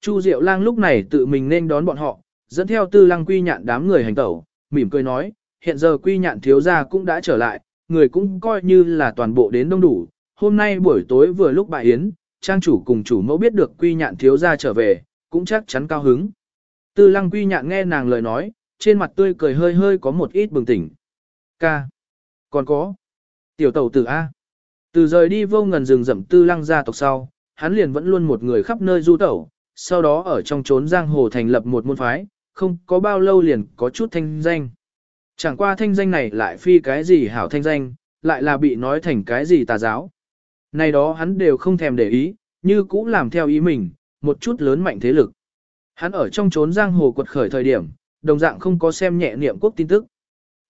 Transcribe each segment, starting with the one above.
Chu Diệu Lang lúc này tự mình nên đón bọn họ, dẫn theo tư lăng quy nhạn đám người hành tẩu, mỉm cười nói, hiện giờ quy nhạn thiếu gia cũng đã trở lại, người cũng coi như là toàn bộ đến đông đủ. Hôm nay buổi tối vừa lúc bại yến, trang chủ cùng chủ mẫu biết được quy nhạn thiếu gia trở về, cũng chắc chắn cao hứng. Tư lăng quy nhạn nghe nàng lời nói, trên mặt tươi cười hơi hơi có một ít bừng tỉnh. Ca. Còn có. Tiểu tẩu tử A. Từ rời đi vô ngần rừng rậm tư lăng gia tộc sau, hắn liền vẫn luôn một người khắp nơi du tẩu, sau đó ở trong trốn giang hồ thành lập một môn phái, không có bao lâu liền có chút thanh danh. Chẳng qua thanh danh này lại phi cái gì hảo thanh danh, lại là bị nói thành cái gì tà giáo. Này đó hắn đều không thèm để ý, như cũ làm theo ý mình, một chút lớn mạnh thế lực. Hắn ở trong trốn giang hồ quật khởi thời điểm, đồng dạng không có xem nhẹ niệm quốc tin tức.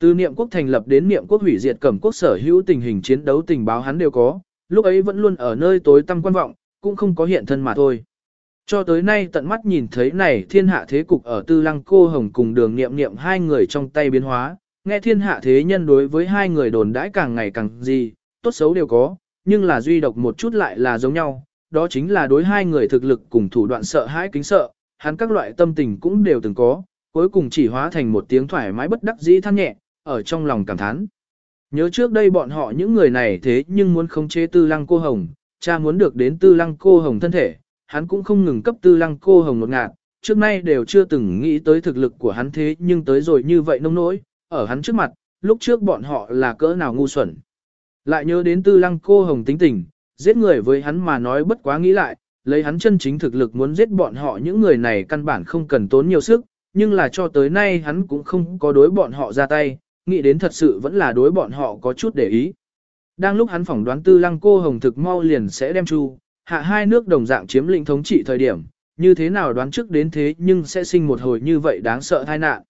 Từ niệm quốc thành lập đến niệm quốc hủy diệt cẩm quốc sở hữu tình hình chiến đấu tình báo hắn đều có, lúc ấy vẫn luôn ở nơi tối tăm quan vọng, cũng không có hiện thân mà thôi. Cho tới nay tận mắt nhìn thấy này thiên hạ thế cục ở tư lăng cô hồng cùng đường niệm niệm hai người trong tay biến hóa, nghe thiên hạ thế nhân đối với hai người đồn đãi càng ngày càng gì, tốt xấu đều có, nhưng là duy độc một chút lại là giống nhau, đó chính là đối hai người thực lực cùng thủ đoạn sợ hãi kính sợ, hắn các loại tâm tình cũng đều từng có, cuối cùng chỉ hóa thành một tiếng thoải mái bất đắc dĩ than nhẹ, ở trong lòng cảm thán. Nhớ trước đây bọn họ những người này thế nhưng muốn khống chế tư lăng cô hồng, cha muốn được đến tư lăng cô hồng thân thể, hắn cũng không ngừng cấp tư lăng cô hồng một ngạt, trước nay đều chưa từng nghĩ tới thực lực của hắn thế nhưng tới rồi như vậy nông nỗi, ở hắn trước mặt, lúc trước bọn họ là cỡ nào ngu xuẩn. Lại nhớ đến tư lăng cô hồng tính tình, giết người với hắn mà nói bất quá nghĩ lại, lấy hắn chân chính thực lực muốn giết bọn họ những người này căn bản không cần tốn nhiều sức, nhưng là cho tới nay hắn cũng không có đối bọn họ ra tay, nghĩ đến thật sự vẫn là đối bọn họ có chút để ý. Đang lúc hắn phỏng đoán tư lăng cô hồng thực mau liền sẽ đem chu, hạ hai nước đồng dạng chiếm lĩnh thống trị thời điểm, như thế nào đoán trước đến thế nhưng sẽ sinh một hồi như vậy đáng sợ tai nạn.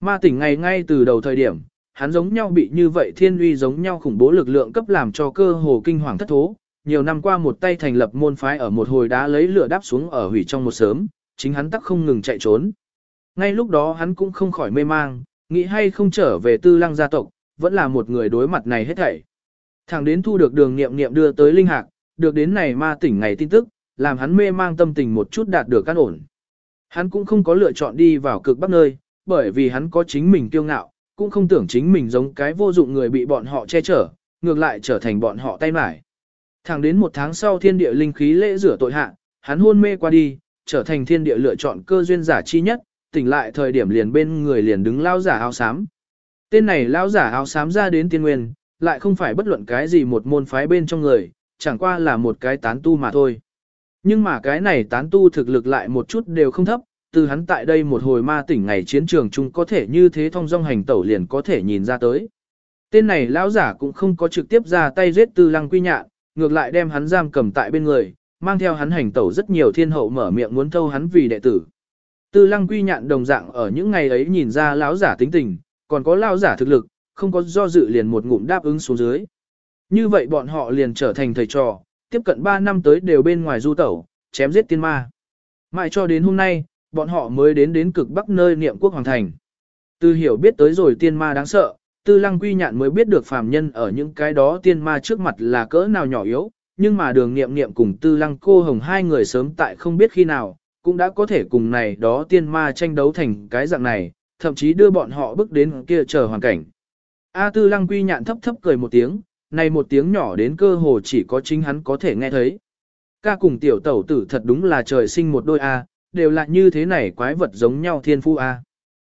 Ma tỉnh ngay ngay từ đầu thời điểm, hắn giống nhau bị như vậy thiên uy giống nhau khủng bố lực lượng cấp làm cho cơ hồ kinh hoàng thất thố. Nhiều năm qua một tay thành lập môn phái ở một hồi đá lấy lửa đáp xuống ở hủy trong một sớm, chính hắn tắc không ngừng chạy trốn. Ngay lúc đó hắn cũng không khỏi mê mang, nghĩ hay không trở về tư lăng gia tộc, vẫn là một người đối mặt này hết thảy. Thẳng đến thu được đường nghiệm nghiệm đưa tới linh hạc, được đến này ma tỉnh ngày tin tức, làm hắn mê mang tâm tình một chút đạt được căn ổn. Hắn cũng không có lựa chọn đi vào cực bắc nơi, bởi vì hắn có chính mình kiêu ngạo, cũng không tưởng chính mình giống cái vô dụng người bị bọn họ che chở, ngược lại trở thành bọn họ tay mải. Thẳng đến một tháng sau thiên địa linh khí lễ rửa tội hạ, hắn hôn mê qua đi, trở thành thiên địa lựa chọn cơ duyên giả chi nhất, tỉnh lại thời điểm liền bên người liền đứng lao giả áo xám. Tên này lao giả áo xám ra đến tiên nguyên, lại không phải bất luận cái gì một môn phái bên trong người, chẳng qua là một cái tán tu mà thôi. Nhưng mà cái này tán tu thực lực lại một chút đều không thấp, từ hắn tại đây một hồi ma tỉnh ngày chiến trường chung có thể như thế thông dong hành tẩu liền có thể nhìn ra tới. Tên này lão giả cũng không có trực tiếp ra tay giết tư lăng quy nhạn, ngược lại đem hắn giam cầm tại bên người, mang theo hắn hành tẩu rất nhiều thiên hậu mở miệng muốn thâu hắn vì đệ tử. Tư lăng quy nhạn đồng dạng ở những ngày ấy nhìn ra lão giả tính tình, còn có lão giả thực lực, không có do dự liền một ngụm đáp ứng xuống dưới. Như vậy bọn họ liền trở thành thầy trò, tiếp cận 3 năm tới đều bên ngoài du tẩu, chém giết tiên ma. Mãi cho đến hôm nay, bọn họ mới đến đến cực bắc nơi niệm quốc hoàng thành. Từ hiểu biết tới rồi tiên ma đáng sợ, tư lăng quy nhạn mới biết được phàm nhân ở những cái đó tiên ma trước mặt là cỡ nào nhỏ yếu, nhưng mà đường niệm niệm cùng tư lăng cô hồng hai người sớm tại không biết khi nào, cũng đã có thể cùng này đó tiên ma tranh đấu thành cái dạng này, thậm chí đưa bọn họ bước đến kia chờ hoàn cảnh. A tư lăng quy nhạn thấp thấp cười một tiếng, này một tiếng nhỏ đến cơ hồ chỉ có chính hắn có thể nghe thấy. Ca cùng tiểu tẩu tử thật đúng là trời sinh một đôi A, đều là như thế này quái vật giống nhau thiên phu A.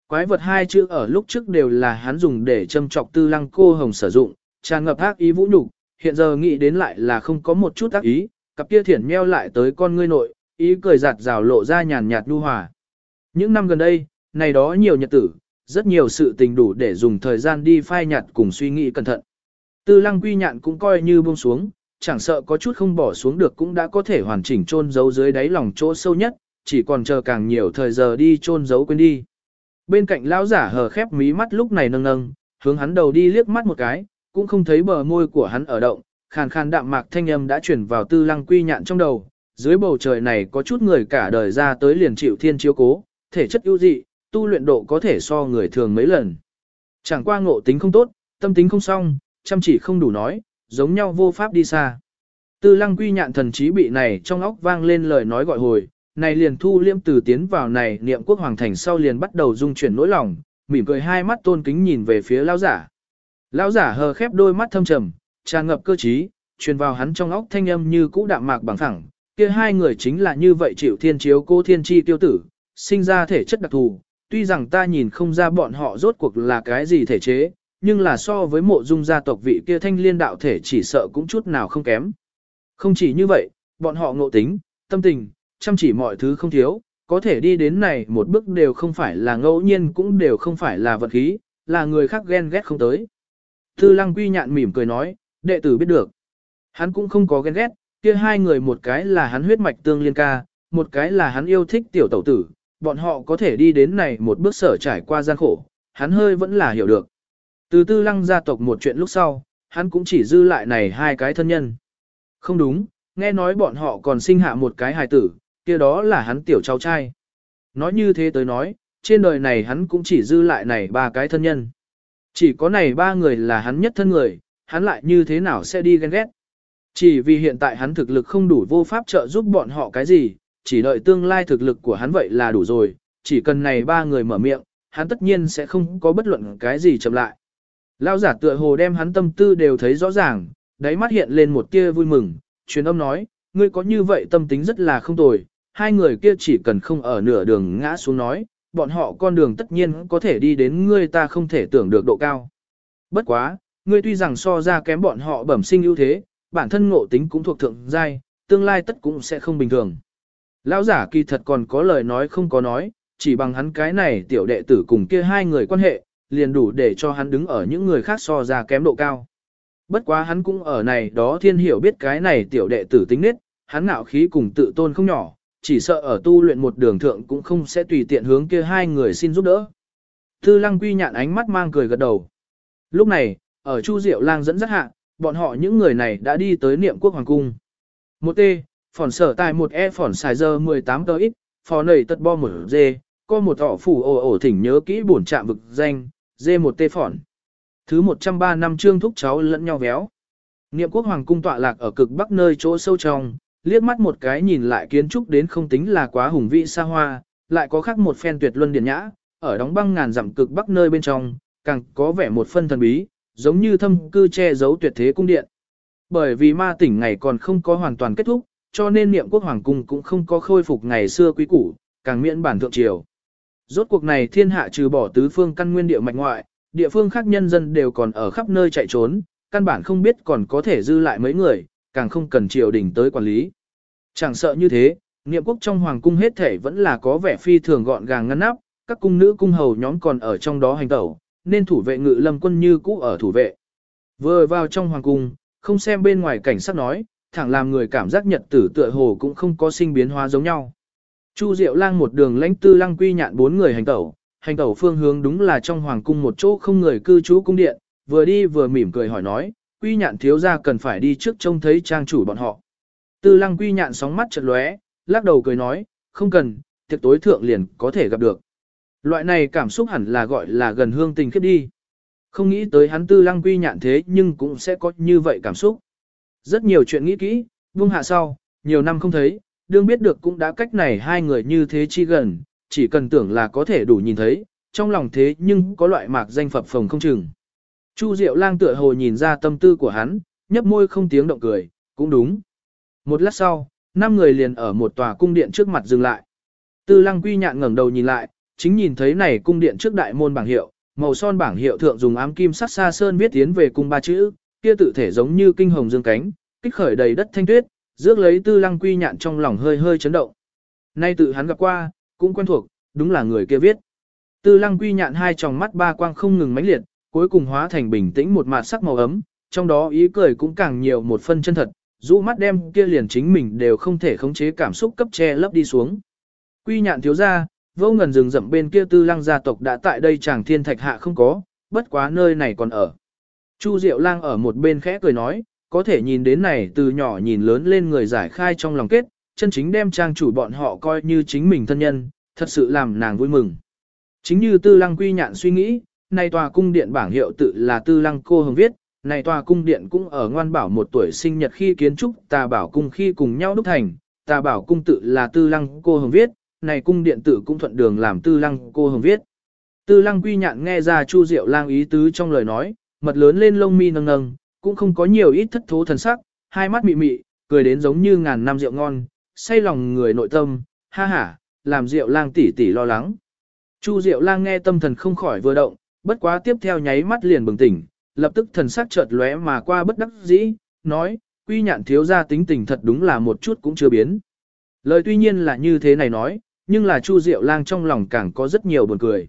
Quái vật hai chữ ở lúc trước đều là hắn dùng để châm trọc tư lăng cô hồng sử dụng, tràn ngập ác ý vũ nhục hiện giờ nghĩ đến lại là không có một chút ác ý, cặp kia thiển meo lại tới con ngươi nội, ý cười giạt rào lộ ra nhàn nhạt nhu hòa. Những năm gần đây, này đó nhiều nhật tử, rất nhiều sự tình đủ để dùng thời gian đi phai nhạt cùng suy nghĩ cẩn thận. Tư lăng quy nhạn cũng coi như buông xuống, chẳng sợ có chút không bỏ xuống được cũng đã có thể hoàn chỉnh chôn giấu dưới đáy lòng chỗ sâu nhất, chỉ còn chờ càng nhiều thời giờ đi chôn giấu quên đi. Bên cạnh lão giả hờ khép mí mắt lúc này nâng nâng, hướng hắn đầu đi liếc mắt một cái, cũng không thấy bờ môi của hắn ở động, khàn khàn đạm mạc thanh âm đã chuyển vào tư lăng quy nhạn trong đầu. Dưới bầu trời này có chút người cả đời ra tới liền chịu thiên chiếu cố, thể chất ưu dị, tu luyện độ có thể so người thường mấy lần. Chẳng qua ngộ tính không tốt, tâm tính không xong, chăm chỉ không đủ nói, giống nhau vô pháp đi xa. Tư lăng quy nhạn thần trí bị này trong óc vang lên lời nói gọi hồi, này liền thu liêm từ tiến vào này niệm quốc hoàng thành sau liền bắt đầu dung chuyển nỗi lòng, mỉm cười hai mắt tôn kính nhìn về phía lão giả. Lão giả hờ khép đôi mắt thâm trầm, tràn ngập cơ trí, truyền vào hắn trong óc thanh âm như cũ đạm mạc bằng phẳng, kia hai người chính là như vậy chịu thiên chiếu cô thiên chi tiêu tử, sinh ra thể chất đặc thù, tuy rằng ta nhìn không ra bọn họ rốt cuộc là cái gì thể chế, nhưng là so với mộ dung gia tộc vị kia thanh liên đạo thể chỉ sợ cũng chút nào không kém. Không chỉ như vậy, bọn họ ngộ tính, tâm tình, chăm chỉ mọi thứ không thiếu, có thể đi đến này một bước đều không phải là ngẫu nhiên cũng đều không phải là vật khí, là người khác ghen ghét không tới. Tư lăng quy nhạn mỉm cười nói, đệ tử biết được. Hắn cũng không có ghen ghét, kia hai người một cái là hắn huyết mạch tương liên ca, một cái là hắn yêu thích tiểu tẩu tử, bọn họ có thể đi đến này một bước sở trải qua gian khổ, hắn hơi vẫn là hiểu được. Từ tư lăng gia tộc một chuyện lúc sau, hắn cũng chỉ dư lại này hai cái thân nhân. Không đúng, nghe nói bọn họ còn sinh hạ một cái hài tử, kia đó là hắn tiểu cháu trai. Nói như thế tới nói, trên đời này hắn cũng chỉ dư lại này ba cái thân nhân. Chỉ có này ba người là hắn nhất thân người, hắn lại như thế nào sẽ đi ghen ghét. Chỉ vì hiện tại hắn thực lực không đủ vô pháp trợ giúp bọn họ cái gì, chỉ đợi tương lai thực lực của hắn vậy là đủ rồi, chỉ cần này ba người mở miệng, hắn tất nhiên sẽ không có bất luận cái gì chậm lại. Lao giả tựa hồ đem hắn tâm tư đều thấy rõ ràng, đáy mắt hiện lên một tia vui mừng, truyền âm nói, ngươi có như vậy tâm tính rất là không tồi, hai người kia chỉ cần không ở nửa đường ngã xuống nói, bọn họ con đường tất nhiên có thể đi đến ngươi ta không thể tưởng được độ cao. Bất quá, ngươi tuy rằng so ra kém bọn họ bẩm sinh ưu thế, bản thân ngộ tính cũng thuộc thượng giai, tương lai tất cũng sẽ không bình thường. Lão giả kỳ thật còn có lời nói không có nói, chỉ bằng hắn cái này tiểu đệ tử cùng kia hai người quan hệ, liền đủ để cho hắn đứng ở những người khác so ra kém độ cao. Bất quá hắn cũng ở này đó thiên hiểu biết cái này tiểu đệ tử tính nết, hắn ngạo khí cùng tự tôn không nhỏ, chỉ sợ ở tu luyện một đường thượng cũng không sẽ tùy tiện hướng kia hai người xin giúp đỡ. Tư lăng quy nhạn ánh mắt mang cười gật đầu. Lúc này, ở Chu Diệu Lang dẫn dắt hạ, bọn họ những người này đã đi tới niệm quốc hoàng cung. Một T, phỏn sở tài một E phỏn xài giờ 18 tờ ít, phò nầy tật bo một D, có một họ phủ ổ ổ thỉnh nhớ kỹ bổn trạm vực danh, dê một Tê phỏn. Thứ 103 năm trương thúc cháu lẫn nhau véo. Niệm quốc hoàng cung tọa lạc ở cực bắc nơi chỗ sâu trong, liếc mắt một cái nhìn lại kiến trúc đến không tính là quá hùng vĩ xa hoa, lại có khác một phen tuyệt luân điển nhã, ở đóng băng ngàn dặm cực bắc nơi bên trong, càng có vẻ một phân thần bí, giống như thâm cư che giấu tuyệt thế cung điện. Bởi vì ma tỉnh ngày còn không có hoàn toàn kết thúc, cho nên niệm quốc hoàng cung cũng không có khôi phục ngày xưa quý củ, càng miễn bản thượng triều. Rốt cuộc này thiên hạ trừ bỏ tứ phương căn nguyên địa mạch ngoại, địa phương khác nhân dân đều còn ở khắp nơi chạy trốn, căn bản không biết còn có thể dư lại mấy người, càng không cần triều đình tới quản lý. Chẳng sợ như thế, niệm quốc trong hoàng cung hết thể vẫn là có vẻ phi thường gọn gàng ngăn nắp, các cung nữ cung hầu nhóm còn ở trong đó hành tẩu, nên thủ vệ ngự lâm quân như cũ ở thủ vệ. Vừa vào trong hoàng cung, không xem bên ngoài cảnh sát nói, thẳng làm người cảm giác nhật tử tựa hồ cũng không có sinh biến hóa giống nhau. Chu Diệu Lang một đường lãnh tư lăng quy nhạn bốn người hành tẩu, hành tẩu phương hướng đúng là trong hoàng cung một chỗ không người cư trú cung điện, vừa đi vừa mỉm cười hỏi nói, quy nhạn thiếu gia cần phải đi trước trông thấy trang chủ bọn họ. Tư lăng quy nhạn sóng mắt chật lóe, lắc đầu cười nói, không cần, tiệc tối thượng liền có thể gặp được. Loại này cảm xúc hẳn là gọi là gần hương tình khiếp đi. Không nghĩ tới hắn tư lăng quy nhạn thế nhưng cũng sẽ có như vậy cảm xúc. Rất nhiều chuyện nghĩ kỹ, buông hạ sau, nhiều năm không thấy, đương biết được cũng đã cách này hai người như thế chi gần, chỉ cần tưởng là có thể đủ nhìn thấy, trong lòng thế nhưng có loại mạc danh phập phồng không chừng. Chu Diệu lang tựa hồ nhìn ra tâm tư của hắn, nhấp môi không tiếng động cười, cũng đúng. Một lát sau, năm người liền ở một tòa cung điện trước mặt dừng lại. Tư lăng quy nhạn ngẩng đầu nhìn lại, chính nhìn thấy này cung điện trước đại môn bảng hiệu, màu son bảng hiệu thượng dùng ám kim sắc xa sơn viết tiến về cung ba chữ, kia tự thể giống như kinh hồng dương cánh, kích khởi đầy đất thanh tuyết, rước lấy tư lăng quy nhạn trong lòng hơi hơi chấn động. Nay tự hắn gặp qua, cũng quen thuộc, đúng là người kia viết. Tư lăng quy nhạn hai tròng mắt ba quang không ngừng mãnh liệt, cuối cùng hóa thành bình tĩnh một mạt sắc màu ấm, trong đó ý cười cũng càng nhiều một phân chân thật, rũ mắt đem kia liền chính mình đều không thể khống chế cảm xúc cấp che lấp đi xuống. Quy nhạn thiếu ra, vô ngần rừng rậm bên kia tư lăng gia tộc đã tại đây chàng thiên thạch hạ không có, bất quá nơi này còn ở. Chu Diệu Lang ở một bên khẽ cười nói, có thể nhìn đến này từ nhỏ nhìn lớn lên người giải khai trong lòng kết, chân chính đem trang chủ bọn họ coi như chính mình thân nhân, thật sự làm nàng vui mừng. Chính như tư lăng quy nhạn suy nghĩ, này tòa cung điện bảng hiệu tự là tư lăng cô hồng viết, này tòa cung điện cũng ở ngoan bảo một tuổi sinh nhật khi kiến trúc tà bảo cung khi cùng nhau đúc thành, tà bảo cung tự là tư lăng cô hồng viết, này cung điện tự cũng thuận đường làm tư lăng cô hồng viết. Tư lăng quy nhạn nghe ra Chu Diệu lang ý tứ trong lời nói, mật lớn lên lông mi nâng nâng, cũng không có nhiều ít thất thố thần sắc, hai mắt mị mị, cười đến giống như ngàn năm rượu ngon, say lòng người nội tâm, ha ha, làm rượu lang tỉ tỉ lo lắng. Chu Diệu lang nghe tâm thần không khỏi vừa động, bất quá tiếp theo nháy mắt liền bừng tỉnh, lập tức thần sắc chợt lóe mà qua bất đắc dĩ, nói, quy nhạn thiếu gia tính tình thật đúng là một chút cũng chưa biến. Lời tuy nhiên là như thế này nói, nhưng là Chu Diệu lang trong lòng càng có rất nhiều buồn cười.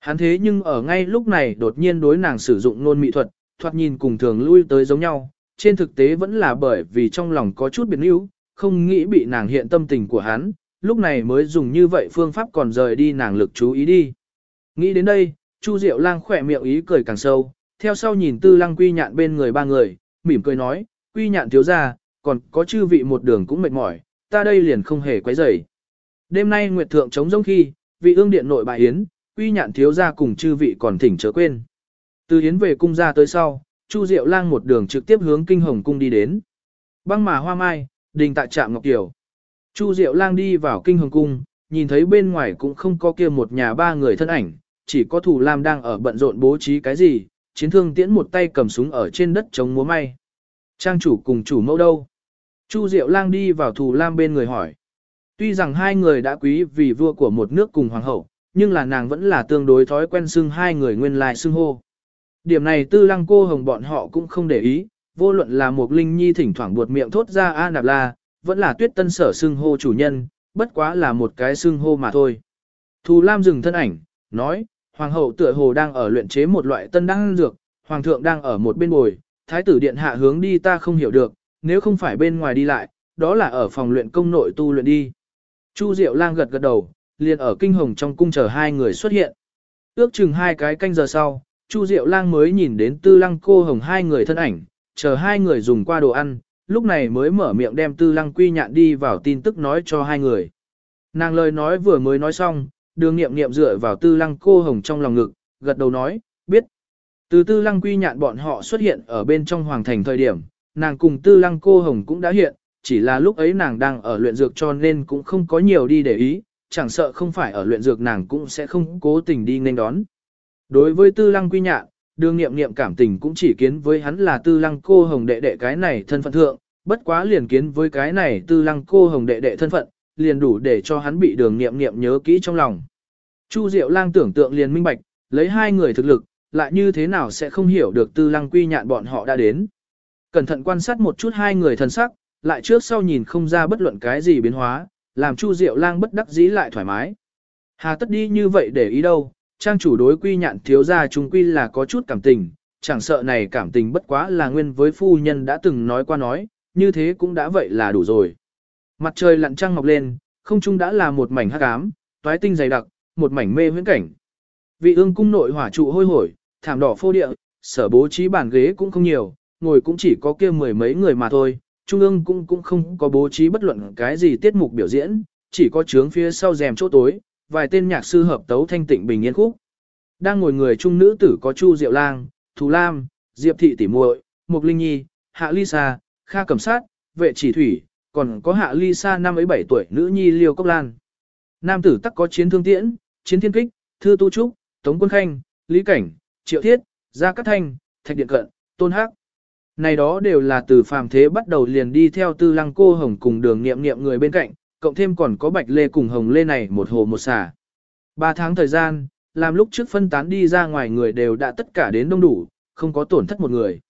Hắn thế nhưng ở ngay lúc này đột nhiên đối nàng sử dụng nôn mỹ thuật, thoạt nhìn cùng thường lui tới giống nhau, trên thực tế vẫn là bởi vì trong lòng có chút biến yếu, không nghĩ bị nàng hiện tâm tình của hắn, lúc này mới dùng như vậy phương pháp còn rời đi nàng lực chú ý đi. Nghĩ đến đây, Chu Diệu Lang khỏe miệng ý cười càng sâu, theo sau nhìn Tư Lăng Quy Nhạn bên người ba người, mỉm cười nói, Quy Nhạn thiếu gia, còn có chư vị một đường cũng mệt mỏi, ta đây liền không hề quấy rầy. Đêm nay Nguyệt Thượng chống rông khi, vị ương điện nội bài yến, Quy Nhạn thiếu gia cùng chư vị còn thỉnh chớ quên. Từ yến về cung ra tới sau, Chu Diệu Lang một đường trực tiếp hướng Kinh Hồng cung đi đến. Băng mà hoa mai, đình tại trạm ngọc kiều. Chu Diệu Lang đi vào Kinh Hồng cung, nhìn thấy bên ngoài cũng không có kia một nhà ba người thân ảnh, chỉ có Thủ Lam đang ở bận rộn bố trí cái gì, chiến thương tiễn một tay cầm súng ở trên đất chống múa may. Trang chủ cùng chủ mẫu đâu? Chu Diệu Lang đi vào Thủ Lam bên người hỏi. Tuy rằng hai người đã quý vì vua của một nước cùng hoàng hậu, nhưng là nàng vẫn là tương đối thói quen xưng hai người nguyên lai xưng hô. Điểm này tư lăng cô hồng bọn họ cũng không để ý, vô luận là một linh nhi thỉnh thoảng buột miệng thốt ra A nạp la, vẫn là tuyết tân sở xưng hô chủ nhân, bất quá là một cái xưng hô mà thôi. Thù Lam dừng thân ảnh, nói, Hoàng hậu tựa hồ đang ở luyện chế một loại tân đăng dược, Hoàng thượng đang ở một bên bồi, Thái tử điện hạ hướng đi ta không hiểu được, nếu không phải bên ngoài đi lại, đó là ở phòng luyện công nội tu luyện đi. Chu Diệu Lang gật gật đầu, liền ở kinh hồng trong cung chờ hai người xuất hiện. Ước chừng hai cái canh giờ sau, Chu Diệu Lang mới nhìn đến Tư Lăng cô hồng hai người thân ảnh, chờ hai người dùng qua đồ ăn, lúc này mới mở miệng đem Tư Lăng quy nhạn đi vào tin tức nói cho hai người. Nàng lời nói vừa mới nói xong, đường nghiệm nghiệm dựa vào Tư Lăng cô hồng trong lòng ngực, gật đầu nói, biết. Từ Tư Lăng quy nhạn bọn họ xuất hiện ở bên trong hoàng thành thời điểm, nàng cùng Tư Lăng cô hồng cũng đã hiện, chỉ là lúc ấy nàng đang ở luyện dược cho nên cũng không có nhiều đi để ý, chẳng sợ không phải ở luyện dược nàng cũng sẽ không cố tình đi nên đón. Đối với tư lăng quy nhạn, đường nghiệm nghiệm cảm tình cũng chỉ kiến với hắn là tư lăng cô hồng đệ đệ cái này thân phận thượng, bất quá liền kiến với cái này tư lăng cô hồng đệ đệ thân phận, liền đủ để cho hắn bị đường nghiệm nghiệm nhớ kỹ trong lòng. Chu Diệu lang tưởng tượng liền minh bạch, lấy hai người thực lực, lại như thế nào sẽ không hiểu được tư lăng quy nhạn bọn họ đã đến. Cẩn thận quan sát một chút hai người thân sắc, lại trước sau nhìn không ra bất luận cái gì biến hóa, làm Chu Diệu lang bất đắc dĩ lại thoải mái. Hà tất đi như vậy để ý đâu, trang chủ đối quy nhạn thiếu gia chúng quy là có chút cảm tình, chẳng sợ này cảm tình bất quá là nguyên với phu nhân đã từng nói qua nói, như thế cũng đã vậy là đủ rồi. Mặt trời lặn trăng mọc lên, không trung đã là một mảnh hắc ám, toái tinh dày đặc, một mảnh mê huyễn cảnh. Vị ương cung nội hỏa trụ hôi hổi, thảm đỏ phô địa, sở bố trí bàn ghế cũng không nhiều, ngồi cũng chỉ có kia mười mấy người mà thôi. Trung ương cung cũng không có bố trí bất luận cái gì tiết mục biểu diễn, chỉ có trướng phía sau rèm chỗ tối, vài tên nhạc sư hợp tấu thanh tịnh bình yên khúc. Đang ngồi người trung nữ tử có Chu Diệu Lang, Thù Lam, Diệp Thị tỷ muội, Mục Linh Nhi, Hạ Ly Sa, Kha Cẩm Sát, Vệ Chỉ Thủy, còn có Hạ Ly Sa năm ấy bảy tuổi nữ nhi Liêu Cốc Lan. Nam tử tắc có chiến thương tiễn, chiến thiên kích, thư tu trúc, tống quân khanh, lý cảnh, triệu thiết, gia cát thanh, thạch điện cận, tôn hắc. Này đó đều là từ phàm thế bắt đầu liền đi theo tư lăng cô hồng cùng đường nghiệm nghiệm người bên cạnh, cộng thêm còn có bạch lê cùng hồng lê này một hồ một xả. Ba tháng thời gian, làm lúc trước phân tán đi ra ngoài người đều đã tất cả đến đông đủ, không có tổn thất một người.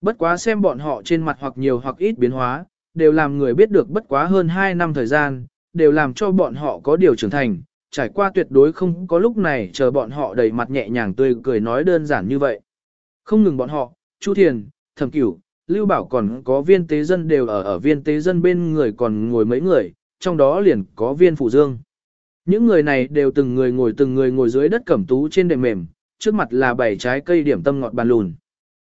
Bất quá xem bọn họ trên mặt hoặc nhiều hoặc ít biến hóa, đều làm người biết được bất quá hơn 2 năm thời gian, đều làm cho bọn họ có điều trưởng thành, trải qua tuyệt đối không có lúc này chờ bọn họ đầy mặt nhẹ nhàng tươi cười nói đơn giản như vậy. Không ngừng bọn họ, Chu Thiền, Thẩm Cửu, Lưu Bảo còn có viên tế dân đều ở ở viên tế dân bên người còn ngồi mấy người, trong đó liền có viên phụ dương. Những người này đều từng người ngồi từng người ngồi dưới đất cẩm tú trên đệm mềm, trước mặt là bảy trái cây điểm tâm ngọt bàn lùn.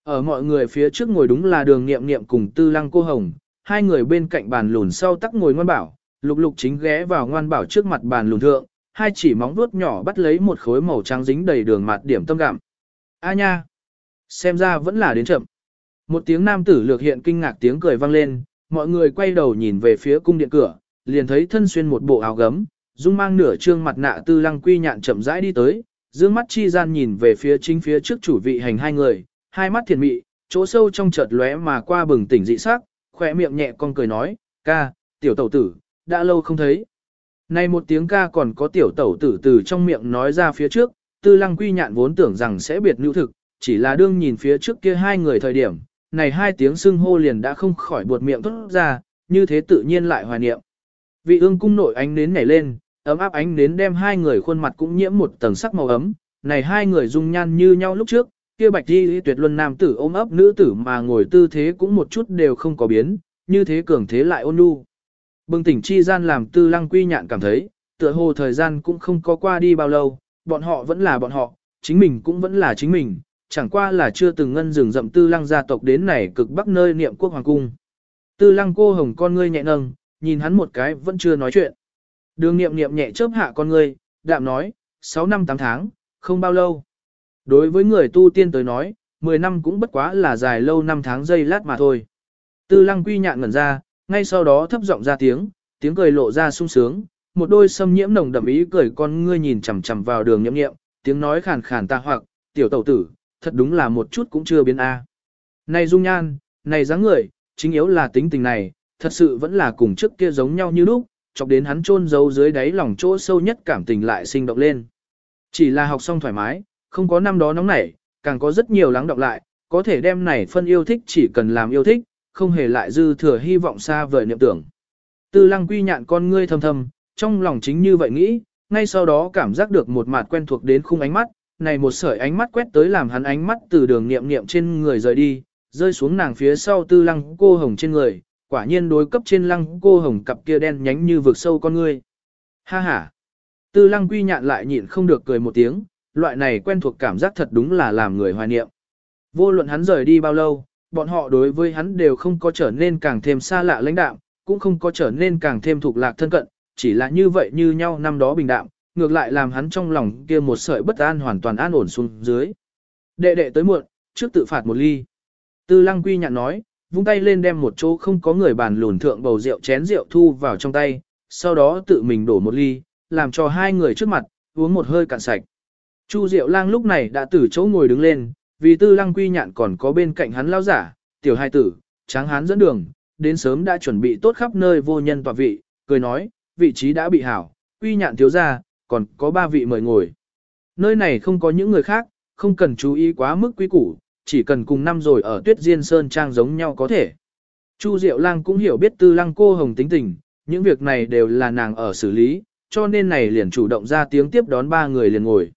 Ở mọi người phía trước ngồi đúng là đường nghiệm nghiệm cùng tư lăng cô hồng, hai người bên cạnh bàn lùn sau tắc ngồi ngoan bảo, lục lục chính ghé vào ngoan bảo trước mặt bàn lùn thượng, hai chỉ móng vuốt nhỏ bắt lấy một khối màu trắng dính đầy đường mặt điểm tâm gặm. A nha! Xem ra vẫn là đến chậm. Một tiếng nam tử lược hiện kinh ngạc tiếng cười vang lên, mọi người quay đầu nhìn về phía cung điện cửa, liền thấy thân xuyên một bộ áo gấm, dung mang nửa trương mặt nạ tư lăng quy nhạn chậm rãi đi tới, dương mắt chi gian nhìn về phía chính phía trước chủ vị hành hai người, hai mắt thiền mị, chỗ sâu trong chợt lóe mà qua bừng tỉnh dị sắc, khỏe miệng nhẹ con cười nói, ca, tiểu tẩu tử, đã lâu không thấy. Này một tiếng ca còn có tiểu tẩu tử từ trong miệng nói ra phía trước, tư lăng quy nhạn vốn tưởng rằng sẽ biệt nữ thực, chỉ là đương nhìn phía trước kia hai người thời điểm, này hai tiếng xưng hô liền đã không khỏi buột miệng thốt ra, như thế tự nhiên lại hoài niệm. Vị ương cung nội ánh nến nhảy lên, ấm áp ánh nến đem hai người khuôn mặt cũng nhiễm một tầng sắc màu ấm, này hai người dung nhan như nhau lúc trước, kia bạch đi tuyệt luân nam tử ôm ấp nữ tử mà ngồi tư thế cũng một chút đều không có biến, như thế cường thế lại ôn nhu. Bừng tỉnh chi gian làm tư lăng quy nhạn cảm thấy, tựa hồ thời gian cũng không có qua đi bao lâu, bọn họ vẫn là bọn họ, chính mình cũng vẫn là chính mình, chẳng qua là chưa từng ngân rừng rậm tư lăng gia tộc đến này cực bắc nơi niệm quốc hoàng cung. Tư lăng cô hồng con ngươi nhẹ nâng, nhìn hắn một cái vẫn chưa nói chuyện. Đường niệm niệm nhẹ chớp hạ con ngươi, đạm nói, 6 năm 8 tháng, không bao lâu. Đối với người tu tiên tới nói, 10 năm cũng bất quá là dài lâu năm tháng giây lát mà thôi. Tư lăng quy nhạn ngẩn ra, ngay sau đó thấp giọng ra tiếng, tiếng cười lộ ra sung sướng, một đôi xâm nhiễm nồng đậm ý cười con ngươi nhìn chằm chằm vào đường nhậm nghiệm, tiếng nói khàn khàn ta hoặc, tiểu tẩu tử, thật đúng là một chút cũng chưa biến a. Này dung nhan, này dáng người, chính yếu là tính tình này, thật sự vẫn là cùng trước kia giống nhau như lúc, chọc đến hắn chôn giấu dưới đáy lòng chỗ sâu nhất cảm tình lại sinh động lên. Chỉ là học xong thoải mái, không có năm đó nóng nảy, càng có rất nhiều lắng động lại, có thể đem này phân yêu thích chỉ cần làm yêu thích, không hề lại dư thừa hy vọng xa vời niệm tưởng. Tư lăng quy nhạn con ngươi thầm thầm, trong lòng chính như vậy nghĩ, ngay sau đó cảm giác được một mặt quen thuộc đến khung ánh mắt, này một sợi ánh mắt quét tới làm hắn ánh mắt từ đường niệm niệm trên người rời đi, rơi xuống nàng phía sau tư lăng cô hồng trên người, quả nhiên đối cấp trên lăng cô hồng cặp kia đen nhánh như vực sâu con ngươi. Ha ha! Tư lăng quy nhạn lại nhịn không được cười một tiếng, loại này quen thuộc cảm giác thật đúng là làm người hoài niệm. Vô luận hắn rời đi bao lâu, bọn họ đối với hắn đều không có trở nên càng thêm xa lạ lãnh đạm, cũng không có trở nên càng thêm thuộc lạc thân cận, chỉ là như vậy như nhau năm đó bình đạm, ngược lại làm hắn trong lòng kia một sợi bất an hoàn toàn an ổn xuống dưới. Đệ đệ tới muộn, trước tự phạt một ly. Tư lăng quy nhạn nói, vung tay lên đem một chỗ không có người bàn lùn thượng bầu rượu chén rượu thu vào trong tay, sau đó tự mình đổ một ly, làm cho hai người trước mặt, uống một hơi cạn sạch. Chu Diệu Lang lúc này đã từ chỗ ngồi đứng lên, vì tư lăng quy nhạn còn có bên cạnh hắn lao giả, tiểu hai tử, tráng hán dẫn đường, đến sớm đã chuẩn bị tốt khắp nơi vô nhân tòa vị, cười nói, vị trí đã bị hảo, quy nhạn thiếu ra, còn có ba vị mời ngồi. Nơi này không có những người khác, không cần chú ý quá mức quý củ, chỉ cần cùng năm rồi ở tuyết diên sơn trang giống nhau có thể. Chu Diệu Lang cũng hiểu biết tư lăng cô hồng tính tình, những việc này đều là nàng ở xử lý, cho nên này liền chủ động ra tiếng tiếp đón ba người liền ngồi.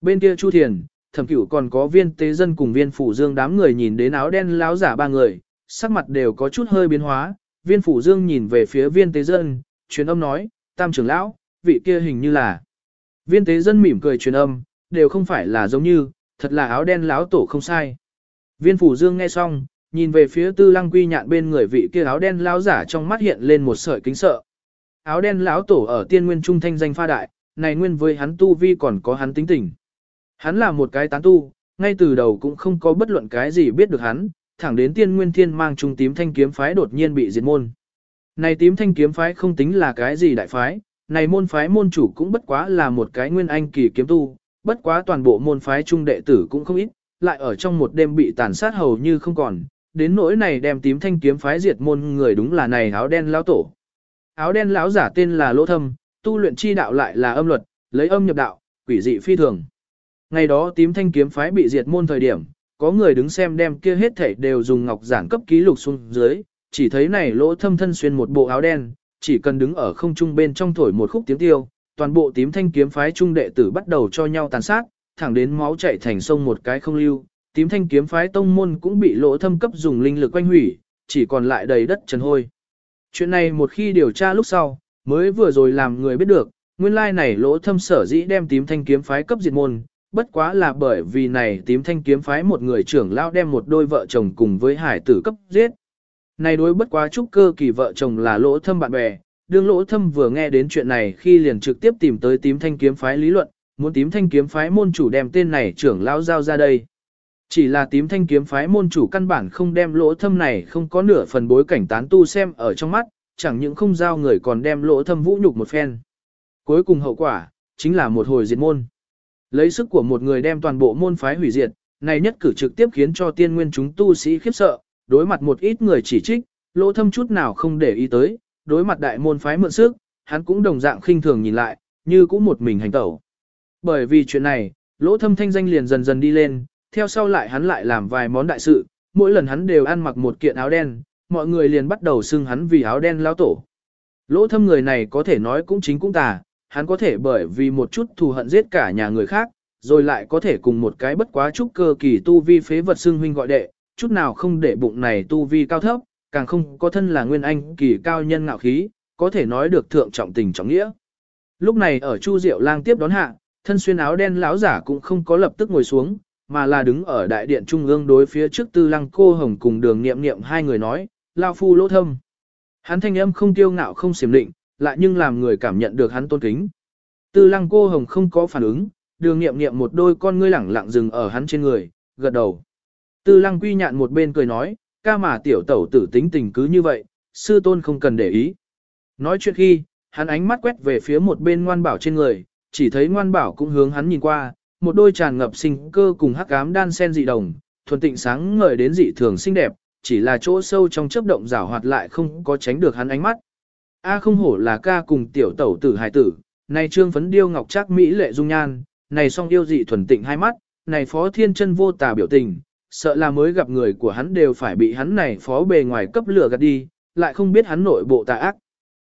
Bên kia Chu Thiền, thẩm cửu còn có viên tế dân cùng viên phủ dương đám người nhìn đến áo đen láo giả ba người, sắc mặt đều có chút hơi biến hóa, viên phủ dương nhìn về phía viên tế dân, truyền âm nói, tam trưởng lão, vị kia hình như là. Viên tế dân mỉm cười truyền âm, đều không phải là giống như, thật là áo đen láo tổ không sai. Viên phủ dương nghe xong, nhìn về phía tư lăng quy nhạn bên người vị kia áo đen láo giả trong mắt hiện lên một sợi kính sợ. Áo đen láo tổ ở tiên nguyên trung thanh danh pha đại, này nguyên với hắn tu vi còn có hắn tính tình. Hắn là một cái tán tu, ngay từ đầu cũng không có bất luận cái gì biết được hắn, thẳng đến tiên nguyên thiên mang trung tím thanh kiếm phái đột nhiên bị diệt môn. Này tím thanh kiếm phái không tính là cái gì đại phái, này môn phái môn chủ cũng bất quá là một cái nguyên anh kỳ kiếm tu, bất quá toàn bộ môn phái trung đệ tử cũng không ít, lại ở trong một đêm bị tàn sát hầu như không còn, đến nỗi này đem tím thanh kiếm phái diệt môn người đúng là này áo đen lão tổ. Áo đen lão giả tên là Lỗ Thâm, tu luyện chi đạo lại là âm luật, lấy âm nhập đạo, quỷ dị phi thường. Ngày đó tím thanh kiếm phái bị diệt môn thời điểm, có người đứng xem đem kia hết thảy đều dùng ngọc giản cấp ký lục xuống dưới, chỉ thấy này lỗ thâm thân xuyên một bộ áo đen, chỉ cần đứng ở không trung bên trong thổi một khúc tiếng tiêu, toàn bộ tím thanh kiếm phái trung đệ tử bắt đầu cho nhau tàn sát, thẳng đến máu chảy thành sông một cái không lưu, tím thanh kiếm phái tông môn cũng bị lỗ thâm cấp dùng linh lực quanh hủy, chỉ còn lại đầy đất trần hôi. Chuyện này một khi điều tra lúc sau, mới vừa rồi làm người biết được, nguyên lai này lỗ thâm sở dĩ đem tím thanh kiếm phái cấp diệt môn, bất quá là bởi vì này tím thanh kiếm phái một người trưởng lao đem một đôi vợ chồng cùng với hải tử cấp giết. Này đối bất quá trúc cơ kỳ vợ chồng là lỗ thâm bạn bè, đương lỗ thâm vừa nghe đến chuyện này khi liền trực tiếp tìm tới tím thanh kiếm phái lý luận, muốn tím thanh kiếm phái môn chủ đem tên này trưởng lão giao ra đây. Chỉ là tím thanh kiếm phái môn chủ căn bản không đem lỗ thâm này không có nửa phần bối cảnh tán tu xem ở trong mắt, chẳng những không giao người còn đem lỗ thâm vũ nhục một phen. Cuối cùng hậu quả, chính là một hồi diệt môn. Lấy sức của một người đem toàn bộ môn phái hủy diệt, này nhất cử trực tiếp khiến cho tiên nguyên chúng tu sĩ khiếp sợ, đối mặt một ít người chỉ trích, lỗ thâm chút nào không để ý tới, đối mặt đại môn phái mượn sức, hắn cũng đồng dạng khinh thường nhìn lại, như cũng một mình hành tẩu. Bởi vì chuyện này, lỗ thâm thanh danh liền dần dần đi lên, theo sau lại hắn lại làm vài món đại sự, mỗi lần hắn đều ăn mặc một kiện áo đen, mọi người liền bắt đầu xưng hắn vì áo đen lão tổ. Lỗ thâm người này có thể nói cũng chính cũng tà, hắn có thể bởi vì một chút thù hận giết cả nhà người khác, rồi lại có thể cùng một cái bất quá chút cơ kỳ tu vi phế vật xưng huynh gọi đệ, chút nào không để bụng này tu vi cao thấp, càng không có thân là nguyên anh kỳ cao nhân ngạo khí, có thể nói được thượng trọng tình trọng nghĩa. Lúc này ở Chu Diệu Lang tiếp đón hạ, thân xuyên áo đen lão giả cũng không có lập tức ngồi xuống, mà là đứng ở đại điện trung ương đối phía trước Tư Lăng Cô Hồng cùng Đường Nghiệm Nghiệm hai người nói, lao phu lỗ thâm. Hắn thanh âm không tiêu ngạo không xiểm định, lại nhưng làm người cảm nhận được hắn tôn kính. Tư Lăng Cô Hồng không có phản ứng, Đường Nghiệm Nghiệm một đôi con ngươi lẳng lặng dừng ở hắn trên người, gật đầu. Tư Lăng Quy nhạn một bên cười nói, ca mà tiểu tẩu tử tính tình cứ như vậy, sư tôn không cần để ý. Nói chuyện khi, hắn ánh mắt quét về phía một bên ngoan bảo trên người, chỉ thấy ngoan bảo cũng hướng hắn nhìn qua, một đôi tràn ngập sinh cơ cùng hắc ám đan sen dị đồng, thuần tịnh sáng ngời đến dị thường xinh đẹp, chỉ là chỗ sâu trong chớp động rảo hoạt lại không có tránh được hắn ánh mắt. A không hổ là ca cùng tiểu tẩu tử hài tử, này trương phấn điêu ngọc trác mỹ lệ dung nhan, này song yêu dị thuần tịnh hai mắt, này phó thiên chân vô tà biểu tình, sợ là mới gặp người của hắn đều phải bị hắn này phó bề ngoài cấp lửa gạt đi, lại không biết hắn nội bộ tà ác.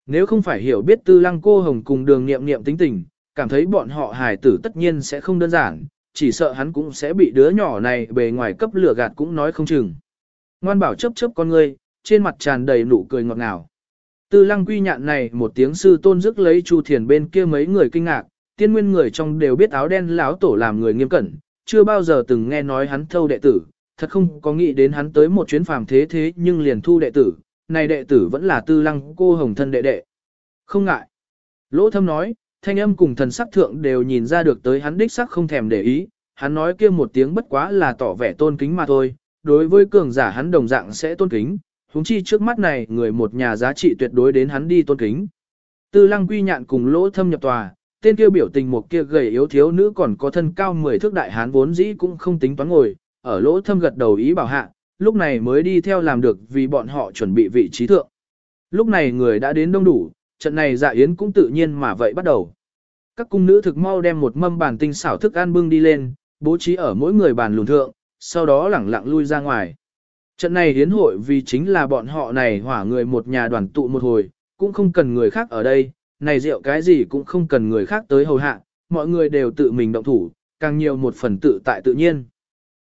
Nếu không phải hiểu biết tư lăng cô hồng cùng đường nghiệm nghiệm tính tình, cảm thấy bọn họ hài tử tất nhiên sẽ không đơn giản, chỉ sợ hắn cũng sẽ bị đứa nhỏ này bề ngoài cấp lửa gạt cũng nói không chừng. Ngoan bảo chấp chấp con ngươi, trên mặt tràn đầy nụ cười ngọt ngào. Tư lăng quy nhạn này một tiếng sư tôn dứt lấy chu thiền bên kia mấy người kinh ngạc, tiên nguyên người trong đều biết áo đen lão tổ làm người nghiêm cẩn, chưa bao giờ từng nghe nói hắn thâu đệ tử, thật không có nghĩ đến hắn tới một chuyến phàm thế thế nhưng liền thu đệ tử, này đệ tử vẫn là tư lăng cô hồng thân đệ đệ. Không ngại. Lỗ thâm nói, thanh âm cùng thần sắc thượng đều nhìn ra được tới hắn đích sắc không thèm để ý, hắn nói kia một tiếng bất quá là tỏ vẻ tôn kính mà thôi, đối với cường giả hắn đồng dạng sẽ tôn kính, huống chi trước mắt này người một nhà giá trị tuyệt đối đến hắn đi tôn kính. Tư lăng quy nhạn cùng lỗ thâm nhập tòa, tên kia biểu tình một kia gầy yếu thiếu nữ còn có thân cao 10 thước đại hán vốn dĩ cũng không tính toán ngồi, ở lỗ thâm gật đầu ý bảo hạ, lúc này mới đi theo làm được vì bọn họ chuẩn bị vị trí thượng. Lúc này người đã đến đông đủ, trận này dạ yến cũng tự nhiên mà vậy bắt đầu. Các cung nữ thực mau đem một mâm bàn tinh xảo thức ăn bưng đi lên, bố trí ở mỗi người bàn lùn thượng, sau đó lẳng lặng lui ra ngoài. Trận này yến hội vì chính là bọn họ này hỏa người một nhà đoàn tụ một hồi, cũng không cần người khác ở đây, này rượu cái gì cũng không cần người khác tới hầu hạ, mọi người đều tự mình động thủ, càng nhiều một phần tự tại tự nhiên.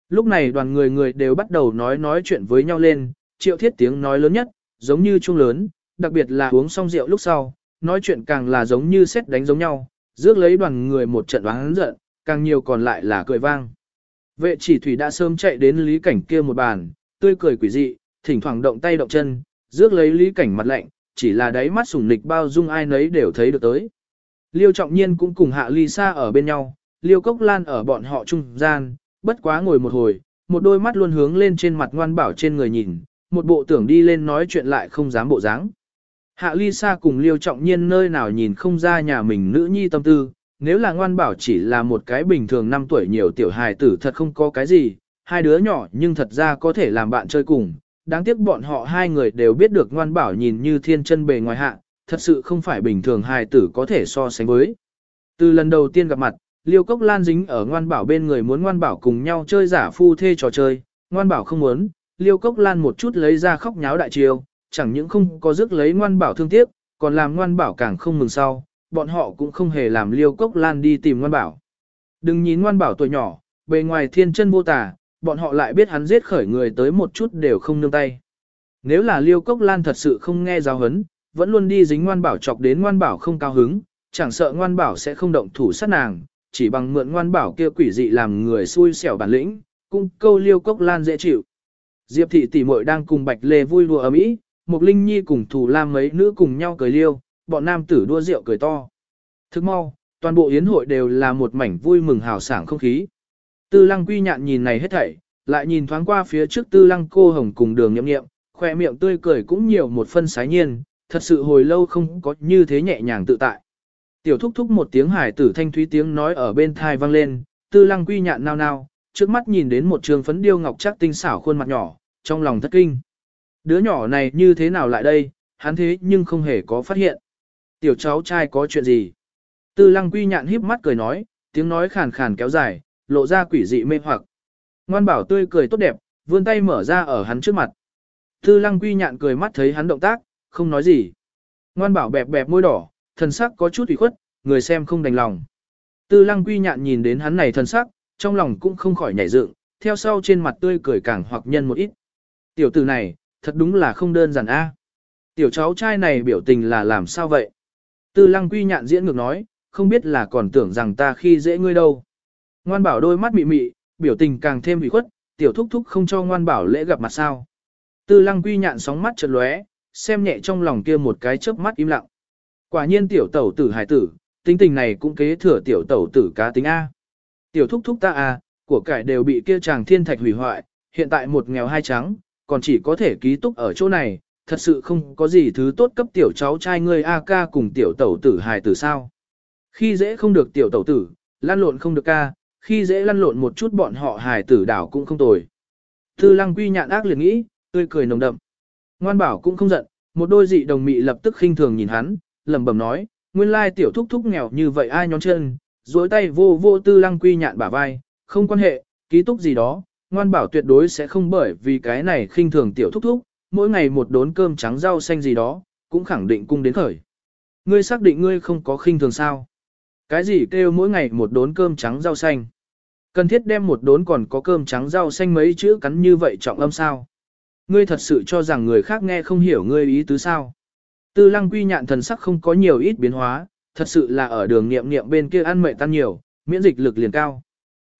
Lúc này đoàn người người đều bắt đầu nói nói chuyện với nhau lên, triệu thiết tiếng nói lớn nhất, giống như chuông lớn, đặc biệt là uống xong rượu lúc sau, nói chuyện càng là giống như xét đánh giống nhau, rước lấy đoàn người một trận oán giận, càng nhiều còn lại là cười vang. Vệ chỉ thủy đã sớm chạy đến lý cảnh kia một bàn, tươi cười quỷ dị, thỉnh thoảng động tay động chân, rước lấy lý cảnh mặt lạnh, chỉ là đáy mắt sủng nịch bao dung ai nấy đều thấy được tới. Liêu trọng nhiên cũng cùng hạ ly xa ở bên nhau, liêu cốc lan ở bọn họ trung gian, bất quá ngồi một hồi, một đôi mắt luôn hướng lên trên mặt ngoan bảo trên người nhìn, một bộ tưởng đi lên nói chuyện lại không dám bộ dáng. Hạ ly Sa cùng liêu trọng nhiên nơi nào nhìn không ra nhà mình nữ nhi tâm tư, nếu là ngoan bảo chỉ là một cái bình thường 5 tuổi nhiều tiểu hài tử thật không có cái gì, hai đứa nhỏ nhưng thật ra có thể làm bạn chơi cùng. Đáng tiếc bọn họ hai người đều biết được ngoan bảo nhìn như thiên chân bề ngoài hạ, thật sự không phải bình thường hài tử có thể so sánh với. Từ lần đầu tiên gặp mặt, Liêu Cốc Lan dính ở ngoan bảo bên người muốn ngoan bảo cùng nhau chơi giả phu thê trò chơi, ngoan bảo không muốn, Liêu Cốc Lan một chút lấy ra khóc nháo đại chiều, chẳng những không có rước lấy ngoan bảo thương tiếc, còn làm ngoan bảo càng không mừng sau, bọn họ cũng không hề làm Liêu Cốc Lan đi tìm ngoan bảo. Đừng nhìn ngoan bảo tuổi nhỏ, bề ngoài thiên chân vô tả, bọn họ lại biết hắn giết khởi người tới một chút đều không nương tay. Nếu là Liêu Cốc Lan thật sự không nghe giáo hấn, vẫn luôn đi dính ngoan bảo chọc đến ngoan bảo không cao hứng, chẳng sợ ngoan bảo sẽ không động thủ sát nàng, chỉ bằng mượn ngoan bảo kia quỷ dị làm người xui xẻo bản lĩnh, cung câu Liêu Cốc Lan dễ chịu. Diệp thị tỷ muội đang cùng Bạch Lê vui đùa ấm ý, Mục Linh Nhi cùng Thù Lam mấy nữ cùng nhau cười liêu, bọn nam tử đua rượu cười to. Thức mau, toàn bộ yến hội đều là một mảnh vui mừng hào sảng không khí. Tư lăng quy nhạn nhìn này hết thảy, lại nhìn thoáng qua phía trước tư lăng cô hồng cùng đường nhậm nghiệm, khoe miệng tươi cười cũng nhiều một phân sái nhiên, thật sự hồi lâu không có như thế nhẹ nhàng tự tại. Tiểu thúc thúc một tiếng hải tử thanh thúy tiếng nói ở bên thai vang lên, tư lăng quy nhạn nao nao, trước mắt nhìn đến một trường phấn điêu ngọc chắc tinh xảo khuôn mặt nhỏ, trong lòng thất kinh. Đứa nhỏ này như thế nào lại đây, hắn thế nhưng không hề có phát hiện. Tiểu cháu trai có chuyện gì? Tư lăng quy nhạn híp mắt cười nói, tiếng nói khàn khàn kéo dài, lộ ra quỷ dị mê hoặc. Ngoan bảo tươi cười tốt đẹp, vươn tay mở ra ở hắn trước mặt. Tư lăng quy nhạn cười mắt thấy hắn động tác, không nói gì. Ngoan bảo bẹp bẹp môi đỏ, thần sắc có chút ủy khuất, người xem không đành lòng. Tư lăng quy nhạn nhìn đến hắn này thần sắc, trong lòng cũng không khỏi nhảy dựng, theo sau trên mặt tươi cười càng hoặc nhân một ít. Tiểu tử này, thật đúng là không đơn giản a. Tiểu cháu trai này biểu tình là làm sao vậy? Tư lăng quy nhạn diễn ngược nói, không biết là còn tưởng rằng ta khi dễ ngươi đâu. Ngoan bảo đôi mắt mị mị, biểu tình càng thêm ủy khuất, tiểu thúc thúc không cho ngoan bảo lễ gặp mặt sao. Tư lăng quy nhạn sóng mắt chợt lóe, xem nhẹ trong lòng kia một cái chớp mắt im lặng. Quả nhiên tiểu tẩu tử hải tử, tính tình này cũng kế thừa tiểu tẩu tử cá tính A. Tiểu thúc thúc ta A, của cải đều bị kia chàng thiên thạch hủy hoại, hiện tại một nghèo hai trắng, còn chỉ có thể ký túc ở chỗ này, thật sự không có gì thứ tốt cấp tiểu cháu trai ngươi A ca cùng tiểu tẩu tử hài tử sao. Khi dễ không được tiểu tẩu tử, lăn lộn không được ca, khi dễ lăn lộn một chút bọn họ hài tử đảo cũng không tồi. Thư lăng quy nhạn ác liền nghĩ, tươi cười nồng đậm. Ngoan bảo cũng không giận, một đôi dị đồng mị lập tức khinh thường nhìn hắn, lẩm bẩm nói, nguyên lai tiểu thúc thúc nghèo như vậy ai nhón chân, duỗi tay vô vô tư lăng quy nhạn bả vai, không quan hệ, ký túc gì đó, ngoan bảo tuyệt đối sẽ không bởi vì cái này khinh thường tiểu thúc thúc, mỗi ngày một đốn cơm trắng rau xanh gì đó, cũng khẳng định cung đến khởi. Ngươi xác định ngươi không có khinh thường sao? Cái gì kêu mỗi ngày một đốn cơm trắng rau xanh? Cần thiết đem một đốn còn có cơm trắng rau xanh mấy chữ cắn như vậy trọng âm sao? Ngươi thật sự cho rằng người khác nghe không hiểu ngươi ý tứ sao? Tư lăng quy nhạn thần sắc không có nhiều ít biến hóa, thật sự là ở đường nghiệm nghiệm bên kia ăn mệ tan nhiều, miễn dịch lực liền cao.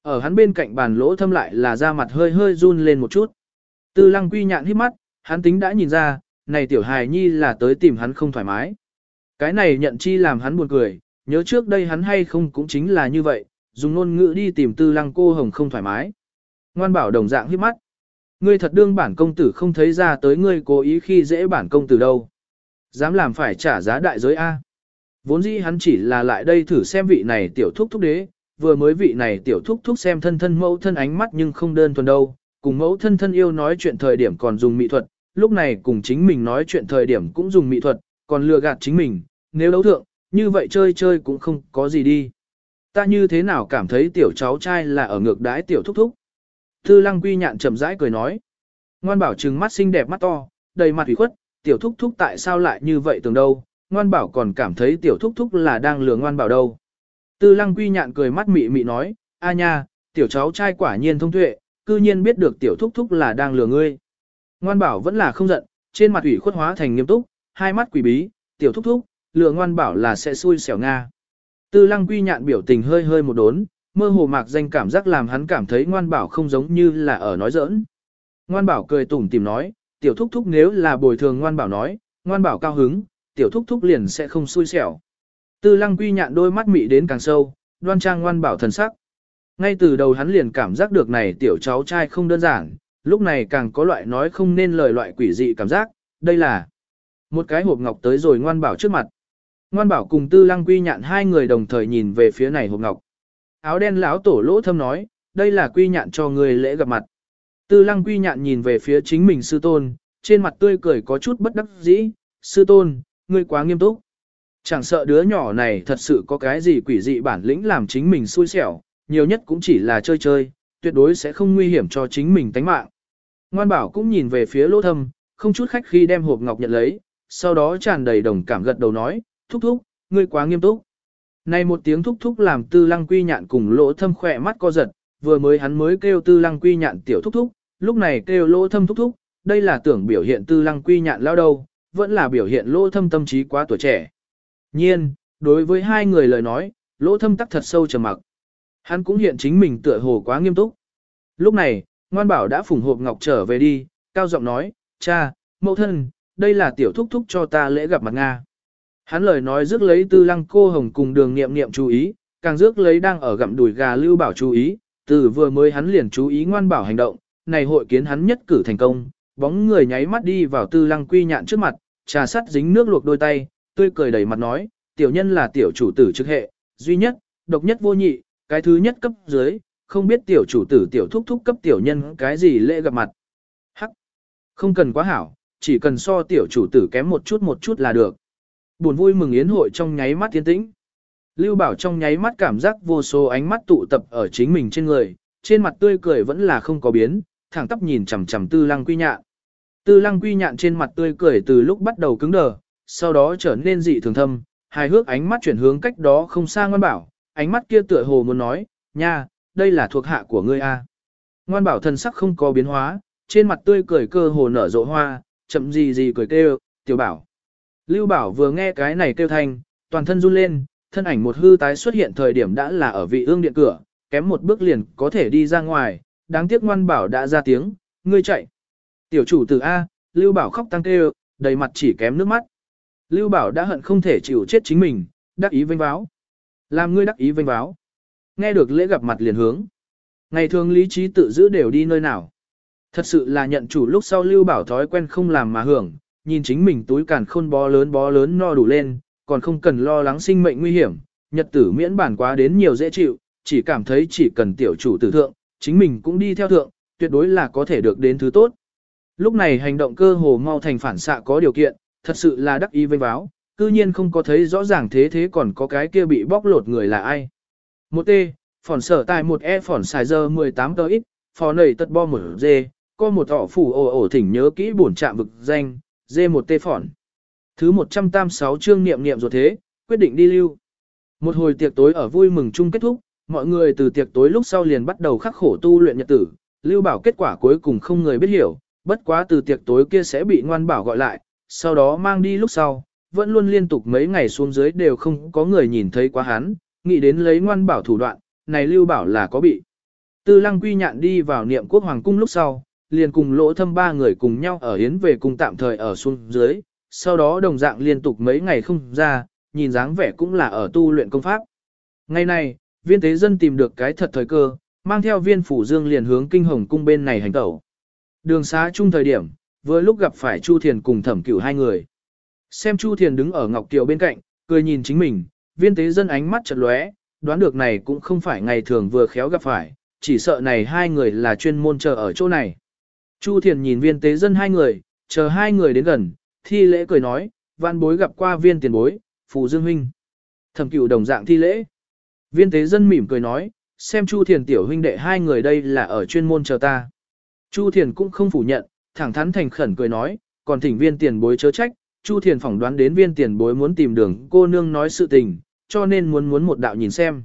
Ở hắn bên cạnh bàn lỗ thâm lại là da mặt hơi hơi run lên một chút. Tư lăng quy nhạn hít mắt, hắn tính đã nhìn ra, này tiểu hài nhi là tới tìm hắn không thoải mái. Cái này nhận chi làm hắn buồn cười, nhớ trước đây hắn hay không cũng chính là như vậy, dùng ngôn ngữ đi tìm tư lăng cô hồng không thoải mái. Ngoan bảo đồng dạng hít mắt. Ngươi thật đương bản công tử không thấy ra tới ngươi cố ý khi dễ bản công tử đâu. Dám làm phải trả giá đại giới A. Vốn dĩ hắn chỉ là lại đây thử xem vị này tiểu thúc thúc đế, vừa mới vị này tiểu thúc thúc xem thân thân mẫu thân ánh mắt nhưng không đơn thuần đâu, cùng mẫu thân thân yêu nói chuyện thời điểm còn dùng mỹ thuật, lúc này cùng chính mình nói chuyện thời điểm cũng dùng mỹ thuật, còn lừa gạt chính mình, nếu đấu thượng, như vậy chơi chơi cũng không có gì đi. Ta như thế nào cảm thấy tiểu cháu trai là ở ngược đái tiểu thúc thúc. Thư lăng quy nhạn chậm rãi cười nói. Ngoan bảo trừng mắt xinh đẹp mắt to, đầy mặt ủy khuất, tiểu thúc thúc tại sao lại như vậy tưởng đâu, ngoan bảo còn cảm thấy tiểu thúc thúc là đang lừa ngoan bảo đâu. Tư lăng quy nhạn cười mắt mị mị nói, a nha, tiểu cháu trai quả nhiên thông tuệ, cư nhiên biết được tiểu thúc thúc là đang lừa ngươi. Ngoan bảo vẫn là không giận, trên mặt ủy khuất hóa thành nghiêm túc, hai mắt quỷ bí, tiểu thúc thúc, lừa ngoan bảo là sẽ xui xẻo Nga. Tư lăng quy nhạn biểu tình hơi hơi một đốn, mơ hồ mạc danh cảm giác làm hắn cảm thấy ngoan bảo không giống như là ở nói giỡn. Ngoan bảo cười tủm tìm nói, tiểu thúc thúc nếu là bồi thường ngoan bảo nói, ngoan bảo cao hứng, tiểu thúc thúc liền sẽ không xui xẻo. Tư lăng quy nhạn đôi mắt mị đến càng sâu, đoan trang ngoan bảo thần sắc. Ngay từ đầu hắn liền cảm giác được này tiểu cháu trai không đơn giản, lúc này càng có loại nói không nên lời loại quỷ dị cảm giác, đây là một cái hộp ngọc tới rồi ngoan bảo trước mặt. Ngoan bảo cùng tư lăng quy nhạn hai người đồng thời nhìn về phía này hộp ngọc. Áo đen lão tổ lỗ thâm nói, đây là quy nhạn cho người lễ gặp mặt. Tư lăng quy nhạn nhìn về phía chính mình sư tôn, trên mặt tươi cười có chút bất đắc dĩ, sư tôn, ngươi quá nghiêm túc. Chẳng sợ đứa nhỏ này thật sự có cái gì quỷ dị bản lĩnh làm chính mình xui xẻo, nhiều nhất cũng chỉ là chơi chơi, tuyệt đối sẽ không nguy hiểm cho chính mình tánh mạng. Ngoan bảo cũng nhìn về phía lỗ thâm, không chút khách khi đem hộp ngọc nhận lấy, sau đó tràn đầy đồng cảm gật đầu nói, thúc thúc, ngươi quá nghiêm túc. Này một tiếng thúc thúc làm tư lăng quy nhạn cùng lỗ thâm khỏe mắt co giật, vừa mới hắn mới kêu tư lăng quy nhạn tiểu thúc thúc, lúc này kêu lỗ thâm thúc thúc, đây là tưởng biểu hiện tư lăng quy nhạn lao đâu, vẫn là biểu hiện lỗ thâm tâm trí quá tuổi trẻ. Nhiên, đối với hai người lời nói, lỗ thâm tắc thật sâu trầm mặc. Hắn cũng hiện chính mình tựa hồ quá nghiêm túc. Lúc này, ngoan bảo đã phủng hộp ngọc trở về đi, cao giọng nói, cha, mẫu thân, đây là tiểu thúc thúc cho ta lễ gặp mặt Nga. Hắn lời nói rước lấy tư lăng cô hồng cùng đường nghiệm nghiệm chú ý, càng rước lấy đang ở gặm đùi gà lưu bảo chú ý, từ vừa mới hắn liền chú ý ngoan bảo hành động, này hội kiến hắn nhất cử thành công, bóng người nháy mắt đi vào tư lăng quy nhạn trước mặt, trà sắt dính nước luộc đôi tay, tươi cười đầy mặt nói, tiểu nhân là tiểu chủ tử trực hệ, duy nhất, độc nhất vô nhị, cái thứ nhất cấp dưới, không biết tiểu chủ tử tiểu thúc thúc cấp tiểu nhân cái gì lễ gặp mặt. Hắc, không cần quá hảo, chỉ cần so tiểu chủ tử kém một chút một chút là được. Buồn vui mừng yến hội trong nháy mắt tiến tĩnh. Lưu Bảo trong nháy mắt cảm giác vô số ánh mắt tụ tập ở chính mình trên người, trên mặt tươi cười vẫn là không có biến, thẳng tắp nhìn chằm chằm Tư Lăng Quy Nhạn. Tư Lăng Quy Nhạn trên mặt tươi cười từ lúc bắt đầu cứng đờ, sau đó trở nên dị thường thâm, hài hước ánh mắt chuyển hướng cách đó không xa Ngoan Bảo, ánh mắt kia tựa hồ muốn nói, nha, đây là thuộc hạ của ngươi a. Ngoan Bảo thần sắc không có biến hóa, trên mặt tươi cười cơ hồ nở rộ hoa, chậm gì gì cười kêu, tiểu bảo. Lưu Bảo vừa nghe cái này kêu thanh, toàn thân run lên, thân ảnh một hư tái xuất hiện thời điểm đã là ở vị ương điện cửa, kém một bước liền có thể đi ra ngoài, đáng tiếc ngoan bảo đã ra tiếng, ngươi chạy. Tiểu chủ tử A, Lưu Bảo khóc tăng kêu, đầy mặt chỉ kém nước mắt. Lưu Bảo đã hận không thể chịu chết chính mình, đắc ý vênh báo. Làm ngươi đắc ý vênh báo. Nghe được lễ gặp mặt liền hướng. Ngày thường lý trí tự giữ đều đi nơi nào. Thật sự là nhận chủ lúc sau Lưu Bảo thói quen không làm mà hưởng, nhìn chính mình túi càn khôn bó lớn bó lớn no đủ lên, còn không cần lo lắng sinh mệnh nguy hiểm, nhật tử miễn bản quá đến nhiều dễ chịu, chỉ cảm thấy chỉ cần tiểu chủ tử thượng, chính mình cũng đi theo thượng, tuyệt đối là có thể được đến thứ tốt. Lúc này hành động cơ hồ mau thành phản xạ có điều kiện, thật sự là đắc ý vênh báo, cư nhiên không có thấy rõ ràng thế thế còn có cái kia bị bóc lột người là ai. Một T, phỏn sở tài một E phỏn xài giờ 18 tờ ít, phò nầy tật bo một D, có một họ phủ ổ ổ thỉnh nhớ kỹ bổn trạm vực danh, D một T phỏn. Thứ 186 chương niệm niệm rồi thế, quyết định đi lưu. Một hồi tiệc tối ở vui mừng chung kết thúc, mọi người từ tiệc tối lúc sau liền bắt đầu khắc khổ tu luyện nhật tử, lưu bảo kết quả cuối cùng không người biết hiểu, bất quá từ tiệc tối kia sẽ bị ngoan bảo gọi lại, sau đó mang đi lúc sau, vẫn luôn liên tục mấy ngày xuống dưới đều không có người nhìn thấy quá hắn, nghĩ đến lấy ngoan bảo thủ đoạn, này lưu bảo là có bị. Tư lăng quy nhạn đi vào niệm quốc hoàng cung lúc sau, liền cùng lỗ thâm ba người cùng nhau ở hiến về cùng tạm thời ở xuống dưới, sau đó đồng dạng liên tục mấy ngày không ra, nhìn dáng vẻ cũng là ở tu luyện công pháp. Ngày này, viên thế dân tìm được cái thật thời cơ, mang theo viên phủ dương liền hướng kinh hồng cung bên này hành tẩu. Đường xá chung thời điểm, vừa lúc gặp phải Chu Thiền cùng thẩm cửu hai người. Xem Chu Thiền đứng ở Ngọc Kiều bên cạnh, cười nhìn chính mình, viên tế dân ánh mắt chật lóe, đoán được này cũng không phải ngày thường vừa khéo gặp phải, chỉ sợ này hai người là chuyên môn chờ ở chỗ này. Chu Thiền nhìn viên tế dân hai người, chờ hai người đến gần, thi lễ cười nói, văn bối gặp qua viên tiền bối, phù dương huynh. Thẩm cửu đồng dạng thi lễ. Viên tế dân mỉm cười nói, xem Chu Thiền tiểu huynh đệ hai người đây là ở chuyên môn chờ ta. Chu Thiền cũng không phủ nhận, thẳng thắn thành khẩn cười nói, còn thỉnh viên tiền bối chớ trách, Chu Thiền phỏng đoán đến viên tiền bối muốn tìm đường cô nương nói sự tình, cho nên muốn muốn một đạo nhìn xem.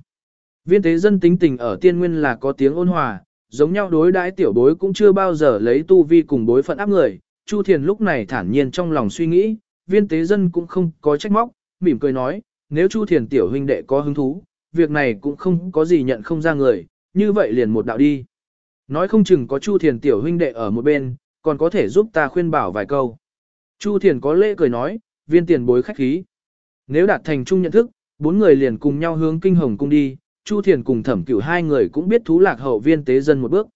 Viên tế dân tính tình ở tiên nguyên là có tiếng ôn hòa, giống nhau đối đãi tiểu bối cũng chưa bao giờ lấy tu vi cùng bối phận áp người. Chu Thiền lúc này thản nhiên trong lòng suy nghĩ, viên tế dân cũng không có trách móc, mỉm cười nói, nếu Chu Thiền tiểu huynh đệ có hứng thú, việc này cũng không có gì nhận không ra người, như vậy liền một đạo đi. Nói không chừng có Chu Thiền tiểu huynh đệ ở một bên, còn có thể giúp ta khuyên bảo vài câu. Chu Thiền có lễ cười nói, viên tiền bối khách khí. Nếu đạt thành chung nhận thức, bốn người liền cùng nhau hướng kinh hồng cung đi, Chu Thiền cùng thẩm cửu hai người cũng biết thú lạc hậu viên tế dân một bước.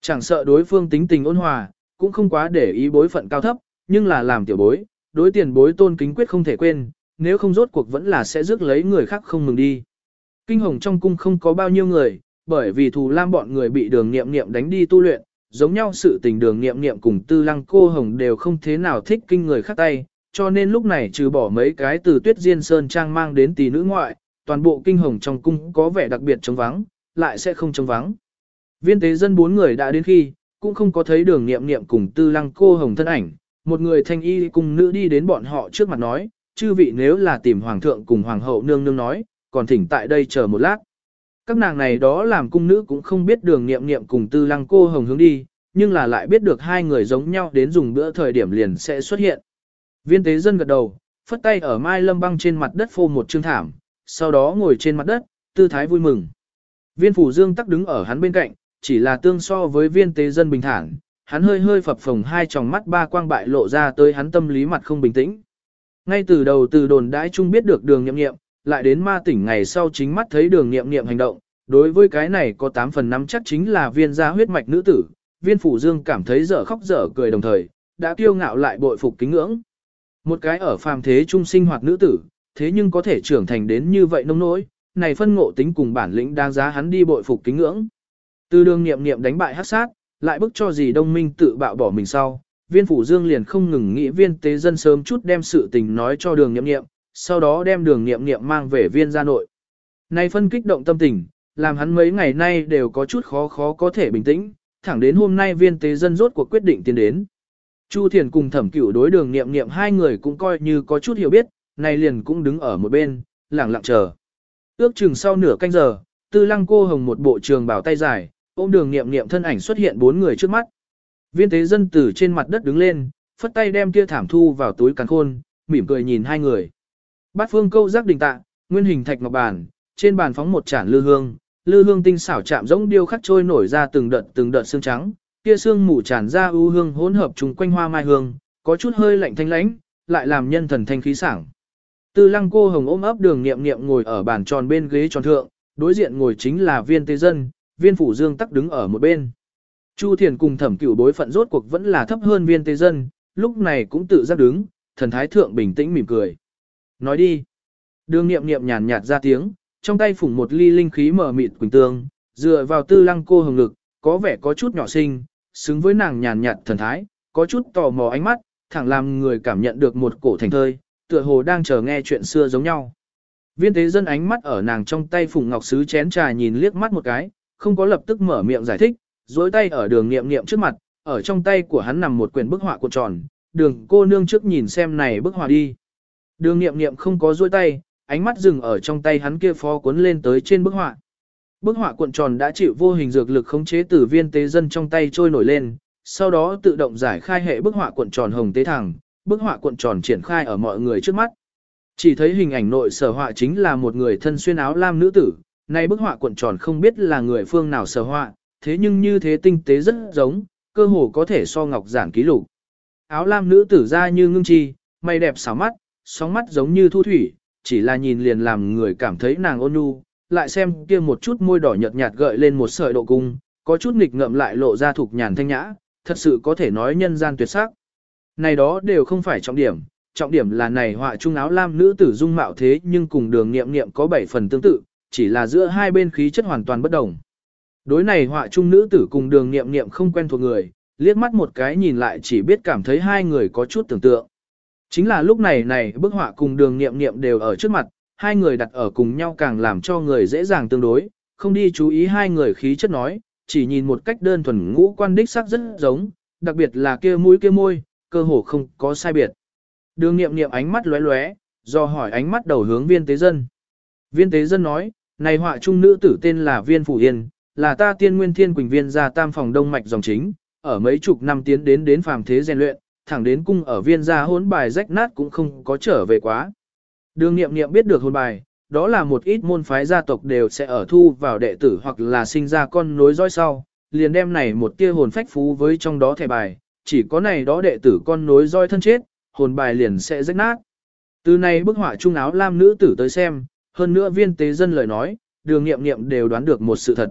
Chẳng sợ đối phương tính tình ôn hòa, cũng không quá để ý bối phận cao thấp, nhưng là làm tiểu bối, đối tiền bối tôn kính quyết không thể quên, nếu không rốt cuộc vẫn là sẽ rước lấy người khác không mừng đi. Kinh hồng trong cung không có bao nhiêu người, bởi vì thù lam bọn người bị đường nghiệm nghiệm đánh đi tu luyện, giống nhau sự tình đường nghiệm nghiệm cùng tư lăng cô hồng đều không thế nào thích kinh người khác tay, cho nên lúc này trừ bỏ mấy cái từ tuyết diên sơn trang mang đến tỷ nữ ngoại, toàn bộ kinh hồng trong cung có vẻ đặc biệt trống vắng, lại sẽ không trống vắng. Viên tế dân bốn người đã đến khi, cũng không có thấy đường nghiệm nghiệm cùng tư lăng cô hồng thân ảnh, một người thanh y cùng nữ đi đến bọn họ trước mặt nói, chư vị nếu là tìm hoàng thượng cùng hoàng hậu nương nương nói, còn thỉnh tại đây chờ một lát. Các nàng này đó làm cung nữ cũng không biết đường nghiệm nghiệm cùng tư lăng cô hồng hướng đi, nhưng là lại biết được hai người giống nhau đến dùng bữa thời điểm liền sẽ xuất hiện. Viên tế dân gật đầu, phất tay ở mai lâm băng trên mặt đất phô một chương thảm, sau đó ngồi trên mặt đất, tư thái vui mừng. Viên phủ dương tắc đứng ở hắn bên cạnh, chỉ là tương so với viên tế dân bình thản, hắn hơi hơi phập phồng hai tròng mắt ba quang bại lộ ra tới hắn tâm lý mặt không bình tĩnh. Ngay từ đầu từ đồn đãi chung biết được đường nhậm nghiệm, lại đến ma tỉnh ngày sau chính mắt thấy đường nghiệm nghiệm hành động, đối với cái này có 8 phần 5 chắc chính là viên gia huyết mạch nữ tử, viên phủ dương cảm thấy dở khóc dở cười đồng thời, đã kiêu ngạo lại bội phục kính ngưỡng. Một cái ở phàm thế trung sinh hoạt nữ tử, thế nhưng có thể trưởng thành đến như vậy nông nỗi, này phân ngộ tính cùng bản lĩnh đáng giá hắn đi bội phục kính ngưỡng. Từ đường nghiệm nghiệm đánh bại hắc sát, lại bức cho gì đông minh tự bạo bỏ mình sau, viên phủ dương liền không ngừng nghĩ viên tế dân sớm chút đem sự tình nói cho đường nghiệm nghiệm, sau đó đem đường nghiệm nghiệm mang về viên gia nội. Này phân kích động tâm tình, làm hắn mấy ngày nay đều có chút khó khó có thể bình tĩnh, thẳng đến hôm nay viên tế dân rốt cuộc quyết định tiến đến. Chu Thiền cùng thẩm cửu đối đường nghiệm nghiệm hai người cũng coi như có chút hiểu biết, này liền cũng đứng ở một bên, lặng lặng chờ. Ước chừng sau nửa canh giờ, tư lăng cô hồng một bộ trường bảo tay dài, ôm đường nghiệm nghiệm thân ảnh xuất hiện bốn người trước mắt. Viên tế dân từ trên mặt đất đứng lên, phất tay đem kia thảm thu vào túi càn khôn, mỉm cười nhìn hai người. Bát phương câu giác đình tạ, nguyên hình thạch ngọc bàn, trên bàn phóng một chản lư hương, lư hương tinh xảo chạm giống điêu khắc trôi nổi ra từng đợt từng đợt xương trắng, kia xương mù tràn ra ưu hương hỗn hợp trùng quanh hoa mai hương, có chút hơi lạnh thanh lãnh, lại làm nhân thần thanh khí sảng. Tư lăng cô hồng ôm ấp đường nghiệm nghiệm ngồi ở bàn tròn bên ghế tròn thượng, đối diện ngồi chính là viên tế dân, viên phủ dương tắc đứng ở một bên. Chu thiền cùng thẩm cửu đối phận rốt cuộc vẫn là thấp hơn viên tế dân, lúc này cũng tự giác đứng, thần thái thượng bình tĩnh mỉm cười. Nói đi. Đường nghiệm nghiệm nhàn nhạt ra tiếng, trong tay phủng một ly linh khí mở mịt quỳnh tương, dựa vào tư lăng cô hồng lực, có vẻ có chút nhỏ xinh, xứng với nàng nhàn nhạt thần thái, có chút tò mò ánh mắt, thẳng làm người cảm nhận được một cổ thành thơi, tựa hồ đang chờ nghe chuyện xưa giống nhau. Viên tế dân ánh mắt ở nàng trong tay phùng ngọc sứ chén trà nhìn liếc mắt một cái, không có lập tức mở miệng giải thích, dối tay ở đường nghiệm nghiệm trước mặt, ở trong tay của hắn nằm một quyển bức họa cuộn tròn, đường cô nương trước nhìn xem này bức họa đi. Đường nghiệm nghiệm không có dối tay, ánh mắt dừng ở trong tay hắn kia phó cuốn lên tới trên bức họa. Bức họa cuộn tròn đã chịu vô hình dược lực khống chế từ viên tế dân trong tay trôi nổi lên, sau đó tự động giải khai hệ bức họa cuộn tròn hồng tế thẳng, bức họa cuộn tròn triển khai ở mọi người trước mắt. Chỉ thấy hình ảnh nội sở họa chính là một người thân xuyên áo lam nữ tử, nay bức họa cuộn tròn không biết là người phương nào sở họa, thế nhưng như thế tinh tế rất giống, cơ hồ có thể so ngọc giản ký lục. Áo lam nữ tử ra như ngưng chi, mày đẹp xảo mắt, sóng mắt giống như thu thủy, chỉ là nhìn liền làm người cảm thấy nàng ôn nhu, lại xem kia một chút môi đỏ nhợt nhạt gợi lên một sợi độ cung, có chút nghịch ngợm lại lộ ra thuộc nhàn thanh nhã, thật sự có thể nói nhân gian tuyệt sắc. Này đó đều không phải trọng điểm, trọng điểm là này họa trung áo lam nữ tử dung mạo thế nhưng cùng đường nghiệm nghiệm có 7 phần tương tự, chỉ là giữa hai bên khí chất hoàn toàn bất đồng. Đối này họa trung nữ tử cùng đường nghiệm nghiệm không quen thuộc người, liếc mắt một cái nhìn lại chỉ biết cảm thấy hai người có chút tưởng tượng. Chính là lúc này này bức họa cùng đường nghiệm nghiệm đều ở trước mặt, hai người đặt ở cùng nhau càng làm cho người dễ dàng tương đối, không đi chú ý hai người khí chất nói, chỉ nhìn một cách đơn thuần ngũ quan đích sắc rất giống, đặc biệt là kia mũi kia môi, cơ hồ không có sai biệt. Đường nghiệm nghiệm ánh mắt lóe lóe, do hỏi ánh mắt đầu hướng viên tế dân. Viên tế dân nói, này họa trung nữ tử tên là Viên Phủ Yên, là ta tiên nguyên thiên quỳnh viên gia tam phòng đông mạch dòng chính, ở mấy chục năm tiến đến đến phàm thế rèn luyện, thẳng đến cung ở viên gia hỗn bài rách nát cũng không có trở về quá. Đường nghiệm nghiệm biết được hôn bài, đó là một ít môn phái gia tộc đều sẽ ở thu vào đệ tử hoặc là sinh ra con nối dõi sau, liền đem này một tia hồn phách phú với trong đó thẻ bài, chỉ có này đó đệ tử con nối dõi thân chết, hồn bài liền sẽ rách nát. Từ này bức họa trung áo lam nữ tử tới xem, hơn nữa viên tế dân lời nói, đường nghiệm nghiệm đều đoán được một sự thật.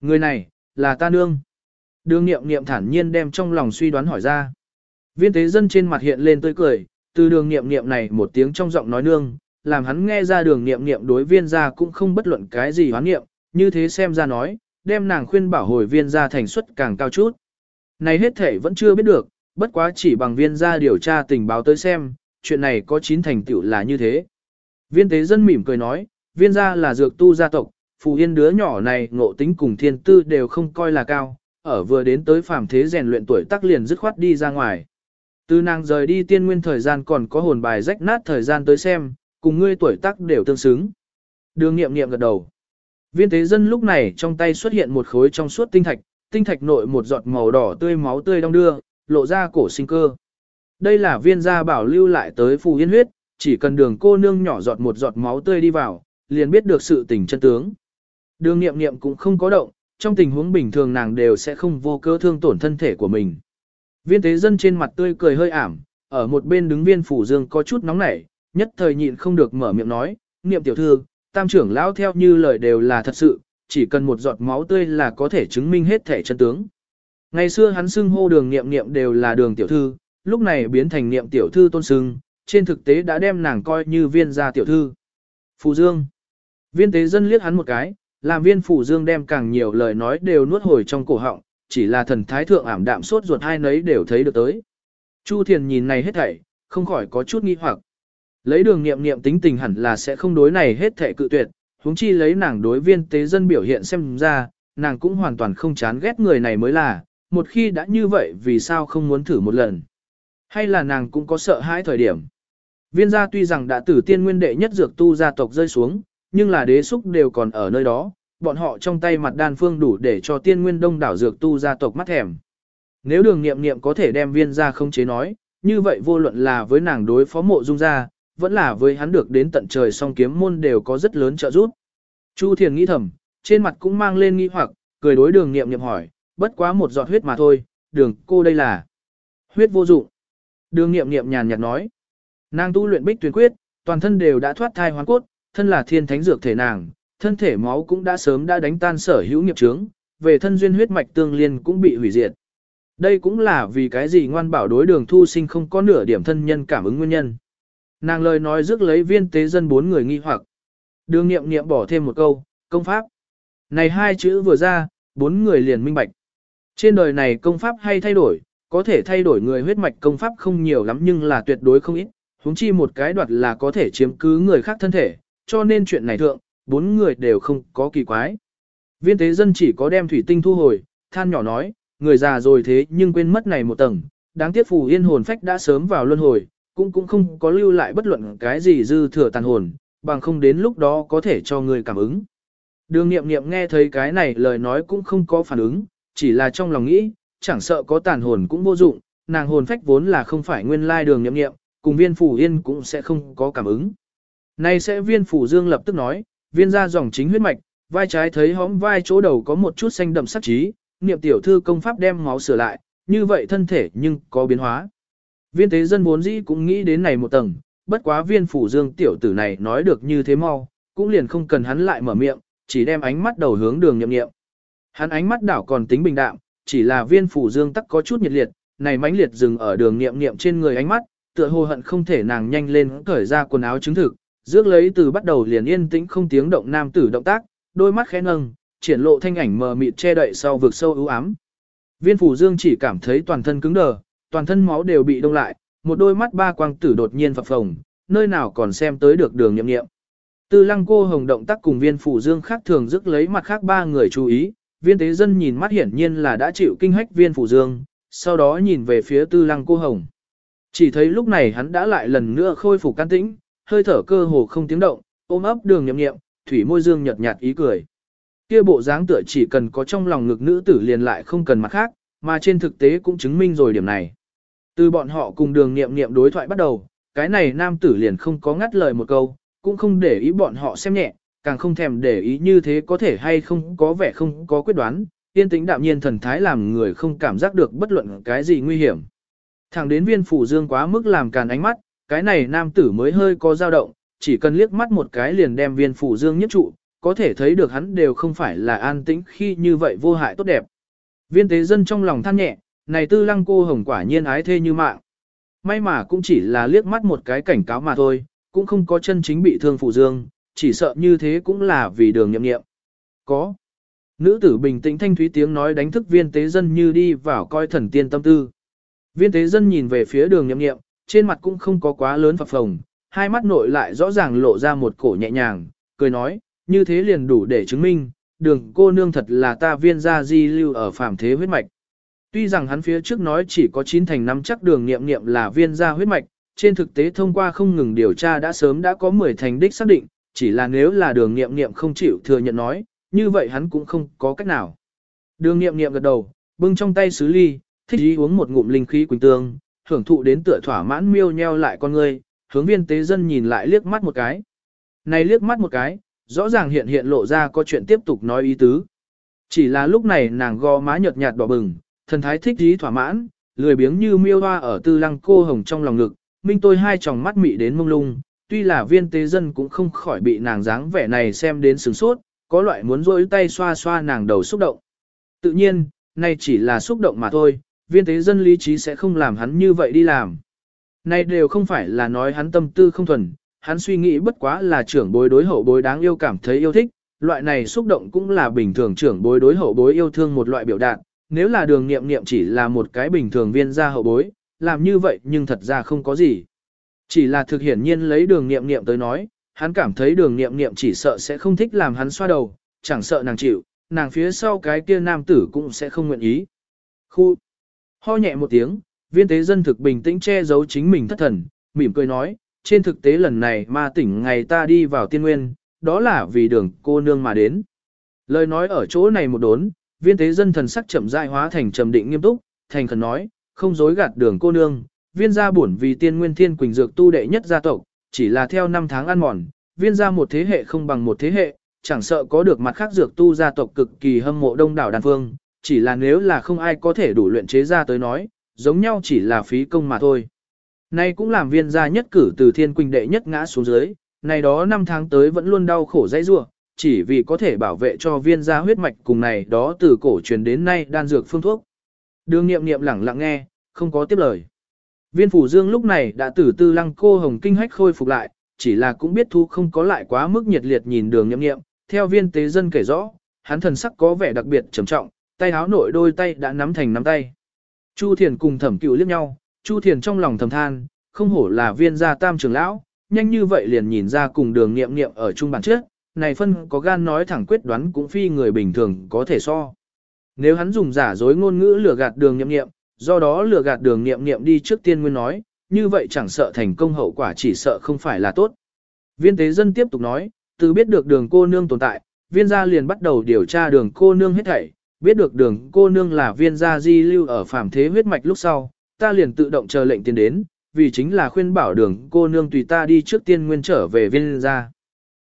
Người này, là ta nương. Đường nghiệm nghiệm thản nhiên đem trong lòng suy đoán hỏi ra. Viên tế dân trên mặt hiện lên tươi cười, từ đường nghiệm nghiệm này một tiếng trong giọng nói nương, làm hắn nghe ra đường nghiệm nghiệm đối viên ra cũng không bất luận cái gì hoán nghiệm, như thế xem ra nói, đem nàng khuyên bảo hồi viên ra thành suất càng cao chút. Này hết thể vẫn chưa biết được, bất quá chỉ bằng viên ra điều tra tình báo tới xem, chuyện này có chín thành tựu là như thế. Viên tế dân mỉm cười nói, viên gia là dược tu gia tộc, phù yên đứa nhỏ này ngộ tính cùng thiên tư đều không coi là cao, ở vừa đến tới phàm thế rèn luyện tuổi tác liền dứt khoát đi ra ngoài. Từ nàng rời đi tiên nguyên thời gian còn có hồn bài rách nát thời gian tới xem, cùng ngươi tuổi tác đều tương xứng. Đường nghiệm nghiệm gật đầu. Viên tế dân lúc này trong tay xuất hiện một khối trong suốt tinh thạch, tinh thạch nội một giọt màu đỏ tươi máu tươi đong đưa, lộ ra cổ sinh cơ. Đây là viên gia bảo lưu lại tới phù yên huyết, chỉ cần đường cô nương nhỏ giọt một giọt máu tươi đi vào, liền biết được sự tình chân tướng. Đường nghiệm nghiệm cũng không có động, trong tình huống bình thường nàng đều sẽ không vô cơ thương tổn thân thể của mình. Viên tế dân trên mặt tươi cười hơi ảm, ở một bên đứng viên phủ dương có chút nóng nảy, nhất thời nhịn không được mở miệng nói, niệm tiểu thư, tam trưởng lão theo như lời đều là thật sự, chỉ cần một giọt máu tươi là có thể chứng minh hết thể chân tướng. Ngày xưa hắn xưng hô đường niệm niệm đều là đường tiểu thư, lúc này biến thành niệm tiểu thư tôn xưng, trên thực tế đã đem nàng coi như viên gia tiểu thư. Phù Dương. Viên tế dân liếc hắn một cái, làm viên Phù Dương đem càng nhiều lời nói đều nuốt hồi trong cổ họng, chỉ là thần thái thượng ảm đạm sốt ruột hai nấy đều thấy được tới. Chu Thiền nhìn này hết thảy, không khỏi có chút nghi hoặc. Lấy đường nghiệm nghiệm tính tình hẳn là sẽ không đối này hết thảy cự tuyệt, huống chi lấy nàng đối viên tế dân biểu hiện xem ra, nàng cũng hoàn toàn không chán ghét người này mới là, một khi đã như vậy vì sao không muốn thử một lần. Hay là nàng cũng có sợ hãi thời điểm. Viên gia tuy rằng đã tử tiên nguyên đệ nhất dược tu gia tộc rơi xuống, nhưng là đế xúc đều còn ở nơi đó, bọn họ trong tay mặt đan phương đủ để cho tiên nguyên đông đảo dược tu gia tộc mắt thèm. Nếu đường nghiệm nghiệm có thể đem viên ra không chế nói, như vậy vô luận là với nàng đối phó mộ dung gia, vẫn là với hắn được đến tận trời song kiếm môn đều có rất lớn trợ giúp. Chu Thiền nghĩ thầm, trên mặt cũng mang lên nghi hoặc, cười đối đường nghiệm nghiệm hỏi, bất quá một giọt huyết mà thôi, đường cô đây là huyết vô dụng. Đường nghiệm nghiệm nhàn nhạt nói, nàng tu luyện bích tuyến quyết, toàn thân đều đã thoát thai hoàn cốt, thân là thiên thánh dược thể nàng, thân thể máu cũng đã sớm đã đánh tan sở hữu nghiệp chướng, về thân duyên huyết mạch tương liên cũng bị hủy diệt. Đây cũng là vì cái gì ngoan bảo đối đường thu sinh không có nửa điểm thân nhân cảm ứng nguyên nhân. Nàng lời nói rước lấy viên tế dân bốn người nghi hoặc. Đường nghiệm nghiệm bỏ thêm một câu, công pháp. Này hai chữ vừa ra, bốn người liền minh bạch. Trên đời này công pháp hay thay đổi, có thể thay đổi người huyết mạch công pháp không nhiều lắm nhưng là tuyệt đối không ít, huống chi một cái đoạt là có thể chiếm cứ người khác thân thể, cho nên chuyện này thượng, bốn người đều không có kỳ quái. Viên tế dân chỉ có đem thủy tinh thu hồi, than nhỏ nói, người già rồi thế nhưng quên mất này một tầng, đáng tiếc phù yên hồn phách đã sớm vào luân hồi, cũng cũng không có lưu lại bất luận cái gì dư thừa tàn hồn, bằng không đến lúc đó có thể cho người cảm ứng. Đường nghiệm nghiệm nghe thấy cái này lời nói cũng không có phản ứng, chỉ là trong lòng nghĩ, chẳng sợ có tàn hồn cũng vô dụng, nàng hồn phách vốn là không phải nguyên lai đường nghiệm nghiệm, cùng viên phủ yên cũng sẽ không có cảm ứng. Này sẽ viên phủ dương lập tức nói, viên ra dòng chính huyết mạch, vai trái thấy hõm vai chỗ đầu có một chút xanh đậm sắc trí, niệm tiểu thư công pháp đem máu sửa lại, như vậy thân thể nhưng có biến hóa. Viên tế dân vốn dĩ cũng nghĩ đến này một tầng, bất quá viên phủ dương tiểu tử này nói được như thế mau, cũng liền không cần hắn lại mở miệng, chỉ đem ánh mắt đầu hướng đường nhậm nghiệm. Hắn ánh mắt đảo còn tính bình đạm, chỉ là viên phủ dương tắc có chút nhiệt liệt, này mãnh liệt dừng ở đường nghiệm nghiệm trên người ánh mắt, tựa hồ hận không thể nàng nhanh lên cởi ra quần áo chứng thực, Dước lấy từ bắt đầu liền yên tĩnh không tiếng động nam tử động tác, đôi mắt khẽ nâng, triển lộ thanh ảnh mờ mịt che đậy sau vực sâu ưu ám. Viên phủ dương chỉ cảm thấy toàn thân cứng đờ, toàn thân máu đều bị đông lại, một đôi mắt ba quang tử đột nhiên phập phồng, nơi nào còn xem tới được đường nhậm nghiệm. Tư lăng cô hồng động tác cùng viên phủ dương khác thường dứt lấy mặt khác ba người chú ý, viên tế dân nhìn mắt hiển nhiên là đã chịu kinh hách viên phủ dương, sau đó nhìn về phía tư lăng cô hồng. Chỉ thấy lúc này hắn đã lại lần nữa khôi phục can tĩnh, hơi thở cơ hồ không tiếng động, ôm ấp đường nhậm nghiệm, thủy môi dương nhợt nhạt ý cười. Kia bộ dáng tựa chỉ cần có trong lòng ngực nữ tử liền lại không cần mặt khác, mà trên thực tế cũng chứng minh rồi điểm này. Từ bọn họ cùng đường nghiệm nghiệm đối thoại bắt đầu, cái này nam tử liền không có ngắt lời một câu, cũng không để ý bọn họ xem nhẹ, càng không thèm để ý như thế có thể hay không có vẻ không có quyết đoán, yên tĩnh đạm nhiên thần thái làm người không cảm giác được bất luận cái gì nguy hiểm. Thẳng đến viên phủ dương quá mức làm càn ánh mắt, cái này nam tử mới hơi có dao động, chỉ cần liếc mắt một cái liền đem viên phủ dương nhất trụ, có thể thấy được hắn đều không phải là an tĩnh khi như vậy vô hại tốt đẹp. Viên tế dân trong lòng than nhẹ, này tư lăng cô hồng quả nhiên ái thê như mạng. May mà cũng chỉ là liếc mắt một cái cảnh cáo mà thôi, cũng không có chân chính bị thương phủ dương, chỉ sợ như thế cũng là vì đường nhậm nghiệm. Có. Nữ tử bình tĩnh thanh thúy tiếng nói đánh thức viên tế dân như đi vào coi thần tiên tâm tư. Viên tế dân nhìn về phía đường nhậm nghiệm, trên mặt cũng không có quá lớn phập phồng, hai mắt nội lại rõ ràng lộ ra một cổ nhẹ nhàng, cười nói, như thế liền đủ để chứng minh, đường cô nương thật là ta viên gia di lưu ở phàm thế huyết mạch. Tuy rằng hắn phía trước nói chỉ có chín thành năm chắc đường nghiệm nghiệm là viên gia huyết mạch, trên thực tế thông qua không ngừng điều tra đã sớm đã có 10 thành đích xác định, chỉ là nếu là đường nghiệm nghiệm không chịu thừa nhận nói, như vậy hắn cũng không có cách nào. Đường nghiệm nghiệm gật đầu, bưng trong tay sứ ly, thích ý uống một ngụm linh khí quỳnh tương, hưởng thụ đến tựa thỏa mãn miêu nheo lại con ngươi, hướng viên tế dân nhìn lại liếc mắt một cái. Này liếc mắt một cái, rõ ràng hiện hiện lộ ra có chuyện tiếp tục nói ý tứ. Chỉ là lúc này nàng gò má nhợt nhạt đỏ bừng, thần thái thích ý thỏa mãn, lười biếng như miêu hoa ở tư lăng cô hồng trong lòng ngực, minh tôi hai tròng mắt mị đến mông lung, tuy là viên tế dân cũng không khỏi bị nàng dáng vẻ này xem đến sướng sốt, có loại muốn rôi tay xoa xoa nàng đầu xúc động. Tự nhiên, nay chỉ là xúc động mà thôi, viên tế dân lý trí sẽ không làm hắn như vậy đi làm. Này đều không phải là nói hắn tâm tư không thuần, hắn suy nghĩ bất quá là trưởng bối đối hậu bối đáng yêu cảm thấy yêu thích, loại này xúc động cũng là bình thường trưởng bối đối hậu bối yêu thương một loại biểu đạt, nếu là đường nghiệm nghiệm chỉ là một cái bình thường viên gia hậu bối, làm như vậy nhưng thật ra không có gì. Chỉ là thực hiển nhiên lấy đường nghiệm nghiệm tới nói, hắn cảm thấy đường nghiệm nghiệm chỉ sợ sẽ không thích làm hắn xoa đầu, chẳng sợ nàng chịu, nàng phía sau cái kia nam tử cũng sẽ không nguyện ý. Khu! Ho nhẹ một tiếng, viên tế dân thực bình tĩnh che giấu chính mình thất thần, mỉm cười nói, trên thực tế lần này ma tỉnh ngày ta đi vào tiên nguyên, đó là vì đường cô nương mà đến. Lời nói ở chỗ này một đốn, viên tế dân thần sắc chậm rãi hóa thành trầm định nghiêm túc, thành khẩn nói, không dối gạt đường cô nương, viên gia buồn vì tiên nguyên thiên quỳnh dược tu đệ nhất gia tộc, chỉ là theo năm tháng ăn mòn, viên gia một thế hệ không bằng một thế hệ, chẳng sợ có được mặt khác dược tu gia tộc cực kỳ hâm mộ đông đảo đàn phương, chỉ là nếu là không ai có thể đủ luyện chế ra tới nói, giống nhau chỉ là phí công mà thôi. Nay cũng làm viên gia nhất cử từ thiên quỳnh đệ nhất ngã xuống dưới, này đó năm tháng tới vẫn luôn đau khổ dãy rua, chỉ vì có thể bảo vệ cho viên gia huyết mạch cùng này đó từ cổ truyền đến nay đan dược phương thuốc. Đường nghiệm nghiệm lẳng lặng nghe, không có tiếp lời. Viên phủ dương lúc này đã tử tư lăng cô hồng kinh hách khôi phục lại, chỉ là cũng biết thu không có lại quá mức nhiệt liệt nhìn đường nghiệm nghiệm, theo viên tế dân kể rõ, hắn thần sắc có vẻ đặc biệt trầm trọng, tay háo nội đôi tay đã nắm thành nắm tay. Chu Thiền cùng thẩm cựu liếc nhau, Chu Thiền trong lòng thầm than, không hổ là viên gia tam trưởng lão, nhanh như vậy liền nhìn ra cùng đường nghiệm nghiệm ở chung bản trước, này phân có gan nói thẳng quyết đoán cũng phi người bình thường có thể so. Nếu hắn dùng giả dối ngôn ngữ lừa gạt đường nghiệm nghiệm, do đó lừa gạt đường nghiệm nghiệm đi trước tiên nguyên nói, như vậy chẳng sợ thành công hậu quả chỉ sợ không phải là tốt. Viên tế dân tiếp tục nói, từ biết được đường cô nương tồn tại, viên gia liền bắt đầu điều tra đường cô nương hết thảy, biết được đường cô nương là viên gia di lưu ở phàm thế huyết mạch lúc sau, ta liền tự động chờ lệnh tiến đến, vì chính là khuyên bảo đường cô nương tùy ta đi trước tiên nguyên trở về viên gia.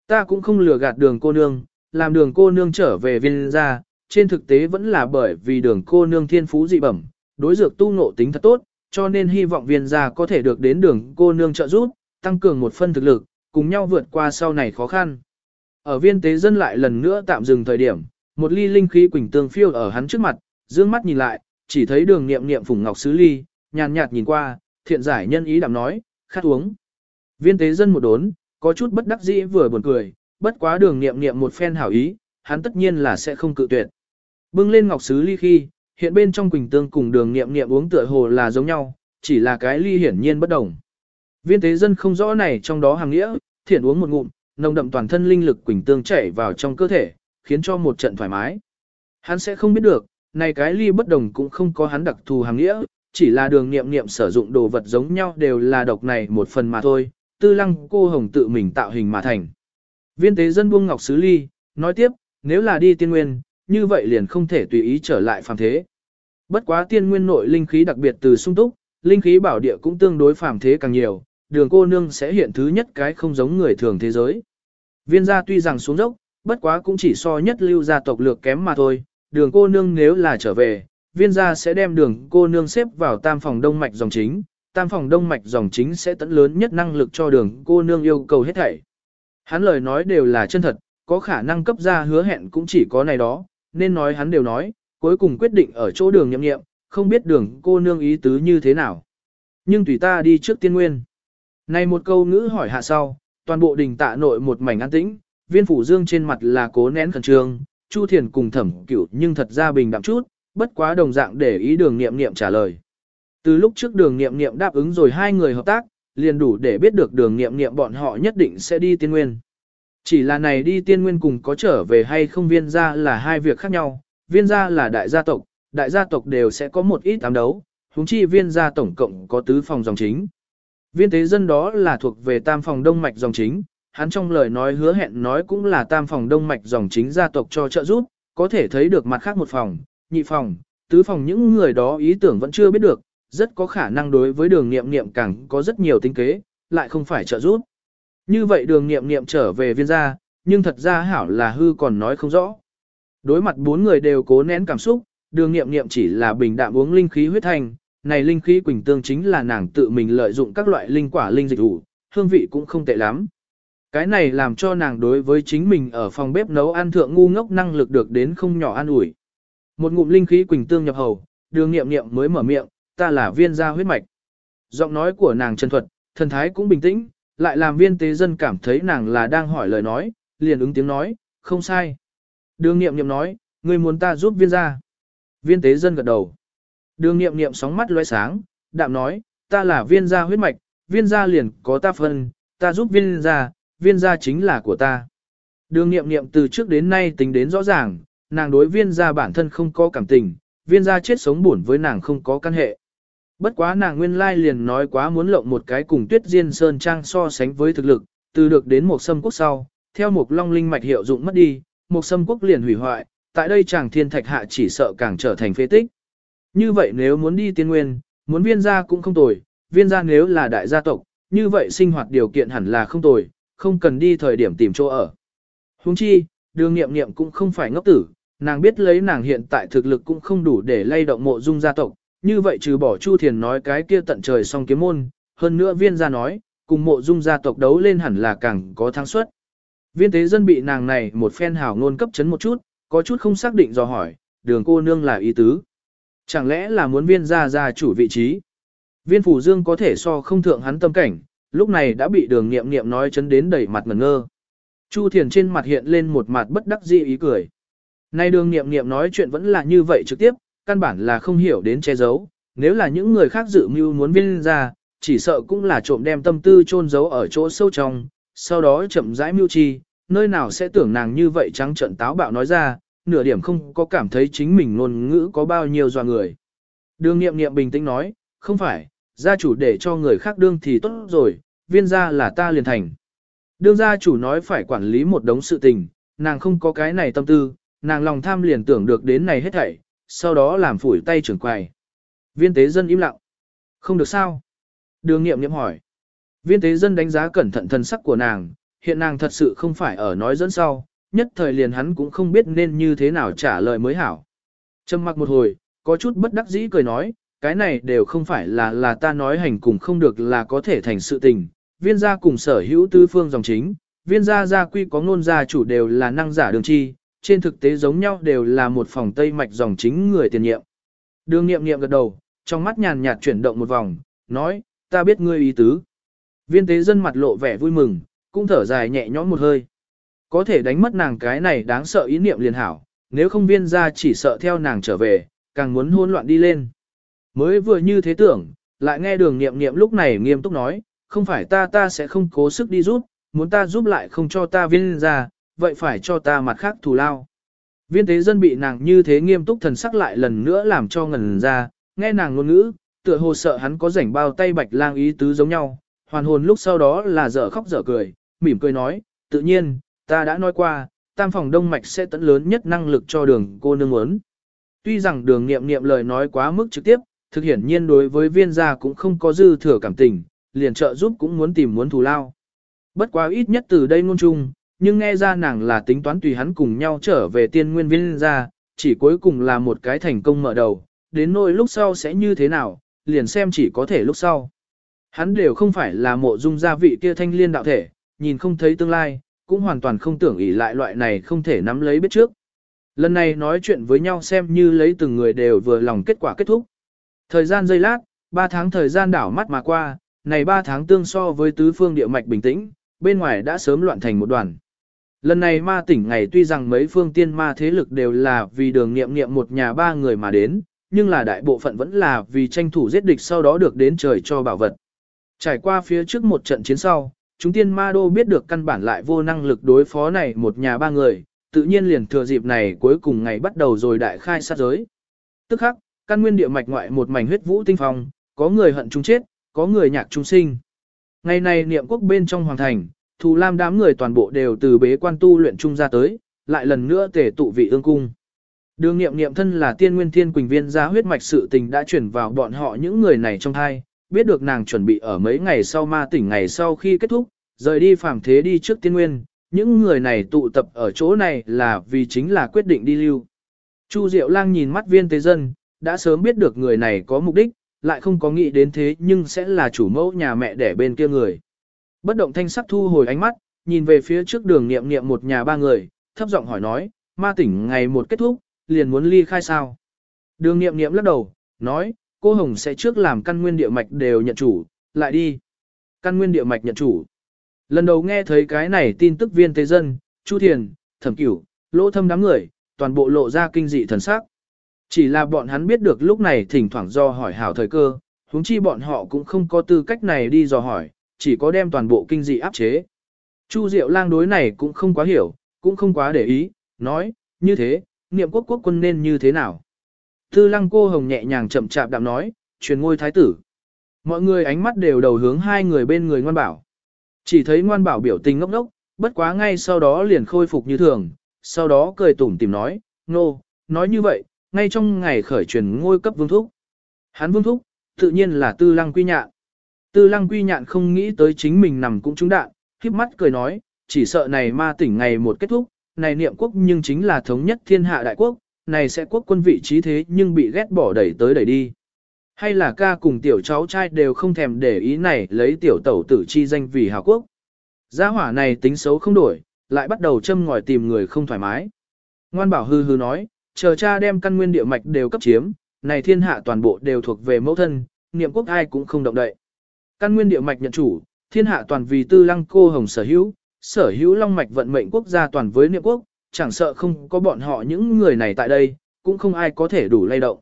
Ta cũng không lừa gạt đường cô nương, làm đường cô nương trở về viên gia, trên thực tế vẫn là bởi vì đường cô nương thiên phú dị bẩm, đối dược tu ngộ tính thật tốt, cho nên hy vọng viên gia có thể được đến đường cô nương trợ giúp, tăng cường một phân thực lực, cùng nhau vượt qua sau này khó khăn. Ở viên tế dân lại lần nữa tạm dừng thời điểm, một ly linh khí quỳnh tương phiêu ở hắn trước mặt, dương mắt nhìn lại, chỉ thấy đường niệm niệm phùng ngọc sứ ly, nhàn nhạt nhìn qua, thiện giải nhân ý đảm nói, khát uống. Viên tế dân một đốn, có chút bất đắc dĩ vừa buồn cười, bất quá đường niệm niệm một phen hảo ý, hắn tất nhiên là sẽ không cự tuyệt. Bưng lên ngọc sứ ly khi, hiện bên trong quỳnh tương cùng đường niệm niệm uống tựa hồ là giống nhau, chỉ là cái ly hiển nhiên bất đồng. Viên tế dân không rõ này trong đó hàng nghĩa, thiện uống một ngụm, nồng đậm toàn thân linh lực quỳnh tương chảy vào trong cơ thể, khiến cho một trận thoải mái. Hắn sẽ không biết được, này cái ly bất đồng cũng không có hắn đặc thù hàng nghĩa, chỉ là đường nghiệm nghiệm sử dụng đồ vật giống nhau đều là độc này một phần mà thôi, tư lăng cô hồng tự mình tạo hình mà thành. Viên tế dân buông ngọc sứ ly, nói tiếp, nếu là đi tiên nguyên, như vậy liền không thể tùy ý trở lại phàm thế. Bất quá tiên nguyên nội linh khí đặc biệt từ sung túc, linh khí bảo địa cũng tương đối phàm thế càng nhiều, đường cô nương sẽ hiện thứ nhất cái không giống người thường thế giới. Viên gia tuy rằng xuống dốc, bất quá cũng chỉ so nhất lưu gia tộc lược kém mà thôi, đường cô nương nếu là trở về, viên gia sẽ đem đường cô nương xếp vào tam phòng đông mạch dòng chính, tam phòng đông mạch dòng chính sẽ tận lớn nhất năng lực cho đường cô nương yêu cầu hết thảy. Hắn lời nói đều là chân thật, có khả năng cấp ra hứa hẹn cũng chỉ có này đó, nên nói hắn đều nói, cuối cùng quyết định ở chỗ đường nhậm nghiệm, không biết đường cô nương ý tứ như thế nào. Nhưng tùy ta đi trước tiên nguyên. Này một câu ngữ hỏi hạ sau, toàn bộ đình tạ nội một mảnh an tĩnh, viên phủ dương trên mặt là cố nén khẩn trương, Chu Thiền cùng thẩm cửu nhưng thật ra bình đạm chút, bất quá đồng dạng để ý đường nghiệm nghiệm trả lời. Từ lúc trước đường nghiệm nghiệm đáp ứng rồi hai người hợp tác, liền đủ để biết được đường nghiệm nghiệm bọn họ nhất định sẽ đi tiên nguyên. Chỉ là này đi tiên nguyên cùng có trở về hay không viên gia là hai việc khác nhau, viên gia là đại gia tộc, đại gia tộc đều sẽ có một ít ám đấu, huống chi viên gia tổng cộng có tứ phòng dòng chính. Viên tế dân đó là thuộc về tam phòng đông mạch dòng chính, hắn trong lời nói hứa hẹn nói cũng là tam phòng đông mạch dòng chính gia tộc cho trợ giúp, có thể thấy được mặt khác một phòng, nhị phòng, tứ phòng những người đó ý tưởng vẫn chưa biết được, rất có khả năng đối với đường nghiệm nghiệm càng có rất nhiều tính kế, lại không phải trợ giúp. Như vậy đường nghiệm nghiệm trở về viên gia, nhưng thật ra hảo là hư còn nói không rõ. Đối mặt bốn người đều cố nén cảm xúc, đường nghiệm nghiệm chỉ là bình đạm uống linh khí huyết thanh, này linh khí quỳnh tương chính là nàng tự mình lợi dụng các loại linh quả linh dịch ủ, hương vị cũng không tệ lắm. Cái này làm cho nàng đối với chính mình ở phòng bếp nấu ăn thượng ngu ngốc năng lực được đến không nhỏ an ủi. Một ngụm linh khí quỳnh tương nhập hầu, đường nghiệm nghiệm mới mở miệng, ta là viên gia huyết mạch. Giọng nói của nàng chân thuật, thần thái cũng bình tĩnh, lại làm viên tế dân cảm thấy nàng là đang hỏi lời nói, liền ứng tiếng nói, không sai. Đường nghiệm nghiệm nói, người muốn ta giúp viên gia. Viên tế dân gật đầu. Đường nghiệm nghiệm sóng mắt loe sáng, đạm nói, ta là viên gia huyết mạch, viên gia liền có ta phân, ta giúp viên gia, viên gia chính là của ta. Đường nghiệm nghiệm từ trước đến nay tính đến rõ ràng, nàng đối viên gia bản thân không có cảm tình, viên gia chết sống buồn với nàng không có căn hệ. Bất quá nàng nguyên lai liền nói quá muốn lộng một cái cùng tuyết diên sơn trang so sánh với thực lực, từ được đến một sâm quốc sau, theo một long linh mạch hiệu dụng mất đi, một sâm quốc liền hủy hoại, tại đây chàng thiên thạch hạ chỉ sợ càng trở thành phế tích. Như vậy nếu muốn đi tiên nguyên, muốn viên gia cũng không tồi, viên gia nếu là đại gia tộc, như vậy sinh hoạt điều kiện hẳn là không tồi, không cần đi thời điểm tìm chỗ ở. Huống chi, đường nghiệm nghiệm cũng không phải ngốc tử, nàng biết lấy nàng hiện tại thực lực cũng không đủ để lay động mộ dung gia tộc, như vậy trừ bỏ Chu Thiền nói cái kia tận trời song kiếm môn, hơn nữa viên gia nói, cùng mộ dung gia tộc đấu lên hẳn là càng có thắng suất. Viên tế dân bị nàng này một phen hào ngôn cấp chấn một chút, có chút không xác định do hỏi, đường cô nương là ý tứ. Chẳng lẽ là muốn viên gia gia chủ vị trí? Viên phủ dương có thể so không thượng hắn tâm cảnh, lúc này đã bị đường nghiệm nghiệm nói chấn đến đẩy mặt ngẩn ngơ. Chu Thiền trên mặt hiện lên một mặt bất đắc dĩ ý cười. Nay đường nghiệm nghiệm nói chuyện vẫn là như vậy trực tiếp, căn bản là không hiểu đến che giấu, nếu là những người khác dự mưu muốn viên ra, chỉ sợ cũng là trộm đem tâm tư chôn giấu ở chỗ sâu trong, sau đó chậm rãi mưu chi, nơi nào sẽ tưởng nàng như vậy trắng trận táo bạo nói ra, nửa điểm không có cảm thấy chính mình ngôn ngữ có bao nhiêu dò người. Đường nghiệm nghiệm bình tĩnh nói, không phải, gia chủ để cho người khác đương thì tốt rồi, viên gia là ta liền thành. Đương gia chủ nói phải quản lý một đống sự tình, nàng không có cái này tâm tư, nàng lòng tham liền tưởng được đến này hết thảy, sau đó làm phủi tay trưởng quầy. Viên tế dân im lặng. Không được sao? Đường nghiệm nghiệm hỏi. Viên tế dân đánh giá cẩn thận thân sắc của nàng, hiện nàng thật sự không phải ở nói dẫn sau, nhất thời liền hắn cũng không biết nên như thế nào trả lời mới hảo. Trầm mặc một hồi, có chút bất đắc dĩ cười nói, cái này đều không phải là là ta nói hành cùng không được là có thể thành sự tình. Viên gia cùng sở hữu tư phương dòng chính, viên gia gia quy có ngôn gia chủ đều là năng giả đường chi, trên thực tế giống nhau đều là một phòng tây mạch dòng chính người tiền nhiệm. Đường nghiệm nghiệm gật đầu, trong mắt nhàn nhạt chuyển động một vòng, nói, ta biết ngươi ý tứ. Viên tế dân mặt lộ vẻ vui mừng, cũng thở dài nhẹ nhõm một hơi. Có thể đánh mất nàng cái này đáng sợ ý niệm liền hảo, nếu không viên ra chỉ sợ theo nàng trở về, càng muốn hôn loạn đi lên. Mới vừa như thế tưởng, lại nghe đường nghiệm nghiệm lúc này nghiêm túc nói, không phải ta ta sẽ không cố sức đi giúp, muốn ta giúp lại không cho ta viên ra, vậy phải cho ta mặt khác thù lao. Viên tế dân bị nàng như thế nghiêm túc thần sắc lại lần nữa làm cho ngần ra, nghe nàng ngôn ngữ, tựa hồ sợ hắn có rảnh bao tay bạch lang ý tứ giống nhau, hoàn hồn lúc sau đó là dở khóc dở cười, mỉm cười nói, tự nhiên, ta đã nói qua, tam phòng đông mạch sẽ tận lớn nhất năng lực cho đường cô nương muốn. Tuy rằng đường nghiệm nghiệm lời nói quá mức trực tiếp, thực hiển nhiên đối với viên gia cũng không có dư thừa cảm tình, liền trợ giúp cũng muốn tìm muốn thù lao. Bất quá ít nhất từ đây ngôn chung, nhưng nghe ra nàng là tính toán tùy hắn cùng nhau trở về tiên nguyên viên gia chỉ cuối cùng là một cái thành công mở đầu, đến nỗi lúc sau sẽ như thế nào, liền xem chỉ có thể lúc sau. Hắn đều không phải là mộ dung gia vị kia thanh liên đạo thể, nhìn không thấy tương lai, cũng hoàn toàn không tưởng ỷ lại loại này không thể nắm lấy biết trước. Lần này nói chuyện với nhau xem như lấy từng người đều vừa lòng kết quả kết thúc. Thời gian giây lát, 3 tháng thời gian đảo mắt mà qua, này 3 tháng tương so với tứ phương địa mạch bình tĩnh, bên ngoài đã sớm loạn thành một đoàn. Lần này ma tỉnh ngày tuy rằng mấy phương tiên ma thế lực đều là vì đường nghiệm nghiệm một nhà ba người mà đến, nhưng là đại bộ phận vẫn là vì tranh thủ giết địch sau đó được đến trời cho bảo vật. Trải qua phía trước một trận chiến sau, chúng tiên ma đô biết được căn bản lại vô năng lực đối phó này một nhà ba người, tự nhiên liền thừa dịp này cuối cùng ngày bắt đầu rồi đại khai sát giới. Tức khắc, căn nguyên địa mạch ngoại một mảnh huyết vũ tinh phong, có người hận chúng chết, có người nhạc chúng sinh. Ngày này niệm quốc bên trong hoàng thành, Thù Lam đám người toàn bộ đều từ bế quan tu luyện trung ra tới, lại lần nữa tề tụ vị ương cung. Đường nghiệm nghiệm thân là tiên nguyên thiên quỳnh viên gia huyết mạch sự tình đã chuyển vào bọn họ những người này trong hai, biết được nàng chuẩn bị ở mấy ngày sau ma tỉnh ngày sau khi kết thúc, rời đi phàm thế đi trước tiên nguyên, những người này tụ tập ở chỗ này là vì chính là quyết định đi lưu. Chu Diệu Lang nhìn mắt viên tế dân, đã sớm biết được người này có mục đích, lại không có nghĩ đến thế nhưng sẽ là chủ mẫu nhà mẹ đẻ bên kia người. Bất động thanh sắc thu hồi ánh mắt, nhìn về phía trước đường niệm niệm một nhà ba người, thấp giọng hỏi nói, ma tỉnh ngày một kết thúc, liền muốn ly khai sao. Đường niệm niệm lắc đầu, nói, cô Hồng sẽ trước làm căn nguyên địa mạch đều nhận chủ, lại đi. Căn nguyên địa mạch nhận chủ. Lần đầu nghe thấy cái này tin tức viên thế dân, Chu Thiền, Thẩm Cửu, Lỗ Thâm đám người, toàn bộ lộ ra kinh dị thần sắc. Chỉ là bọn hắn biết được lúc này thỉnh thoảng do hỏi hảo thời cơ, huống chi bọn họ cũng không có tư cách này đi dò hỏi, chỉ có đem toàn bộ kinh dị áp chế. Chu Diệu Lang đối này cũng không quá hiểu, cũng không quá để ý, nói, như thế, niệm quốc quốc quân nên như thế nào. Tư lăng cô hồng nhẹ nhàng chậm chạp đạm nói, truyền ngôi thái tử. Mọi người ánh mắt đều đầu hướng hai người bên người ngoan bảo. Chỉ thấy ngoan bảo biểu tình ngốc ngốc, bất quá ngay sau đó liền khôi phục như thường, sau đó cười tủm tìm nói, nô, no, nói như vậy, ngay trong ngày khởi truyền ngôi cấp vương thúc. Hắn vương thúc, tự nhiên là tư lăng quy nhạn. Tư lăng quy nhạn không nghĩ tới chính mình nằm cũng trúng đạn, khiếp mắt cười nói, chỉ sợ này ma tỉnh ngày một kết thúc, này niệm quốc nhưng chính là thống nhất thiên hạ đại quốc, này sẽ quốc quân vị trí thế nhưng bị ghét bỏ đẩy tới đẩy đi. Hay là ca cùng tiểu cháu trai đều không thèm để ý này lấy tiểu tẩu tử chi danh vì hào quốc. Gia hỏa này tính xấu không đổi, lại bắt đầu châm ngòi tìm người không thoải mái. Ngoan bảo hư hư nói, chờ cha đem căn nguyên địa mạch đều cấp chiếm, này thiên hạ toàn bộ đều thuộc về mẫu thân, niệm quốc ai cũng không động đậy. Căn nguyên địa mạch nhận chủ, thiên hạ toàn vì tư lăng cô hồng sở hữu, sở hữu long mạch vận mệnh quốc gia toàn với niệm quốc, chẳng sợ không có bọn họ những người này tại đây, cũng không ai có thể đủ lay động.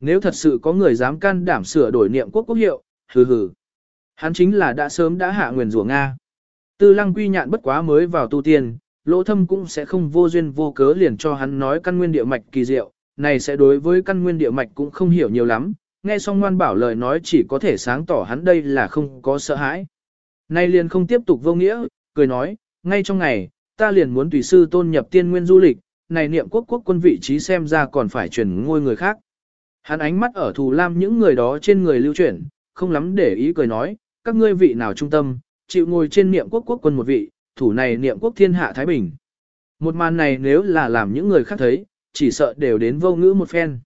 Nếu thật sự có người dám can đảm sửa đổi niệm quốc quốc hiệu, hừ hừ. Hắn chính là đã sớm đã hạ nguyền rủa Nga. Tư lăng quy nhạn bất quá mới vào tu tiên, lỗ thâm cũng sẽ không vô duyên vô cớ liền cho hắn nói căn nguyên địa mạch kỳ diệu, này sẽ đối với căn nguyên địa mạch cũng không hiểu nhiều lắm, nghe xong ngoan bảo lời nói chỉ có thể sáng tỏ hắn đây là không có sợ hãi. Nay liền không tiếp tục vô nghĩa, cười nói, ngay trong ngày, ta liền muốn tùy sư tôn nhập tiên nguyên du lịch, này niệm quốc quốc quân vị trí xem ra còn phải chuyển ngôi người khác. Hắn ánh mắt ở thù lam những người đó trên người lưu chuyển, không lắm để ý cười nói, các ngươi vị nào trung tâm, chịu ngồi trên niệm quốc quốc quân một vị, thủ này niệm quốc thiên hạ Thái Bình. Một màn này nếu là làm những người khác thấy, chỉ sợ đều đến vô ngữ một phen.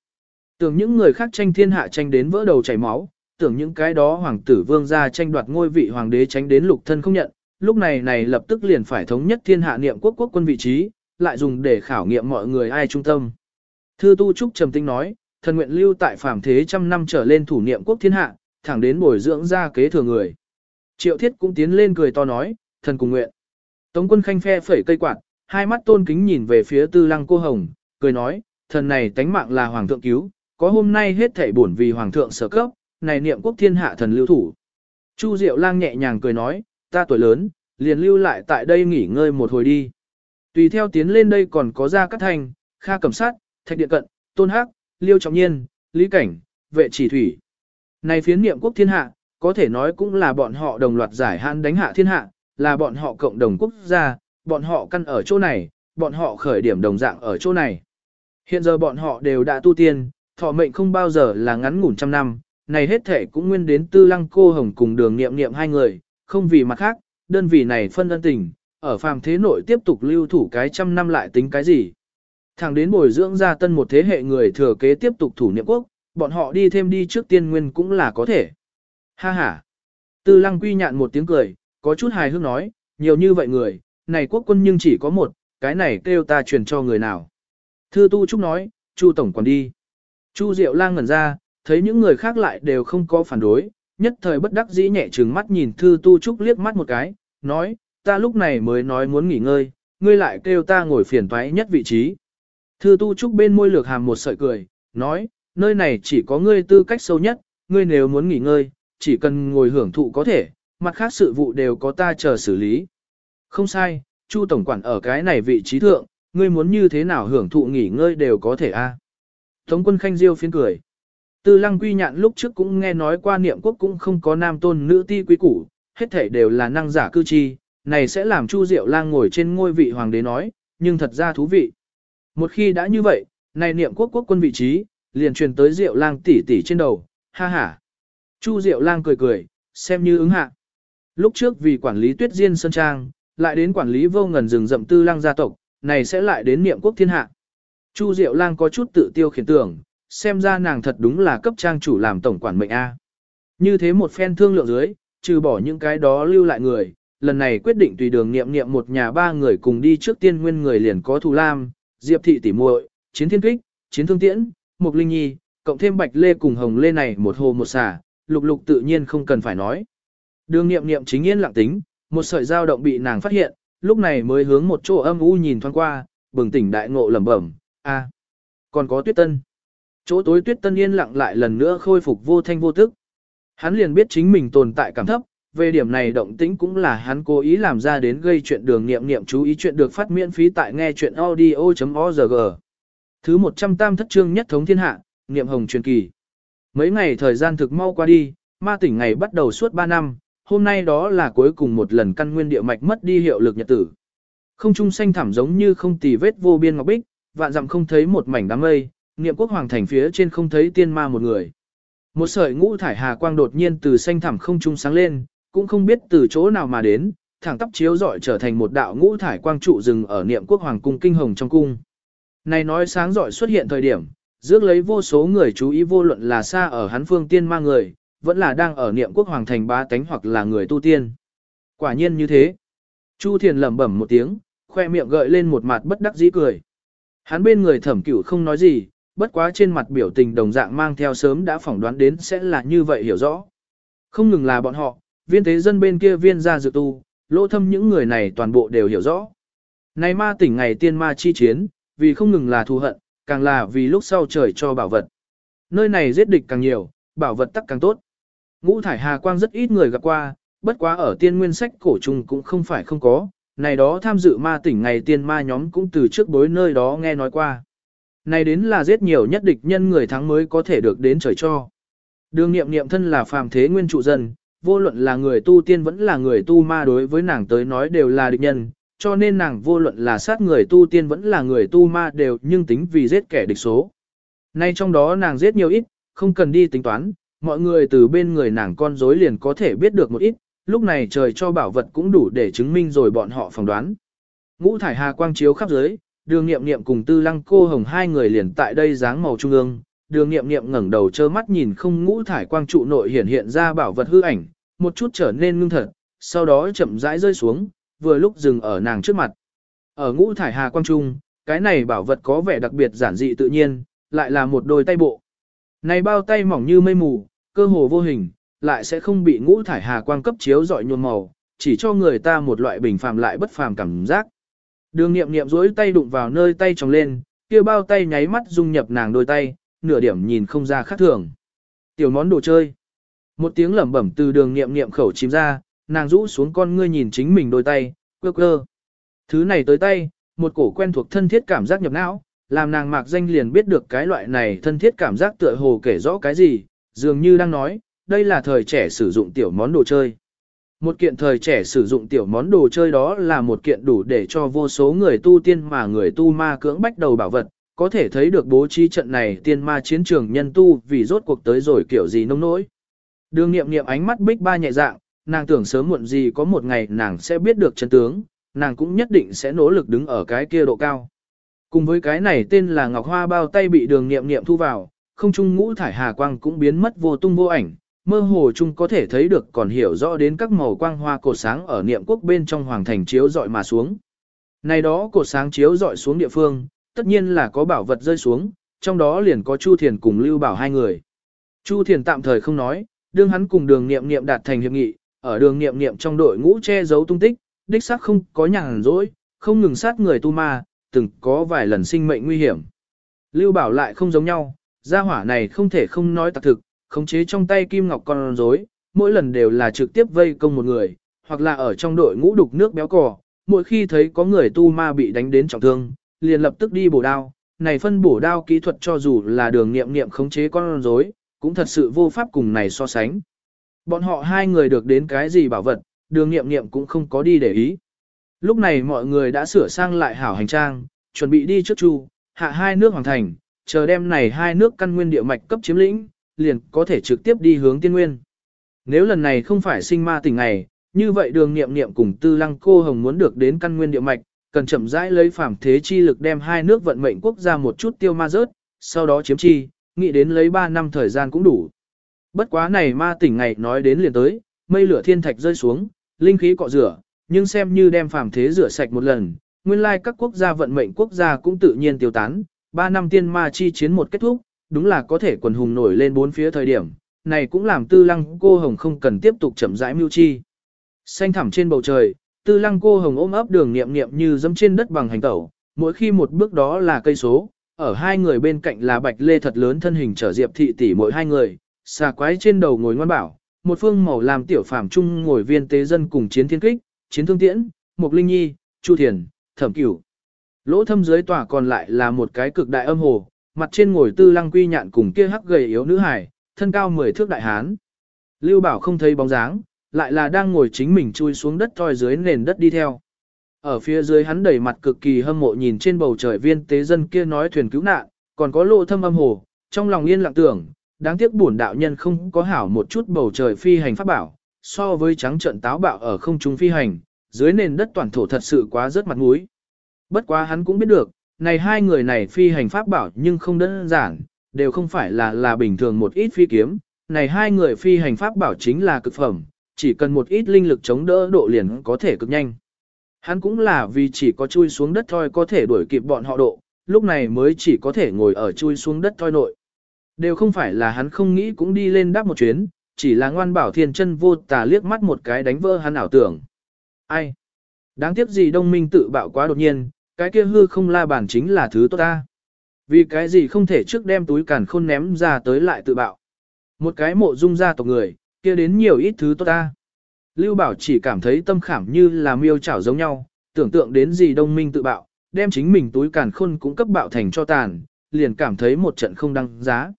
Tưởng những người khác tranh thiên hạ tranh đến vỡ đầu chảy máu, tưởng những cái đó hoàng tử vương gia tranh đoạt ngôi vị hoàng đế tránh đến lục thân không nhận, lúc này này lập tức liền phải thống nhất thiên hạ niệm quốc quốc quân vị trí, lại dùng để khảo nghiệm mọi người ai trung tâm. Thư Tu Trúc trầm tinh nói, thần nguyện lưu tại phàm thế trăm năm trở lên thủ niệm quốc thiên hạ, thẳng đến bồi dưỡng ra kế thừa người. Triệu Thiết cũng tiến lên cười to nói, thần cùng nguyện. Tống quân khanh phe phẩy cây quạt, hai mắt tôn kính nhìn về phía tư lăng cô hồng, cười nói, thần này tánh mạng là hoàng thượng cứu, có hôm nay hết thảy bổn vì hoàng thượng sở cấp, này niệm quốc thiên hạ thần lưu thủ. Chu Diệu lang nhẹ nhàng cười nói, ta tuổi lớn, liền lưu lại tại đây nghỉ ngơi một hồi đi. Tùy theo tiến lên đây còn có Gia Cát Thành, Kha Cẩm Sát, Thạch Điện Cận, Tôn Hắc, Liêu Trọng Nhiên, Lý Cảnh, Vệ Chỉ Thủy. Này phiến niệm quốc thiên hạ, có thể nói cũng là bọn họ đồng loạt giải hạn đánh hạ thiên hạ, là bọn họ cộng đồng quốc gia, bọn họ căn ở chỗ này, bọn họ khởi điểm đồng dạng ở chỗ này. Hiện giờ bọn họ đều đã tu tiên, thọ mệnh không bao giờ là ngắn ngủn trăm năm, này hết thể cũng nguyên đến tư lăng cô hồng cùng đường nghiệm nghiệm hai người, không vì mặt khác, đơn vị này phân ân tình, ở phàm thế nội tiếp tục lưu thủ cái trăm năm lại tính cái gì. Thẳng đến bồi dưỡng ra tân một thế hệ người thừa kế tiếp tục thủ niệm quốc, bọn họ đi thêm đi trước tiên nguyên cũng là có thể. Ha ha. Tư lăng quy nhạn một tiếng cười, có chút hài hước nói, nhiều như vậy người, này quốc quân nhưng chỉ có một, cái này kêu ta truyền cho người nào. Thư tu trúc nói, Chu tổng quản đi. Chu Diệu lang ngẩn ra, thấy những người khác lại đều không có phản đối, nhất thời bất đắc dĩ nhẹ trừng mắt nhìn thư tu trúc liếc mắt một cái, nói, ta lúc này mới nói muốn nghỉ ngơi, ngươi lại kêu ta ngồi phiền toái nhất vị trí. Thư tu trúc bên môi lược hàm một sợi cười, nói, nơi này chỉ có ngươi tư cách sâu nhất, ngươi nếu muốn nghỉ ngơi, chỉ cần ngồi hưởng thụ có thể, mặt khác sự vụ đều có ta chờ xử lý. Không sai, Chu Tổng Quản ở cái này vị trí thượng, ngươi muốn như thế nào hưởng thụ nghỉ ngơi đều có thể a. À? Tống quân khanh diêu phiến cười. Tư lăng quy nhạn lúc trước cũng nghe nói qua niệm quốc cũng không có nam tôn nữ ti quý củ, hết thể đều là năng giả cư chi, này sẽ làm Chu Diệu Lang ngồi trên ngôi vị hoàng đế nói, nhưng thật ra thú vị. Một khi đã như vậy, này niệm quốc quốc quân vị trí, liền truyền tới Diệu Lang tỷ tỷ trên đầu, ha ha. Chu Diệu Lang cười cười, xem như ứng hạ. Lúc trước vì quản lý Tuyết Diên Sơn Trang, lại đến quản lý vô ngần rừng rậm tư lang gia tộc, này sẽ lại đến niệm quốc thiên hạ. Chu Diệu Lang có chút tự tiêu khiển tưởng, xem ra nàng thật đúng là cấp trang chủ làm tổng quản mệnh A. Như thế một phen thương lượng dưới, trừ bỏ những cái đó lưu lại người, lần này quyết định tùy đường niệm niệm một nhà ba người cùng đi trước tiên nguyên người liền có Thù Lam, Diệp Thị Tỷ muội, Chiến Thiên Kích, Chiến Thương Tiễn, Mục Linh Nhi, cộng thêm bạch lê cùng hồng lê này một hồ một xà, lục lục tự nhiên không cần phải nói. Đường nghiệm nghiệm chính yên lặng tính, một sợi dao động bị nàng phát hiện, lúc này mới hướng một chỗ âm u nhìn thoáng qua, bừng tỉnh đại ngộ lẩm bẩm, a, còn có tuyết tân. Chỗ tối tuyết tân yên lặng lại lần nữa khôi phục vô thanh vô tức. Hắn liền biết chính mình tồn tại cảm thấp, về điểm này động tĩnh cũng là hắn cố ý làm ra đến gây chuyện đường nghiệm nghiệm chú ý chuyện được phát miễn phí tại nghe chuyện audio.org. Thứ 100 tam thất trương nhất thống thiên hạ, nghiệm hồng truyền kỳ. Mấy ngày thời gian thực mau qua đi, ma tỉnh ngày bắt đầu suốt 3 năm, hôm nay đó là cuối cùng một lần căn nguyên địa mạch mất đi hiệu lực nhật tử. Không trung xanh thẳm giống như không tì vết vô biên ngọc bích, vạn dặm không thấy một mảnh đám mây, niệm quốc hoàng thành phía trên không thấy tiên ma một người. Một sợi ngũ thải hà quang đột nhiên từ xanh thẳm không trung sáng lên, cũng không biết từ chỗ nào mà đến, thẳng tắp chiếu rọi trở thành một đạo ngũ thải quang trụ rừng ở niệm quốc hoàng cung kinh hồng trong cung. Này nói sáng rọi xuất hiện thời điểm, rước lấy vô số người chú ý vô luận là xa ở hắn phương tiên ma người, vẫn là đang ở niệm quốc hoàng thành ba tánh hoặc là người tu tiên. Quả nhiên như thế. Chu Thiền lẩm bẩm một tiếng, khoe miệng gợi lên một mặt bất đắc dĩ cười. Hắn bên người thẩm cửu không nói gì, bất quá trên mặt biểu tình đồng dạng mang theo sớm đã phỏng đoán đến sẽ là như vậy hiểu rõ. Không ngừng là bọn họ, viên thế dân bên kia viên gia dự tu, lỗ thâm những người này toàn bộ đều hiểu rõ. Này ma tỉnh ngày tiên ma chi chiến, vì không ngừng là thù hận, càng là vì lúc sau trời cho bảo vật. Nơi này giết địch càng nhiều, bảo vật tắc càng tốt. Ngũ thải hà quang rất ít người gặp qua, bất quá ở tiên nguyên sách cổ trùng cũng không phải không có, này đó tham dự ma tỉnh ngày tiên ma nhóm cũng từ trước bối nơi đó nghe nói qua. Này đến là giết nhiều nhất địch nhân người thắng mới có thể được đến trời cho. Đường nghiệm nghiệm thân là phàm thế nguyên trụ dân, vô luận là người tu tiên vẫn là người tu ma đối với nàng tới nói đều là địch nhân, cho nên nàng vô luận là sát người tu tiên vẫn là người tu ma đều nhưng tính vì giết kẻ địch số. Nay trong đó nàng giết nhiều ít, không cần đi tính toán, mọi người từ bên người nàng con rối liền có thể biết được một ít, lúc này trời cho bảo vật cũng đủ để chứng minh rồi bọn họ phỏng đoán. Ngũ thải hà quang chiếu khắp dưới, đường nghiệm nghiệm cùng tư lăng cô hồng hai người liền tại đây dáng màu trung ương, đường nghiệm nghiệm ngẩng đầu trơ mắt nhìn không ngũ thải quang trụ nội hiện hiện ra bảo vật hư ảnh, một chút trở nên ngưng thật, sau đó chậm rãi rơi xuống, vừa lúc dừng ở nàng trước mặt. Ở ngũ thải hà quang trung, cái này bảo vật có vẻ đặc biệt giản dị tự nhiên, lại là một đôi tay bộ. Này bao tay mỏng như mây mù, cơ hồ vô hình, lại sẽ không bị ngũ thải hà quang cấp chiếu dọi nhuộm màu, chỉ cho người ta một loại bình phàm lại bất phàm cảm giác. Đường nghiệm nghiệm duỗi tay đụng vào nơi tay trồng lên, kia bao tay nháy mắt dung nhập nàng đôi tay, nửa điểm nhìn không ra khác thường. Tiểu món đồ chơi. Một tiếng lẩm bẩm từ đường nghiệm nghiệm khẩu chìm ra, nàng rũ xuống con ngươi nhìn chính mình đôi tay, quơ quơ. Thứ này tới tay, một cổ quen thuộc thân thiết cảm giác nhập não, làm nàng mạc danh liền biết được cái loại này thân thiết cảm giác tựa hồ kể rõ cái gì, dường như đang nói, đây là thời trẻ sử dụng tiểu món đồ chơi. Một kiện thời trẻ sử dụng tiểu món đồ chơi đó là một kiện đủ để cho vô số người tu tiên mà người tu ma cưỡng bách đầu bảo vật, có thể thấy được bố trí trận này tiên ma chiến trường nhân tu vì rốt cuộc tới rồi kiểu gì nông nỗi. Đường nghiệm nghiệm ánh mắt bích ba nhẹ dạng, nàng tưởng sớm muộn gì có một ngày nàng sẽ biết được chân tướng, nàng cũng nhất định sẽ nỗ lực đứng ở cái kia độ cao. Cùng với cái này tên là Ngọc Hoa bao tay bị đường nghiệm nghiệm thu vào, không trung ngũ thải hà quang cũng biến mất vô tung vô ảnh, mơ hồ chung có thể thấy được còn hiểu rõ đến các màu quang hoa cột sáng ở niệm quốc bên trong hoàng thành chiếu dọi mà xuống. Này đó cột sáng chiếu dọi xuống địa phương, tất nhiên là có bảo vật rơi xuống, trong đó liền có Chu Thiền cùng Lưu Bảo hai người. Chu Thiền tạm thời không nói, đương hắn cùng đường niệm niệm đạt thành hiệp nghị, ở đường niệm niệm trong đội ngũ che giấu tung tích, đích xác không có nhàn rỗi, không ngừng sát người tu ma, từng có vài lần sinh mệnh nguy hiểm. Lưu Bảo lại không giống nhau, gia hỏa này không thể không nói tạc thực, khống chế trong tay kim ngọc con rối, mỗi lần đều là trực tiếp vây công một người, hoặc là ở trong đội ngũ đục nước béo cò, mỗi khi thấy có người tu ma bị đánh đến trọng thương, liền lập tức đi bổ đao. Này phân bổ đao kỹ thuật cho dù là đường nghiệm nghiệm khống chế con rối, cũng thật sự vô pháp cùng này so sánh. Bọn họ hai người được đến cái gì bảo vật, đường nghiệm nghiệm cũng không có đi để ý. Lúc này mọi người đã sửa sang lại hảo hành trang, chuẩn bị đi trước chu, hạ hai nước hoàng thành, chờ đem này hai nước căn nguyên địa mạch cấp chiếm lĩnh, liền có thể trực tiếp đi hướng tiên nguyên. Nếu lần này không phải sinh ma tỉnh ngày, như vậy đường nghiệm nghiệm cùng tư lăng cô hồng muốn được đến căn nguyên địa mạch, cần chậm rãi lấy phàm thế chi lực đem hai nước vận mệnh quốc gia một chút tiêu ma rớt, sau đó chiếm chi, nghĩ đến lấy 3 năm thời gian cũng đủ. Bất quá này ma tỉnh ngày nói đến liền tới, mây lửa thiên thạch rơi xuống, linh khí cọ rửa, nhưng xem như đem phàm thế rửa sạch một lần, nguyên lai các quốc gia vận mệnh quốc gia cũng tự nhiên tiêu tán, 3 năm tiên ma chi chiến một kết thúc, đúng là có thể quần hùng nổi lên bốn phía thời điểm, này cũng làm tư lăng cô hồng không cần tiếp tục chậm rãi mưu chi. Xanh thẳm trên bầu trời, tư lăng cô hồng ôm ấp đường niệm niệm như dẫm trên đất bằng hành tẩu, mỗi khi một bước đó là cây số, ở hai người bên cạnh là bạch lê thật lớn thân hình trở diệp thị tỷ mỗi hai người, xà quái trên đầu ngồi ngoan bảo, một phương màu làm tiểu phàm trung ngồi viên tế dân cùng chiến thiên kích, chiến thương tiễn, mục linh nhi, chu thiền, thẩm cửu. Lỗ thâm dưới tòa còn lại là một cái cực đại âm hồ, mặt trên ngồi tư lăng quy nhạn cùng kia hắc gầy yếu nữ hải, thân cao 10 thước đại hán. Lưu Bảo không thấy bóng dáng, lại là đang ngồi chính mình chui xuống đất thoi dưới nền đất đi theo. Ở phía dưới hắn đẩy mặt cực kỳ hâm mộ nhìn trên bầu trời viên tế dân kia nói thuyền cứu nạn, còn có lộ thâm âm hồ, trong lòng yên lặng tưởng, đáng tiếc bổn đạo nhân không có hảo một chút bầu trời phi hành pháp bảo, so với trắng trận táo bạo ở không trung phi hành, dưới nền đất toàn thổ thật sự quá rất mặt mũi. Bất quá hắn cũng biết được, này hai người này phi hành pháp bảo nhưng không đơn giản, đều không phải là là bình thường một ít phi kiếm, này hai người phi hành pháp bảo chính là cực phẩm, chỉ cần một ít linh lực chống đỡ độ liền có thể cực nhanh. Hắn cũng là vì chỉ có chui xuống đất thôi có thể đuổi kịp bọn họ độ, lúc này mới chỉ có thể ngồi ở chui xuống đất thôi nội. Đều không phải là hắn không nghĩ cũng đi lên đáp một chuyến, chỉ là ngoan bảo thiên chân vô tà liếc mắt một cái đánh vỡ hắn ảo tưởng. Ai? Đáng tiếc gì đông minh tự bạo quá đột nhiên, cái kia hư không la bản chính là thứ tốt ta. Vì cái gì không thể trước đem túi càn khôn ném ra tới lại tự bạo. Một cái mộ dung ra tộc người, kia đến nhiều ít thứ tốt ta. Lưu Bảo chỉ cảm thấy tâm khảm như là miêu chảo giống nhau, tưởng tượng đến gì đông minh tự bạo, đem chính mình túi càn khôn cũng cấp bạo thành cho tàn, liền cảm thấy một trận không đăng giá.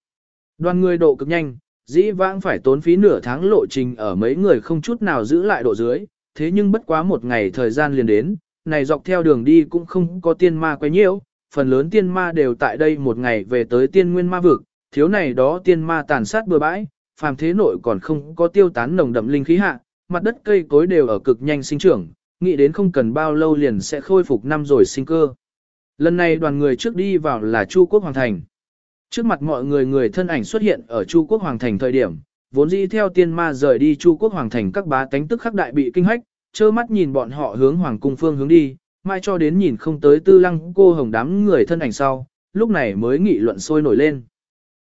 Đoàn người độ cực nhanh, dĩ vãng phải tốn phí nửa tháng lộ trình ở mấy người không chút nào giữ lại độ dưới, thế nhưng bất quá một ngày thời gian liền đến, này dọc theo đường đi cũng không có tiên ma quấy nhiễu, phần lớn tiên ma đều tại đây một ngày về tới tiên nguyên ma vực, thiếu này đó tiên ma tàn sát bừa bãi, phàm thế nội còn không có tiêu tán nồng đậm linh khí hạ, mặt đất cây cối đều ở cực nhanh sinh trưởng, nghĩ đến không cần bao lâu liền sẽ khôi phục năm rồi sinh cơ. Lần này đoàn người trước đi vào là Chu Quốc Hoàng Thành. Trước mặt mọi người người thân ảnh xuất hiện ở Chu Quốc Hoàng Thành thời điểm, vốn dĩ theo tiên ma rời đi Chu Quốc Hoàng Thành các bá tánh tức khắc đại bị kinh hách, trơ mắt nhìn bọn họ hướng Hoàng Cung phương hướng đi, mai cho đến nhìn không tới tư lăng cô hồng đám người thân ảnh sau, lúc này mới nghị luận sôi nổi lên.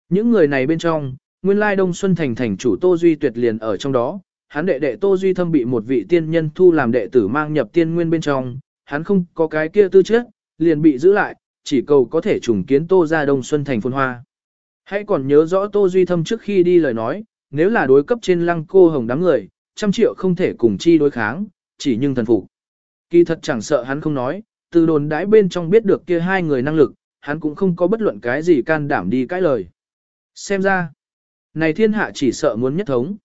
Những người này bên trong, nguyên lai Đông Xuân Thành thành chủ Tô Duy tuyệt liền ở trong đó, hắn đệ đệ Tô Duy thâm bị một vị tiên nhân thu làm đệ tử mang nhập tiên nguyên bên trong, hắn không có cái kia tư chất, liền bị giữ lại, chỉ cầu có thể trùng kiến Tô ra Đông Xuân Thành phồn hoa. Hãy còn nhớ rõ Tô Duy thâm trước khi đi lời nói, nếu là đối cấp trên lăng cô hồng đám người, trăm triệu không thể cùng chi đối kháng, chỉ nhưng thần phục. Kỳ thật chẳng sợ hắn không nói, từ đồn đãi bên trong biết được kia hai người năng lực, hắn cũng không có bất luận cái gì can đảm đi cãi lời. Xem ra, này thiên hạ chỉ sợ muốn nhất thống.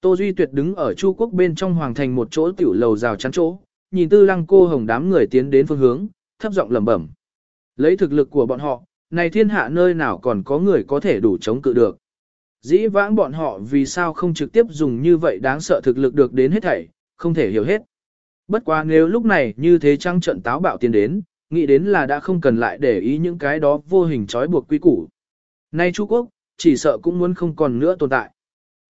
Tô Duy Tuyệt đứng ở Chu Quốc bên trong hoàng thành một chỗ tiểu lầu rào chắn chỗ, nhìn tư lăng cô hồng đám người tiến đến phương hướng, thấp giọng lẩm bẩm. Lấy thực lực của bọn họ, này thiên hạ nơi nào còn có người có thể đủ chống cự được. Dĩ vãng bọn họ vì sao không trực tiếp dùng như vậy đáng sợ thực lực được đến hết thảy, không thể hiểu hết. Bất quá nếu lúc này như thế trăng trận táo bạo tiến đến, nghĩ đến là đã không cần lại để ý những cái đó vô hình trói buộc quy củ. Nay Chu Quốc, chỉ sợ cũng muốn không còn nữa tồn tại.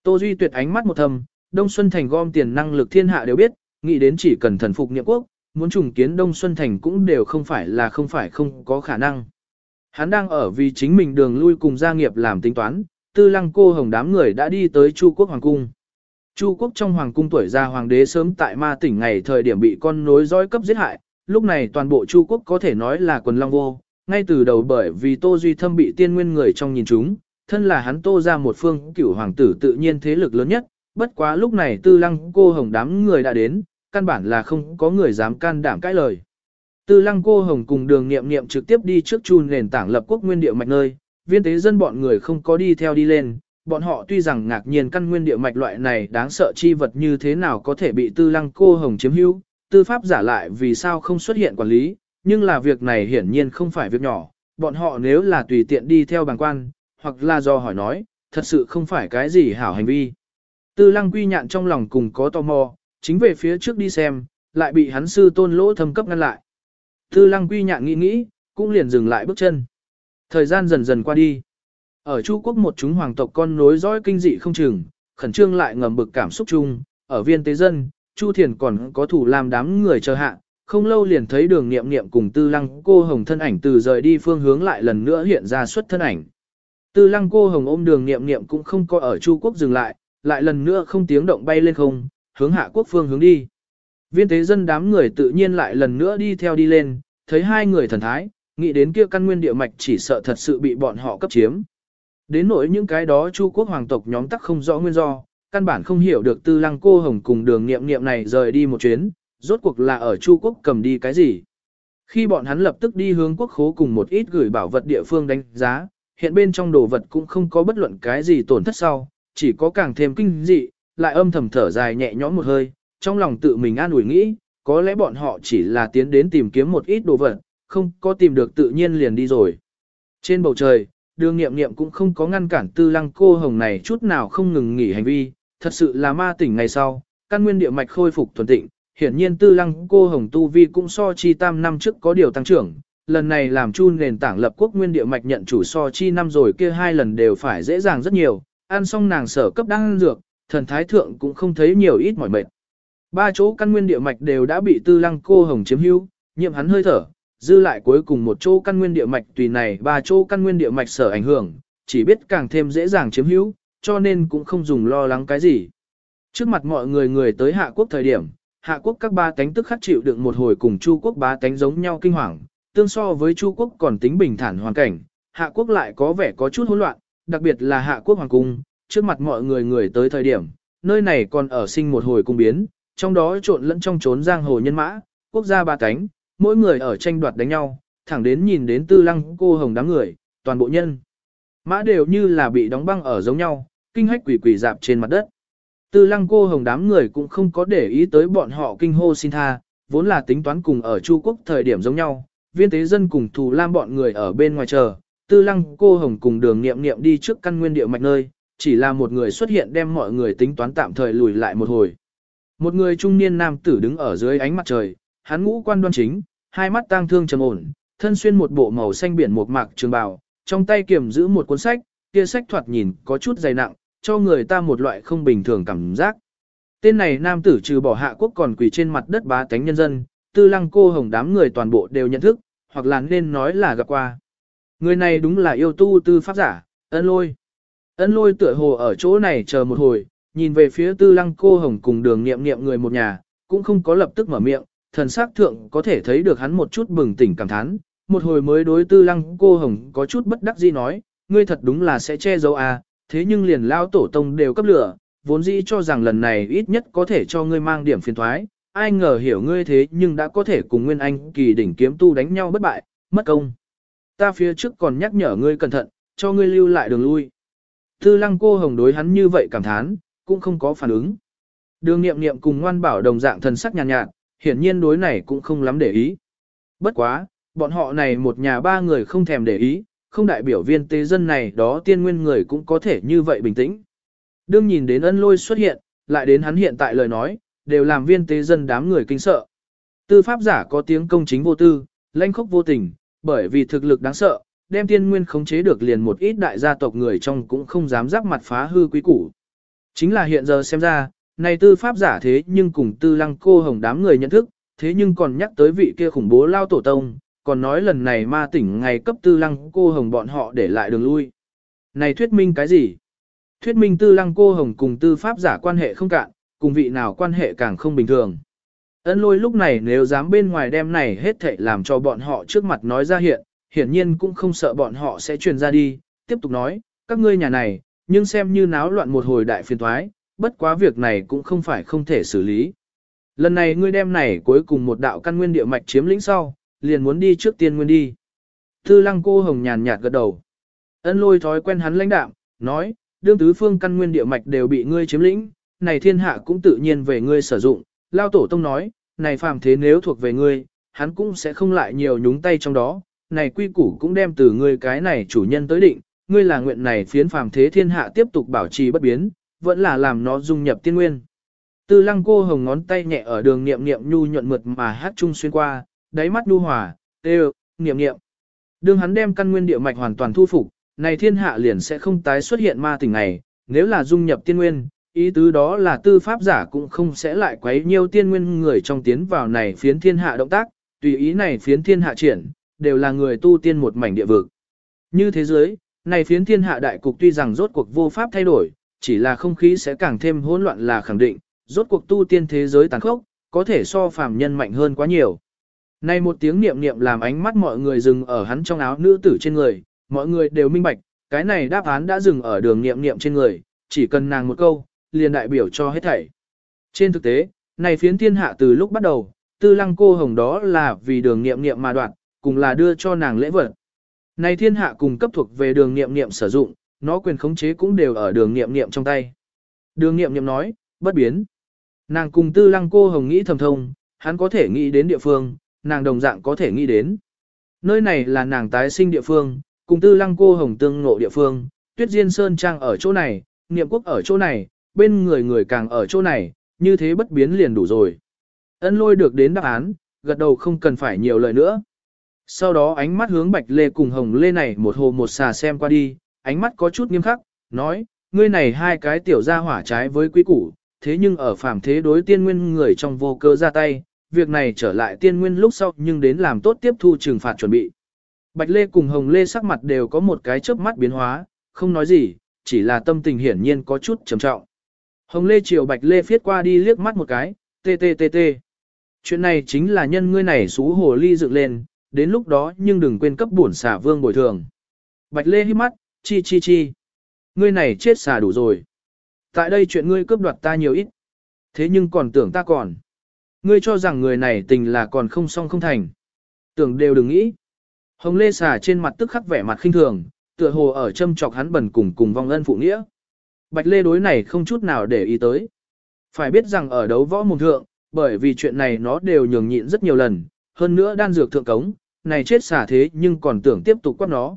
Tô Duy tuyệt ánh mắt một thầm, Đông Xuân Thành gom tiền năng lực thiên hạ đều biết, nghĩ đến chỉ cần thần phục niệm quốc, muốn trùng kiến Đông Xuân Thành cũng đều không phải là không phải không có khả năng. Hắn đang ở vì chính mình đường lui cùng gia nghiệp làm tính toán, tư lăng cô hồng đám người đã đi tới Chu Quốc Hoàng Cung. Chu Quốc trong Hoàng Cung tuổi già Hoàng đế sớm tại ma tỉnh ngày thời điểm bị con nối dõi cấp giết hại, lúc này toàn bộ Chu Quốc có thể nói là quần long vô, ngay từ đầu bởi vì Tô Duy Thâm bị tiên nguyên người trong nhìn chúng, thân là hắn Tô ra một phương cửu hoàng tử tự nhiên thế lực lớn nhất, bất quá lúc này tư lăng cô hồng đám người đã đến, căn bản là không có người dám can đảm cãi lời. Tư lăng cô hồng cùng đường nghiệm nghiệm trực tiếp đi trước chu nền tảng lập quốc nguyên địa mạch nơi, viên tế dân bọn người không có đi theo đi lên, bọn họ tuy rằng ngạc nhiên căn nguyên địa mạch loại này đáng sợ chi vật như thế nào có thể bị tư lăng cô hồng chiếm hữu, tư pháp giả lại vì sao không xuất hiện quản lý, nhưng là việc này hiển nhiên không phải việc nhỏ, bọn họ nếu là tùy tiện đi theo bàng quan, hoặc là do hỏi nói, thật sự không phải cái gì hảo hành vi. Tư lăng quy nhạn trong lòng cùng có tò mò, chính về phía trước đi xem, lại bị hắn sư tôn lỗ thâm cấp ngăn lại. Tư lăng quy nhạn nghĩ nghĩ, cũng liền dừng lại bước chân. Thời gian dần dần qua đi. Ở Chu quốc một chúng hoàng tộc con nối dõi kinh dị không chừng, khẩn trương lại ngầm bực cảm xúc chung, ở viên tế dân, Chu Thiền còn có thủ làm đám người chờ hạ, không lâu liền thấy đường niệm niệm cùng tư lăng cô hồng thân ảnh từ rời đi phương hướng lại lần nữa hiện ra xuất thân ảnh. Tư lăng cô hồng ôm đường nghiệm nghiệm cũng không có ở Chu quốc dừng lại, lại lần nữa không tiếng động bay lên không, hướng hạ quốc phương hướng đi. Viên tế dân đám người tự nhiên lại lần nữa đi theo đi lên, thấy hai người thần thái, nghĩ đến kia căn nguyên địa mạch chỉ sợ thật sự bị bọn họ cấp chiếm. Đến nỗi những cái đó Chu quốc hoàng tộc nhóm tắc không rõ nguyên do, căn bản không hiểu được tư lăng cô hồng cùng đường nghiệm nghiệm này rời đi một chuyến, rốt cuộc là ở Chu quốc cầm đi cái gì. Khi bọn hắn lập tức đi hướng quốc khố cùng một ít gửi bảo vật địa phương đánh giá, hiện bên trong đồ vật cũng không có bất luận cái gì tổn thất sau, chỉ có càng thêm kinh dị, lại âm thầm thở dài nhẹ nhõm một hơi, trong lòng tự mình an ủi nghĩ, có lẽ bọn họ chỉ là tiến đến tìm kiếm một ít đồ vật, không có tìm được tự nhiên liền đi rồi. Trên bầu trời, đường nghiệm nghiệm cũng không có ngăn cản tư lăng cô hồng này chút nào không ngừng nghỉ hành vi, thật sự là ma tỉnh ngày sau, căn nguyên địa mạch khôi phục thuần tịnh, hiển nhiên tư lăng cô hồng tu vi cũng so chi tam năm trước có điều tăng trưởng, lần này làm chu nền tảng lập quốc nguyên địa mạch nhận chủ so chi năm rồi kia hai lần đều phải dễ dàng rất nhiều, ăn xong nàng sở cấp đang dược, thần thái thượng cũng không thấy nhiều ít mỏi mệt. Ba chỗ căn nguyên địa mạch đều đã bị tư lăng cô hồng chiếm hữu, nhiệm hắn hơi thở, dư lại cuối cùng một chỗ căn nguyên địa mạch tùy này ba chỗ căn nguyên địa mạch sở ảnh hưởng, chỉ biết càng thêm dễ dàng chiếm hữu, cho nên cũng không dùng lo lắng cái gì. Trước mặt mọi người người tới hạ quốc thời điểm, hạ quốc các ba tánh tức khắc chịu đựng một hồi cùng chu quốc ba tánh giống nhau kinh hoàng, tương so với chu quốc còn tính bình thản hoàn cảnh, hạ quốc lại có vẻ có chút hỗn loạn, đặc biệt là hạ quốc hoàng cung, trước mặt mọi người người tới thời điểm, nơi này còn ở sinh một hồi cung biến, trong đó trộn lẫn trong trốn giang hồ nhân mã, quốc gia ba cánh, mỗi người ở tranh đoạt đánh nhau, thẳng đến nhìn đến tư lăng cô hồng đám người, toàn bộ nhân. Mã đều như là bị đóng băng ở giống nhau, kinh hách quỷ quỷ dạp trên mặt đất. Tư lăng cô hồng đám người cũng không có để ý tới bọn họ kinh hô xin tha, vốn là tính toán cùng ở Chu Quốc thời điểm giống nhau, viên tế dân cùng thù lam bọn người ở bên ngoài chờ, tư lăng cô hồng cùng đường nghiệm nghiệm đi trước căn nguyên địa mạch nơi, chỉ là một người xuất hiện đem mọi người tính toán tạm thời lùi lại một hồi. Một người trung niên nam tử đứng ở dưới ánh mặt trời, hắn ngũ quan đoan chính, hai mắt tang thương trầm ổn, thân xuyên một bộ màu xanh biển một mạc trường bào, trong tay kiềm giữ một cuốn sách, kia sách thoạt nhìn có chút dày nặng, cho người ta một loại không bình thường cảm giác. Tên này nam tử trừ bỏ hạ quốc còn quỳ trên mặt đất bá tánh nhân dân, tư lăng cô hồng đám người toàn bộ đều nhận thức, hoặc là nên nói là gặp qua. Người này đúng là yêu tu tư pháp giả, ân lôi. Ân lôi tựa hồ ở chỗ này chờ một hồi, nhìn về phía tư lăng cô hồng cùng đường nghiệm nghiệm người một nhà, cũng không có lập tức mở miệng, thần sắc thượng có thể thấy được hắn một chút bừng tỉnh cảm thán, một hồi mới đối tư lăng cô hồng có chút bất đắc dĩ nói, ngươi thật đúng là sẽ che giấu à, thế nhưng liền lao tổ tông đều cấp lửa, vốn dĩ cho rằng lần này ít nhất có thể cho ngươi mang điểm phiền thoái, ai ngờ hiểu ngươi thế nhưng đã có thể cùng Nguyên Anh kỳ đỉnh kiếm tu đánh nhau bất bại, mất công. Ta phía trước còn nhắc nhở ngươi cẩn thận, cho ngươi lưu lại đường lui. Tư lăng cô hồng đối hắn như vậy cảm thán, cũng không có phản ứng. Đường nghiệm nghiệm cùng ngoan bảo đồng dạng thần sắc nhàn nhạt, nhạt, hiển nhiên đối này cũng không lắm để ý. Bất quá, bọn họ này một nhà ba người không thèm để ý, không đại biểu viên tế dân này đó tiên nguyên người cũng có thể như vậy bình tĩnh. Đương nhìn đến ân lôi xuất hiện, lại đến hắn hiện tại lời nói, đều làm viên tế dân đám người kinh sợ. Tư pháp giả có tiếng công chính vô tư, lanh khốc vô tình, bởi vì thực lực đáng sợ, đem tiên nguyên khống chế được liền một ít đại gia tộc người trong cũng không dám giáp mặt phá hư quý củ. Chính là hiện giờ xem ra, này tư pháp giả thế nhưng cùng tư lăng cô hồng đám người nhận thức, thế nhưng còn nhắc tới vị kia khủng bố lao tổ tông, còn nói lần này ma tỉnh ngày cấp tư lăng cô hồng bọn họ để lại đường lui. Này thuyết minh cái gì? Thuyết minh tư lăng cô hồng cùng tư pháp giả quan hệ không cạn, cùng vị nào quan hệ càng không bình thường. Ân lôi lúc này nếu dám bên ngoài đem này hết thệ làm cho bọn họ trước mặt nói ra hiện, hiển nhiên cũng không sợ bọn họ sẽ truyền ra đi, tiếp tục nói, các ngươi nhà này, nhưng xem như náo loạn một hồi đại phiền thoái, bất quá việc này cũng không phải không thể xử lý. Lần này ngươi đem này cuối cùng một đạo căn nguyên địa mạch chiếm lĩnh sau, liền muốn đi trước tiên nguyên đi. Tư lăng cô hồng nhàn nhạt gật đầu. Ân lôi thói quen hắn lãnh đạm, nói, đương tứ phương căn nguyên địa mạch đều bị ngươi chiếm lĩnh, này thiên hạ cũng tự nhiên về ngươi sử dụng. Lao tổ tông nói, này phàm thế nếu thuộc về ngươi, hắn cũng sẽ không lại nhiều nhúng tay trong đó, này quy củ cũng đem từ ngươi cái này chủ nhân tới định, ngươi là nguyện này phiến phàm thế thiên hạ tiếp tục bảo trì bất biến, vẫn là làm nó dung nhập tiên nguyên. Tư lăng cô hồng ngón tay nhẹ ở đường niệm niệm nhu nhuận mượt mà hát chung xuyên qua, đáy mắt nhu hòa, tê niệm niệm. Đường hắn đem căn nguyên địa mạch hoàn toàn thu phục, này thiên hạ liền sẽ không tái xuất hiện ma tình này, nếu là dung nhập tiên nguyên, ý tứ đó là tư pháp giả cũng không sẽ lại quấy nhiều tiên nguyên người trong tiến vào này phiến thiên hạ động tác, tùy ý này phiến thiên hạ triển, đều là người tu tiên một mảnh địa vực. Như thế giới, này phiến thiên hạ đại cục tuy rằng rốt cuộc vô pháp thay đổi, chỉ là không khí sẽ càng thêm hỗn loạn là khẳng định, rốt cuộc tu tiên thế giới tàn khốc, có thể so phàm nhân mạnh hơn quá nhiều. Này một tiếng niệm niệm làm ánh mắt mọi người dừng ở hắn trong áo nữ tử trên người, mọi người đều minh bạch, cái này đáp án đã dừng ở đường niệm niệm trên người, chỉ cần nàng một câu, liền đại biểu cho hết thảy. Trên thực tế, này phiến thiên hạ từ lúc bắt đầu, tư lăng cô hồng đó là vì đường niệm niệm mà đoạn, cùng là đưa cho nàng lễ vật. Này thiên hạ cùng cấp thuộc về đường niệm niệm sử dụng, nó quyền khống chế cũng đều ở đường niệm niệm trong tay. Đường niệm niệm nói, bất biến. Nàng cùng tư lăng cô hồng nghĩ thầm thông, hắn có thể nghĩ đến địa phương, nàng đồng dạng có thể nghĩ đến. Nơi này là nàng tái sinh địa phương, cùng tư lăng cô hồng tương ngộ địa phương, tuyết diên sơn trang ở chỗ này, niệm quốc ở chỗ này, bên người người càng ở chỗ này, như thế bất biến liền đủ rồi. Ân lôi được đến đáp án, gật đầu không cần phải nhiều lời nữa. Sau đó ánh mắt hướng bạch lê cùng hồng lê này một hồ một xà xem qua đi, ánh mắt có chút nghiêm khắc, nói, ngươi này hai cái tiểu gia hỏa trái với quý củ, thế nhưng ở phàm thế đối tiên nguyên người trong vô cơ ra tay, việc này trở lại tiên nguyên lúc sau nhưng đến làm tốt tiếp thu trừng phạt chuẩn bị. Bạch Lê cùng Hồng Lê sắc mặt đều có một cái chớp mắt biến hóa, không nói gì, chỉ là tâm tình hiển nhiên có chút trầm trọng. Hồng Lê chiều Bạch Lê phiết qua đi liếc mắt một cái, tê tê tê tê. Chuyện này chính là nhân ngươi này xú hồ ly dựng lên, đến lúc đó nhưng đừng quên cấp bổn xả vương bồi thường. Bạch Lê hít mắt, chi chi chi. Ngươi này chết xả đủ rồi. Tại đây chuyện ngươi cướp đoạt ta nhiều ít. Thế nhưng còn tưởng ta còn. Ngươi cho rằng người này tình là còn không xong không thành. Tưởng đều đừng nghĩ. Hồng Lê xả trên mặt tức khắc vẻ mặt khinh thường, tựa hồ ở châm chọc hắn bẩn cùng cùng vong ân phụ nghĩa. Bạch Lê đối này không chút nào để ý tới. Phải biết rằng ở đấu võ mồm thượng, bởi vì chuyện này nó đều nhường nhịn rất nhiều lần, hơn nữa đan dược thượng cống, này chết xả thế nhưng còn tưởng tiếp tục quát nó.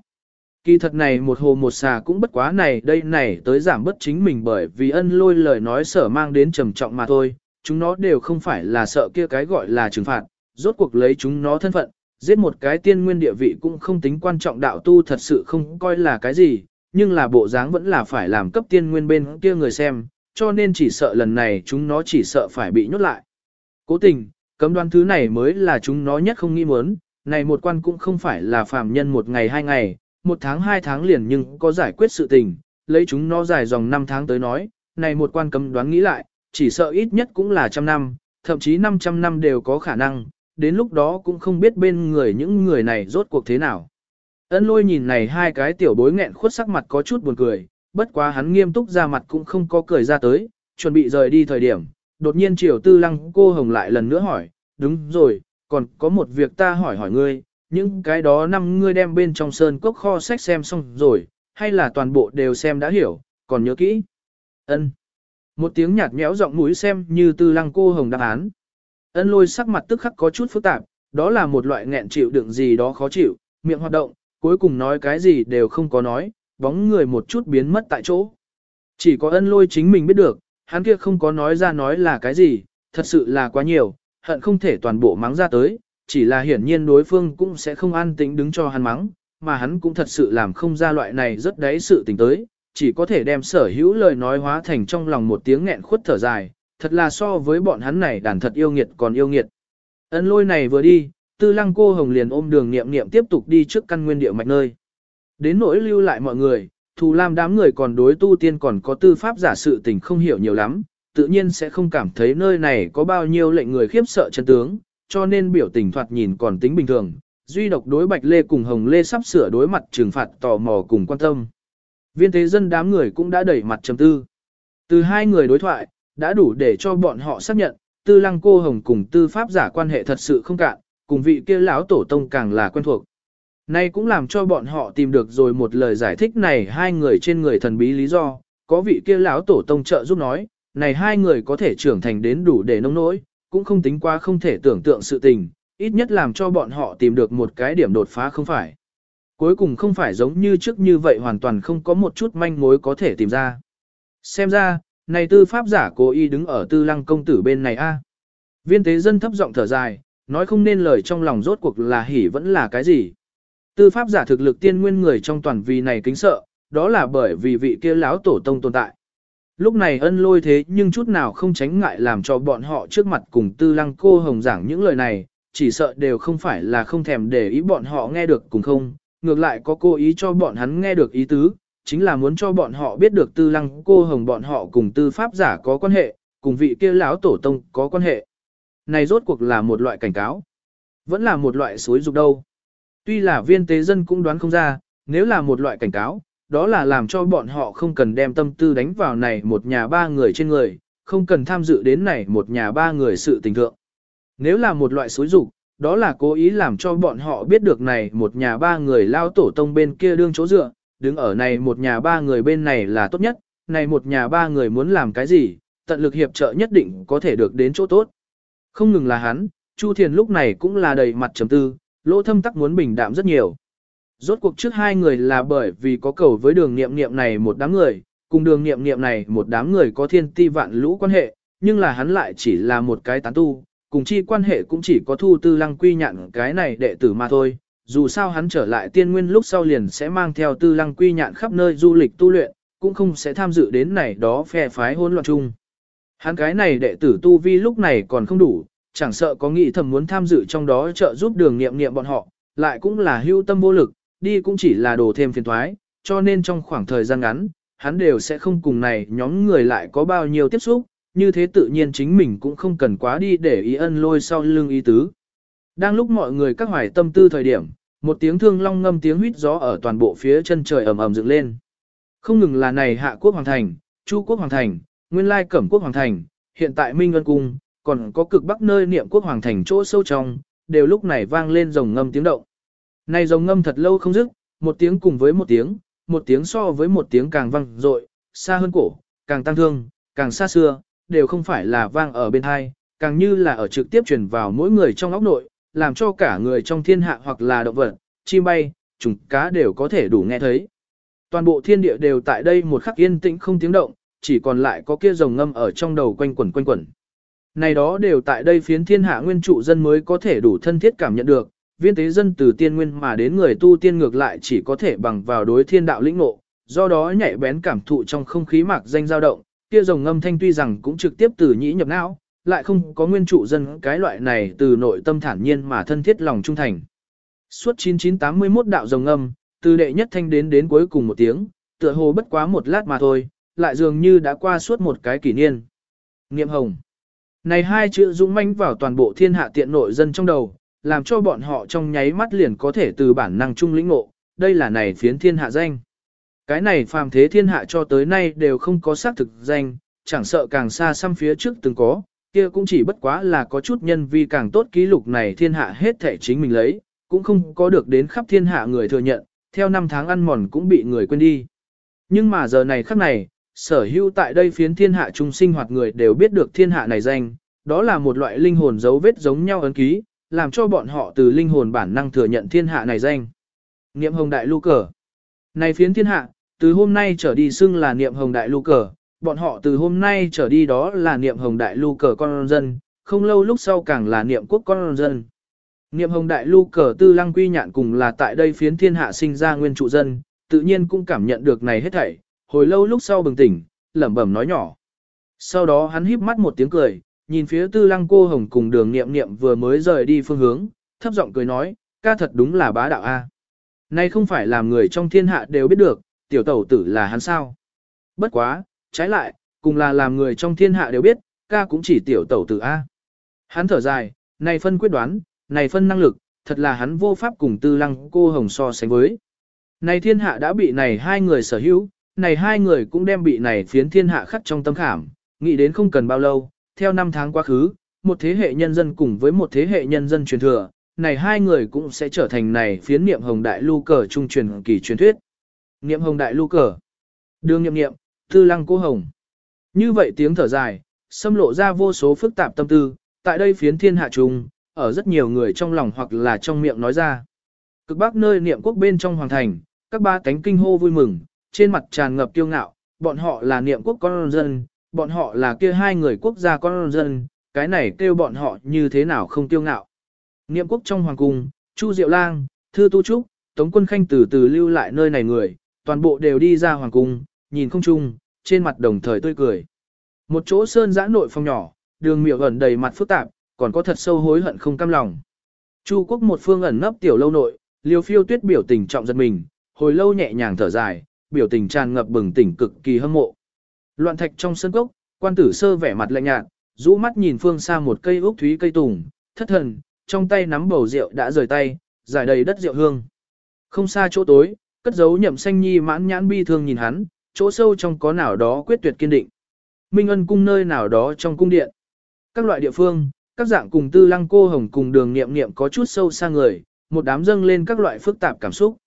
Kỳ thật này một hồ một xà cũng bất quá này đây này tới giảm bất chính mình bởi vì ân lôi lời nói sở mang đến trầm trọng mà thôi, chúng nó đều không phải là sợ kia cái gọi là trừng phạt, rốt cuộc lấy chúng nó thân phận, giết một cái tiên nguyên địa vị cũng không tính quan trọng đạo tu thật sự không coi là cái gì, nhưng là bộ dáng vẫn là phải làm cấp tiên nguyên bên kia người xem, cho nên chỉ sợ lần này chúng nó chỉ sợ phải bị nhốt lại. Cố tình, cấm đoán thứ này mới là chúng nó nhất không nghĩ muốn, này một quan cũng không phải là phàm nhân một ngày hai ngày, một tháng hai tháng liền nhưng có giải quyết sự tình, lấy chúng nó dài dòng năm tháng tới nói, này một quan cấm đoán nghĩ lại, chỉ sợ ít nhất cũng là trăm năm, thậm chí 500 năm đều có khả năng, đến lúc đó cũng không biết bên người những người này rốt cuộc thế nào. Ân lôi nhìn này hai cái tiểu bối nghẹn khuất sắc mặt có chút buồn cười, bất quá hắn nghiêm túc ra mặt cũng không có cười ra tới, chuẩn bị rời đi thời điểm, đột nhiên triều tư lăng cô hồng lại lần nữa hỏi, đúng rồi, còn có một việc ta hỏi hỏi ngươi, những cái đó năm ngươi đem bên trong sơn cốc kho sách xem xong rồi, hay là toàn bộ đều xem đã hiểu, còn nhớ kỹ. Ân. Một tiếng nhạt nhẽo giọng mũi xem như tư lăng cô hồng đáp án. Ân lôi sắc mặt tức khắc có chút phức tạp, đó là một loại nghẹn chịu đựng gì đó khó chịu, miệng hoạt động, cuối cùng nói cái gì đều không có nói, bóng người một chút biến mất tại chỗ. Chỉ có ân lôi chính mình biết được, hắn kia không có nói ra nói là cái gì, thật sự là quá nhiều, hận không thể toàn bộ mắng ra tới, chỉ là hiển nhiên đối phương cũng sẽ không an tĩnh đứng cho hắn mắng, mà hắn cũng thật sự làm không ra loại này rất đáy sự tình tới, chỉ có thể đem sở hữu lời nói hóa thành trong lòng một tiếng nghẹn khuất thở dài, thật là so với bọn hắn này đàn thật yêu nghiệt còn yêu nghiệt. ấn lôi này vừa đi, tư lăng cô hồng liền ôm đường nghiệm nghiệm tiếp tục đi trước căn nguyên địa mạch nơi. Đến nỗi lưu lại mọi người, thù lam đám người còn đối tu tiên còn có tư pháp giả sự tình không hiểu nhiều lắm, tự nhiên sẽ không cảm thấy nơi này có bao nhiêu lệnh người khiếp sợ chân tướng, cho nên biểu tình thoạt nhìn còn tính bình thường. Duy độc đối Bạch Lê cùng Hồng Lê sắp sửa đối mặt trừng phạt tò mò cùng quan tâm. Viên thế dân đám người cũng đã đẩy mặt trầm tư. Từ hai người đối thoại, đã đủ để cho bọn họ xác nhận, tư lăng cô hồng cùng tư pháp giả quan hệ thật sự không cạn, cùng vị kia lão tổ tông càng là quen thuộc. Nay cũng làm cho bọn họ tìm được rồi một lời giải thích này hai người trên người thần bí lý do, có vị kia lão tổ tông trợ giúp nói, này hai người có thể trưởng thành đến đủ để nông nỗi, cũng không tính qua không thể tưởng tượng sự tình, ít nhất làm cho bọn họ tìm được một cái điểm đột phá không phải. Cuối cùng không phải giống như trước như vậy hoàn toàn không có một chút manh mối có thể tìm ra. Xem ra, này tư pháp giả cố ý đứng ở tư lăng công tử bên này a. Viên tế dân thấp giọng thở dài, nói không nên lời trong lòng rốt cuộc là hỉ vẫn là cái gì. Tư pháp giả thực lực tiên nguyên người trong toàn vì này kính sợ, đó là bởi vì vị kia lão tổ tông tồn tại. Lúc này ân lôi thế nhưng chút nào không tránh ngại làm cho bọn họ trước mặt cùng tư lăng cô hồng giảng những lời này, chỉ sợ đều không phải là không thèm để ý bọn họ nghe được cùng không, ngược lại có cố ý cho bọn hắn nghe được ý tứ, chính là muốn cho bọn họ biết được tư lăng cô hồng bọn họ cùng tư pháp giả có quan hệ, cùng vị kia lão tổ tông có quan hệ. Này rốt cuộc là một loại cảnh cáo, vẫn là một loại suối dục đâu. Tuy là viên tế dân cũng đoán không ra, nếu là một loại cảnh cáo, đó là làm cho bọn họ không cần đem tâm tư đánh vào này một nhà ba người trên người, không cần tham dự đến này một nhà ba người sự tình thượng. Nếu là một loại suối dục đó là cố ý làm cho bọn họ biết được này một nhà ba người lao tổ tông bên kia đương chỗ dựa, đứng ở này một nhà ba người bên này là tốt nhất, này một nhà ba người muốn làm cái gì, tận lực hiệp trợ nhất định có thể được đến chỗ tốt. Không ngừng là hắn, Chu Thiền lúc này cũng là đầy mặt trầm tư, lỗ thâm tắc muốn bình đạm rất nhiều. Rốt cuộc trước hai người là bởi vì có cầu với đường nghiệm nghiệm này một đám người, cùng đường nghiệm nghiệm này một đám người có thiên ti vạn lũ quan hệ, nhưng là hắn lại chỉ là một cái tán tu, cùng chi quan hệ cũng chỉ có thu tư lăng quy nhạn cái này đệ tử mà thôi. Dù sao hắn trở lại tiên nguyên lúc sau liền sẽ mang theo tư lăng quy nhạn khắp nơi du lịch tu luyện, cũng không sẽ tham dự đến này đó phe phái hỗn loạn chung. Hắn cái này đệ tử tu vi lúc này còn không đủ, chẳng sợ có nghĩ thầm muốn tham dự trong đó trợ giúp đường nghiệm nghiệm bọn họ, lại cũng là hưu tâm vô lực, đi cũng chỉ là đồ thêm phiền thoái, cho nên trong khoảng thời gian ngắn, hắn đều sẽ không cùng này nhóm người lại có bao nhiêu tiếp xúc, như thế tự nhiên chính mình cũng không cần quá đi để ý ân lôi sau lưng ý tứ. Đang lúc mọi người các hoài tâm tư thời điểm, một tiếng thương long ngâm tiếng huýt gió ở toàn bộ phía chân trời ầm ầm dựng lên. Không ngừng là này hạ quốc hoàng thành, chu quốc hoàng thành, nguyên lai cẩm quốc hoàng thành, hiện tại minh ngân cung, còn có cực bắc nơi niệm quốc hoàng thành chỗ sâu trong, đều lúc này vang lên rồng ngâm tiếng động. Này rồng ngâm thật lâu không dứt, một tiếng cùng với một tiếng, một tiếng so với một tiếng càng vang dội, xa hơn cổ, càng tăng thương, càng xa xưa, đều không phải là vang ở bên hai, càng như là ở trực tiếp truyền vào mỗi người trong óc nội, làm cho cả người trong thiên hạ hoặc là động vật, chim bay, trùng cá đều có thể đủ nghe thấy. Toàn bộ thiên địa đều tại đây một khắc yên tĩnh không tiếng động, chỉ còn lại có kia rồng ngâm ở trong đầu quanh quẩn quanh quẩn. Này đó đều tại đây phiến thiên hạ nguyên trụ dân mới có thể đủ thân thiết cảm nhận được, viên tế dân từ tiên nguyên mà đến người tu tiên ngược lại chỉ có thể bằng vào đối thiên đạo lĩnh ngộ, do đó nhạy bén cảm thụ trong không khí mạc danh dao động, kia rồng ngâm thanh tuy rằng cũng trực tiếp từ nhĩ nhập não, lại không có nguyên trụ dân cái loại này từ nội tâm thản nhiên mà thân thiết lòng trung thành. Suốt 9981 đạo rồng ngâm, từ đệ nhất thanh đến đến cuối cùng một tiếng, tựa hồ bất quá một lát mà thôi, lại dường như đã qua suốt một cái kỷ niên. Niệm hồng. Này hai chữ dũng manh vào toàn bộ thiên hạ tiện nội dân trong đầu, làm cho bọn họ trong nháy mắt liền có thể từ bản năng trung lĩnh ngộ, đây là này phiến thiên hạ danh. Cái này phàm thế thiên hạ cho tới nay đều không có xác thực danh, chẳng sợ càng xa xăm phía trước từng có, kia cũng chỉ bất quá là có chút nhân vi càng tốt ký lục này thiên hạ hết thể chính mình lấy, cũng không có được đến khắp thiên hạ người thừa nhận, theo năm tháng ăn mòn cũng bị người quên đi. Nhưng mà giờ này khắc này, sở hữu tại đây phiến thiên hạ trung sinh hoạt người đều biết được thiên hạ này danh, đó là một loại linh hồn dấu vết giống nhau ấn ký, làm cho bọn họ từ linh hồn bản năng thừa nhận thiên hạ này danh. Niệm hồng đại lu cờ. Này phiến thiên hạ, từ hôm nay trở đi xưng là niệm hồng đại lu cờ, bọn họ từ hôm nay trở đi đó là niệm hồng đại lu cờ con dân, không lâu lúc sau càng là niệm quốc con dân. Niệm hồng đại lu cờ tư lăng quy nhạn cùng là tại đây phiến thiên hạ sinh ra nguyên trụ dân, tự nhiên cũng cảm nhận được này hết thảy, hồi lâu lúc sau bừng tỉnh, lẩm bẩm nói nhỏ. Sau đó hắn híp mắt một tiếng cười, nhìn phía tư lăng cô hồng cùng đường niệm niệm vừa mới rời đi phương hướng, thấp giọng cười nói, ca thật đúng là bá đạo a. Nay không phải làm người trong thiên hạ đều biết được, tiểu tẩu tử là hắn sao. Bất quá, trái lại, cùng là làm người trong thiên hạ đều biết, ca cũng chỉ tiểu tẩu tử A. Hắn thở dài, này phân quyết đoán, này phân năng lực, thật là hắn vô pháp cùng tư lăng cô hồng so sánh với. Này thiên hạ đã bị này hai người sở hữu, này hai người cũng đem bị này phiến thiên hạ khắc trong tâm khảm, nghĩ đến không cần bao lâu, theo năm tháng quá khứ, một thế hệ nhân dân cùng với một thế hệ nhân dân truyền thừa, này hai người cũng sẽ trở thành này phiến niệm hồng đại lưu cờ trung truyền kỳ truyền thuyết. Niệm hồng đại lưu cờ. Đường niệm niệm, tư lăng cô hồng. Như vậy tiếng thở dài, xâm lộ ra vô số phức tạp tâm tư, tại đây phiến thiên hạ trung, ở rất nhiều người trong lòng hoặc là trong miệng nói ra. Cực bắc nơi niệm quốc bên trong hoàng thành, các ba cánh kinh hô vui mừng, trên mặt tràn ngập kiêu ngạo, bọn họ là niệm quốc con dân, bọn họ là kia hai người quốc gia con dân, cái này kêu bọn họ như thế nào không kiêu ngạo. Niệm quốc trong hoàng cung, Chu Diệu Lang, Thư Tu Trúc, Tống Quân Khanh từ từ lưu lại nơi này người, toàn bộ đều đi ra hoàng cung, nhìn không chung, trên mặt đồng thời tươi cười. Một chỗ sơn giã nội phòng nhỏ, đường miệng ẩn đầy mặt phức tạp, còn có thật sâu hối hận không cam lòng. Chu quốc một phương ẩn nấp tiểu lâu nội, Liêu phiêu tuyết biểu tình trọng giật mình, hồi lâu nhẹ nhàng thở dài, biểu tình tràn ngập bừng tỉnh cực kỳ hâm mộ. Loạn thạch trong sân cốc, quan tử sơ vẻ mặt lạnh nhạt, rũ mắt nhìn phương xa một cây úc thúy cây tùng, thất thần, trong tay nắm bầu rượu đã rời tay, giải đầy đất rượu hương. Không xa chỗ tối, cất giấu nhậm xanh nhi mãn nhãn bi thương nhìn hắn, chỗ sâu trong có nào đó quyết tuyệt kiên định. Minh ân cung nơi nào đó trong cung điện. Các loại địa phương, các dạng cùng tư lăng cô hồng cùng đường niệm niệm có chút sâu xa người, một đám dâng lên các loại phức tạp cảm xúc.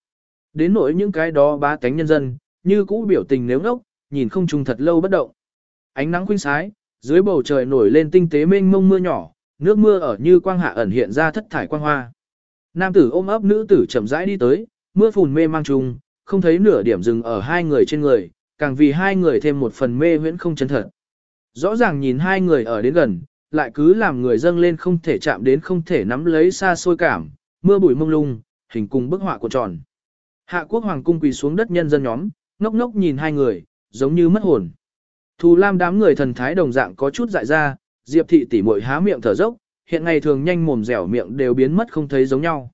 Đến nỗi những cái đó ba tánh nhân dân, như cũ biểu tình nếu ngốc, nhìn không trùng thật lâu bất động. Ánh nắng khuynh sái, dưới bầu trời nổi lên tinh tế mênh mông mưa nhỏ, nước mưa ở như quang hạ ẩn hiện ra thất thải quang hoa. Nam tử ôm ấp nữ tử chậm rãi đi tới, mưa phùn mê mang trùng, không thấy nửa điểm dừng ở hai người trên người, càng vì hai người thêm một phần mê huyễn không chân thật. Rõ ràng nhìn hai người ở đến gần, lại cứ làm người dâng lên không thể chạm đến không thể nắm lấy xa xôi cảm, mưa bụi mông lung, hình cùng bức họa của tròn. Hạ quốc hoàng cung quỳ xuống đất nhân dân nhóm, ngốc ngốc nhìn hai người, giống như mất hồn. Thù lam đám người thần thái đồng dạng có chút dại ra, diệp thị tỷ muội há miệng thở dốc, hiện ngày thường nhanh mồm dẻo miệng đều biến mất không thấy giống nhau.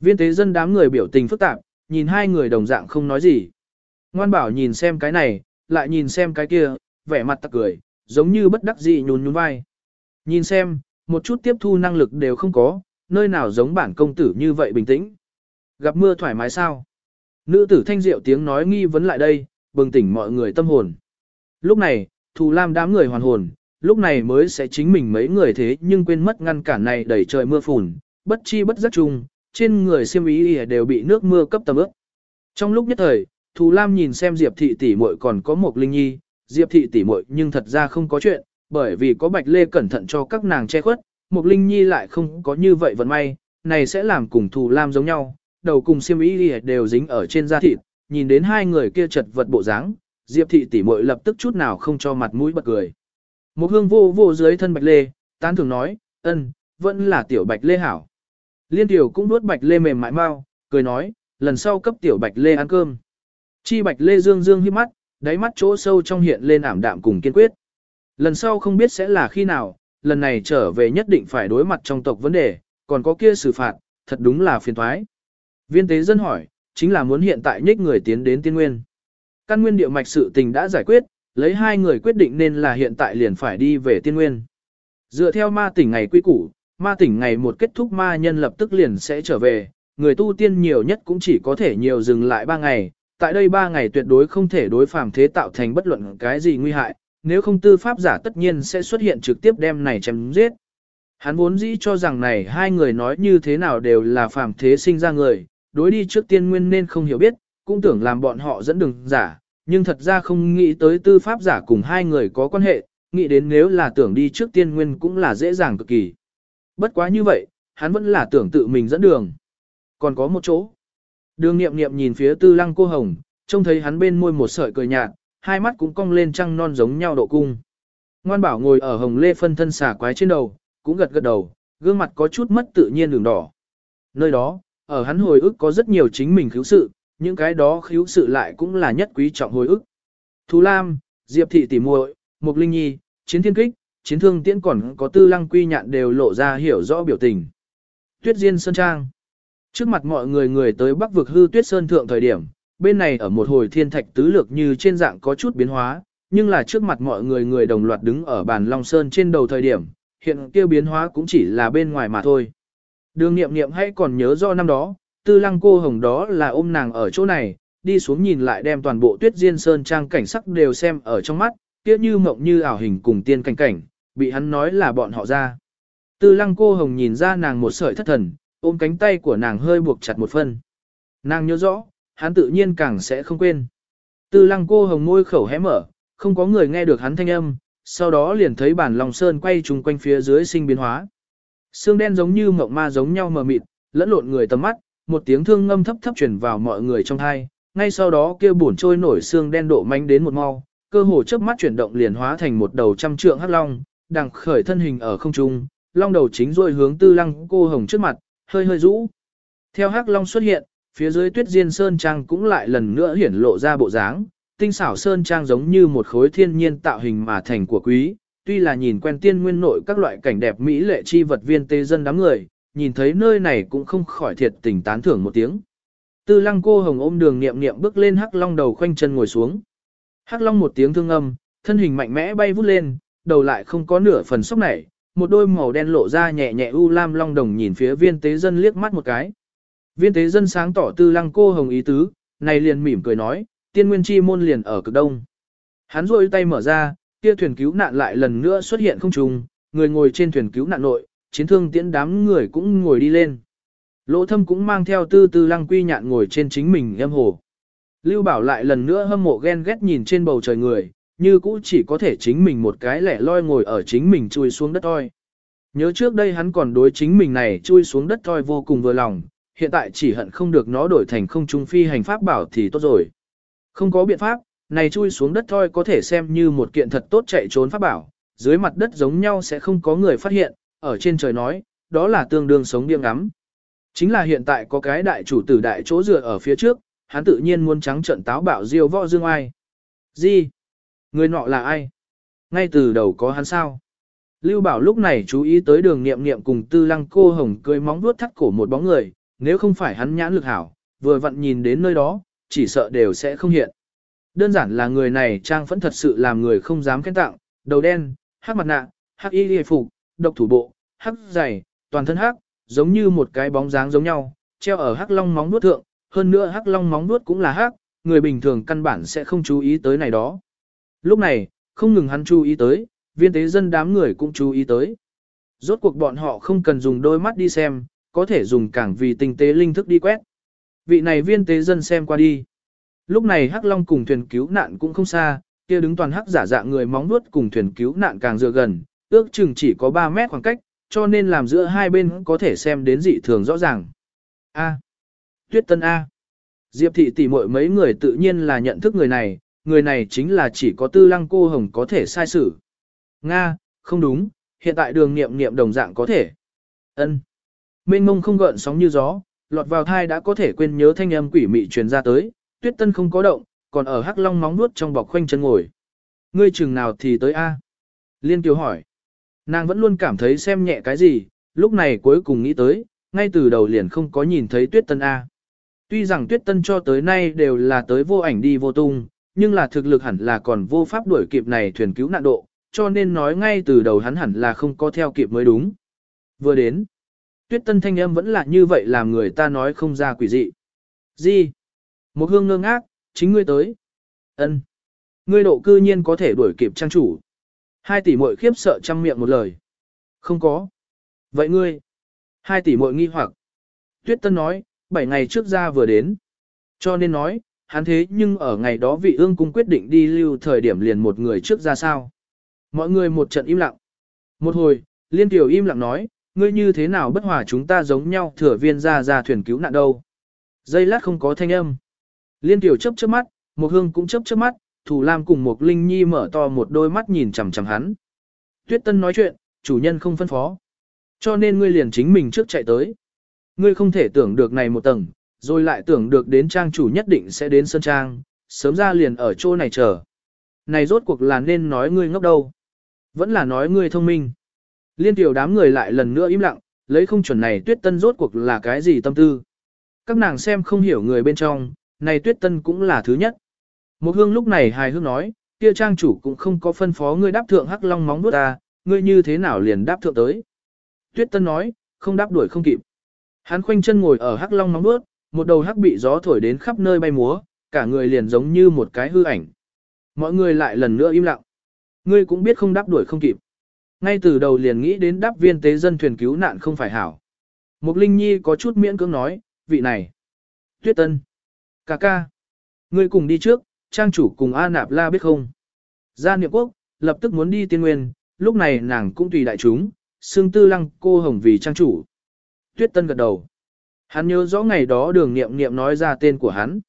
Viên tế dân đám người biểu tình phức tạp, nhìn hai người đồng dạng không nói gì. Ngoan bảo nhìn xem cái này, lại nhìn xem cái kia, vẻ mặt tặc cười, giống như bất đắc dĩ nhún nhún vai. Nhìn xem, một chút tiếp thu năng lực đều không có, nơi nào giống bản công tử như vậy bình tĩnh. Gặp mưa thoải mái sao? Nữ tử thanh diệu tiếng nói nghi vấn lại đây, bừng tỉnh mọi người tâm hồn. Lúc này, thù lam đám người hoàn hồn, lúc này mới sẽ chính mình mấy người thế nhưng quên mất ngăn cản này đẩy trời mưa phùn, bất chi bất giác chung, trên người xiêm ý đều bị nước mưa cấp tầm ướt. Trong lúc nhất thời, Thù Lam nhìn xem Diệp thị tỷ muội còn có một linh nhi, Diệp thị tỷ muội nhưng thật ra không có chuyện, bởi vì có Bạch Lê cẩn thận cho các nàng che khuất, một linh nhi lại không có như vậy vận may, này sẽ làm cùng Thù Lam giống nhau, đầu cùng xiêm ý đều dính ở trên da thịt, nhìn đến hai người kia chật vật bộ dáng, Diệp thị tỷ muội lập tức chút nào không cho mặt mũi bật cười. Một hương vô vô dưới thân Bạch Lê, tán thường nói, ân, vẫn là tiểu Bạch Lê hảo. Liên tiểu cũng nuốt Bạch Lê mềm mại mau, cười nói, lần sau cấp tiểu Bạch Lê ăn cơm. Chi Bạch Lê dương dương hiếp mắt, đáy mắt chỗ sâu trong hiện lên ảm đạm cùng kiên quyết. Lần sau không biết sẽ là khi nào, lần này trở về nhất định phải đối mặt trong tộc vấn đề, còn có kia xử phạt, thật đúng là phiền thoái. Viên tế dân hỏi, chính là muốn hiện tại nhích người tiến đến tiên nguyên. Căn nguyên địa mạch sự tình đã giải quyết, lấy hai người quyết định nên là hiện tại liền phải đi về tiên nguyên. Dựa theo ma tỉnh ngày quy củ, ma tỉnh ngày một kết thúc ma nhân lập tức liền sẽ trở về, người tu tiên nhiều nhất cũng chỉ có thể nhiều dừng lại ba ngày, tại đây ba ngày tuyệt đối không thể đối phàm thế tạo thành bất luận cái gì nguy hại, nếu không tư pháp giả tất nhiên sẽ xuất hiện trực tiếp đem này chém giết. Hắn vốn dĩ cho rằng này hai người nói như thế nào đều là phàm thế sinh ra người, đối đi trước tiên nguyên nên không hiểu biết, cũng tưởng làm bọn họ dẫn đường giả, nhưng thật ra không nghĩ tới tư pháp giả cùng hai người có quan hệ, nghĩ đến nếu là tưởng đi trước tiên nguyên cũng là dễ dàng cực kỳ. Bất quá như vậy, hắn vẫn là tưởng tự mình dẫn đường. Còn có một chỗ. Đường nghiệm nghiệm nhìn phía tư lăng cô hồng, trông thấy hắn bên môi một sợi cười nhạt, hai mắt cũng cong lên trăng non giống nhau độ cung. Ngoan bảo ngồi ở hồng lê phân thân xả quái trên đầu, cũng gật gật đầu, gương mặt có chút mất tự nhiên đường đỏ. Nơi đó, ở hắn hồi ức có rất nhiều chính mình khiếu sự, những cái đó khiếu sự lại cũng là nhất quý trọng hồi ức. Thú Lam, Diệp Thị Tỷ muội, Mục Linh Nhi, Chiến Thiên Kích, Chiến Thương Tiễn còn có Tư Lăng Quy Nhạn đều lộ ra hiểu rõ biểu tình. Tuyết Diên Sơn Trang Trước mặt mọi người người tới bắc vực hư tuyết sơn thượng thời điểm, bên này ở một hồi thiên thạch tứ lược như trên dạng có chút biến hóa, nhưng là trước mặt mọi người người đồng loạt đứng ở bàn Long Sơn trên đầu thời điểm, hiện kia biến hóa cũng chỉ là bên ngoài mà thôi. Đường nghiệm nghiệm hay còn nhớ do năm đó, tư lăng cô hồng đó là ôm nàng ở chỗ này, đi xuống nhìn lại đem toàn bộ tuyết diên sơn trang cảnh sắc đều xem ở trong mắt, kia như mộng như ảo hình cùng tiên cảnh cảnh, bị hắn nói là bọn họ ra. Tư lăng cô hồng nhìn ra nàng một sợi thất thần, ôm cánh tay của nàng hơi buộc chặt một phân. Nàng nhớ rõ, hắn tự nhiên càng sẽ không quên. Tư lăng cô hồng môi khẩu hé mở, không có người nghe được hắn thanh âm, sau đó liền thấy bản lòng sơn quay trùng quanh phía dưới sinh biến hóa. Xương đen giống như mộng ma giống nhau mờ mịt, lẫn lộn người tầm mắt, một tiếng thương ngâm thấp thấp truyền vào mọi người trong thai, ngay sau đó kia bổn trôi nổi xương đen độ manh đến một mau, cơ hồ chớp mắt chuyển động liền hóa thành một đầu trăm trượng hắc long, đang khởi thân hình ở không trung, long đầu chính rồi hướng tư lăng cô hồng trước mặt, hơi hơi rũ. Theo hắc long xuất hiện, phía dưới tuyết diên sơn trang cũng lại lần nữa hiển lộ ra bộ dáng, tinh xảo sơn trang giống như một khối thiên nhiên tạo hình mà thành của quý, tuy là nhìn quen tiên nguyên nội các loại cảnh đẹp mỹ lệ chi vật viên tê dân đám người, nhìn thấy nơi này cũng không khỏi thiệt tình tán thưởng một tiếng. Tư lăng cô hồng ôm đường niệm niệm bước lên hắc long đầu khoanh chân ngồi xuống. Hắc long một tiếng thương âm, thân hình mạnh mẽ bay vút lên, đầu lại không có nửa phần sốc nảy, một đôi màu đen lộ ra nhẹ nhẹ u lam long đồng nhìn phía viên tế dân liếc mắt một cái. Viên tế dân sáng tỏ tư lăng cô hồng ý tứ, này liền mỉm cười nói, tiên nguyên chi môn liền ở cực đông. Hắn rôi tay mở ra, kia thuyền cứu nạn lại lần nữa xuất hiện không trùng, người ngồi trên thuyền cứu nạn nội, chiến thương tiễn đám người cũng ngồi đi lên. Lỗ thâm cũng mang theo tư tư lăng quy nhạn ngồi trên chính mình em hồ. Lưu Bảo lại lần nữa hâm mộ ghen ghét nhìn trên bầu trời người, như cũ chỉ có thể chính mình một cái lẻ loi ngồi ở chính mình chui xuống đất thôi. Nhớ trước đây hắn còn đối chính mình này chui xuống đất thôi vô cùng vừa lòng, hiện tại chỉ hận không được nó đổi thành không trung phi hành pháp bảo thì tốt rồi. Không có biện pháp, này chui xuống đất thôi có thể xem như một kiện thật tốt chạy trốn pháp bảo, dưới mặt đất giống nhau sẽ không có người phát hiện, ở trên trời nói, đó là tương đương sống điên ngắm. Chính là hiện tại có cái đại chủ tử đại chỗ dựa ở phía trước, hắn tự nhiên muốn trắng trận táo bạo diêu võ dương ai. Gì? Người nọ là ai? Ngay từ đầu có hắn sao? Lưu Bảo lúc này chú ý tới đường nghiệm nghiệm cùng tư lăng cô hồng cười móng vuốt thắt cổ một bóng người, nếu không phải hắn nhãn lực hảo, vừa vặn nhìn đến nơi đó, chỉ sợ đều sẽ không hiện. Đơn giản là người này trang phẫn thật sự làm người không dám khen tặng, đầu đen, hắc mặt nạ, hắc y liề phục, độc thủ bộ, hắc dày, toàn thân hắc, giống như một cái bóng dáng giống nhau, treo ở hắc long móng nuốt thượng, hơn nữa hắc long móng nuốt cũng là hắc, người bình thường căn bản sẽ không chú ý tới này đó. Lúc này, không ngừng hắn chú ý tới, viên tế dân đám người cũng chú ý tới. Rốt cuộc bọn họ không cần dùng đôi mắt đi xem, có thể dùng cảng vì tinh tế linh thức đi quét. Vị này viên tế dân xem qua đi. Lúc này Hắc Long cùng thuyền cứu nạn cũng không xa, kia đứng toàn hắc giả dạng người móng nuốt cùng thuyền cứu nạn càng dựa gần, ước chừng chỉ có 3 mét khoảng cách, cho nên làm giữa hai bên có thể xem đến dị thường rõ ràng. A. Tuyết Tân A. Diệp thị tỷ muội mấy người tự nhiên là nhận thức người này, người này chính là chỉ có tư lăng cô hồng có thể sai xử. Nga, không đúng, hiện tại đường nghiệm nghiệm đồng dạng có thể. ân Mênh mông không gợn sóng như gió, lọt vào thai đã có thể quên nhớ thanh âm quỷ mị truyền ra tới, tuyết tân không có động, còn ở hắc long móng nuốt trong bọc khoanh chân ngồi. Ngươi chừng nào thì tới A? Liên Kiều hỏi. Nàng vẫn luôn cảm thấy xem nhẹ cái gì, lúc này cuối cùng nghĩ tới, ngay từ đầu liền không có nhìn thấy tuyết tân A. Tuy rằng tuyết tân cho tới nay đều là tới vô ảnh đi vô tung, nhưng là thực lực hẳn là còn vô pháp đuổi kịp này thuyền cứu nạn độ, cho nên nói ngay từ đầu hắn hẳn là không có theo kịp mới đúng. Vừa đến, tuyết tân thanh âm vẫn là như vậy làm người ta nói không ra quỷ dị. Gì? Một hương ngơ ngác, chính ngươi tới. ân Ngươi độ cư nhiên có thể đuổi kịp trang chủ. Hai tỷ muội khiếp sợ trăm miệng một lời. Không có. Vậy ngươi? Hai tỷ muội nghi hoặc. Tuyết Tân nói, bảy ngày trước ra vừa đến. Cho nên nói, hắn thế nhưng ở ngày đó vị ương cung quyết định đi lưu thời điểm liền một người trước ra sao. Mọi người một trận im lặng. Một hồi, Liên Tiểu im lặng nói, ngươi như thế nào bất hòa chúng ta giống nhau thừa viên ra ra thuyền cứu nạn đâu. Dây lát không có thanh âm. Liên Tiểu chớp chớp mắt, Mộc hương cũng chớp chớp mắt, Thủ Lam cùng Mộc Linh Nhi mở to một đôi mắt nhìn chằm chằm hắn. Tuyết Tân nói chuyện, chủ nhân không phân phó. Cho nên ngươi liền chính mình trước chạy tới. Ngươi không thể tưởng được này một tầng, rồi lại tưởng được đến trang chủ nhất định sẽ đến sân trang, sớm ra liền ở chỗ này chờ. Này rốt cuộc là nên nói ngươi ngốc đâu. Vẫn là nói ngươi thông minh. Liên tiểu đám người lại lần nữa im lặng, lấy không chuẩn này tuyết tân rốt cuộc là cái gì tâm tư. Các nàng xem không hiểu người bên trong, này tuyết tân cũng là thứ nhất. Một hương lúc này hài hương nói, kia trang chủ cũng không có phân phó ngươi đáp thượng hắc long móng nuốt ta, ngươi như thế nào liền đáp thượng tới. Tuyết tân nói, không đáp đuổi không kịp. Hắn khoanh chân ngồi ở hắc long móng nuốt, một đầu hắc bị gió thổi đến khắp nơi bay múa, cả người liền giống như một cái hư ảnh. Mọi người lại lần nữa im lặng. Ngươi cũng biết không đáp đuổi không kịp. Ngay từ đầu liền nghĩ đến đáp viên tế dân thuyền cứu nạn không phải hảo. Mục Linh Nhi có chút miễn cưỡng nói, vị này. Tuyết Tân. Cà ca. Ngươi cùng đi trước, trang chủ cùng A Nạp La biết không. Gia Niệm Quốc, lập tức muốn đi tiên nguyên, lúc này nàng cũng tùy đại chúng, xương tư lăng cô hồng vì trang chủ. Tuyết Tân gật đầu. Hắn nhớ rõ ngày đó đường Niệm Niệm nói ra tên của hắn.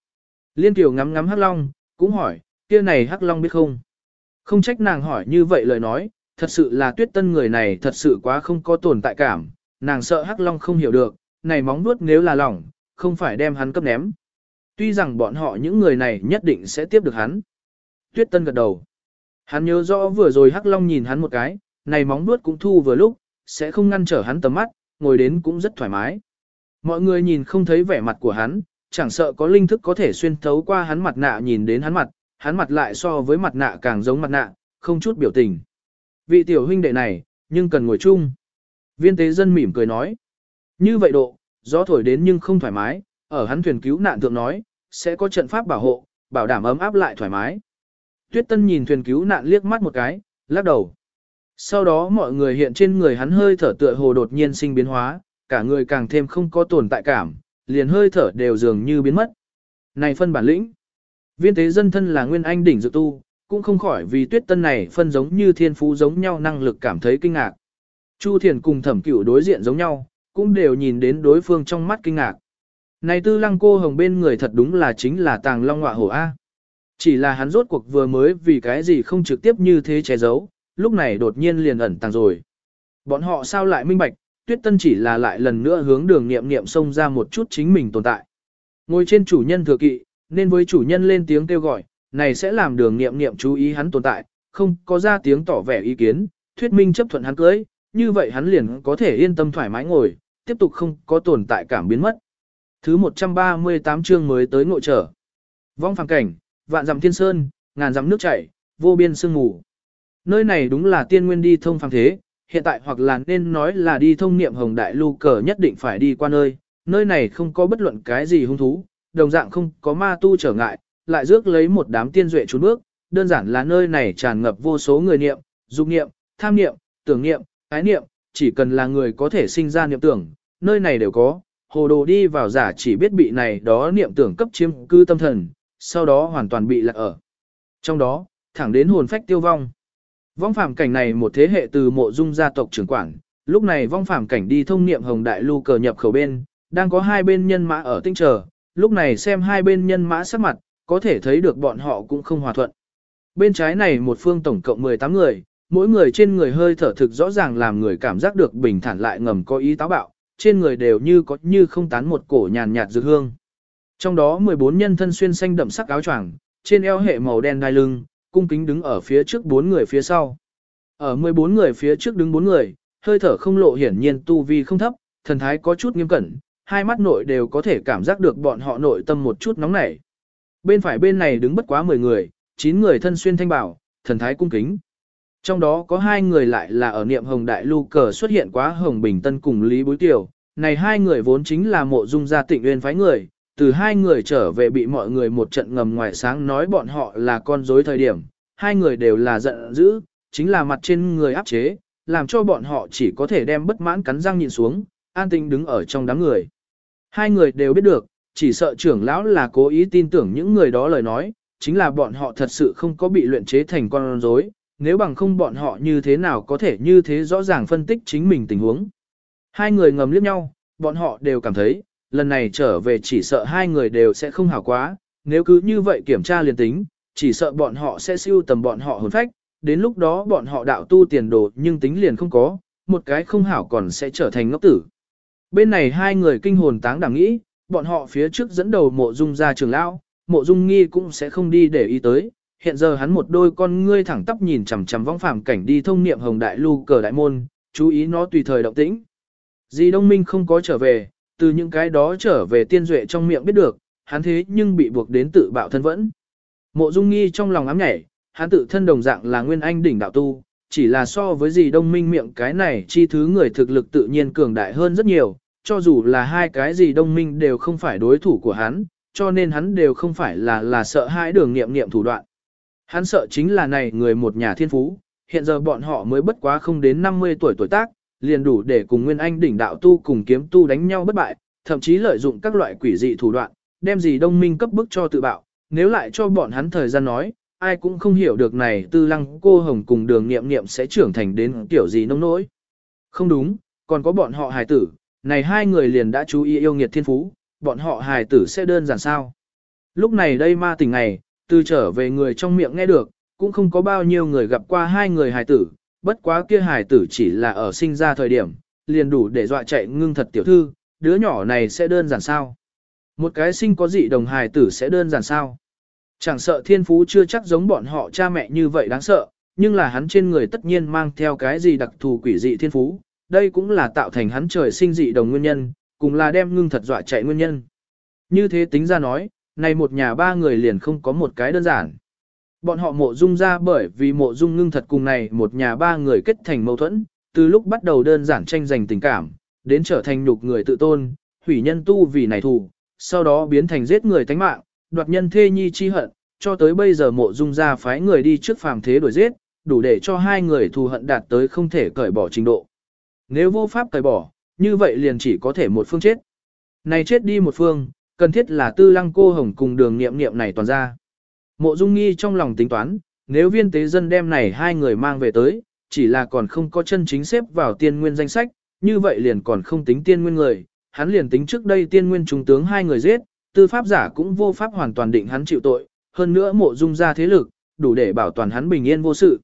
Liên Tiểu ngắm ngắm Hắc Long, cũng hỏi, kia này Hắc Long biết không? Không trách nàng hỏi như vậy lời nói, thật sự là tuyết tân người này thật sự quá không có tồn tại cảm, nàng sợ Hắc Long không hiểu được, này móng nuốt nếu là lỏng, không phải đem hắn cấp ném. Tuy rằng bọn họ những người này nhất định sẽ tiếp được hắn. Tuyết tân gật đầu. Hắn nhớ rõ vừa rồi Hắc Long nhìn hắn một cái, này móng vuốt cũng thu vừa lúc, sẽ không ngăn trở hắn tầm mắt, ngồi đến cũng rất thoải mái. Mọi người nhìn không thấy vẻ mặt của hắn, chẳng sợ có linh thức có thể xuyên thấu qua hắn mặt nạ nhìn đến hắn mặt, hắn mặt lại so với mặt nạ càng giống mặt nạ, không chút biểu tình. Vị tiểu huynh đệ này, nhưng cần ngồi chung. Viên tế dân mỉm cười nói. Như vậy độ, gió thổi đến nhưng không thoải mái, ở hắn thuyền cứu nạn thượng nói, sẽ có trận pháp bảo hộ, bảo đảm ấm áp lại thoải mái. Tuyết Tân nhìn thuyền cứu nạn liếc mắt một cái, lắc đầu. Sau đó mọi người hiện trên người hắn hơi thở tựa hồ đột nhiên sinh biến hóa, cả người càng thêm không có tồn tại cảm, liền hơi thở đều dường như biến mất. Này phân bản lĩnh. Viên tế dân thân là nguyên anh đỉnh dự tu, cũng không khỏi vì tuyết tân này phân giống như thiên phú giống nhau năng lực cảm thấy kinh ngạc. Chu Thiền cùng thẩm cửu đối diện giống nhau, cũng đều nhìn đến đối phương trong mắt kinh ngạc. Này tư lăng cô hồng bên người thật đúng là chính là tàng long Ngọa hổ A. Chỉ là hắn rốt cuộc vừa mới vì cái gì không trực tiếp như thế che giấu, lúc này đột nhiên liền ẩn tàng rồi. Bọn họ sao lại minh bạch, tuyết tân chỉ là lại lần nữa hướng đường nghiệm nghiệm xông ra một chút chính mình tồn tại. Ngồi trên chủ nhân thừa kỵ, nên với chủ nhân lên tiếng kêu gọi, này sẽ làm đường nghiệm nghiệm chú ý hắn tồn tại, không có ra tiếng tỏ vẻ ý kiến, thuyết minh chấp thuận hắn cưới, như vậy hắn liền có thể yên tâm thoải mái ngồi, tiếp tục không có tồn tại cảm biến mất. Thứ 138 chương mới tới ngộ trở. Vong phàng cảnh, vạn dặm thiên sơn, ngàn dặm nước chảy, vô biên sương mù. Nơi này đúng là tiên nguyên đi thông phàm thế, hiện tại hoặc là nên nói là đi thông niệm hồng đại lưu cờ nhất định phải đi qua nơi, nơi này không có bất luận cái gì hung thú, đồng dạng không có ma tu trở ngại, lại rước lấy một đám tiên duệ trốn bước, đơn giản là nơi này tràn ngập vô số người niệm, dục niệm, tham niệm, tưởng niệm, ái niệm, chỉ cần là người có thể sinh ra niệm tưởng, nơi này đều có, hồ đồ đi vào giả chỉ biết bị này đó niệm tưởng cấp chiếm cư tâm thần, sau đó hoàn toàn bị lạc ở. Trong đó, thẳng đến hồn phách tiêu vong. Vong phàm cảnh này một thế hệ từ mộ dung gia tộc trưởng quản, lúc này vong phàm cảnh đi thông niệm hồng đại lưu cờ nhập khẩu bên, đang có hai bên nhân mã ở tinh chờ, lúc này xem hai bên nhân mã sắc mặt, có thể thấy được bọn họ cũng không hòa thuận. Bên trái này một phương tổng cộng 18 người, mỗi người trên người hơi thở thực rõ ràng làm người cảm giác được bình thản lại ngầm có ý táo bạo, trên người đều như có như không tán một cổ nhàn nhạt dược hương. Trong đó 14 nhân thân xuyên xanh đậm sắc áo choàng, trên eo hệ màu đen đai lưng, cung kính đứng ở phía trước bốn người phía sau. Ở 14 người phía trước đứng bốn người, hơi thở không lộ hiển nhiên tu vi không thấp, thần thái có chút nghiêm cẩn, hai mắt nội đều có thể cảm giác được bọn họ nội tâm một chút nóng nảy. Bên phải bên này đứng bất quá 10 người, 9 người thân xuyên thanh bảo, thần thái cung kính. Trong đó có hai người lại là ở niệm hồng đại lưu cờ xuất hiện quá hồng bình tân cùng Lý Bối Tiểu. Này hai người vốn chính là mộ dung gia tịnh nguyên phái người, từ hai người trở về bị mọi người một trận ngầm ngoài sáng nói bọn họ là con dối thời điểm, hai người đều là giận dữ, chính là mặt trên người áp chế, làm cho bọn họ chỉ có thể đem bất mãn cắn răng nhìn xuống, an tinh đứng ở trong đám người. Hai người đều biết được, chỉ sợ trưởng lão là cố ý tin tưởng những người đó lời nói, chính là bọn họ thật sự không có bị luyện chế thành con rối, nếu bằng không bọn họ như thế nào có thể như thế rõ ràng phân tích chính mình tình huống. Hai người ngầm liếc nhau, bọn họ đều cảm thấy, lần này trở về chỉ sợ hai người đều sẽ không hảo quá, nếu cứ như vậy kiểm tra liền tính, chỉ sợ bọn họ sẽ siêu tầm bọn họ hồn phách, đến lúc đó bọn họ đạo tu tiền đồ nhưng tính liền không có, một cái không hảo còn sẽ trở thành ngốc tử. Bên này hai người kinh hồn táng đảm nghĩ, bọn họ phía trước dẫn đầu mộ dung ra trường lão, mộ dung nghi cũng sẽ không đi để ý tới. Hiện giờ hắn một đôi con ngươi thẳng tắp nhìn chằm chằm vong phàm cảnh đi thông niệm hồng đại lu cờ đại môn, chú ý nó tùy thời động tĩnh. Di Đông Minh không có trở về, từ những cái đó trở về tiên duệ trong miệng biết được, hắn thế nhưng bị buộc đến tự bạo thân vẫn. Mộ Dung Nghi trong lòng ám nhảy, hắn tự thân đồng dạng là nguyên anh đỉnh đạo tu, chỉ là so với gì đông minh miệng cái này chi thứ người thực lực tự nhiên cường đại hơn rất nhiều, cho dù là hai cái gì đông minh đều không phải đối thủ của hắn, cho nên hắn đều không phải là là sợ hãi đường nghiệm nghiệm thủ đoạn. Hắn sợ chính là này người một nhà thiên phú, hiện giờ bọn họ mới bất quá không đến 50 tuổi tuổi tác, liền đủ để cùng Nguyên Anh đỉnh đạo tu cùng kiếm tu đánh nhau bất bại, thậm chí lợi dụng các loại quỷ dị thủ đoạn, đem gì đông minh cấp bức cho tự bạo, nếu lại cho bọn hắn thời gian nói, ai cũng không hiểu được này tư lăng cô hồng cùng đường nghiệm nghiệm sẽ trưởng thành đến kiểu gì nông nỗi. Không đúng, còn có bọn họ hài tử, này hai người liền đã chú ý yêu nghiệt thiên phú, bọn họ hài tử sẽ đơn giản sao. Lúc này đây ma tỉnh ngày, từ trở về người trong miệng nghe được, cũng không có bao nhiêu người gặp qua hai người hài tử, bất quá kia hài tử chỉ là ở sinh ra thời điểm, liền đủ để dọa chạy ngưng thật tiểu thư, đứa nhỏ này sẽ đơn giản sao. Một cái sinh có dị đồng hài tử sẽ đơn giản sao. Chẳng sợ thiên phú chưa chắc giống bọn họ cha mẹ như vậy đáng sợ, nhưng là hắn trên người tất nhiên mang theo cái gì đặc thù quỷ dị thiên phú, đây cũng là tạo thành hắn trời sinh dị đồng nguyên nhân, cùng là đem ngưng thật dọa chạy nguyên nhân. Như thế tính ra nói, này một nhà ba người liền không có một cái đơn giản. Bọn họ mộ dung ra bởi vì mộ dung ngưng thật cùng này một nhà ba người kết thành mâu thuẫn, từ lúc bắt đầu đơn giản tranh giành tình cảm, đến trở thành nhục người tự tôn, hủy nhân tu vì này thù, sau đó biến thành giết người tánh mạng, đoạt nhân thê nhi chi hận, cho tới bây giờ mộ dung ra phái người đi trước phàm thế đuổi giết, đủ để cho hai người thù hận đạt tới không thể cởi bỏ trình độ. Nếu vô pháp cởi bỏ, như vậy liền chỉ có thể một phương chết. Này chết đi một phương, cần thiết là tư lăng cô hồng cùng đường nghiệm nghiệm này toàn ra. Mộ dung nghi trong lòng tính toán, nếu viên tế dân đem này hai người mang về tới, chỉ là còn không có chân chính xếp vào tiên nguyên danh sách, như vậy liền còn không tính tiên nguyên người, hắn liền tính trước đây tiên nguyên trung tướng hai người giết, tư pháp giả cũng vô pháp hoàn toàn định hắn chịu tội, hơn nữa mộ dung ra thế lực, đủ để bảo toàn hắn bình yên vô sự.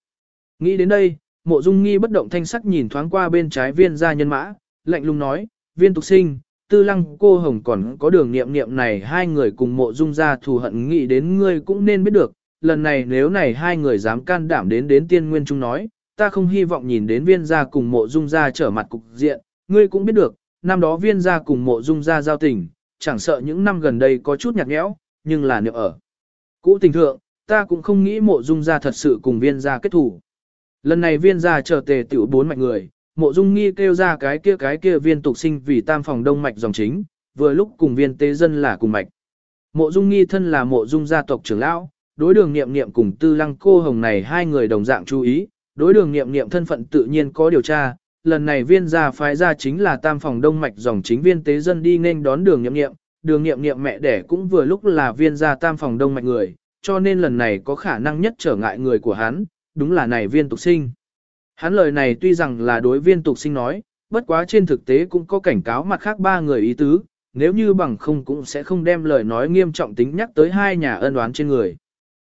Nghĩ đến đây, mộ dung nghi bất động thanh sắc nhìn thoáng qua bên trái viên gia nhân mã, lạnh lùng nói, viên tục sinh, tư lăng cô hồng còn có đường nghiệm nghiệm này hai người cùng mộ dung ra thù hận nghĩ đến ngươi cũng nên biết được, lần này nếu này hai người dám can đảm đến đến tiên nguyên trung nói, ta không hy vọng nhìn đến viên gia cùng mộ dung gia trở mặt cục diện, ngươi cũng biết được, năm đó viên gia cùng mộ dung gia giao tình, chẳng sợ những năm gần đây có chút nhạt nhẽo, nhưng là nếu ở. Cũ tình thượng, ta cũng không nghĩ mộ dung gia thật sự cùng viên gia kết thủ. Lần này viên gia chờ tề tiểu bốn mạch người, mộ dung nghi kêu ra cái kia cái kia viên tục sinh vì tam phòng đông mạch dòng chính, vừa lúc cùng viên tế dân là cùng mạch. Mộ dung nghi thân là mộ dung gia tộc trưởng lão, đối đường nghiệm nghiệm cùng tư lăng cô hồng này hai người đồng dạng chú ý, đối đường nghiệm nghiệm thân phận tự nhiên có điều tra, lần này viên gia phái ra chính là tam phòng đông mạch dòng chính viên tế dân đi nên đón đường nghiệm nghiệm, đường nghiệm nghiệm mẹ đẻ cũng vừa lúc là viên gia tam phòng đông mạch người, cho nên lần này có khả năng nhất trở ngại người của hắn, đúng là này viên tục sinh. Hắn lời này tuy rằng là đối viên tục sinh nói, bất quá trên thực tế cũng có cảnh cáo mặt khác ba người ý tứ, nếu như bằng không cũng sẽ không đem lời nói nghiêm trọng tính nhắc tới hai nhà ân oán trên người.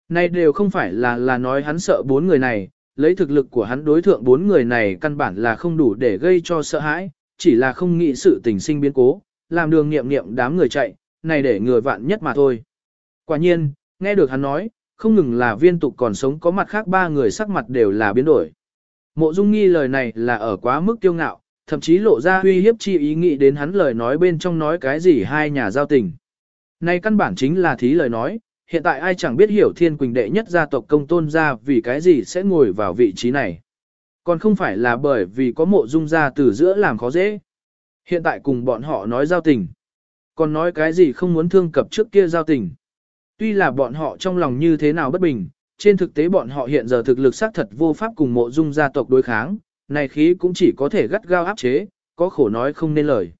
Này đều không phải là là nói hắn sợ bốn người này, lấy thực lực của hắn đối thượng bốn người này căn bản là không đủ để gây cho sợ hãi, chỉ là không nghĩ sự tình sinh biến cố, làm đường nghiệm nghiệm đám người chạy, này để người vạn nhất mà thôi. Quả nhiên, nghe được hắn nói, không ngừng là viên tục còn sống có mặt khác ba người sắc mặt đều là biến đổi. Mộ Dung Nghi lời này là ở quá mức kiêu ngạo, thậm chí lộ ra uy hiếp chi ý nghĩ đến hắn lời nói bên trong nói cái gì hai nhà giao tình. Này căn bản chính là thí lời nói, hiện tại ai chẳng biết hiểu thiên quỳnh đệ nhất gia tộc công tôn gia vì cái gì sẽ ngồi vào vị trí này. Còn không phải là bởi vì có mộ dung gia từ giữa làm khó dễ. Hiện tại cùng bọn họ nói giao tình. Còn nói cái gì không muốn thương cập trước kia giao tình. Tuy là bọn họ trong lòng như thế nào bất bình, trên thực tế bọn họ hiện giờ thực lực xác thật vô pháp cùng mộ dung gia tộc đối kháng, này khí cũng chỉ có thể gắt gao áp chế, có khổ nói không nên lời.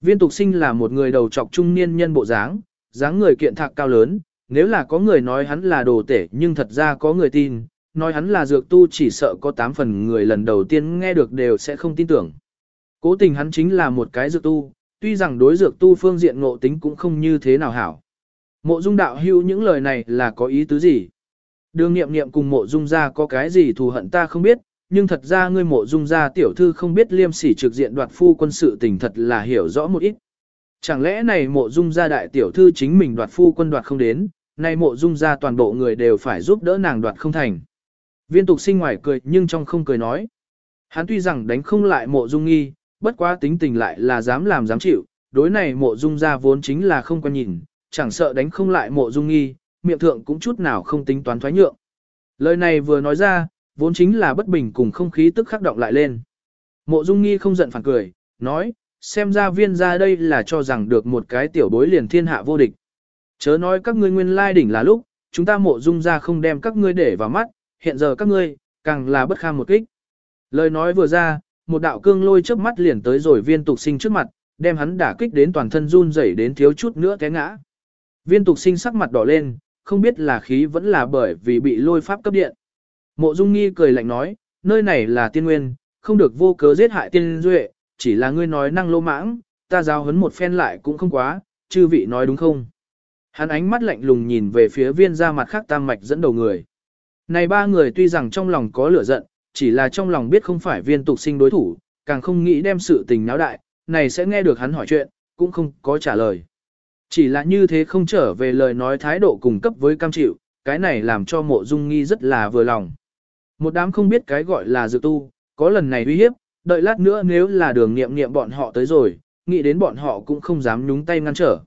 Viên tục sinh là một người đầu trọc trung niên nhân bộ dáng, dáng người kiện thạc cao lớn, nếu là có người nói hắn là đồ tể nhưng thật ra có người tin, nói hắn là dược tu chỉ sợ có 8 phần người lần đầu tiên nghe được đều sẽ không tin tưởng. Cố tình hắn chính là một cái dược tu, tuy rằng đối dược tu phương diện ngộ tính cũng không như thế nào hảo. Mộ dung đạo hưu những lời này là có ý tứ gì? Đường nghiệm nghiệm cùng mộ dung gia có cái gì thù hận ta không biết, nhưng thật ra ngươi mộ dung gia tiểu thư không biết liêm sỉ trực diện đoạt phu quân sự tình thật là hiểu rõ một ít. Chẳng lẽ này mộ dung gia đại tiểu thư chính mình đoạt phu quân đoạt không đến, nay mộ dung gia toàn bộ người đều phải giúp đỡ nàng đoạt không thành. Viên tục sinh ngoài cười nhưng trong không cười nói. Hắn tuy rằng đánh không lại mộ dung nghi, bất quá tính tình lại là dám làm dám chịu, đối này mộ dung gia vốn chính là không quan nhìn, chẳng sợ đánh không lại mộ dung nghi, miệng thượng cũng chút nào không tính toán thoái nhượng. Lời này vừa nói ra, vốn chính là bất bình cùng không khí tức khắc động lại lên. Mộ dung nghi không giận phản cười, nói, xem ra viên ra đây là cho rằng được một cái tiểu bối liền thiên hạ vô địch. Chớ nói các ngươi nguyên lai đỉnh là lúc, chúng ta mộ dung ra không đem các ngươi để vào mắt, hiện giờ các ngươi, càng là bất kham một kích. Lời nói vừa ra, một đạo cương lôi chớp mắt liền tới rồi viên tục sinh trước mặt, đem hắn đả kích đến toàn thân run rẩy đến thiếu chút nữa té ngã. Viên tục sinh sắc mặt đỏ lên, không biết là khí vẫn là bởi vì bị lôi pháp cấp điện. Mộ Dung Nghi cười lạnh nói, nơi này là tiên nguyên, không được vô cớ giết hại tiên duệ, chỉ là ngươi nói năng lô mãng, ta giao hấn một phen lại cũng không quá, chư vị nói đúng không? Hắn ánh mắt lạnh lùng nhìn về phía viên ra mặt khác tam mạch dẫn đầu người. Này ba người tuy rằng trong lòng có lửa giận, chỉ là trong lòng biết không phải viên tục sinh đối thủ, càng không nghĩ đem sự tình náo đại, này sẽ nghe được hắn hỏi chuyện, cũng không có trả lời. Chỉ là như thế không trở về lời nói thái độ cùng cấp với cam chịu, cái này làm cho mộ dung nghi rất là vừa lòng. Một đám không biết cái gọi là dự tu, có lần này uy hiếp, đợi lát nữa nếu là đường nghiệm nghiệm bọn họ tới rồi, nghĩ đến bọn họ cũng không dám nhúng tay ngăn trở.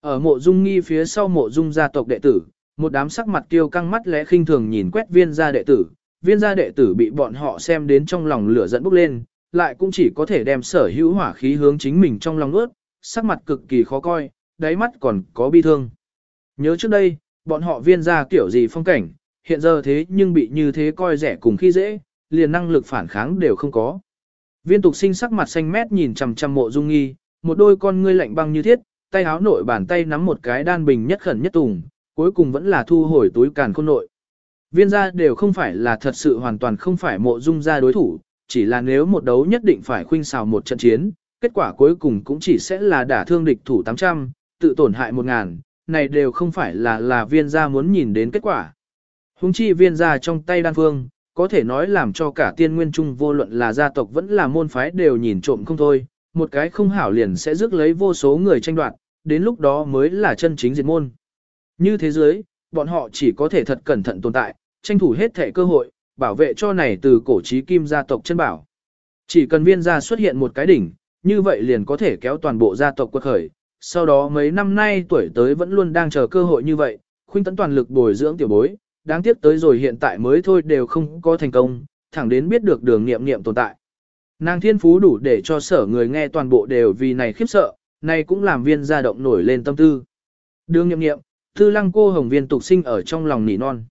Ở mộ dung nghi phía sau mộ dung gia tộc đệ tử, một đám sắc mặt tiêu căng mắt lẽ khinh thường nhìn quét viên gia đệ tử, viên gia đệ tử bị bọn họ xem đến trong lòng lửa dẫn bốc lên, lại cũng chỉ có thể đem sở hữu hỏa khí hướng chính mình trong lòng ướt, sắc mặt cực kỳ khó coi, đáy mắt còn có bi thương. Nhớ trước đây, bọn họ viên gia kiểu gì phong cảnh, hiện giờ thế nhưng bị như thế coi rẻ cùng khi dễ, liền năng lực phản kháng đều không có. Viên tục sinh sắc mặt xanh mét nhìn chằm chằm mộ dung nghi, một đôi con ngươi lạnh băng như thiết, tay áo nội bàn tay nắm một cái đan bình nhất khẩn nhất tùng, cuối cùng vẫn là thu hồi túi càn khôn nội. Viên gia đều không phải là thật sự hoàn toàn không phải mộ dung gia đối thủ, chỉ là nếu một đấu nhất định phải khuynh xào một trận chiến, kết quả cuối cùng cũng chỉ sẽ là đả thương địch thủ 800, tự tổn hại một ngàn này đều không phải là là viên gia muốn nhìn đến kết quả. Hùng chi viên gia trong tay đan phương, có thể nói làm cho cả tiên nguyên trung vô luận là gia tộc vẫn là môn phái đều nhìn trộm không thôi, một cái không hảo liền sẽ rước lấy vô số người tranh đoạt, đến lúc đó mới là chân chính diệt môn. Như thế giới, bọn họ chỉ có thể thật cẩn thận tồn tại, tranh thủ hết thể cơ hội, bảo vệ cho này từ cổ trí kim gia tộc chân bảo. Chỉ cần viên gia xuất hiện một cái đỉnh, như vậy liền có thể kéo toàn bộ gia tộc quật khởi. Sau đó mấy năm nay tuổi tới vẫn luôn đang chờ cơ hội như vậy, khuynh tấn toàn lực bồi dưỡng tiểu bối, đáng tiếc tới rồi hiện tại mới thôi đều không có thành công, thẳng đến biết được đường nghiệm nghiệm tồn tại. Nàng thiên phú đủ để cho sở người nghe toàn bộ đều vì này khiếp sợ, này cũng làm viên gia động nổi lên tâm tư. Đường nghiệm nghiệm, tư lăng cô hồng viên tục sinh ở trong lòng nỉ non.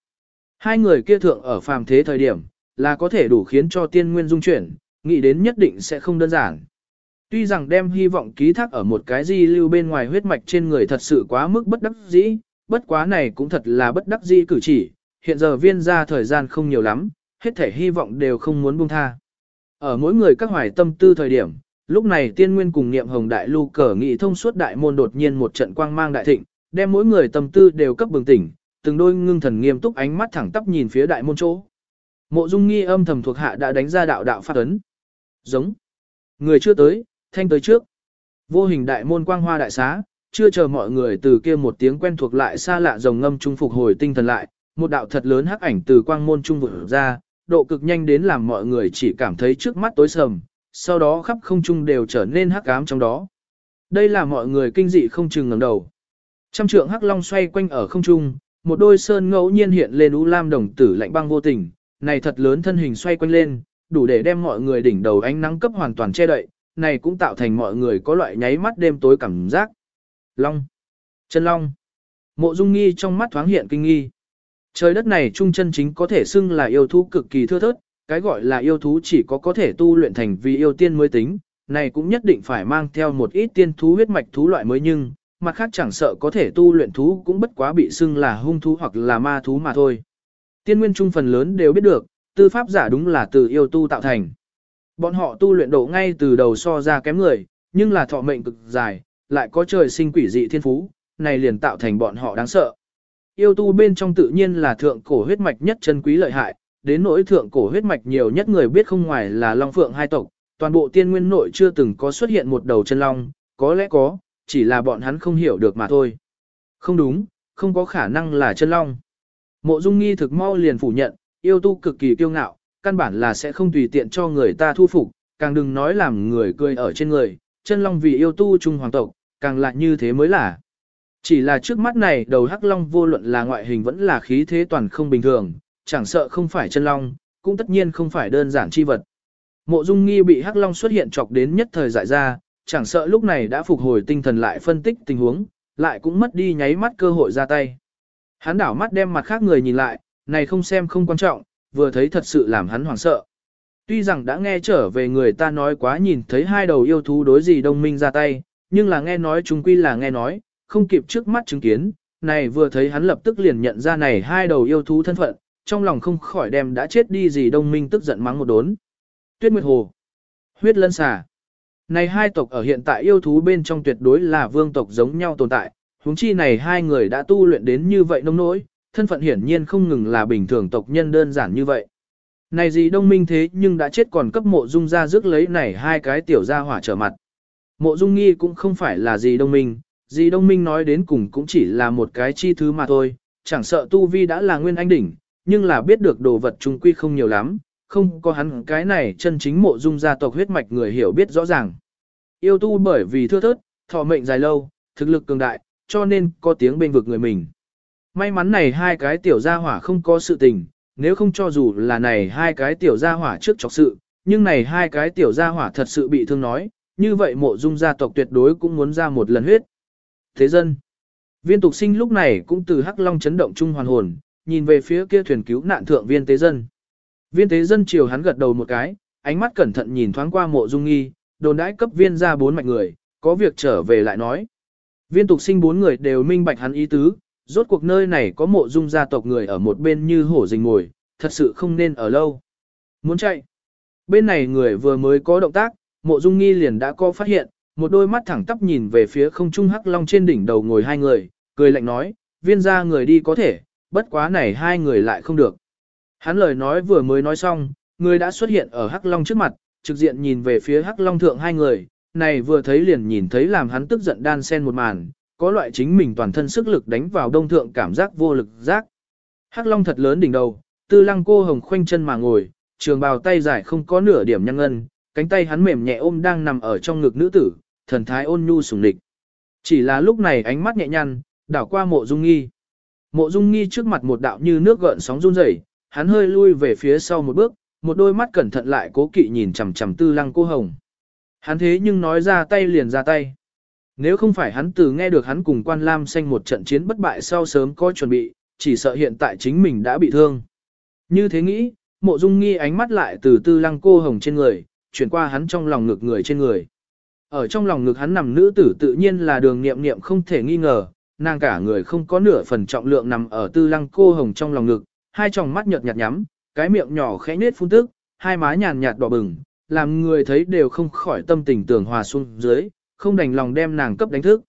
Hai người kia thượng ở phàm thế thời điểm, là có thể đủ khiến cho tiên nguyên dung chuyển, nghĩ đến nhất định sẽ không đơn giản. Tuy rằng đem hy vọng ký thác ở một cái di lưu bên ngoài huyết mạch trên người thật sự quá mức bất đắc dĩ, bất quá này cũng thật là bất đắc dĩ cử chỉ, hiện giờ viên ra thời gian không nhiều lắm, hết thể hy vọng đều không muốn buông tha. Ở mỗi người các hoài tâm tư thời điểm, lúc này tiên nguyên cùng niệm hồng đại lưu cờ nghị thông suốt đại môn đột nhiên một trận quang mang đại thịnh, đem mỗi người tâm tư đều cấp bừng tỉnh, từng đôi ngưng thần nghiêm túc ánh mắt thẳng tắp nhìn phía đại môn chỗ. Mộ Dung Nghi âm thầm thuộc hạ đã đánh ra đạo đạo pháp ấn. Giống. Người chưa tới, thanh tới trước. Vô hình đại môn quang hoa đại xá, chưa chờ mọi người từ kia một tiếng quen thuộc lại xa lạ rồng ngâm trung phục hồi tinh thần lại, một đạo thật lớn hắc ảnh từ quang môn trung vụt ra, độ cực nhanh đến làm mọi người chỉ cảm thấy trước mắt tối sầm, sau đó khắp không trung đều trở nên hắc ám trong đó. Đây là mọi người kinh dị không chừng ngẩng đầu. Trăm trượng hắc long xoay quanh ở không trung, một đôi sơn ngẫu nhiên hiện lên u lam đồng tử lạnh băng vô tình, này thật lớn thân hình xoay quanh lên, đủ để đem mọi người đỉnh đầu ánh nắng cấp hoàn toàn che đậy, này cũng tạo thành mọi người có loại nháy mắt đêm tối cảm giác. Long. Chân long. Mộ Dung Nghi trong mắt thoáng hiện kinh nghi. Trời đất này trung chân chính có thể xưng là yêu thú cực kỳ thưa thớt, cái gọi là yêu thú chỉ có có thể tu luyện thành vì yêu tiên mới tính, này cũng nhất định phải mang theo một ít tiên thú huyết mạch thú loại mới nhưng, mặt khác chẳng sợ có thể tu luyện thú cũng bất quá bị xưng là hung thú hoặc là ma thú mà thôi. Tiên nguyên trung phần lớn đều biết được, tư pháp giả đúng là từ yêu tu tạo thành. Bọn họ tu luyện độ ngay từ đầu so ra kém người, nhưng là thọ mệnh cực dài, lại có trời sinh quỷ dị thiên phú, này liền tạo thành bọn họ đáng sợ. Yêu tu bên trong tự nhiên là thượng cổ huyết mạch nhất chân quý lợi hại, đến nỗi thượng cổ huyết mạch nhiều nhất người biết không ngoài là Long Phượng hai tộc, toàn bộ tiên nguyên nội chưa từng có xuất hiện một đầu chân long, có lẽ có, chỉ là bọn hắn không hiểu được mà thôi. Không đúng, không có khả năng là chân long. Mộ Dung Nghi thực mau liền phủ nhận, yêu tu cực kỳ kiêu ngạo, căn bản là sẽ không tùy tiện cho người ta thu phục, càng đừng nói làm người cười ở trên người, chân long vì yêu tu trung hoàng tộc, càng lại như thế mới là. Chỉ là trước mắt này đầu hắc long vô luận là ngoại hình vẫn là khí thế toàn không bình thường, chẳng sợ không phải chân long, cũng tất nhiên không phải đơn giản chi vật. Mộ Dung Nghi bị hắc long xuất hiện chọc đến nhất thời dại ra, chẳng sợ lúc này đã phục hồi tinh thần lại phân tích tình huống, lại cũng mất đi nháy mắt cơ hội ra tay. Hắn đảo mắt đem mặt khác người nhìn lại, này không xem không quan trọng, vừa thấy thật sự làm hắn hoảng sợ. Tuy rằng đã nghe trở về người ta nói quá nhìn thấy hai đầu yêu thú đối gì đông minh ra tay, nhưng là nghe nói chúng quy là nghe nói, không kịp trước mắt chứng kiến, này vừa thấy hắn lập tức liền nhận ra này hai đầu yêu thú thân phận, trong lòng không khỏi đem đã chết đi gì đông minh tức giận mắng một đốn. Tuyết Nguyệt Hồ Huyết lân xà này hai tộc ở hiện tại yêu thú bên trong tuyệt đối là vương tộc giống nhau tồn tại, huống chi này hai người đã tu luyện đến như vậy nông nỗi, thân phận hiển nhiên không ngừng là bình thường tộc nhân đơn giản như vậy. Này gì đông minh thế nhưng đã chết còn cấp mộ dung ra rước lấy này hai cái tiểu gia hỏa trở mặt. Mộ dung nghi cũng không phải là gì đông minh, gì đông minh nói đến cùng cũng chỉ là một cái chi thứ mà thôi, chẳng sợ tu vi đã là nguyên anh đỉnh, nhưng là biết được đồ vật trung quy không nhiều lắm, không có hắn cái này chân chính mộ dung gia tộc huyết mạch người hiểu biết rõ ràng. Yêu tu bởi vì thưa thớt, thọ mệnh dài lâu, thực lực cường đại, cho nên có tiếng bên vực người mình. May mắn này hai cái tiểu gia hỏa không có sự tình, nếu không cho dù là này hai cái tiểu gia hỏa trước chọc sự, nhưng này hai cái tiểu gia hỏa thật sự bị thương nói, như vậy mộ dung gia tộc tuyệt đối cũng muốn ra một lần huyết. Thế dân, viên tục sinh lúc này cũng từ hắc long chấn động trung hoàn hồn, nhìn về phía kia thuyền cứu nạn thượng viên tế dân. Viên tế dân chiều hắn gật đầu một cái, ánh mắt cẩn thận nhìn thoáng qua mộ dung nghi, đồn đãi cấp viên ra bốn mạch người, có việc trở về lại nói. Viên tục sinh bốn người đều minh bạch hắn ý tứ, rốt cuộc nơi này có mộ dung gia tộc người ở một bên như hổ rình ngồi, thật sự không nên ở lâu. Muốn chạy. Bên này người vừa mới có động tác, mộ dung nghi liền đã có phát hiện, một đôi mắt thẳng tắp nhìn về phía không trung hắc long trên đỉnh đầu ngồi hai người, cười lạnh nói, viên gia người đi có thể, bất quá này hai người lại không được. Hắn lời nói vừa mới nói xong, người đã xuất hiện ở hắc long trước mặt, trực diện nhìn về phía hắc long thượng hai người, này vừa thấy liền nhìn thấy làm hắn tức giận đan sen một màn, có loại chính mình toàn thân sức lực đánh vào đông thượng cảm giác vô lực giác. Hắc long thật lớn đỉnh đầu, tư lăng cô hồng khoanh chân mà ngồi, trường bào tay dài không có nửa điểm nhăn ngân, cánh tay hắn mềm nhẹ ôm đang nằm ở trong ngực nữ tử, thần thái ôn nhu sủng địch. Chỉ là lúc này ánh mắt nhẹ nhăn, đảo qua mộ dung nghi. Mộ dung nghi trước mặt một đạo như nước gợn sóng run rẩy, hắn hơi lui về phía sau một bước, một đôi mắt cẩn thận lại cố kỵ nhìn chằm chằm tư lăng cô hồng. Hắn thế nhưng nói ra tay liền ra tay. Nếu không phải hắn từ nghe được hắn cùng quan lam xanh một trận chiến bất bại sau sớm có chuẩn bị, chỉ sợ hiện tại chính mình đã bị thương. Như thế nghĩ, mộ dung nghi ánh mắt lại từ tư lăng cô hồng trên người, chuyển qua hắn trong lòng ngực người trên người. Ở trong lòng ngực hắn nằm nữ tử tự nhiên là đường nghiệm nghiệm không thể nghi ngờ, nàng cả người không có nửa phần trọng lượng nằm ở tư lăng cô hồng trong lòng ngực, hai tròng mắt nhợt nhạt nhắm, cái miệng nhỏ khẽ nết phun tức, hai má nhàn nhạt đỏ bừng, làm người thấy đều không khỏi tâm tình tưởng hòa xuống dưới, không đành lòng đem nàng cấp đánh thức.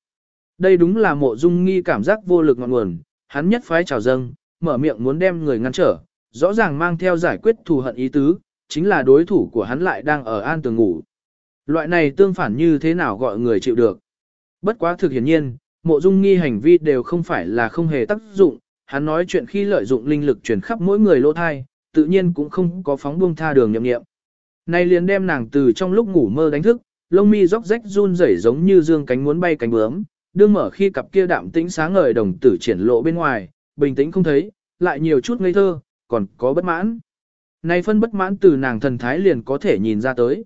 Đây đúng là mộ dung nghi cảm giác vô lực ngọn nguồn, hắn nhất phái trào dâng, mở miệng muốn đem người ngăn trở, rõ ràng mang theo giải quyết thù hận ý tứ, chính là đối thủ của hắn lại đang ở an tường ngủ. Loại này tương phản như thế nào gọi người chịu được. Bất quá thực hiển nhiên, mộ dung nghi hành vi đều không phải là không hề tác dụng, hắn nói chuyện khi lợi dụng linh lực truyền khắp mỗi người lỗ thai, tự nhiên cũng không có phóng buông tha đường nhậm nghiệm. Này liền đem nàng từ trong lúc ngủ mơ đánh thức, lông mi róc rách run rẩy giống như dương cánh muốn bay cánh bướm, đương mở khi cặp kia đạm tĩnh sáng ngời đồng tử triển lộ bên ngoài, bình tĩnh không thấy, lại nhiều chút ngây thơ, còn có bất mãn. Này phân bất mãn từ nàng thần thái liền có thể nhìn ra tới.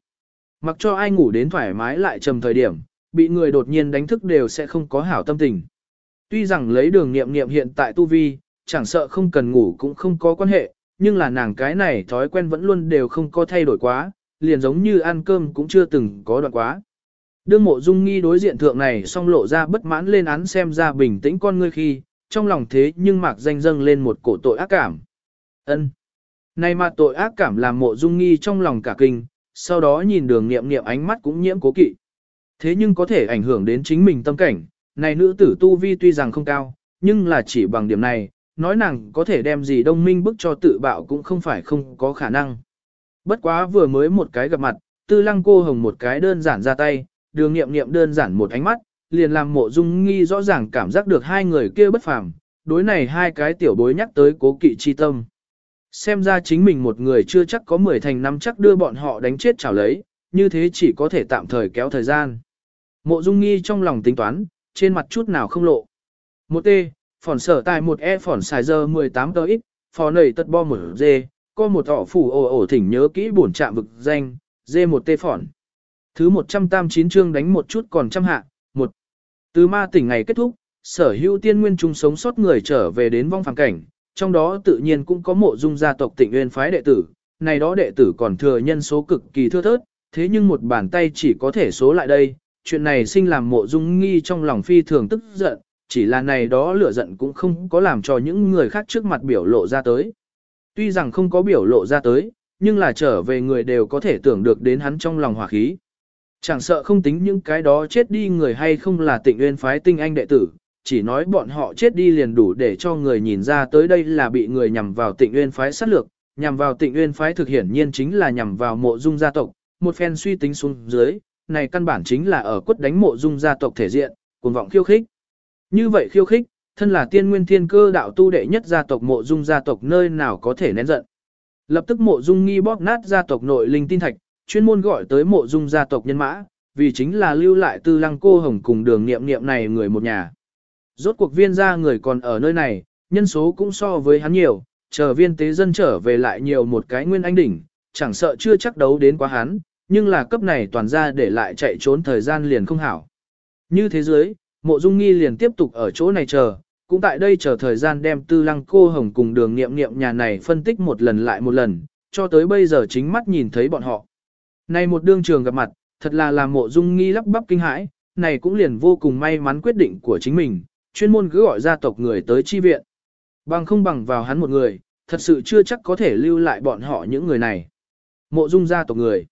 Mặc cho ai ngủ đến thoải mái lại trầm thời điểm, bị người đột nhiên đánh thức đều sẽ không có hảo tâm tình. Tuy rằng lấy đường nghiệm nghiệm hiện tại tu vi, chẳng sợ không cần ngủ cũng không có quan hệ, nhưng là nàng cái này thói quen vẫn luôn đều không có thay đổi quá, liền giống như ăn cơm cũng chưa từng có đoạn quá. Đương mộ dung nghi đối diện thượng này song lộ ra bất mãn lên án xem ra bình tĩnh con ngươi khi, trong lòng thế nhưng mạc danh dâng lên một cổ tội ác cảm. ân Này mà tội ác cảm làm mộ dung nghi trong lòng cả kinh, sau đó nhìn đường nghiệm nghiệm ánh mắt cũng nhiễm cố kỵ. Thế nhưng có thể ảnh hưởng đến chính mình tâm cảnh, này nữ tử tu vi tuy rằng không cao, nhưng là chỉ bằng điểm này, nói nàng có thể đem gì đông minh bức cho tự bạo cũng không phải không có khả năng. Bất quá vừa mới một cái gặp mặt, tư lăng cô hồng một cái đơn giản ra tay, đường nghiệm nghiệm đơn giản một ánh mắt, liền làm mộ dung nghi rõ ràng cảm giác được hai người kia bất phàm, đối này hai cái tiểu bối nhắc tới cố kỵ chi tâm. Xem ra chính mình một người chưa chắc có mười thành năm chắc đưa bọn họ đánh chết chảo lấy, như thế chỉ có thể tạm thời kéo thời gian. Mộ dung nghi trong lòng tính toán, trên mặt chút nào không lộ. Một T, phỏn sở tài một E phỏn xài giờ 18 tờ ít, phò nầy tật bo mở dê có một họ phủ ồ ồ thỉnh nhớ kỹ bổn trạm vực danh, dê một tê phỏn. Thứ 189 chương đánh một chút còn trăm hạ, một Từ ma tỉnh ngày kết thúc, sở hữu tiên nguyên trung sống sót người trở về đến vong phàng cảnh, trong đó tự nhiên cũng có mộ dung gia tộc tịnh nguyên phái đệ tử, này đó đệ tử còn thừa nhân số cực kỳ thưa thớt, thế nhưng một bàn tay chỉ có thể số lại đây, chuyện này sinh làm mộ dung nghi trong lòng phi thường tức giận, chỉ là này đó lửa giận cũng không có làm cho những người khác trước mặt biểu lộ ra tới. Tuy rằng không có biểu lộ ra tới, nhưng là trở về người đều có thể tưởng được đến hắn trong lòng hỏa khí. Chẳng sợ không tính những cái đó chết đi người hay không là tịnh nguyên phái tinh anh đệ tử, chỉ nói bọn họ chết đi liền đủ để cho người nhìn ra tới đây là bị người nhằm vào tịnh nguyên phái sát lược, nhằm vào tịnh nguyên phái thực hiển nhiên chính là nhằm vào mộ dung gia tộc, một phen suy tính xuống dưới, này căn bản chính là ở quất đánh mộ dung gia tộc thể diện, cuồng vọng khiêu khích. Như vậy khiêu khích, thân là tiên nguyên thiên cơ đạo tu đệ nhất gia tộc mộ dung gia tộc nơi nào có thể nén giận. Lập tức mộ dung nghi bóp nát gia tộc nội linh tin thạch, chuyên môn gọi tới mộ dung gia tộc nhân mã, vì chính là lưu lại tư lăng cô hồng cùng đường nghiệm nghiệm này người một nhà. Rốt cuộc viên gia người còn ở nơi này, nhân số cũng so với hắn nhiều, chờ viên tế dân trở về lại nhiều một cái nguyên anh đỉnh, chẳng sợ chưa chắc đấu đến quá hắn, nhưng là cấp này toàn ra để lại chạy trốn thời gian liền không hảo. Như thế giới, mộ dung nghi liền tiếp tục ở chỗ này chờ, cũng tại đây chờ thời gian đem tư lăng cô hồng cùng đường nghiệm nghiệm nhà này phân tích một lần lại một lần, cho tới bây giờ chính mắt nhìn thấy bọn họ. Này một đương trường gặp mặt, thật là làm mộ dung nghi lắp bắp kinh hãi, này cũng liền vô cùng may mắn quyết định của chính mình, chuyên môn cứ gọi gia tộc người tới chi viện. Bằng không bằng vào hắn một người, thật sự chưa chắc có thể lưu lại bọn họ những người này. Mộ dung gia tộc người.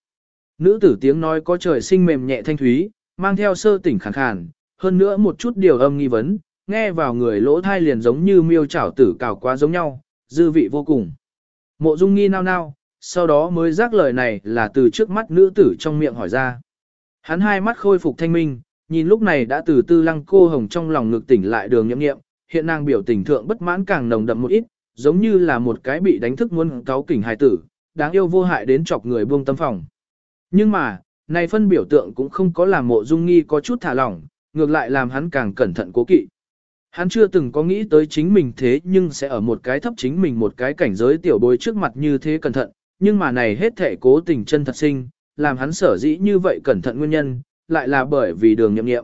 Nữ tử tiếng nói có trời sinh mềm nhẹ thanh thúy, mang theo sơ tỉnh khàn khàn, hơn nữa một chút điều âm nghi vấn, nghe vào người lỗ thai liền giống như miêu chảo tử cào quá giống nhau, dư vị vô cùng. Mộ dung nghi nao nao, sau đó mới giác lời này là từ trước mắt nữ tử trong miệng hỏi ra. Hắn hai mắt khôi phục thanh minh, nhìn lúc này đã từ tư lăng cô hồng trong lòng ngực tỉnh lại đường nhậm nghiệm, hiện nàng biểu tình thượng bất mãn càng nồng đậm một ít, giống như là một cái bị đánh thức muốn cáo kỉnh hài tử, đáng yêu vô hại đến chọc người buông tâm phòng. Nhưng mà, này phân biểu tượng cũng không có làm mộ dung nghi có chút thả lỏng, ngược lại làm hắn càng cẩn thận cố kỵ. Hắn chưa từng có nghĩ tới chính mình thế nhưng sẽ ở một cái thấp chính mình một cái cảnh giới tiểu bối trước mặt như thế cẩn thận, nhưng mà này hết thể cố tình chân thật sinh, làm hắn sở dĩ như vậy cẩn thận nguyên nhân, lại là bởi vì đường nhậm nghiệm.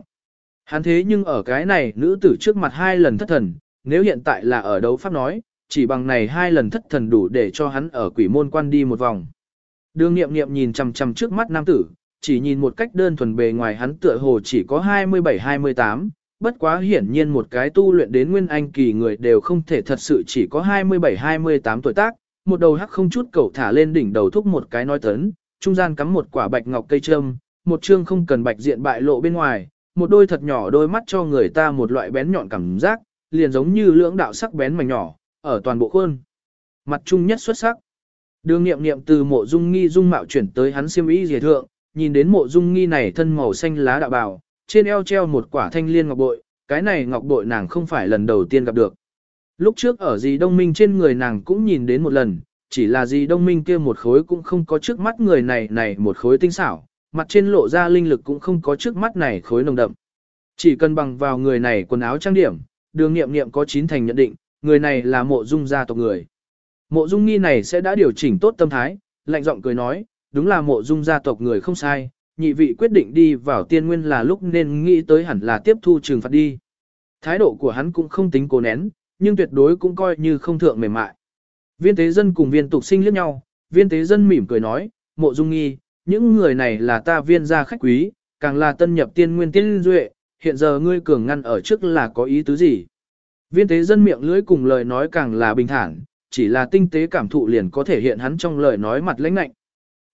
Hắn thế nhưng ở cái này nữ tử trước mặt hai lần thất thần, nếu hiện tại là ở đấu pháp nói, chỉ bằng này hai lần thất thần đủ để cho hắn ở quỷ môn quan đi một vòng. Đường nghiệm nghiệm nhìn chằm chằm trước mắt nam tử, chỉ nhìn một cách đơn thuần bề ngoài hắn tựa hồ chỉ có 27-28, bất quá hiển nhiên một cái tu luyện đến nguyên anh kỳ người đều không thể thật sự chỉ có 27-28 tuổi tác, một đầu hắc không chút cẩu thả lên đỉnh đầu thúc một cái nói tấn, trung gian cắm một quả bạch ngọc cây trâm, một chương không cần bạch diện bại lộ bên ngoài, một đôi thật nhỏ đôi mắt cho người ta một loại bén nhọn cảm giác, liền giống như lưỡng đạo sắc bén mảnh nhỏ, ở toàn bộ khuôn. Mặt trung nhất xuất sắc. Đường nghiệm nghiệm từ mộ dung nghi dung mạo chuyển tới hắn siêm ý dề thượng, nhìn đến mộ dung nghi này thân màu xanh lá đạo bào, trên eo treo một quả thanh liên ngọc bội, cái này ngọc bội nàng không phải lần đầu tiên gặp được. Lúc trước ở dì đông minh trên người nàng cũng nhìn đến một lần, chỉ là dì đông minh kia một khối cũng không có trước mắt người này này một khối tinh xảo, mặt trên lộ ra linh lực cũng không có trước mắt này khối nồng đậm. Chỉ cần bằng vào người này quần áo trang điểm, đường nghiệm nghiệm có chín thành nhận định, người này là mộ dung gia tộc người. Mộ dung nghi này sẽ đã điều chỉnh tốt tâm thái, lạnh giọng cười nói, đúng là mộ dung gia tộc người không sai, nhị vị quyết định đi vào tiên nguyên là lúc nên nghĩ tới hẳn là tiếp thu trừng phạt đi. Thái độ của hắn cũng không tính cố nén, nhưng tuyệt đối cũng coi như không thượng mềm mại. Viên tế dân cùng viên tục sinh liếc nhau, viên tế dân mỉm cười nói, mộ dung nghi, những người này là ta viên gia khách quý, càng là tân nhập tiên nguyên tiên duệ, hiện giờ ngươi cường ngăn ở trước là có ý tứ gì. Viên tế dân miệng lưỡi cùng lời nói càng là bình thản, chỉ là tinh tế cảm thụ liền có thể hiện hắn trong lời nói mặt lãnh lạnh.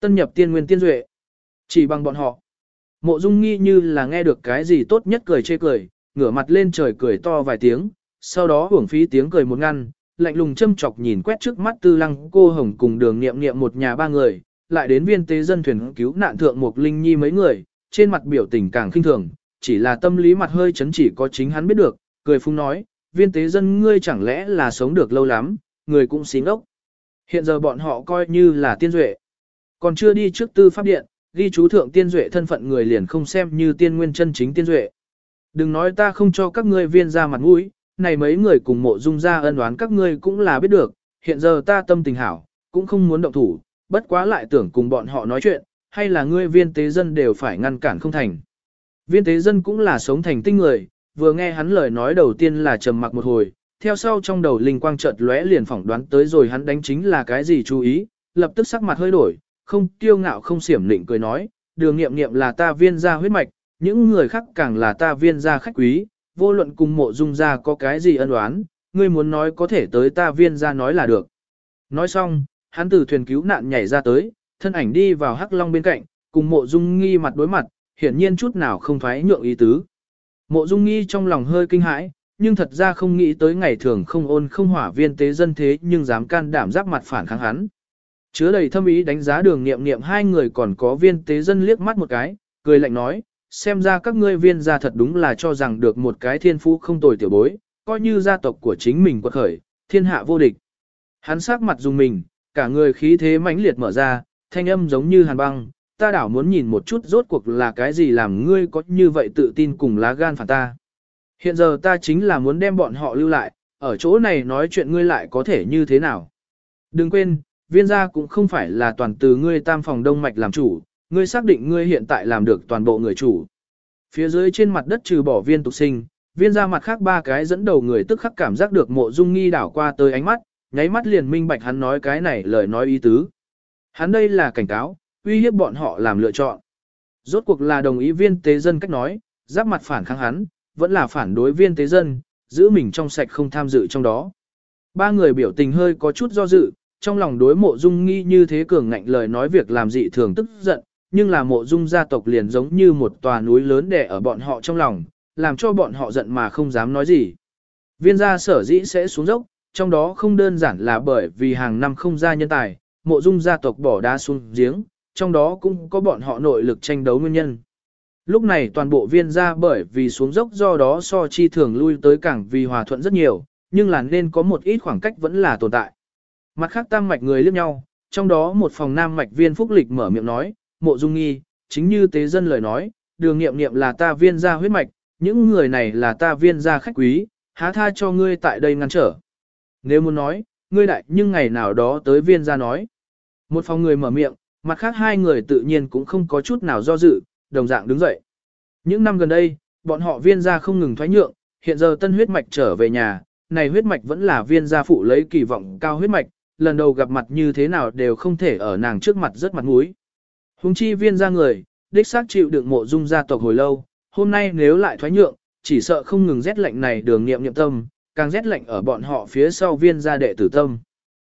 Tân nhập tiên nguyên tiên duệ, chỉ bằng bọn họ. Mộ dung nghi như là nghe được cái gì tốt nhất cười chê cười, ngửa mặt lên trời cười to vài tiếng, sau đó hưởng phí tiếng cười một ngăn, lạnh lùng châm chọc nhìn quét trước mắt tư lăng cô hồng cùng đường niệm niệm một nhà ba người, lại đến viên tế dân thuyền cứu nạn thượng một linh nhi mấy người, trên mặt biểu tình càng khinh thường, chỉ là tâm lý mặt hơi chấn chỉ có chính hắn biết được, cười phung nói, viên tế dân ngươi chẳng lẽ là sống được lâu lắm, người cũng xí ngốc. Hiện giờ bọn họ coi như là tiên duệ. Còn chưa đi trước tư pháp điện, ghi chú thượng tiên duệ thân phận người liền không xem như tiên nguyên chân chính tiên duệ. Đừng nói ta không cho các ngươi viên ra mặt mũi, này mấy người cùng mộ dung ra ân đoán các ngươi cũng là biết được, hiện giờ ta tâm tình hảo, cũng không muốn động thủ, bất quá lại tưởng cùng bọn họ nói chuyện, hay là ngươi viên tế dân đều phải ngăn cản không thành. Viên tế dân cũng là sống thành tinh người, vừa nghe hắn lời nói đầu tiên là trầm mặc một hồi, theo sau trong đầu linh quang chợt lóe liền phỏng đoán tới rồi hắn đánh chính là cái gì chú ý, lập tức sắc mặt hơi đổi, không tiêu ngạo không xiểm lịnh cười nói, đường nghiệm nghiệm là ta viên gia huyết mạch, những người khác càng là ta viên gia khách quý, vô luận cùng mộ dung gia có cái gì ân oán, ngươi muốn nói có thể tới ta viên gia nói là được. Nói xong, hắn từ thuyền cứu nạn nhảy ra tới, thân ảnh đi vào hắc long bên cạnh, cùng mộ dung nghi mặt đối mặt, hiển nhiên chút nào không thoái nhượng ý tứ. Mộ dung nghi trong lòng hơi kinh hãi, nhưng thật ra không nghĩ tới ngày thường không ôn không hỏa viên tế dân thế nhưng dám can đảm giáp mặt phản kháng hắn. Chứa đầy thâm ý đánh giá đường nghiệm nghiệm hai người còn có viên tế dân liếc mắt một cái, cười lạnh nói, xem ra các ngươi viên gia thật đúng là cho rằng được một cái thiên phú không tồi tiểu bối, coi như gia tộc của chính mình quật khởi, thiên hạ vô địch. Hắn sắc mặt dùng mình, cả người khí thế mãnh liệt mở ra, thanh âm giống như hàn băng, ta đảo muốn nhìn một chút rốt cuộc là cái gì làm ngươi có như vậy tự tin cùng lá gan phản ta. Hiện giờ ta chính là muốn đem bọn họ lưu lại, ở chỗ này nói chuyện ngươi lại có thể như thế nào. Đừng quên, viên gia cũng không phải là toàn từ ngươi tam phòng đông mạch làm chủ, ngươi xác định ngươi hiện tại làm được toàn bộ người chủ. Phía dưới trên mặt đất trừ bỏ viên tục sinh, viên gia mặt khác ba cái dẫn đầu người tức khắc cảm giác được mộ dung nghi đảo qua tới ánh mắt, nháy mắt liền minh bạch hắn nói cái này lời nói ý tứ. Hắn đây là cảnh cáo, uy hiếp bọn họ làm lựa chọn. Rốt cuộc là đồng ý viên tế dân cách nói, giáp mặt phản kháng hắn, vẫn là phản đối viên tế dân, giữ mình trong sạch không tham dự trong đó. Ba người biểu tình hơi có chút do dự, trong lòng đối mộ dung nghi như thế cường ngạnh lời nói việc làm dị thường tức giận, nhưng là mộ dung gia tộc liền giống như một tòa núi lớn đè ở bọn họ trong lòng, làm cho bọn họ giận mà không dám nói gì. Viên gia sở dĩ sẽ xuống dốc, trong đó không đơn giản là bởi vì hàng năm không ra nhân tài, mộ dung gia tộc bỏ đá xuống giếng, trong đó cũng có bọn họ nội lực tranh đấu nguyên nhân. Lúc này toàn bộ viên gia bởi vì xuống dốc do đó so chi thường lui tới cảng vì hòa thuận rất nhiều, nhưng là nên có một ít khoảng cách vẫn là tồn tại. Mặt khác tam mạch người liếc nhau, trong đó một phòng nam mạch viên phúc lịch mở miệng nói, mộ dung nghi, chính như tế dân lời nói, đường nghiệm nghiệm là ta viên gia huyết mạch, những người này là ta viên gia khách quý, há tha cho ngươi tại đây ngăn trở. Nếu muốn nói, ngươi đại nhưng ngày nào đó tới viên gia nói. Một phòng người mở miệng, mặt khác hai người tự nhiên cũng không có chút nào do dự, đồng dạng đứng dậy. Những năm gần đây, bọn họ viên gia không ngừng thoái nhượng, hiện giờ tân huyết mạch trở về nhà, này huyết mạch vẫn là viên gia phụ lấy kỳ vọng cao huyết mạch, lần đầu gặp mặt như thế nào đều không thể ở nàng trước mặt rất mặt mũi. Hùng chi viên gia người, đích xác chịu đựng mộ dung gia tộc hồi lâu, hôm nay nếu lại thoái nhượng, chỉ sợ không ngừng rét lạnh này đường nghiệm nghiệm tâm, càng rét lạnh ở bọn họ phía sau viên gia đệ tử tâm.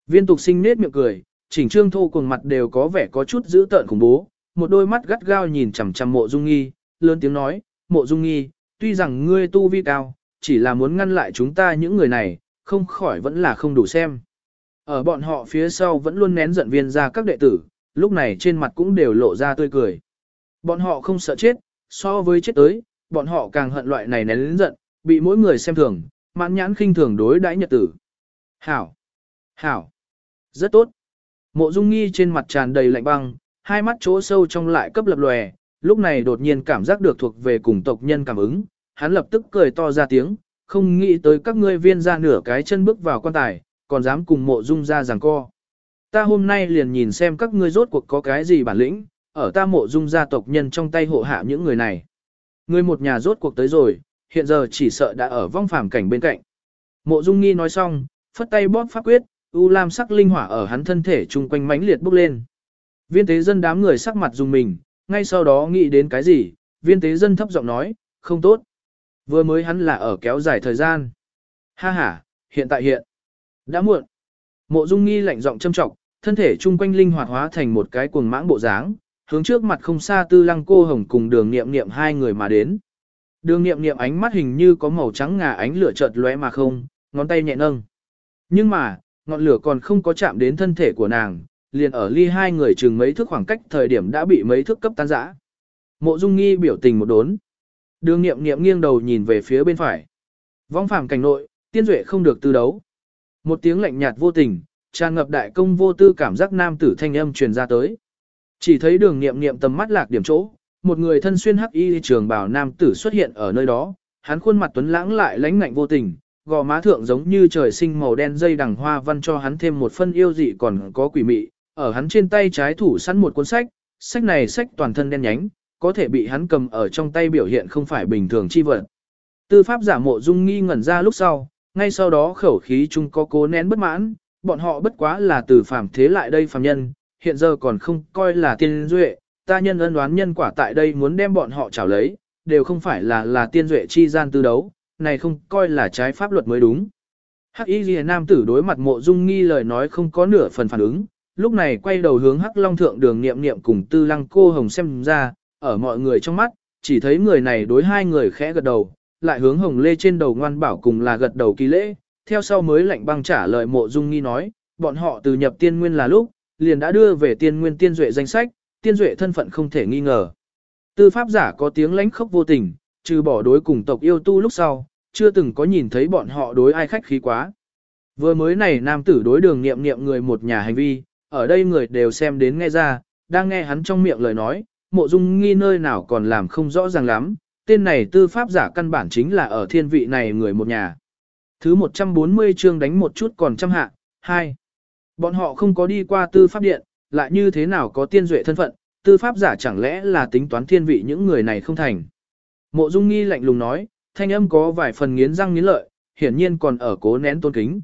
Viên tục sinh nết miệng cười, chỉnh trương thô cùng mặt đều có vẻ có chút dữ tợn khủng bố, một đôi mắt gắt gao nhìn chằm chằm mộ dung nghi, lớn tiếng nói, mộ dung nghi, tuy rằng ngươi tu vi cao, chỉ là muốn ngăn lại chúng ta những người này, không khỏi vẫn là không đủ xem. Ở bọn họ phía sau vẫn luôn nén giận viên ra các đệ tử, lúc này trên mặt cũng đều lộ ra tươi cười. Bọn họ không sợ chết, so với chết tới, bọn họ càng hận loại này nén lĩnh giận, bị mỗi người xem thường, mãn nhãn khinh thường đối đãi nhật tử. Hảo! Hảo! Rất tốt! Mộ Dung Nghi trên mặt tràn đầy lạnh băng, hai mắt chỗ sâu trong lại cấp lập lòe, lúc này đột nhiên cảm giác được thuộc về cùng tộc nhân cảm ứng, hắn lập tức cười to ra tiếng, không nghĩ tới các ngươi viên ra nửa cái chân bước vào quan tài, còn dám cùng mộ dung ra giằng co. Ta hôm nay liền nhìn xem các ngươi rốt cuộc có cái gì bản lĩnh, ở ta mộ dung gia tộc nhân trong tay hộ hạ những người này. Người một nhà rốt cuộc tới rồi, hiện giờ chỉ sợ đã ở vong phàm cảnh bên cạnh. Mộ dung nghi nói xong, phất tay bóp pháp quyết, u lam sắc linh hỏa ở hắn thân thể chung quanh mãnh liệt bốc lên. Viên tế dân đám người sắc mặt dùng mình, ngay sau đó nghĩ đến cái gì, viên tế dân thấp giọng nói, không tốt. Vừa mới hắn là ở kéo dài thời gian. Ha ha, hiện tại hiện. Đã muộn. Mộ Dung Nghi lạnh giọng châm trọng, thân thể trung quanh linh hoạt hóa thành một cái cuồng mãng bộ dáng, hướng trước mặt không xa Tư Lăng Cô Hồng cùng Đường Nghiệm Nghiệm hai người mà đến. Đường Nghiệm Nghiệm ánh mắt hình như có màu trắng ngà ánh lửa chợt lóe mà không, ngón tay nhẹ nâng. Nhưng mà, ngọn lửa còn không có chạm đến thân thể của nàng, liền ở ly hai người chừng mấy thước khoảng cách thời điểm đã bị mấy thước cấp tan rã. Mộ Dung Nghi biểu tình một đốn. Đường Nghiệm Nghiệm nghiêng đầu nhìn về phía bên phải. Vong phàm cảnh nội, tiên duệ không được tư đấu. Một tiếng lạnh nhạt vô tình, tràn ngập đại công vô tư cảm giác nam tử thanh âm truyền ra tới. Chỉ thấy đường Nghiệm Nghiệm tầm mắt lạc điểm chỗ, một người thân xuyên hắc y trường bảo nam tử xuất hiện ở nơi đó, hắn khuôn mặt tuấn lãng lại lãnh ngạnh vô tình, gò má thượng giống như trời sinh màu đen dây đằng hoa văn cho hắn thêm một phân yêu dị còn có quỷ mị, ở hắn trên tay trái thủ sẵn một cuốn sách, sách này sách toàn thân đen nhánh, có thể bị hắn cầm ở trong tay biểu hiện không phải bình thường chi vật. Tư pháp giả mộ dung nghi ngẩn ra lúc sau, ngay sau đó khẩu khí chung có cố nén bất mãn, bọn họ bất quá là từ phàm thế lại đây phàm nhân, hiện giờ còn không coi là tiên duệ, ta nhân ân đoán nhân quả tại đây muốn đem bọn họ trảo lấy, đều không phải là là tiên duệ chi gian tư đấu, này không coi là trái pháp luật mới đúng. Hắc Y Liễu nam tử đối mặt Mộ Dung Nghi lời nói không có nửa phần phản ứng, lúc này quay đầu hướng Hắc Long thượng đường niệm niệm cùng Tư Lăng cô hồng xem ra, ở mọi người trong mắt, chỉ thấy người này đối hai người khẽ gật đầu, lại hướng Hồng Lê trên đầu ngoan bảo cùng là gật đầu kỳ lễ, theo sau mới lạnh băng trả lời Mộ Dung Nghi nói, bọn họ từ nhập tiên nguyên là lúc, liền đã đưa về tiên nguyên tiên duệ danh sách, tiên duệ thân phận không thể nghi ngờ. Tư pháp giả có tiếng lãnh khốc vô tình, trừ bỏ đối cùng tộc yêu tu lúc sau, chưa từng có nhìn thấy bọn họ đối ai khách khí quá. Vừa mới này nam tử đối đường nghiệm nghiệm người một nhà hành vi, ở đây người đều xem đến nghe ra, đang nghe hắn trong miệng lời nói, mộ dung nghi nơi nào còn làm không rõ ràng lắm, tên này tư pháp giả căn bản chính là ở thiên vị này người một nhà. Thứ 140 chương đánh một chút còn trăm hạ, 2. Bọn họ không có đi qua tư pháp điện, lại như thế nào có tiên duệ thân phận, tư pháp giả chẳng lẽ là tính toán thiên vị những người này không thành. Mộ dung nghi lạnh lùng nói, thanh âm có vài phần nghiến răng nghiến lợi, hiển nhiên còn ở cố nén tôn kính.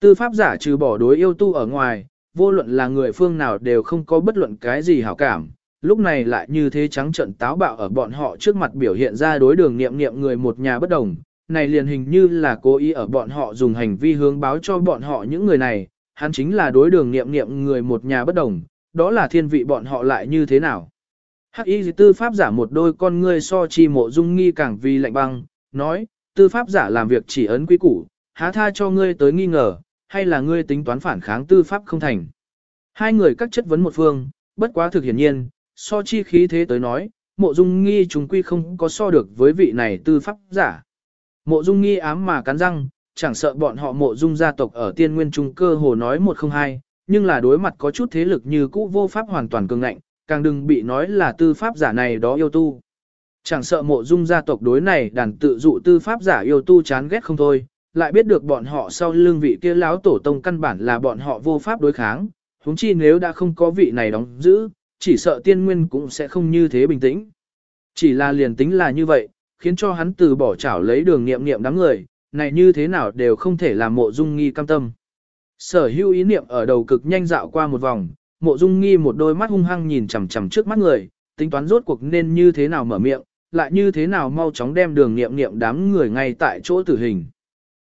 Tư pháp giả trừ bỏ đối yêu tu ở ngoài, vô luận là người phương nào đều không có bất luận cái gì hảo cảm, lúc này lại như thế trắng trận táo bạo ở bọn họ trước mặt biểu hiện ra đối đường niệm niệm người một nhà bất đồng, này liền hình như là cố ý ở bọn họ dùng hành vi hướng báo cho bọn họ những người này, hắn chính là đối đường niệm niệm người một nhà bất đồng, đó là thiên vị bọn họ lại như thế nào. Hắc y tư pháp giả một đôi con ngươi so chi mộ dung nghi càng vì lạnh băng, nói, tư pháp giả làm việc chỉ ấn quy củ, há tha cho ngươi tới nghi ngờ, hay là ngươi tính toán phản kháng tư pháp không thành. Hai người các chất vấn một phương, bất quá thực hiển nhiên, so chi khí thế tới nói, mộ dung nghi chúng quy không có so được với vị này tư pháp giả. Mộ dung nghi ám mà cắn răng, chẳng sợ bọn họ mộ dung gia tộc ở tiên nguyên trung cơ hồ nói một không hai, nhưng là đối mặt có chút thế lực như cũ vô pháp hoàn toàn cường ngạnh, càng đừng bị nói là tư pháp giả này đó yêu tu. Chẳng sợ mộ dung gia tộc đối này đàn tự dụ tư pháp giả yêu tu chán ghét không thôi, lại biết được bọn họ sau lưng vị kia láo tổ tông căn bản là bọn họ vô pháp đối kháng, huống chi nếu đã không có vị này đóng giữ, chỉ sợ tiên nguyên cũng sẽ không như thế bình tĩnh. Chỉ là liền tính là như vậy, khiến cho hắn từ bỏ chảo lấy đường nghiệm nghiệm đám người, này như thế nào đều không thể làm mộ dung nghi cam tâm. Sở hữu ý niệm ở đầu cực nhanh dạo qua một vòng, mộ dung nghi một đôi mắt hung hăng nhìn chằm chằm trước mắt người, tính toán rốt cuộc nên như thế nào mở miệng, lại như thế nào mau chóng đem đường nghiệm nghiệm đám người ngay tại chỗ tử hình.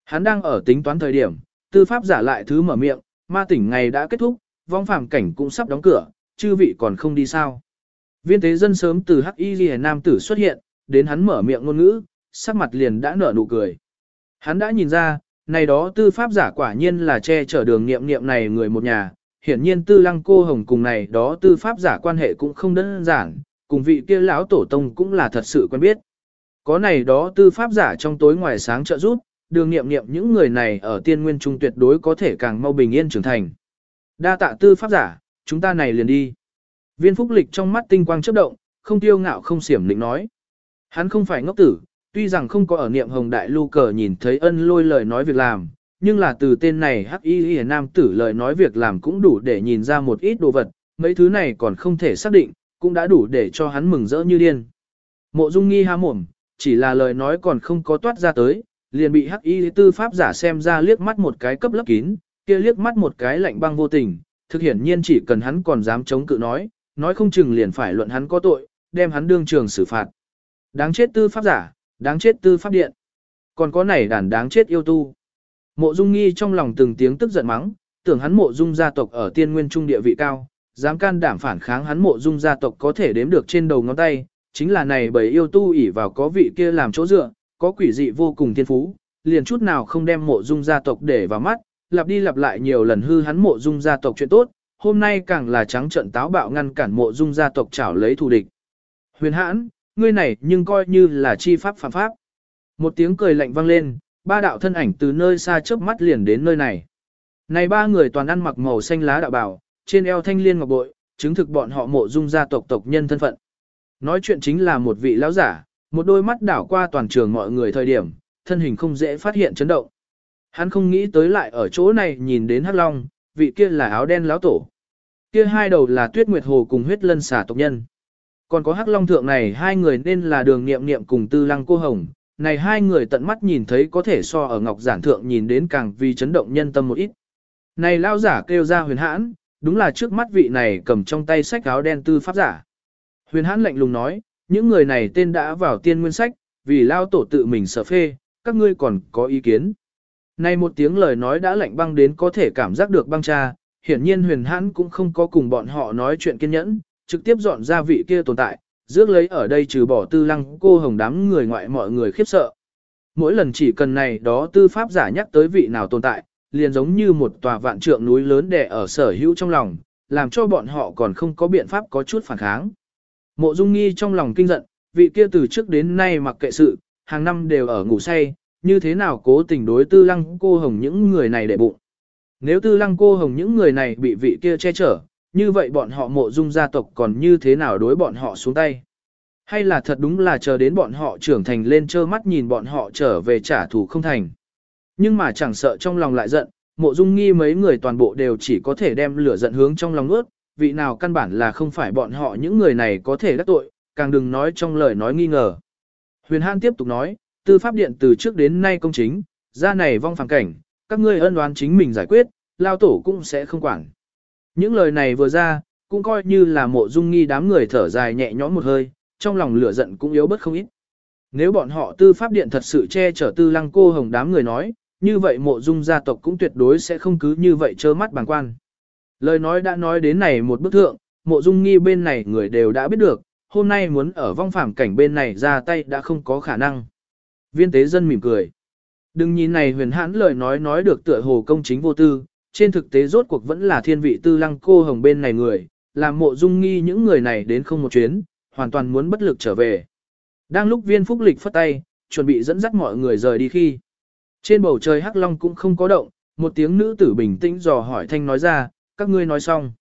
Hắn đang ở tính toán thời điểm, tư pháp giả lại thứ mở miệng, ma tỉnh ngày đã kết thúc, vong phàm cảnh cũng sắp đóng cửa, chư vị còn không đi sao. Viên tế dân sớm từ hắc y ghi nam tử xuất hiện, đến hắn mở miệng ngôn ngữ, sắc mặt liền đã nở nụ cười. Hắn đã nhìn ra, này đó tư pháp giả quả nhiên là che chở đường nghiệm nghiệm này người một nhà, hiển nhiên tư lăng cô hồng cùng này đó tư pháp giả quan hệ cũng không đơn giản, cùng vị kia lão tổ tông cũng là thật sự quen biết. Có này đó tư pháp giả trong tối ngoài sáng trợ giúp, đường nghiệm nghiệm những người này ở tiên nguyên trung tuyệt đối có thể càng mau bình yên trưởng thành. Đa tạ tư pháp giả, chúng ta này liền đi. Viên phúc lịch trong mắt tinh quang chớp động, không tiêu ngạo không xiểm định nói. Hắn không phải ngốc tử, tuy rằng không có ở niệm hồng đại lưu cờ nhìn thấy ân lôi lời nói việc làm, nhưng là từ tên này hắc y hiền nam tử lời nói việc làm cũng đủ để nhìn ra một ít đồ vật, mấy thứ này còn không thể xác định, cũng đã đủ để cho hắn mừng rỡ như điên. Mộ dung nghi há mồm, chỉ là lời nói còn không có toát ra tới, liền bị hắc y tư pháp giả xem ra liếc mắt một cái cấp lấp kín, kia liếc mắt một cái lạnh băng vô tình, thực hiển nhiên chỉ cần hắn còn dám chống cự nói, nói không chừng liền phải luận hắn có tội, đem hắn đương trường xử phạt. Đáng chết tư pháp giả, đáng chết tư pháp điện. Còn có này đàn đáng chết yêu tu. Mộ Dung Nghi trong lòng từng tiếng tức giận mắng, tưởng hắn Mộ Dung gia tộc ở tiên nguyên trung địa vị cao, dám can đảm phản kháng hắn Mộ Dung gia tộc có thể đếm được trên đầu ngón tay, chính là này bởi yêu tu ỷ vào có vị kia làm chỗ dựa, có quỷ dị vô cùng thiên phú, liền chút nào không đem Mộ Dung gia tộc để vào mắt, lặp đi lặp lại nhiều lần hư hắn Mộ Dung gia tộc chuyện tốt, hôm nay càng là trắng trận táo bạo ngăn cản Mộ Dung gia tộc chảo lấy thù địch. Huyền Hãn, ngươi này nhưng coi như là chi pháp phạm pháp. Một tiếng cười lạnh vang lên, ba đạo thân ảnh từ nơi xa chớp mắt liền đến nơi này. Này ba người toàn ăn mặc màu xanh lá đạo bảo, trên eo thanh liên ngọc bội, chứng thực bọn họ mộ dung gia tộc tộc nhân thân phận. Nói chuyện chính là một vị lão giả, một đôi mắt đảo qua toàn trường mọi người thời điểm, thân hình không dễ phát hiện chấn động. Hắn không nghĩ tới lại ở chỗ này nhìn đến Hắc Long, vị kia là áo đen lão tổ. Kia hai đầu là Tuyết Nguyệt Hồ cùng huyết lân xả tộc nhân. Còn có Hắc Long thượng này hai người nên là đường nghiệm nghiệm cùng tư lăng cô hồng, này hai người tận mắt nhìn thấy có thể so ở ngọc giản thượng nhìn đến càng vì chấn động nhân tâm một ít. Này lao giả kêu ra huyền hãn, đúng là trước mắt vị này cầm trong tay sách áo đen tư pháp giả. Huyền hãn lạnh lùng nói, những người này tên đã vào tiên nguyên sách, vì lao tổ tự mình sợ phê, các ngươi còn có ý kiến. Này một tiếng lời nói đã lạnh băng đến có thể cảm giác được băng cha, hiển nhiên huyền hãn cũng không có cùng bọn họ nói chuyện kiên nhẫn, trực tiếp dọn ra vị kia tồn tại, rước lấy ở đây trừ bỏ tư lăng cô hồng đám người ngoại mọi người khiếp sợ. Mỗi lần chỉ cần này đó tư pháp giả nhắc tới vị nào tồn tại, liền giống như một tòa vạn trượng núi lớn đè ở sở hữu trong lòng, làm cho bọn họ còn không có biện pháp có chút phản kháng. Mộ Dung Nghi trong lòng kinh giận, vị kia từ trước đến nay mặc kệ sự, hàng năm đều ở ngủ say, như thế nào cố tình đối tư lăng cô hồng những người này để bụng. Nếu tư lăng cô hồng những người này bị vị kia che chở, như vậy bọn họ mộ dung gia tộc còn như thế nào đối bọn họ xuống tay. Hay là thật đúng là chờ đến bọn họ trưởng thành lên trơ mắt nhìn bọn họ trở về trả thù không thành. Nhưng mà chẳng sợ trong lòng lại giận, mộ dung nghi mấy người toàn bộ đều chỉ có thể đem lửa giận hướng trong lòng nuốt, vị nào căn bản là không phải bọn họ những người này có thể đắc tội, càng đừng nói trong lời nói nghi ngờ. Huyền Hàn tiếp tục nói, tư pháp điện từ trước đến nay công chính, ra này vong phàng cảnh, các ngươi ân đoán chính mình giải quyết, lao tổ cũng sẽ không quản. Những lời này vừa ra, cũng coi như là mộ dung nghi đám người thở dài nhẹ nhõm một hơi, trong lòng lửa giận cũng yếu bớt không ít. Nếu bọn họ tư pháp điện thật sự che chở tư lăng cô hồng đám người nói, như vậy mộ dung gia tộc cũng tuyệt đối sẽ không cứ như vậy trơ mắt bàng quan. Lời nói đã nói đến này một bức thượng, mộ dung nghi bên này người đều đã biết được, hôm nay muốn ở vong phạm cảnh bên này ra tay đã không có khả năng. Viên tế dân mỉm cười. Đừng nhìn này huyền hãn lời nói nói được tựa hồ công chính vô tư, trên thực tế rốt cuộc vẫn là thiên vị tư lăng cô hồng bên này người, làm mộ dung nghi những người này đến không một chuyến, hoàn toàn muốn bất lực trở về. Đang lúc viên phúc lịch phất tay, chuẩn bị dẫn dắt mọi người rời đi khi. Trên bầu trời hắc long cũng không có động, một tiếng nữ tử bình tĩnh dò hỏi thanh nói ra, các ngươi nói xong.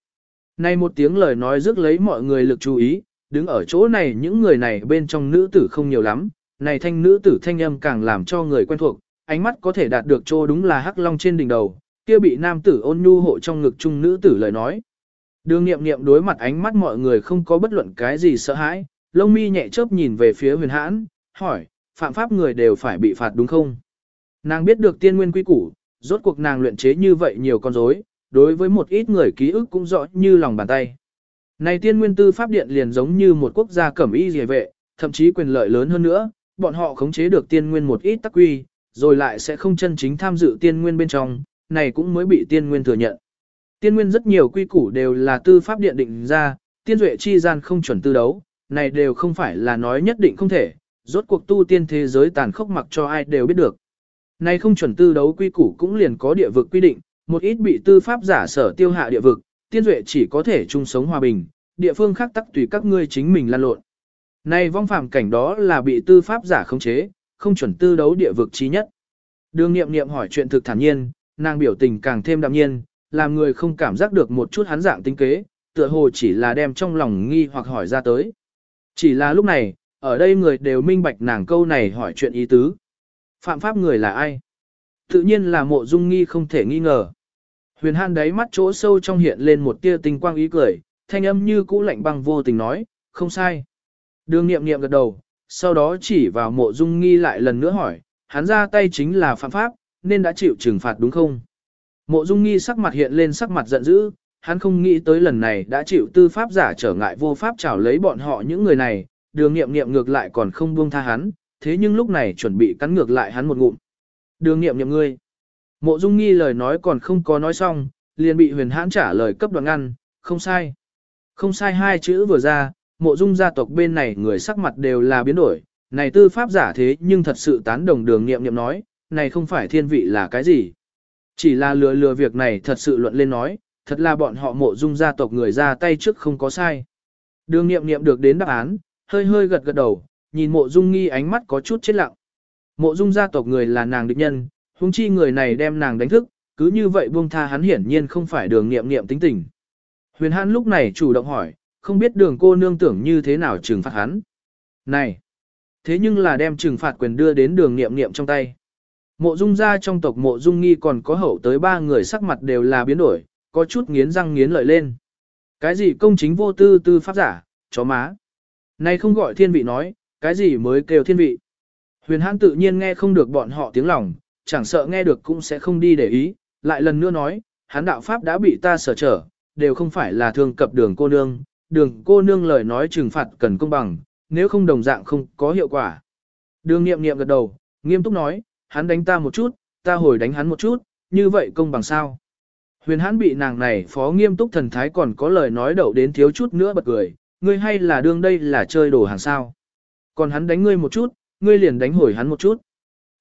Này một tiếng lời nói rước lấy mọi người lực chú ý, đứng ở chỗ này những người này bên trong nữ tử không nhiều lắm, này thanh nữ tử thanh âm càng làm cho người quen thuộc, ánh mắt có thể đạt được chỗ đúng là hắc long trên đỉnh đầu, kia bị nam tử ôn nhu hộ trong ngực trung nữ tử lời nói. Đường nghiệm nghiệm đối mặt ánh mắt mọi người không có bất luận cái gì sợ hãi, lông mi nhẹ chớp nhìn về phía huyền hãn, hỏi, phạm pháp người đều phải bị phạt đúng không? Nàng biết được tiên nguyên quy củ, rốt cuộc nàng luyện chế như vậy nhiều con rối, đối với một ít người ký ức cũng rõ như lòng bàn tay. Này tiên nguyên tư pháp điện liền giống như một quốc gia cẩm y dề vệ, thậm chí quyền lợi lớn hơn nữa, bọn họ khống chế được tiên nguyên một ít tắc quy, rồi lại sẽ không chân chính tham dự tiên nguyên bên trong, này cũng mới bị tiên nguyên thừa nhận. Tiên nguyên rất nhiều quy củ đều là tư pháp điện định ra, tiên duệ chi gian không chuẩn tư đấu, này đều không phải là nói nhất định không thể, rốt cuộc tu tiên thế giới tàn khốc mặc cho ai đều biết được. Này không chuẩn tư đấu quy củ cũng liền có địa vực quy định, một ít bị tư pháp giả sở tiêu hạ địa vực, tiên duệ chỉ có thể chung sống hòa bình, địa phương khác tắc tùy các ngươi chính mình lan lộn. Này vong phạm cảnh đó là bị tư pháp giả khống chế, không chuẩn tư đấu địa vực trí nhất. Đường nghiệm nghiệm hỏi chuyện thực thản nhiên, nàng biểu tình càng thêm đạm nhiên, làm người không cảm giác được một chút hắn dạng tinh kế, tựa hồ chỉ là đem trong lòng nghi hoặc hỏi ra tới. Chỉ là lúc này, ở đây người đều minh bạch nàng câu này hỏi chuyện ý tứ. Phạm pháp người là ai? Tự nhiên là mộ dung nghi không thể nghi ngờ. Huyền han đáy mắt chỗ sâu trong hiện lên một tia tinh quang ý cười, thanh âm như cũ lạnh băng vô tình nói, không sai. Đường nghiệm nghiệm gật đầu, sau đó chỉ vào mộ dung nghi lại lần nữa hỏi, hắn ra tay chính là phạm pháp, nên đã chịu trừng phạt đúng không? Mộ dung nghi sắc mặt hiện lên sắc mặt giận dữ, hắn không nghĩ tới lần này đã chịu tư pháp giả trở ngại vô pháp trảo lấy bọn họ những người này, đường nghiệm nghiệm ngược lại còn không buông tha hắn, thế nhưng lúc này chuẩn bị cắn ngược lại hắn một ngụm. Đường nghiệm nghiệm ngươi. Mộ dung nghi lời nói còn không có nói xong, liền bị huyền hãn trả lời cấp đoạn ngăn, không sai. Không sai hai chữ vừa ra, mộ dung gia tộc bên này người sắc mặt đều là biến đổi, này tư pháp giả thế nhưng thật sự tán đồng đường nghiệm nghiệm nói, này không phải thiên vị là cái gì. Chỉ là lừa lừa việc này thật sự luận lên nói, thật là bọn họ mộ dung gia tộc người ra tay trước không có sai. Đường nghiệm nghiệm được đến đáp án, hơi hơi gật gật đầu, nhìn mộ dung nghi ánh mắt có chút chết lặng. Mộ dung gia tộc người là nàng địch nhân, huống chi người này đem nàng đánh thức, cứ như vậy buông tha hắn hiển nhiên không phải đường nghiệm nghiệm tính tình. Huyền Hãn lúc này chủ động hỏi, không biết đường cô nương tưởng như thế nào trừng phạt hắn. Này! Thế nhưng là đem trừng phạt quyền đưa đến đường nghiệm nghiệm trong tay. Mộ dung gia trong tộc mộ dung nghi còn có hậu tới ba người sắc mặt đều là biến đổi, có chút nghiến răng nghiến lợi lên. Cái gì công chính vô tư tư pháp giả, chó má. Này không gọi thiên vị nói, cái gì mới kêu thiên vị. Huyền hãn tự nhiên nghe không được bọn họ tiếng lòng, chẳng sợ nghe được cũng sẽ không đi để ý, lại lần nữa nói, hắn đạo pháp đã bị ta sở trở, đều không phải là thương cập đường cô nương, đường cô nương lời nói trừng phạt cần công bằng, nếu không đồng dạng không có hiệu quả. Đường nghiệm nghiệm gật đầu, nghiêm túc nói, hắn đánh ta một chút, ta hồi đánh hắn một chút, như vậy công bằng sao? Huyền hắn bị nàng này phó nghiêm túc thần thái còn có lời nói đậu đến thiếu chút nữa bật cười, ngươi hay là đương đây là chơi đồ hàng sao? Còn hắn đánh ngươi một chút, ngươi liền đánh hồi hắn một chút.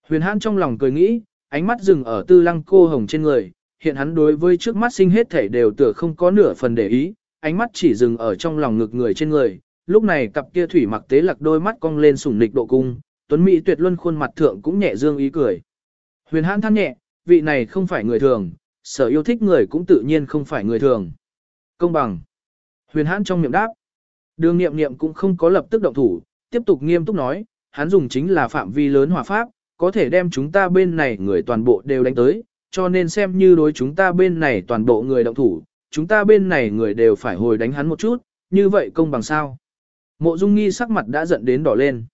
Huyền hắn trong lòng cười nghĩ, ánh mắt dừng ở tư lăng cô hồng trên người, hiện hắn đối với trước mắt sinh hết thể đều tựa không có nửa phần để ý, ánh mắt chỉ dừng ở trong lòng ngực người trên người, lúc này cặp kia thủy mặc tế lạc đôi mắt cong lên sủng nịch độ cung, tuấn mỹ tuyệt luân khuôn mặt thượng cũng nhẹ dương ý cười. Huyền hãn than nhẹ, vị này không phải người thường, sở yêu thích người cũng tự nhiên không phải người thường. Công bằng. Huyền hãn trong miệng đáp. Đường nghiệm nghiệm cũng không có lập tức động thủ, tiếp tục nghiêm túc nói, hắn dùng chính là phạm vi lớn hỏa pháp, có thể đem chúng ta bên này người toàn bộ đều đánh tới, cho nên xem như đối chúng ta bên này toàn bộ người động thủ, chúng ta bên này người đều phải hồi đánh hắn một chút, như vậy công bằng sao. Mộ Dung Nghi sắc mặt đã giận đến đỏ lên.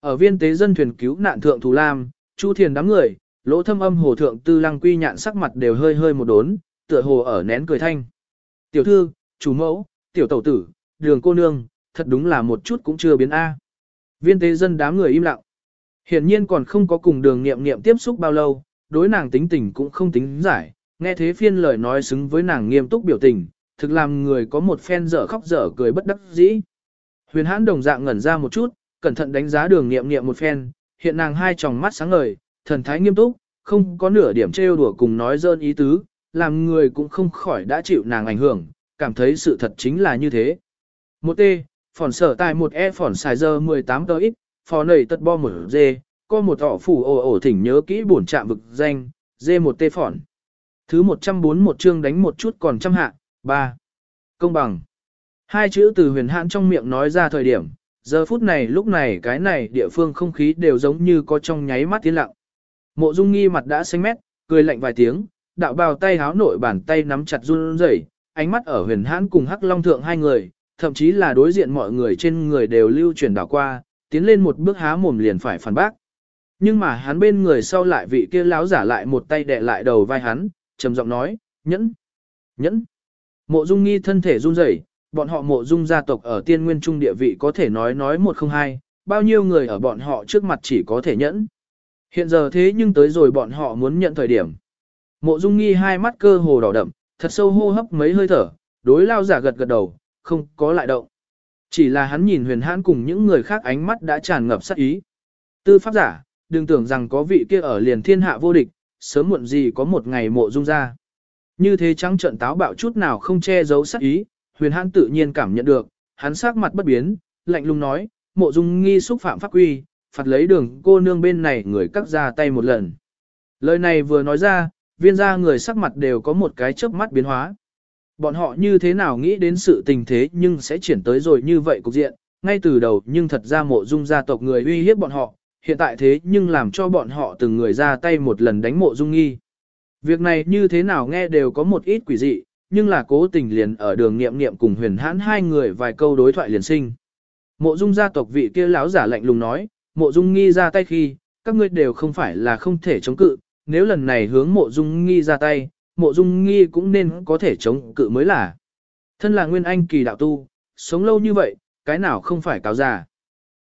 Ở viên tế dân thuyền cứu nạn thượng Thù Lam, Chu Thiền đám người, lỗ thâm âm hồ thượng tư lăng quy nhạn sắc mặt đều hơi hơi một đốn, tựa hồ ở nén cười thanh. Tiểu thư, chủ mẫu, tiểu tẩu tử, đường cô nương, thật đúng là một chút cũng chưa biến A. Viên tế dân đám người im lặng. Hiển nhiên còn không có cùng đường nghiệm nghiệm tiếp xúc bao lâu, đối nàng tính tình cũng không tính giải, nghe thế phiên lời nói xứng với nàng nghiêm túc biểu tình, thực làm người có một phen dở khóc dở cười bất đắc dĩ. Huyền hãn đồng dạng ngẩn ra một chút, cẩn thận đánh giá đường nghiệm nghiệm một phen, hiện nàng hai tròng mắt sáng ngời, thần thái nghiêm túc, không có nửa điểm trêu đùa cùng nói dơn ý tứ, làm người cũng không khỏi đã chịu nàng ảnh hưởng, cảm thấy sự thật chính là như thế. Một T, phỏn sở tài một E phỏn xài giờ 18 tờ ít, phò nầy tật bo mở D, có một họ phủ ổ ổ thỉnh nhớ kỹ bổn trạm vực danh, D một T phỏn. Thứ 141 chương đánh một chút còn trăm hạ, 3. Công bằng. Hai chữ từ huyền hãn trong miệng nói ra thời điểm, giờ phút này lúc này cái này địa phương không khí đều giống như có trong nháy mắt tiến lặng. Mộ Dung Nghi mặt đã xanh mét, cười lạnh vài tiếng, đạo bào tay háo nội bàn tay nắm chặt run rẩy, ánh mắt ở huyền hãn cùng hắc long thượng hai người, thậm chí là đối diện mọi người trên người đều lưu chuyển đảo qua, tiến lên một bước há mồm liền phải phản bác. Nhưng mà hắn bên người sau lại vị kia láo giả lại một tay đè lại đầu vai hắn, trầm giọng nói, nhẫn, nhẫn. Mộ dung nghi thân thể run rẩy, bọn họ mộ dung gia tộc ở tiên nguyên trung địa vị có thể nói nói một không hai, bao nhiêu người ở bọn họ trước mặt chỉ có thể nhẫn. Hiện giờ thế nhưng tới rồi bọn họ muốn nhận thời điểm. Mộ dung nghi hai mắt cơ hồ đỏ đậm, thật sâu hô hấp mấy hơi thở, đối lao giả gật gật đầu, không có lại động. Chỉ là hắn nhìn huyền hãn cùng những người khác ánh mắt đã tràn ngập sát ý. Tư pháp giả, đừng tưởng rằng có vị kia ở liền thiên hạ vô địch, sớm muộn gì có một ngày mộ dung ra. Như thế trắng trận táo bạo chút nào không che giấu sát ý, huyền hãn tự nhiên cảm nhận được, hắn sắc mặt bất biến, lạnh lùng nói, mộ dung nghi xúc phạm pháp quy, phạt lấy đường cô nương bên này người cắt ra tay một lần. Lời này vừa nói ra, viên gia người sắc mặt đều có một cái chớp mắt biến hóa. Bọn họ như thế nào nghĩ đến sự tình thế nhưng sẽ chuyển tới rồi như vậy cục diện, ngay từ đầu nhưng thật ra mộ dung gia tộc người uy hiếp bọn họ, hiện tại thế nhưng làm cho bọn họ từng người ra tay một lần đánh mộ dung nghi. Việc này như thế nào nghe đều có một ít quỷ dị, nhưng là cố tình liền ở đường niệm niệm cùng huyền hãn hai người vài câu đối thoại liền sinh. Mộ dung gia tộc vị kia lão giả lạnh lùng nói, mộ dung nghi ra tay khi, các ngươi đều không phải là không thể chống cự, nếu lần này hướng mộ dung nghi ra tay, mộ dung nghi cũng nên có thể chống cự mới là. Thân là nguyên anh kỳ đạo tu, sống lâu như vậy, cái nào không phải cáo già.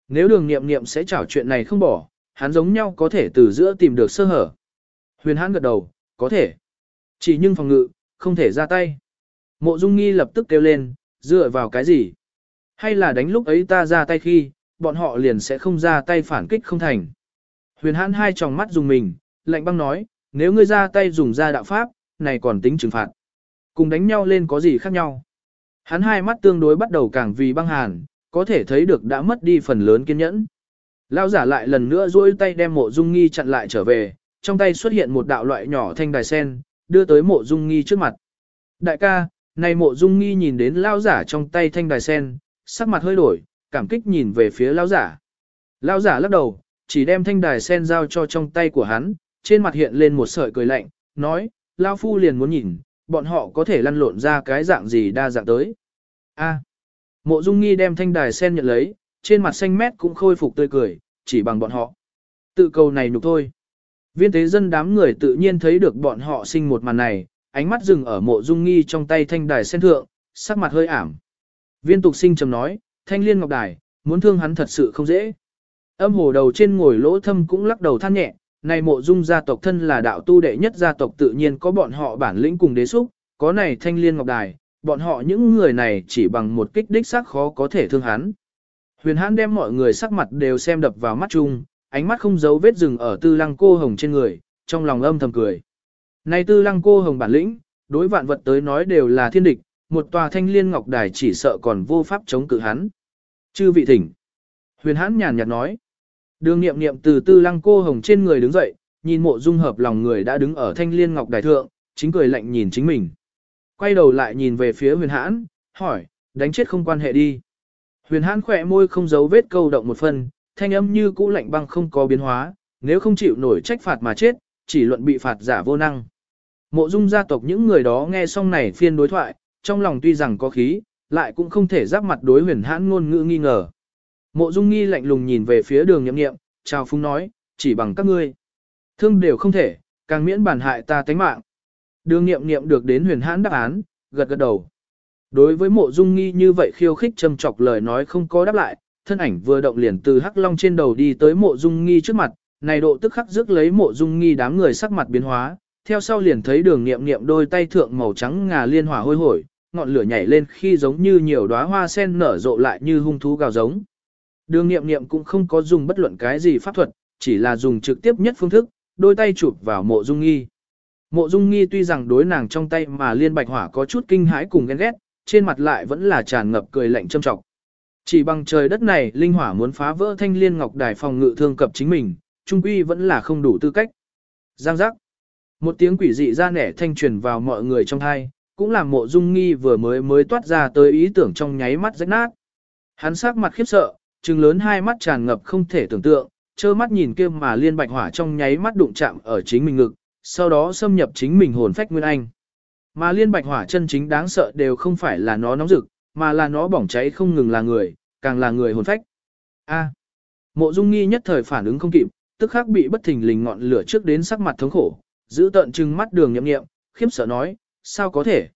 Nếu đường nghiệm nghiệm sẽ trảo chuyện này không bỏ, hắn giống nhau có thể từ giữa tìm được sơ hở. Huyền hãn gật đầu, có thể. Chỉ nhưng phòng ngự, không thể ra tay. Mộ dung nghi lập tức kêu lên, dựa vào cái gì? Hay là đánh lúc ấy ta ra tay khi, bọn họ liền sẽ không ra tay phản kích không thành. Huyền hãn hai tròng mắt dùng mình, lạnh băng nói, nếu ngươi ra tay dùng ra đạo pháp, này còn tính trừng phạt. Cùng đánh nhau lên có gì khác nhau. Hắn hai mắt tương đối bắt đầu càng vì băng hàn, có thể thấy được đã mất đi phần lớn kiên nhẫn. Lao giả lại lần nữa duỗi tay đem mộ dung nghi chặn lại trở về, trong tay xuất hiện một đạo loại nhỏ thanh đài sen, đưa tới mộ dung nghi trước mặt. Đại ca, này mộ dung nghi nhìn đến lao giả trong tay thanh đài sen, sắc mặt hơi đổi, cảm kích nhìn về phía lao giả. Lao giả lắc đầu, chỉ đem thanh đài sen giao cho trong tay của hắn, trên mặt hiện lên một sợi cười lạnh, nói, Lao Phu liền muốn nhìn, bọn họ có thể lăn lộn ra cái dạng gì đa dạng tới. A. Mộ Dung Nghi đem thanh đài sen nhận lấy, trên mặt xanh mét cũng khôi phục tươi cười, chỉ bằng bọn họ. Tự cầu này nhục thôi. Viên tế dân đám người tự nhiên thấy được bọn họ sinh một màn này, ánh mắt dừng ở mộ Dung Nghi trong tay thanh đài sen thượng, sắc mặt hơi ảm. Viên tục sinh trầm nói, thanh liên ngọc đài, muốn thương hắn thật sự không dễ. Âm hồ đầu trên ngồi lỗ thâm cũng lắc đầu than nhẹ, này mộ dung gia tộc thân là đạo tu đệ nhất gia tộc tự nhiên có bọn họ bản lĩnh cùng đế xúc, có này thanh liên ngọc đài, bọn họ những người này chỉ bằng một kích đích xác khó có thể thương hắn. Huyền hãn đem mọi người sắc mặt đều xem đập vào mắt chung, ánh mắt không giấu vết rừng ở tư lăng cô hồng trên người, trong lòng âm thầm cười. Nay tư lăng cô hồng bản lĩnh, đối vạn vật tới nói đều là thiên địch, một tòa thanh liên ngọc đài chỉ sợ còn vô pháp chống cự hắn. Chư vị thỉnh. Huyền hãn nhàn nhạt nói. Đường nghiệm nghiệm từ tư lăng cô hồng trên người đứng dậy, nhìn mộ dung hợp lòng người đã đứng ở thanh liên ngọc đài thượng, chính cười lạnh nhìn chính mình. Quay đầu lại nhìn về phía huyền hãn, hỏi, đánh chết không quan hệ đi. Huyền hãn khỏe môi không giấu vết câu động một phần, thanh âm như cũ lạnh băng không có biến hóa, nếu không chịu nổi trách phạt mà chết, chỉ luận bị phạt giả vô năng. Mộ dung gia tộc những người đó nghe xong này phiên đối thoại, trong lòng tuy rằng có khí, lại cũng không thể giáp mặt đối huyền hãn ngôn ngữ nghi ngờ. Mộ dung nghi lạnh lùng nhìn về phía đường nhậm nghiệm, chào phúng nói, chỉ bằng các ngươi. Thương đều không thể, càng miễn bản hại ta tánh mạng. Đường nghiệm nghiệm được đến huyền hãn đáp án, gật gật đầu. Đối với mộ dung nghi như vậy khiêu khích châm chọc lời nói không có đáp lại, thân ảnh vừa động liền từ hắc long trên đầu đi tới mộ dung nghi trước mặt, này độ tức khắc rước lấy mộ dung nghi đám người sắc mặt biến hóa, theo sau liền thấy đường nghiệm nghiệm đôi tay thượng màu trắng ngà liên hỏa hôi hổi, ngọn lửa nhảy lên khi giống như nhiều đóa hoa sen nở rộ lại như hung thú gào giống. Đường nghiệm nghiệm cũng không có dùng bất luận cái gì pháp thuật, chỉ là dùng trực tiếp nhất phương thức, đôi tay chụp vào mộ dung nghi. Mộ dung nghi tuy rằng đối nàng trong tay mà liên bạch hỏa có chút kinh hãi cùng ghen ghét, trên mặt lại vẫn là tràn ngập cười lạnh châm trọng. Chỉ bằng trời đất này linh hỏa muốn phá vỡ thanh liên ngọc đài phòng ngự thương cập chính mình, trung quy vẫn là không đủ tư cách. Giang giác. Một tiếng quỷ dị ra nẻ thanh truyền vào mọi người trong thai, cũng làm mộ dung nghi vừa mới mới toát ra tới ý tưởng trong nháy mắt rách nát. Hắn sắc mặt khiếp sợ, trừng lớn hai mắt tràn ngập không thể tưởng tượng, trơ mắt nhìn kia mà liên bạch hỏa trong nháy mắt đụng chạm ở chính mình ngực, sau đó xâm nhập chính mình hồn phách nguyên anh. Mà liên bạch hỏa chân chính đáng sợ đều không phải là nó nóng rực, mà là nó bỏng cháy không ngừng là người, càng là người hồn phách. A. Mộ Dung Nghi nhất thời phản ứng không kịp, tức khắc bị bất thình lình ngọn lửa trước đến sắc mặt thống khổ, giữ tận trừng mắt Đường Nghiệm Nghiệm, khiếp sợ nói, sao có thể?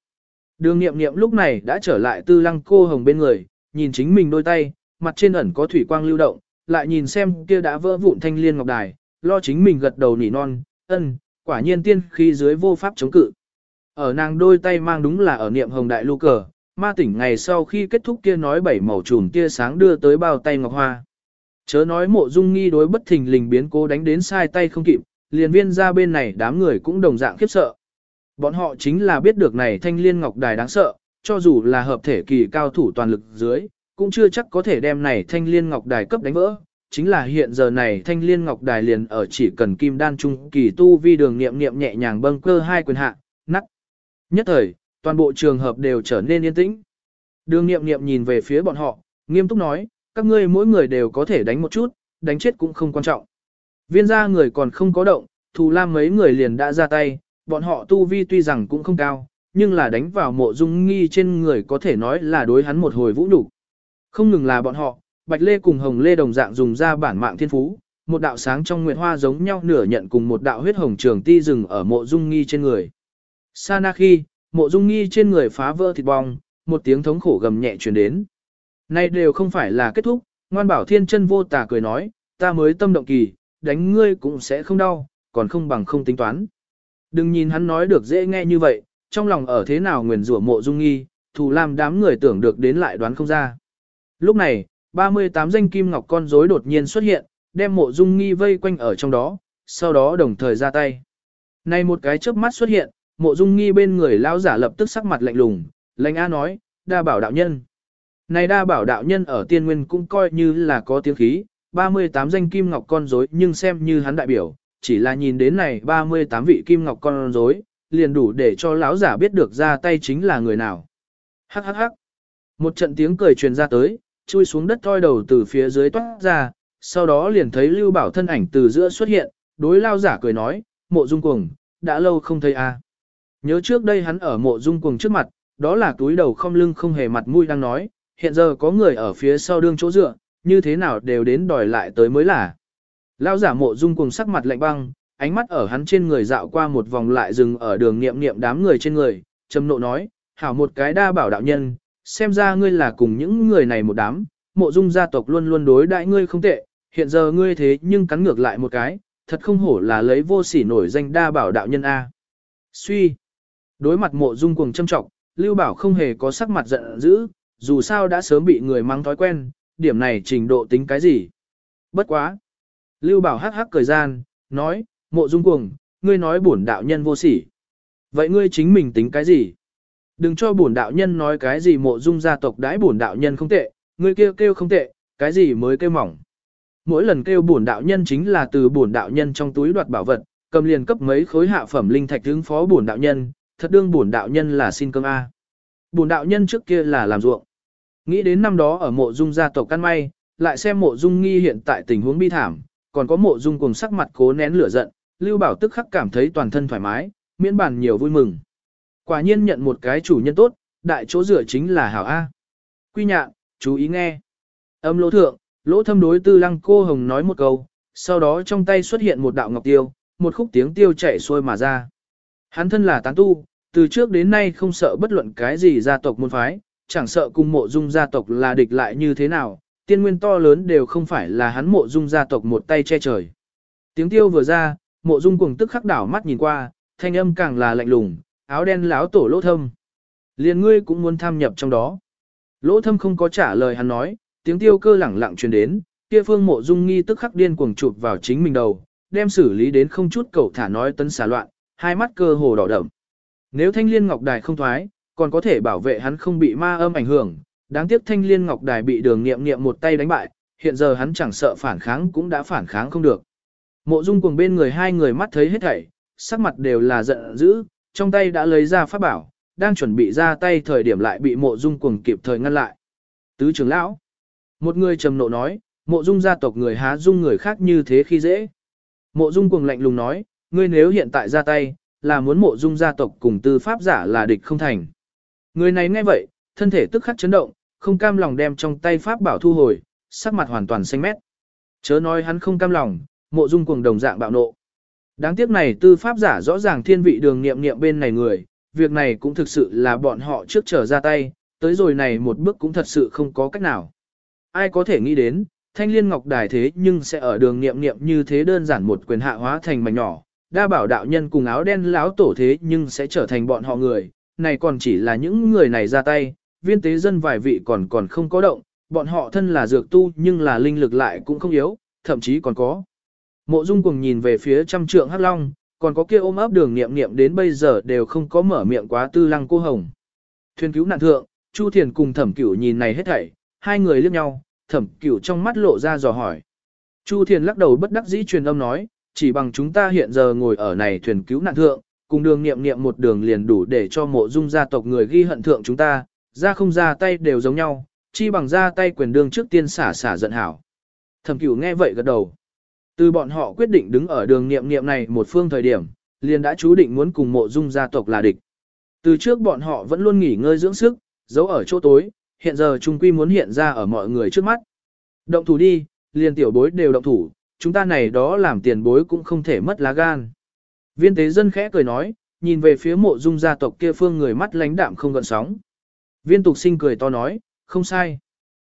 Đường Nghiệm Nghiệm lúc này đã trở lại Tư Lăng cô hồng bên người, nhìn chính mình đôi tay, mặt trên ẩn có thủy quang lưu động, lại nhìn xem kia đã vỡ vụn thanh liên ngọc đài, lo chính mình gật đầu nỉ non, ân, quả nhiên tiên khí dưới vô pháp chống cự. Ở nàng đôi tay mang đúng là ở niệm hồng đại lưu cờ, ma tỉnh ngày sau khi kết thúc kia nói bảy màu trùm tia sáng đưa tới bao tay ngọc hoa. Chớ nói mộ dung nghi đối bất thình lình biến cố đánh đến sai tay không kịp, liền viên ra bên này đám người cũng đồng dạng khiếp sợ. Bọn họ chính là biết được này thanh liên ngọc đài đáng sợ, cho dù là hợp thể kỳ cao thủ toàn lực dưới, cũng chưa chắc có thể đem này thanh liên ngọc đài cấp đánh vỡ. Chính là hiện giờ này thanh liên ngọc đài liền ở chỉ cần kim đan trung kỳ tu vi đường niệm niệm nhẹ nhàng bâng cơ hai quyền hạ, nắt. Nhất thời, toàn bộ trường hợp đều trở nên yên tĩnh. Đường nghiệm nghiệm nhìn về phía bọn họ, nghiêm túc nói, các ngươi mỗi người đều có thể đánh một chút, đánh chết cũng không quan trọng. Viên gia người còn không có động, thù lam mấy người liền đã ra tay, bọn họ tu vi tuy rằng cũng không cao, nhưng là đánh vào mộ dung nghi trên người có thể nói là đối hắn một hồi vũ đủ. Không ngừng là bọn họ, Bạch Lê cùng Hồng Lê đồng dạng dùng ra bản mạng thiên phú, một đạo sáng trong nguyệt hoa giống nhau nửa nhận cùng một đạo huyết hồng trường ti rừng ở mộ dung nghi trên người. Sa na khi, mộ dung nghi trên người phá vỡ thịt bong, một tiếng thống khổ gầm nhẹ truyền đến. Nay đều không phải là kết thúc, ngoan bảo thiên chân vô tà cười nói, ta mới tâm động kỳ, đánh ngươi cũng sẽ không đau, còn không bằng không tính toán. Đừng nhìn hắn nói được dễ nghe như vậy, trong lòng ở thế nào nguyền rủa mộ dung nghi, thù làm đám người tưởng được đến lại đoán không ra. Lúc này, 38 danh kim ngọc con rối đột nhiên xuất hiện, đem mộ dung nghi vây quanh ở trong đó, sau đó đồng thời ra tay. Này một cái chớp mắt xuất hiện, mộ dung nghi bên người lão giả lập tức sắc mặt lạnh lùng, lãnh a nói, đa bảo đạo nhân. Này đa bảo đạo nhân ở tiên nguyên cũng coi như là có tiếng khí, 38 danh kim ngọc con rối nhưng xem như hắn đại biểu, chỉ là nhìn đến này 38 vị kim ngọc con rối, liền đủ để cho lão giả biết được ra tay chính là người nào. Hắc hắc hắc. Một trận tiếng cười truyền ra tới, chui xuống đất thoi đầu từ phía dưới toát ra, sau đó liền thấy Lưu Bảo thân ảnh từ giữa xuất hiện, đối lao giả cười nói, mộ dung cuồng, đã lâu không thấy a. Nhớ trước đây hắn ở mộ dung cuồng trước mặt, đó là túi đầu không lưng không hề mặt mũi đang nói, hiện giờ có người ở phía sau đương chỗ dựa, như thế nào đều đến đòi lại tới mới là. Lao giả mộ dung cuồng sắc mặt lạnh băng, ánh mắt ở hắn trên người dạo qua một vòng lại dừng ở đường niệm niệm đám người trên người, trầm nộ nói, hảo một cái đa bảo đạo nhân, xem ra ngươi là cùng những người này một đám, mộ dung gia tộc luôn luôn đối đại ngươi không tệ, hiện giờ ngươi thế nhưng cắn ngược lại một cái, thật không hổ là lấy vô sỉ nổi danh đa bảo đạo nhân A. Suy. Đối mặt mộ dung cuồng châm trọng, Lưu Bảo không hề có sắc mặt giận dữ, dù sao đã sớm bị người mang thói quen, điểm này trình độ tính cái gì. Bất quá. Lưu Bảo hắc hắc cười gian, nói, mộ dung cuồng, ngươi nói bổn đạo nhân vô sỉ. Vậy ngươi chính mình tính cái gì? Đừng cho bổn đạo nhân nói cái gì mộ dung gia tộc đãi bổn đạo nhân không tệ, ngươi kêu kêu không tệ, cái gì mới kêu mỏng. mỗi lần kêu bổn đạo nhân chính là từ bổn đạo nhân trong túi đoạt bảo vật, cầm liền cấp mấy khối hạ phẩm linh thạch ứng phó bổn đạo nhân, thật đương bổn đạo nhân là xin cơm a. Bổn đạo nhân trước kia là làm ruộng. Nghĩ đến năm đó ở mộ dung gia tộc căn may, lại xem mộ dung nghi hiện tại tình huống bi thảm, còn có mộ dung cùng sắc mặt cố nén lửa giận, Lưu Bảo tức khắc cảm thấy toàn thân thoải mái, miễn bàn nhiều vui mừng. Quả nhiên nhận một cái chủ nhân tốt, đại chỗ rửa chính là hảo A. Quy nhạn, chú ý nghe. Âm lỗ thượng, lỗ thâm đối tư lăng cô hồng nói một câu, sau đó trong tay xuất hiện một đạo ngọc tiêu, một khúc tiếng tiêu chảy xuôi mà ra. Hắn thân là tán tu, từ trước đến nay không sợ bất luận cái gì gia tộc môn phái, chẳng sợ cùng mộ dung gia tộc là địch lại như thế nào, tiên nguyên to lớn đều không phải là hắn mộ dung gia tộc một tay che trời. Tiếng tiêu vừa ra, mộ dung cùng tức khắc đảo mắt nhìn qua, thanh âm càng là lạnh lùng, áo đen láo tổ lỗ thâm. Liền ngươi cũng muốn tham nhập trong đó. Lỗ thâm không có trả lời hắn nói, tiếng tiêu cơ lẳng lặng truyền đến, kia phương mộ dung nghi tức khắc điên cuồng chụp vào chính mình đầu, đem xử lý đến không chút cầu thả nói tấn xả loạn, hai mắt cơ hồ đỏ đậm. Nếu thanh liên ngọc đài không thoái, còn có thể bảo vệ hắn không bị ma âm ảnh hưởng, đáng tiếc thanh liên ngọc đài bị đường nghiệm nghiệm một tay đánh bại, hiện giờ hắn chẳng sợ phản kháng cũng đã phản kháng không được. Mộ dung cùng bên người hai người mắt thấy hết thảy, sắc mặt đều là giận dữ, trong tay đã lấy ra pháp bảo, đang chuẩn bị ra tay thời điểm lại bị mộ dung cuồng kịp thời ngăn lại. Tứ trưởng lão, một người trầm nộ nói, mộ dung gia tộc người há dung người khác như thế khi dễ. Mộ dung cuồng lạnh lùng nói, ngươi nếu hiện tại ra tay, là muốn mộ dung gia tộc cùng tư pháp giả là địch không thành. Người này nghe vậy, thân thể tức khắc chấn động, không cam lòng đem trong tay pháp bảo thu hồi, sắc mặt hoàn toàn xanh mét. Chớ nói hắn không cam lòng, mộ dung cuồng đồng dạng bạo nộ. Đáng tiếc này tư pháp giả rõ ràng thiên vị đường nghiệm nghiệm bên này người, việc này cũng thực sự là bọn họ trước trở ra tay, tới rồi này một bước cũng thật sự không có cách nào. Ai có thể nghĩ đến, thanh liên ngọc đài thế nhưng sẽ ở đường nghiệm nghiệm như thế đơn giản một quyền hạ hóa thành mảnh nhỏ, đa bảo đạo nhân cùng áo đen láo tổ thế nhưng sẽ trở thành bọn họ người, này còn chỉ là những người này ra tay, viên tế dân vài vị còn còn không có động, bọn họ thân là dược tu nhưng là linh lực lại cũng không yếu, thậm chí còn có. Mộ Dung cùng nhìn về phía trăm trượng hắc long, còn có kia ôm ấp đường nghiệm nghiệm đến bây giờ đều không có mở miệng quá tư lăng cô hồng. Thuyền cứu nạn thượng, Chu Thiền cùng thẩm cửu nhìn này hết thảy, hai người liếc nhau, thẩm cửu trong mắt lộ ra dò hỏi. Chu Thiền lắc đầu bất đắc dĩ truyền âm nói, chỉ bằng chúng ta hiện giờ ngồi ở này thuyền cứu nạn thượng, cùng đường nghiệm nghiệm một đường liền đủ để cho mộ dung gia tộc người ghi hận thượng chúng ta, ra không ra tay đều giống nhau, chi bằng ra tay quyền đương trước tiên xả xả giận hảo. Thẩm cửu nghe vậy gật đầu. Từ bọn họ quyết định đứng ở đường nghiệm nghiệm này một phương thời điểm, liền đã chú định muốn cùng mộ dung gia tộc là địch. Từ trước bọn họ vẫn luôn nghỉ ngơi dưỡng sức, giấu ở chỗ tối, hiện giờ trung quy muốn hiện ra ở mọi người trước mắt. Động thủ đi, liền tiểu bối đều động thủ, chúng ta này đó làm tiền bối cũng không thể mất lá gan. Viên tế dân khẽ cười nói, nhìn về phía mộ dung gia tộc kia phương người mắt lánh đạm không gần sóng. Viên tục sinh cười to nói, không sai.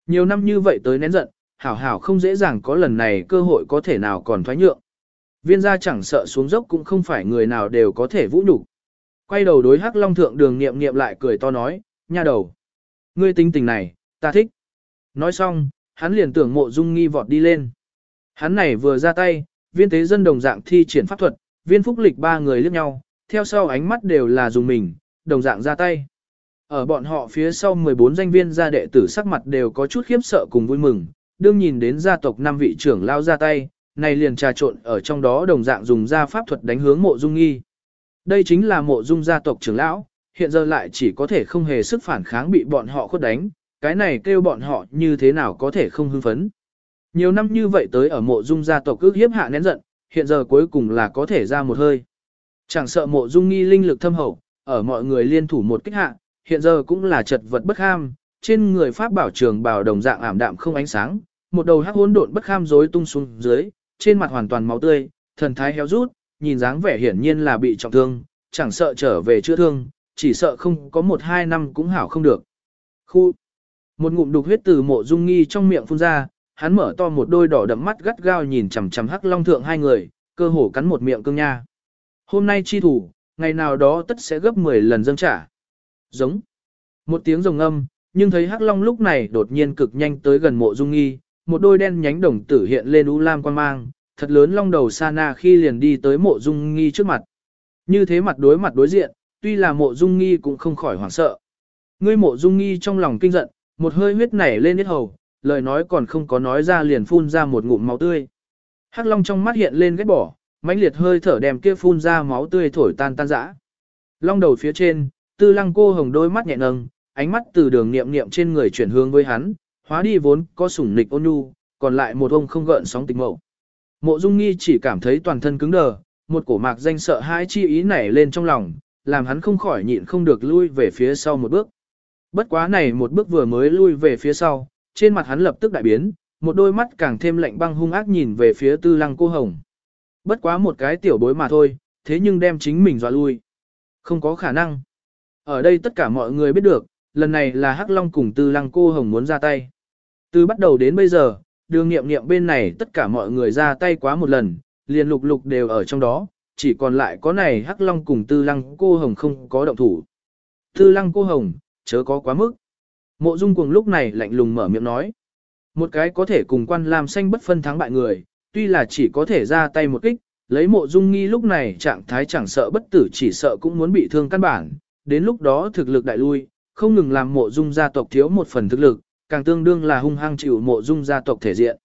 Nhiều năm như vậy tới nén giận, hảo hảo không dễ dàng có lần này cơ hội có thể nào còn thoái nhượng. Viên gia chẳng sợ xuống dốc cũng không phải người nào đều có thể vũ nhục. Quay đầu đối hắc long thượng đường nghiệm nghiệm lại cười to nói, nha đầu. Ngươi tính tình này, ta thích. Nói xong, hắn liền tưởng mộ dung nghi vọt đi lên. Hắn này vừa ra tay, viên tế dân đồng dạng thi triển pháp thuật, viên phúc lịch ba người liếc nhau, theo sau ánh mắt đều là dùng mình, đồng dạng ra tay. Ở bọn họ phía sau 14 danh viên gia đệ tử sắc mặt đều có chút khiếp sợ cùng vui mừng, đương nhìn đến gia tộc năm vị trưởng lao ra tay, này liền trà trộn ở trong đó đồng dạng dùng ra pháp thuật đánh hướng mộ dung nghi. Đây chính là mộ dung gia tộc trưởng lão, hiện giờ lại chỉ có thể không hề sức phản kháng bị bọn họ khuất đánh, cái này kêu bọn họ như thế nào có thể không hưng phấn. Nhiều năm như vậy tới ở mộ dung gia tộc ước hiếp hạ nén giận, hiện giờ cuối cùng là có thể ra một hơi. Chẳng sợ mộ dung nghi linh lực thâm hậu, ở mọi người liên thủ một kích hạ, hiện giờ cũng là chật vật bất ham, trên người pháp bảo trường bào đồng dạng ảm đạm không ánh sáng, một đầu hắc hỗn độn bất kham rối tung xuống dưới, trên mặt hoàn toàn máu tươi, thần thái héo rút, nhìn dáng vẻ hiển nhiên là bị trọng thương, chẳng sợ trở về chữa thương, chỉ sợ không có một hai năm cũng hảo không được. Khu một ngụm đục huyết từ mộ dung nghi trong miệng phun ra, hắn mở to một đôi đỏ đậm mắt gắt gao nhìn chằm chằm hắc long thượng hai người, cơ hồ cắn một miệng cương nha. Hôm nay chi thủ, ngày nào đó tất sẽ gấp 10 lần dâng trả. Giống. Một tiếng rồng âm, nhưng thấy hắc long lúc này đột nhiên cực nhanh tới gần mộ dung nghi, một đôi đen nhánh đồng tử hiện lên u lam quan mang, thật lớn long đầu sa na khi liền đi tới mộ dung nghi trước mặt. Như thế mặt đối mặt đối diện, tuy là mộ dung nghi cũng không khỏi hoảng sợ. Ngươi mộ dung nghi trong lòng kinh giận, một hơi huyết nảy lên hết hầu, lời nói còn không có nói ra liền phun ra một ngụm máu tươi. Hắc Long trong mắt hiện lên ghét bỏ, mãnh liệt hơi thở đem kia phun ra máu tươi thổi tan tan rã. Long đầu phía trên, Tư Lăng cô hồng đôi mắt nhẹ nâng, ánh mắt từ đường niệm niệm trên người chuyển hướng với hắn, hóa đi vốn có sủng nịch ôn nhu, còn lại một ông không gợn sóng tình mẫu. Mộ Dung Nghi chỉ cảm thấy toàn thân cứng đờ, một cổ mạc danh sợ hãi chi ý nảy lên trong lòng, làm hắn không khỏi nhịn không được lui về phía sau một bước. Bất quá này một bước vừa mới lui về phía sau, trên mặt hắn lập tức đại biến, một đôi mắt càng thêm lạnh băng hung ác nhìn về phía tư lăng cô hồng. Bất quá một cái tiểu bối mà thôi, thế nhưng đem chính mình dọa lui. Không có khả năng. Ở đây tất cả mọi người biết được, lần này là Hắc Long cùng tư lăng cô hồng muốn ra tay. Từ bắt đầu đến bây giờ, đường nghiệm nghiệm bên này tất cả mọi người ra tay quá một lần, liền lục lục đều ở trong đó, chỉ còn lại có này Hắc Long cùng tư lăng cô hồng không có động thủ. Tư lăng cô hồng, chớ có quá mức. Mộ Dung Cuồng lúc này lạnh lùng mở miệng nói. Một cái có thể cùng quan làm xanh bất phân thắng bại người, tuy là chỉ có thể ra tay một kích, lấy mộ dung nghi lúc này trạng thái chẳng sợ bất tử chỉ sợ cũng muốn bị thương căn bản, đến lúc đó thực lực đại lui, không ngừng làm mộ dung gia tộc thiếu một phần thực lực, càng tương đương là hung hăng chịu mộ dung gia tộc thể diện.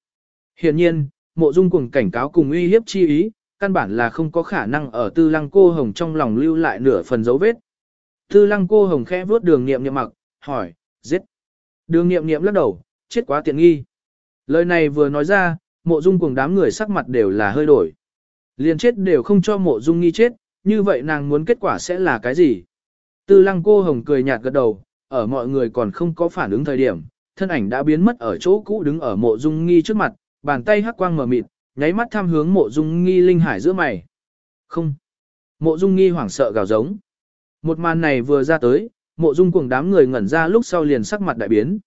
Hiện nhiên, mộ dung cùng cảnh cáo cùng uy hiếp chi ý, căn bản là không có khả năng ở tư lăng cô hồng trong lòng lưu lại nửa phần dấu vết. Tư lăng cô hồng khẽ vuốt đường nghiệm nghiệm mặc, hỏi, giết. Đường nghiệm nghiệm lắc đầu, chết quá tiện nghi. Lời này vừa nói ra, mộ dung cùng đám người sắc mặt đều là hơi đổi. Liền chết đều không cho mộ dung nghi chết, như vậy nàng muốn kết quả sẽ là cái gì? Tư lăng cô hồng cười nhạt gật đầu, ở mọi người còn không có phản ứng thời điểm, thân ảnh đã biến mất ở chỗ cũ đứng ở mộ dung nghi trước mặt, bàn tay hắc quang mở mịt, nháy mắt tham hướng mộ dung nghi linh hải giữa mày. Không. Mộ dung nghi hoảng sợ gào giống. Một màn này vừa ra tới, mộ dung cùng đám người ngẩn ra lúc sau liền sắc mặt đại biến.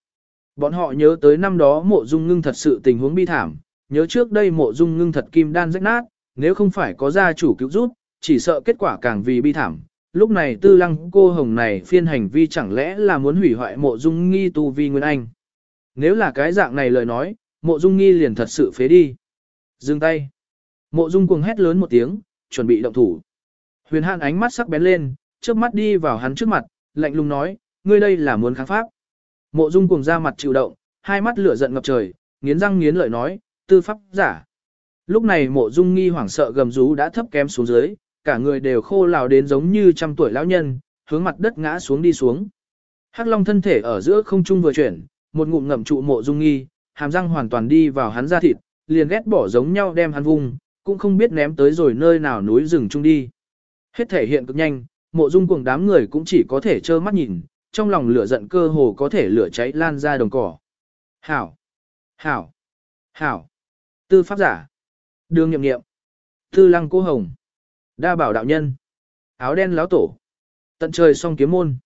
Bọn họ nhớ tới năm đó mộ dung ngưng thật sự tình huống bi thảm, nhớ trước đây mộ dung ngưng thật kim đan rách nát, nếu không phải có gia chủ cứu giúp, chỉ sợ kết quả càng vì bi thảm. Lúc này tư lăng cô hồng này phiên hành vi chẳng lẽ là muốn hủy hoại mộ dung nghi tu vi nguyên anh. Nếu là cái dạng này lời nói, mộ dung nghi liền thật sự phế đi. Dừng tay. Mộ dung cuồng hét lớn một tiếng, chuẩn bị động thủ. Huyền hạn ánh mắt sắc bén lên, trước mắt đi vào hắn trước mặt, lạnh lùng nói, ngươi đây là muốn kháng pháp. Mộ Dung cuồng ra mặt chịu động, hai mắt lửa giận ngập trời, nghiến răng nghiến lợi nói, tư pháp giả. Lúc này mộ Dung nghi hoảng sợ gầm rú đã thấp kém xuống dưới, cả người đều khô lào đến giống như trăm tuổi lão nhân, hướng mặt đất ngã xuống đi xuống. Hắc Long thân thể ở giữa không trung vừa chuyển, một ngụm ngậm trụ mộ Dung nghi, hàm răng hoàn toàn đi vào hắn da thịt, liền ghét bỏ giống nhau đem hắn vung, cũng không biết ném tới rồi nơi nào núi rừng chung đi. Hết thể hiện cực nhanh, mộ dung cùng đám người cũng chỉ có thể trơ mắt nhìn, trong lòng lửa giận cơ hồ có thể lửa cháy lan ra đồng cỏ. Hảo! Hảo! Hảo! Tư pháp giả! Đường nhậm nghiệm! Tư lăng cô hồng! Đa bảo đạo nhân! Áo đen láo tổ! Tận trời song kiếm môn!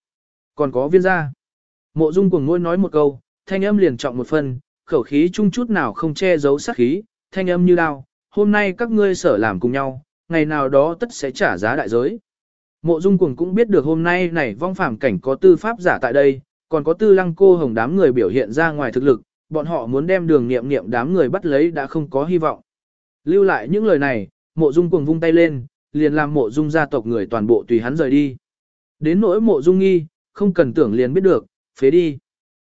Còn có viên gia! Mộ dung cùng ngôi nói một câu, thanh âm liền trọng một phần, khẩu khí chung chút nào không che giấu sát khí, thanh âm như đao, hôm nay các ngươi sở làm cùng nhau, ngày nào đó tất sẽ trả giá đại giới. Mộ Dung Cuồng cũng biết được hôm nay này vong phàm cảnh có tư pháp giả tại đây, còn có tư lăng cô hồng đám người biểu hiện ra ngoài thực lực, bọn họ muốn đem đường nghiệm nghiệm đám người bắt lấy đã không có hy vọng. Lưu lại những lời này, mộ Dung Cuồng vung tay lên, liền làm mộ Dung gia tộc người toàn bộ tùy hắn rời đi. Đến nỗi mộ Dung nghi, không cần tưởng liền biết được, phế đi.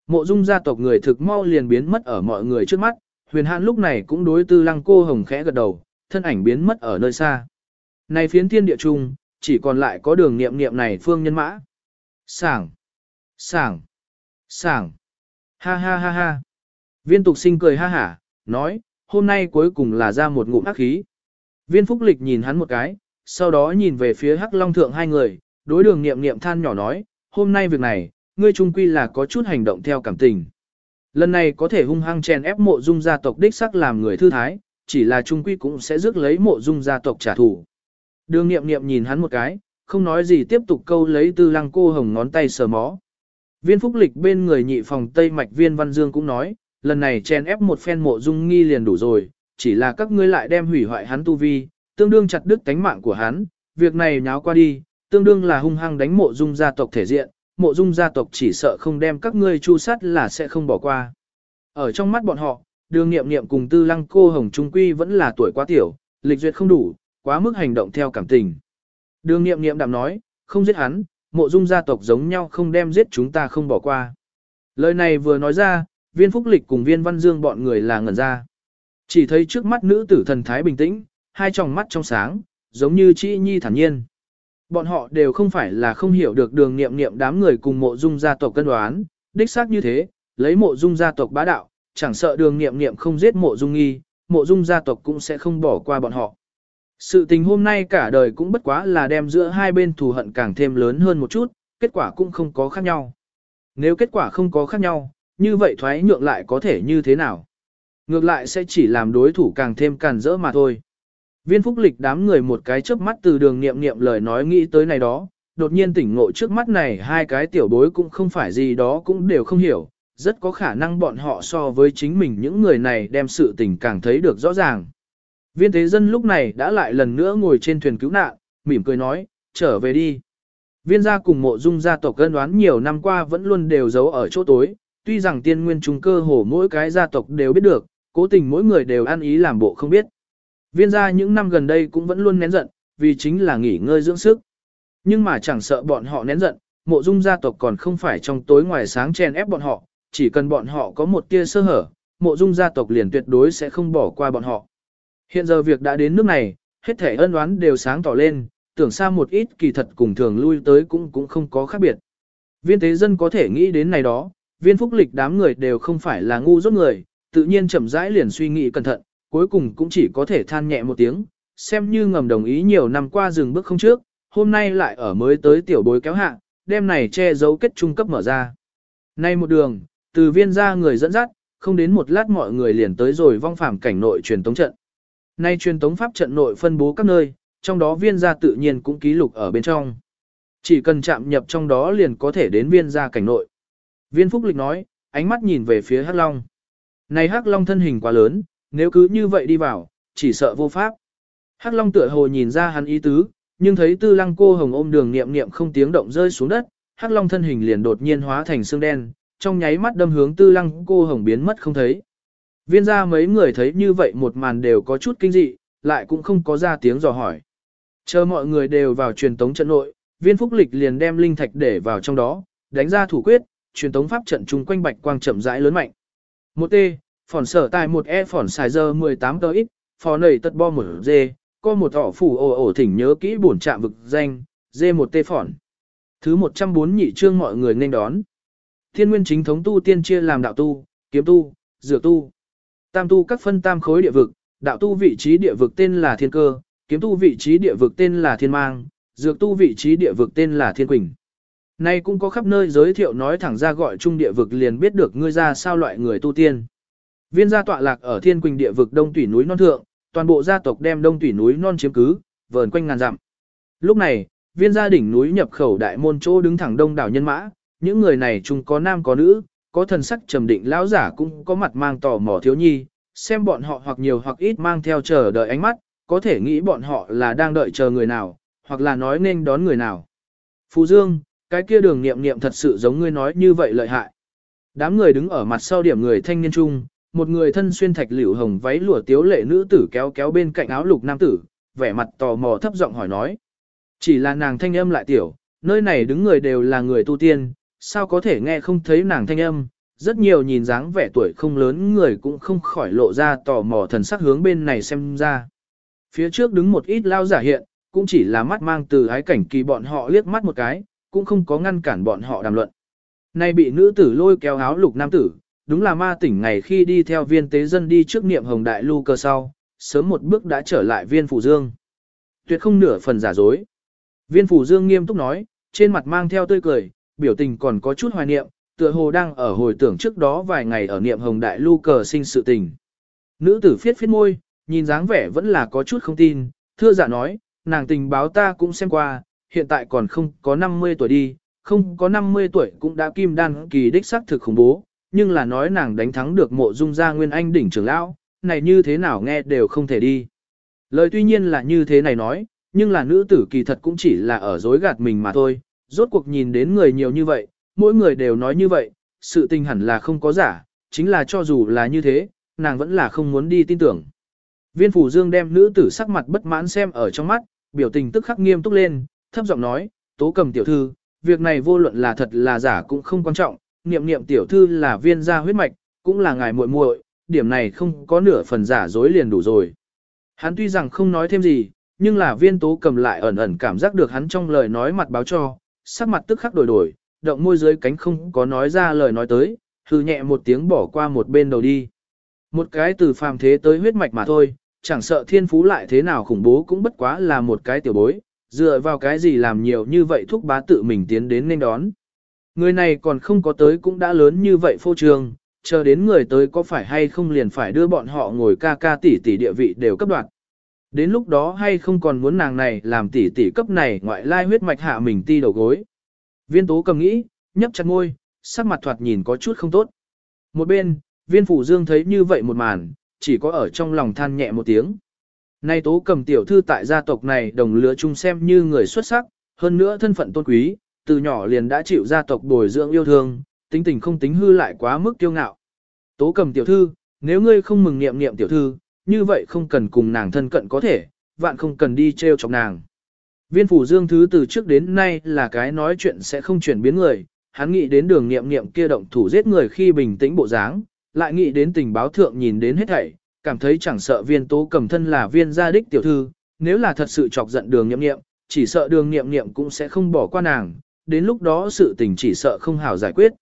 Mộ Dung gia tộc người thực mau liền biến mất ở mọi người trước mắt, huyền Hãn lúc này cũng đối tư lăng cô hồng khẽ gật đầu, thân ảnh biến mất ở nơi xa. Này phiến thiên địa trung, chỉ còn lại có đường niệm niệm này phương nhân mã. Sảng, sảng, sảng, ha ha ha ha. Viên tục sinh cười ha hả, nói, hôm nay cuối cùng là ra một ngụm hắc khí. Viên phúc lịch nhìn hắn một cái, sau đó nhìn về phía hắc long thượng hai người, đối đường niệm niệm than nhỏ nói, hôm nay việc này, ngươi trung quy là có chút hành động theo cảm tình. Lần này có thể hung hăng chèn ép mộ dung gia tộc đích sắc làm người thư thái, chỉ là trung quy cũng sẽ rước lấy mộ dung gia tộc trả thù. Đường nghiệm nghiệm nhìn hắn một cái, không nói gì tiếp tục câu lấy tư lăng cô hồng ngón tay sờ mó. Viên phúc lịch bên người nhị phòng Tây Mạch Viên Văn Dương cũng nói, lần này chen ép một phen mộ dung nghi liền đủ rồi, chỉ là các ngươi lại đem hủy hoại hắn tu vi, tương đương chặt đứt tánh mạng của hắn, việc này nháo qua đi, tương đương là hung hăng đánh mộ dung gia tộc thể diện, mộ dung gia tộc chỉ sợ không đem các ngươi chu sát là sẽ không bỏ qua. Ở trong mắt bọn họ, đường nghiệm nghiệm cùng tư lăng cô hồng trung quy vẫn là tuổi quá tiểu, lịch duyệt không đủ, quá mức hành động theo cảm tình. Đường nghiệm nghiệm đạm nói, không giết hắn, mộ dung gia tộc giống nhau không đem giết chúng ta không bỏ qua. Lời này vừa nói ra, viên phúc lịch cùng viên văn dương bọn người là ngẩn ra. Chỉ thấy trước mắt nữ tử thần thái bình tĩnh, hai tròng mắt trong sáng, giống như chi nhi thản nhiên. Bọn họ đều không phải là không hiểu được đường nghiệm nghiệm đám người cùng mộ dung gia tộc cân đoán, đích xác như thế, lấy mộ dung gia tộc bá đạo, chẳng sợ đường nghiệm nghiệm không giết mộ dung nghi, mộ dung gia tộc cũng sẽ không bỏ qua bọn họ. Sự tình hôm nay cả đời cũng bất quá là đem giữa hai bên thù hận càng thêm lớn hơn một chút, kết quả cũng không có khác nhau. Nếu kết quả không có khác nhau, như vậy thoái nhượng lại có thể như thế nào? Ngược lại sẽ chỉ làm đối thủ càng thêm càn rỡ mà thôi. Viên phúc lịch đám người một cái chớp mắt từ đường nghiệm nghiệm lời nói nghĩ tới này đó, đột nhiên tỉnh ngộ trước mắt này hai cái tiểu bối cũng không phải gì đó cũng đều không hiểu, rất có khả năng bọn họ so với chính mình những người này đem sự tình càng thấy được rõ ràng. Viên thế dân lúc này đã lại lần nữa ngồi trên thuyền cứu nạn, mỉm cười nói, trở về đi. Viên gia cùng mộ dung gia tộc cân đoán nhiều năm qua vẫn luôn đều giấu ở chỗ tối, tuy rằng tiên nguyên trung cơ hồ mỗi cái gia tộc đều biết được, cố tình mỗi người đều ăn ý làm bộ không biết. Viên gia những năm gần đây cũng vẫn luôn nén giận, vì chính là nghỉ ngơi dưỡng sức. Nhưng mà chẳng sợ bọn họ nén giận, mộ dung gia tộc còn không phải trong tối ngoài sáng chen ép bọn họ, chỉ cần bọn họ có một tia sơ hở, mộ dung gia tộc liền tuyệt đối sẽ không bỏ qua bọn họ. Hiện giờ việc đã đến nước này, hết thể ân oán đều sáng tỏ lên, tưởng xa một ít kỳ thật cùng thường lui tới cũng cũng không có khác biệt. Viên thế dân có thể nghĩ đến này đó, viên phúc lịch đám người đều không phải là ngu dốt người, tự nhiên chậm rãi liền suy nghĩ cẩn thận, cuối cùng cũng chỉ có thể than nhẹ một tiếng, xem như ngầm đồng ý nhiều năm qua dừng bước không trước, hôm nay lại ở mới tới tiểu bối kéo hạ, đêm này che giấu kết trung cấp mở ra. Nay một đường, từ viên ra người dẫn dắt, không đến một lát mọi người liền tới rồi vong phạm cảnh nội truyền tống trận. Nay truyền tống pháp trận nội phân bố các nơi, trong đó viên gia tự nhiên cũng ký lục ở bên trong. Chỉ cần chạm nhập trong đó liền có thể đến viên gia cảnh nội. Viên Phúc Lịch nói, ánh mắt nhìn về phía Hắc Long. Này Hắc Long thân hình quá lớn, nếu cứ như vậy đi vào, chỉ sợ vô pháp. Hắc Long tựa hồ nhìn ra hắn ý tứ, nhưng thấy tư lăng cô hồng ôm đường niệm niệm không tiếng động rơi xuống đất, Hắc Long thân hình liền đột nhiên hóa thành xương đen, trong nháy mắt đâm hướng tư lăng cô hồng biến mất không thấy. Viên gia mấy người thấy như vậy một màn đều có chút kinh dị, lại cũng không có ra tiếng dò hỏi. Chờ mọi người đều vào truyền tống trận nội, viên phúc lịch liền đem linh thạch để vào trong đó, đánh ra thủ quyết, truyền tống pháp trận chung quanh bạch quang chậm rãi lớn mạnh. Một tê phỏn sở tài một E phỏn xài giờ 18 tờ ít, phò nầy tật bo một dê, có một thọ phủ ồ ổ thỉnh nhớ kỹ bổn trạm vực danh, dê một tê phỏn. Thứ 104 nhị trương mọi người nên đón. Thiên nguyên chính thống tu tiên chia làm đạo tu, kiếm tu, dược tu. Tam tu các phân tam khối địa vực, đạo tu vị trí địa vực tên là thiên cơ, kiếm tu vị trí địa vực tên là thiên mang, dược tu vị trí địa vực tên là thiên quỳnh. Nay cũng có khắp nơi giới thiệu nói thẳng ra gọi chung địa vực liền biết được ngươi ra sao loại người tu tiên. Viên gia tọa lạc ở thiên quỳnh địa vực đông tủy núi non thượng, toàn bộ gia tộc đem đông tủy núi non chiếm cứ, vờn quanh ngàn dặm. Lúc này, viên gia đỉnh núi nhập khẩu đại môn chỗ đứng thẳng đông đảo nhân mã, những người này chung có nam có nữ, có thần sắc trầm định lão giả cũng có mặt mang tò mò thiếu nhi, xem bọn họ hoặc nhiều hoặc ít mang theo chờ đợi ánh mắt, có thể nghĩ bọn họ là đang đợi chờ người nào, hoặc là nói nên đón người nào. Phú Dương, cái kia đường nghiệm nghiệm thật sự giống ngươi nói như vậy lợi hại. Đám người đứng ở mặt sau điểm người thanh niên trung, một người thân xuyên thạch liễu hồng váy lụa tiếu lệ nữ tử kéo kéo bên cạnh áo lục nam tử, vẻ mặt tò mò thấp giọng hỏi nói. Chỉ là nàng thanh âm lại tiểu, nơi này đứng người đều là người tu tiên, sao có thể nghe không thấy nàng thanh âm, rất nhiều nhìn dáng vẻ tuổi không lớn người cũng không khỏi lộ ra tò mò thần sắc hướng bên này xem ra. Phía trước đứng một ít lao giả hiện, cũng chỉ là mắt mang từ ái cảnh kỳ bọn họ liếc mắt một cái, cũng không có ngăn cản bọn họ đàm luận. Nay bị nữ tử lôi kéo áo lục nam tử, đúng là ma tỉnh ngày khi đi theo viên tế dân đi trước niệm hồng đại lu cơ sau, sớm một bước đã trở lại viên phủ dương. Tuyệt không nửa phần giả dối. Viên phủ dương nghiêm túc nói, trên mặt mang theo tươi cười, biểu tình còn có chút hoài niệm, tựa hồ đang ở hồi tưởng trước đó vài ngày ở niệm hồng đại lu cờ sinh sự tình. Nữ tử phiết phiết môi, nhìn dáng vẻ vẫn là có chút không tin, thưa giả nói, nàng tình báo ta cũng xem qua, hiện tại còn không có 50 tuổi đi, không có 50 tuổi cũng đã kim đan kỳ đích xác thực khủng bố, nhưng là nói nàng đánh thắng được mộ dung gia nguyên anh đỉnh trưởng lão, này như thế nào nghe đều không thể đi. Lời tuy nhiên là như thế này nói, nhưng là nữ tử kỳ thật cũng chỉ là ở dối gạt mình mà thôi, rốt cuộc nhìn đến người nhiều như vậy, mỗi người đều nói như vậy, sự tình hẳn là không có giả, chính là cho dù là như thế, nàng vẫn là không muốn đi tin tưởng. Viên phủ dương đem nữ tử sắc mặt bất mãn xem ở trong mắt, biểu tình tức khắc nghiêm túc lên, thấp giọng nói, tố cầm tiểu thư, việc này vô luận là thật là giả cũng không quan trọng, niệm niệm tiểu thư là viên gia huyết mạch, cũng là ngài muội muội, điểm này không có nửa phần giả dối liền đủ rồi. Hắn tuy rằng không nói thêm gì, nhưng là viên tố cầm lại ẩn ẩn cảm giác được hắn trong lời nói mặt báo cho, sắc mặt tức khắc đổi đổi, động môi dưới cánh không có nói ra lời nói tới, hư nhẹ một tiếng bỏ qua một bên đầu đi. Một cái từ phàm thế tới huyết mạch mà thôi, chẳng sợ thiên phú lại thế nào khủng bố cũng bất quá là một cái tiểu bối, dựa vào cái gì làm nhiều như vậy thúc bá tự mình tiến đến nên đón. Người này còn không có tới cũng đã lớn như vậy phô trương, chờ đến người tới có phải hay không liền phải đưa bọn họ ngồi ca ca tỷ tỷ địa vị đều cấp đoạt. Đến lúc đó hay không còn muốn nàng này làm tỷ tỷ cấp này ngoại lai huyết mạch hạ mình ti đầu gối. Viên tố cầm nghĩ, nhấp chặt ngôi, sắc mặt thoạt nhìn có chút không tốt. Một bên, viên phủ dương thấy như vậy một màn, chỉ có ở trong lòng than nhẹ một tiếng. Nay tố cầm tiểu thư tại gia tộc này đồng lứa chung xem như người xuất sắc, hơn nữa thân phận tôn quý, từ nhỏ liền đã chịu gia tộc bồi dưỡng yêu thương, tính tình không tính hư lại quá mức kiêu ngạo. Tố cầm tiểu thư, nếu ngươi không mừng niệm niệm tiểu thư, như vậy không cần cùng nàng thân cận có thể, vạn không cần đi treo chọc nàng. Viên phủ dương thứ từ trước đến nay là cái nói chuyện sẽ không chuyển biến người, hắn nghĩ đến đường niệm niệm kia động thủ giết người khi bình tĩnh bộ dáng, lại nghĩ đến tình báo thượng nhìn đến hết thảy, cảm thấy chẳng sợ viên tố cầm thân là viên gia đích tiểu thư, nếu là thật sự chọc giận đường niệm niệm, chỉ sợ đường niệm niệm cũng sẽ không bỏ qua nàng, đến lúc đó sự tình chỉ sợ không hảo giải quyết.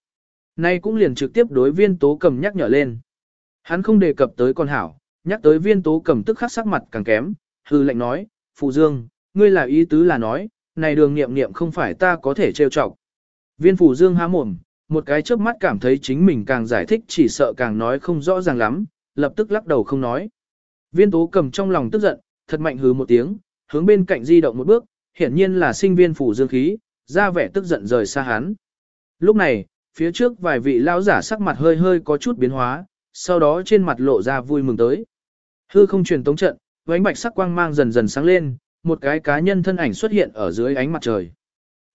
Nay cũng liền trực tiếp đối viên tố cầm nhắc nhở lên. Hắn không đề cập tới con hảo, nhắc tới viên tố cầm tức khắc sắc mặt càng kém, hư lệnh nói, Phụ Dương, ngươi là ý tứ là nói, này đường nghiệm nghiệm không phải ta có thể trêu chọc. Viên Phụ Dương há mồm, một cái chớp mắt cảm thấy chính mình càng giải thích chỉ sợ càng nói không rõ ràng lắm, lập tức lắc đầu không nói. Viên tố cầm trong lòng tức giận, thật mạnh hứ một tiếng, hướng bên cạnh di động một bước, hiển nhiên là sinh viên phủ dương khí, ra vẻ tức giận rời xa hắn. Lúc này, phía trước vài vị lão giả sắc mặt hơi hơi có chút biến hóa, sau đó trên mặt lộ ra vui mừng tới. Hư không truyền tống trận, ánh bạch sắc quang mang dần dần sáng lên, một cái cá nhân thân ảnh xuất hiện ở dưới ánh mặt trời.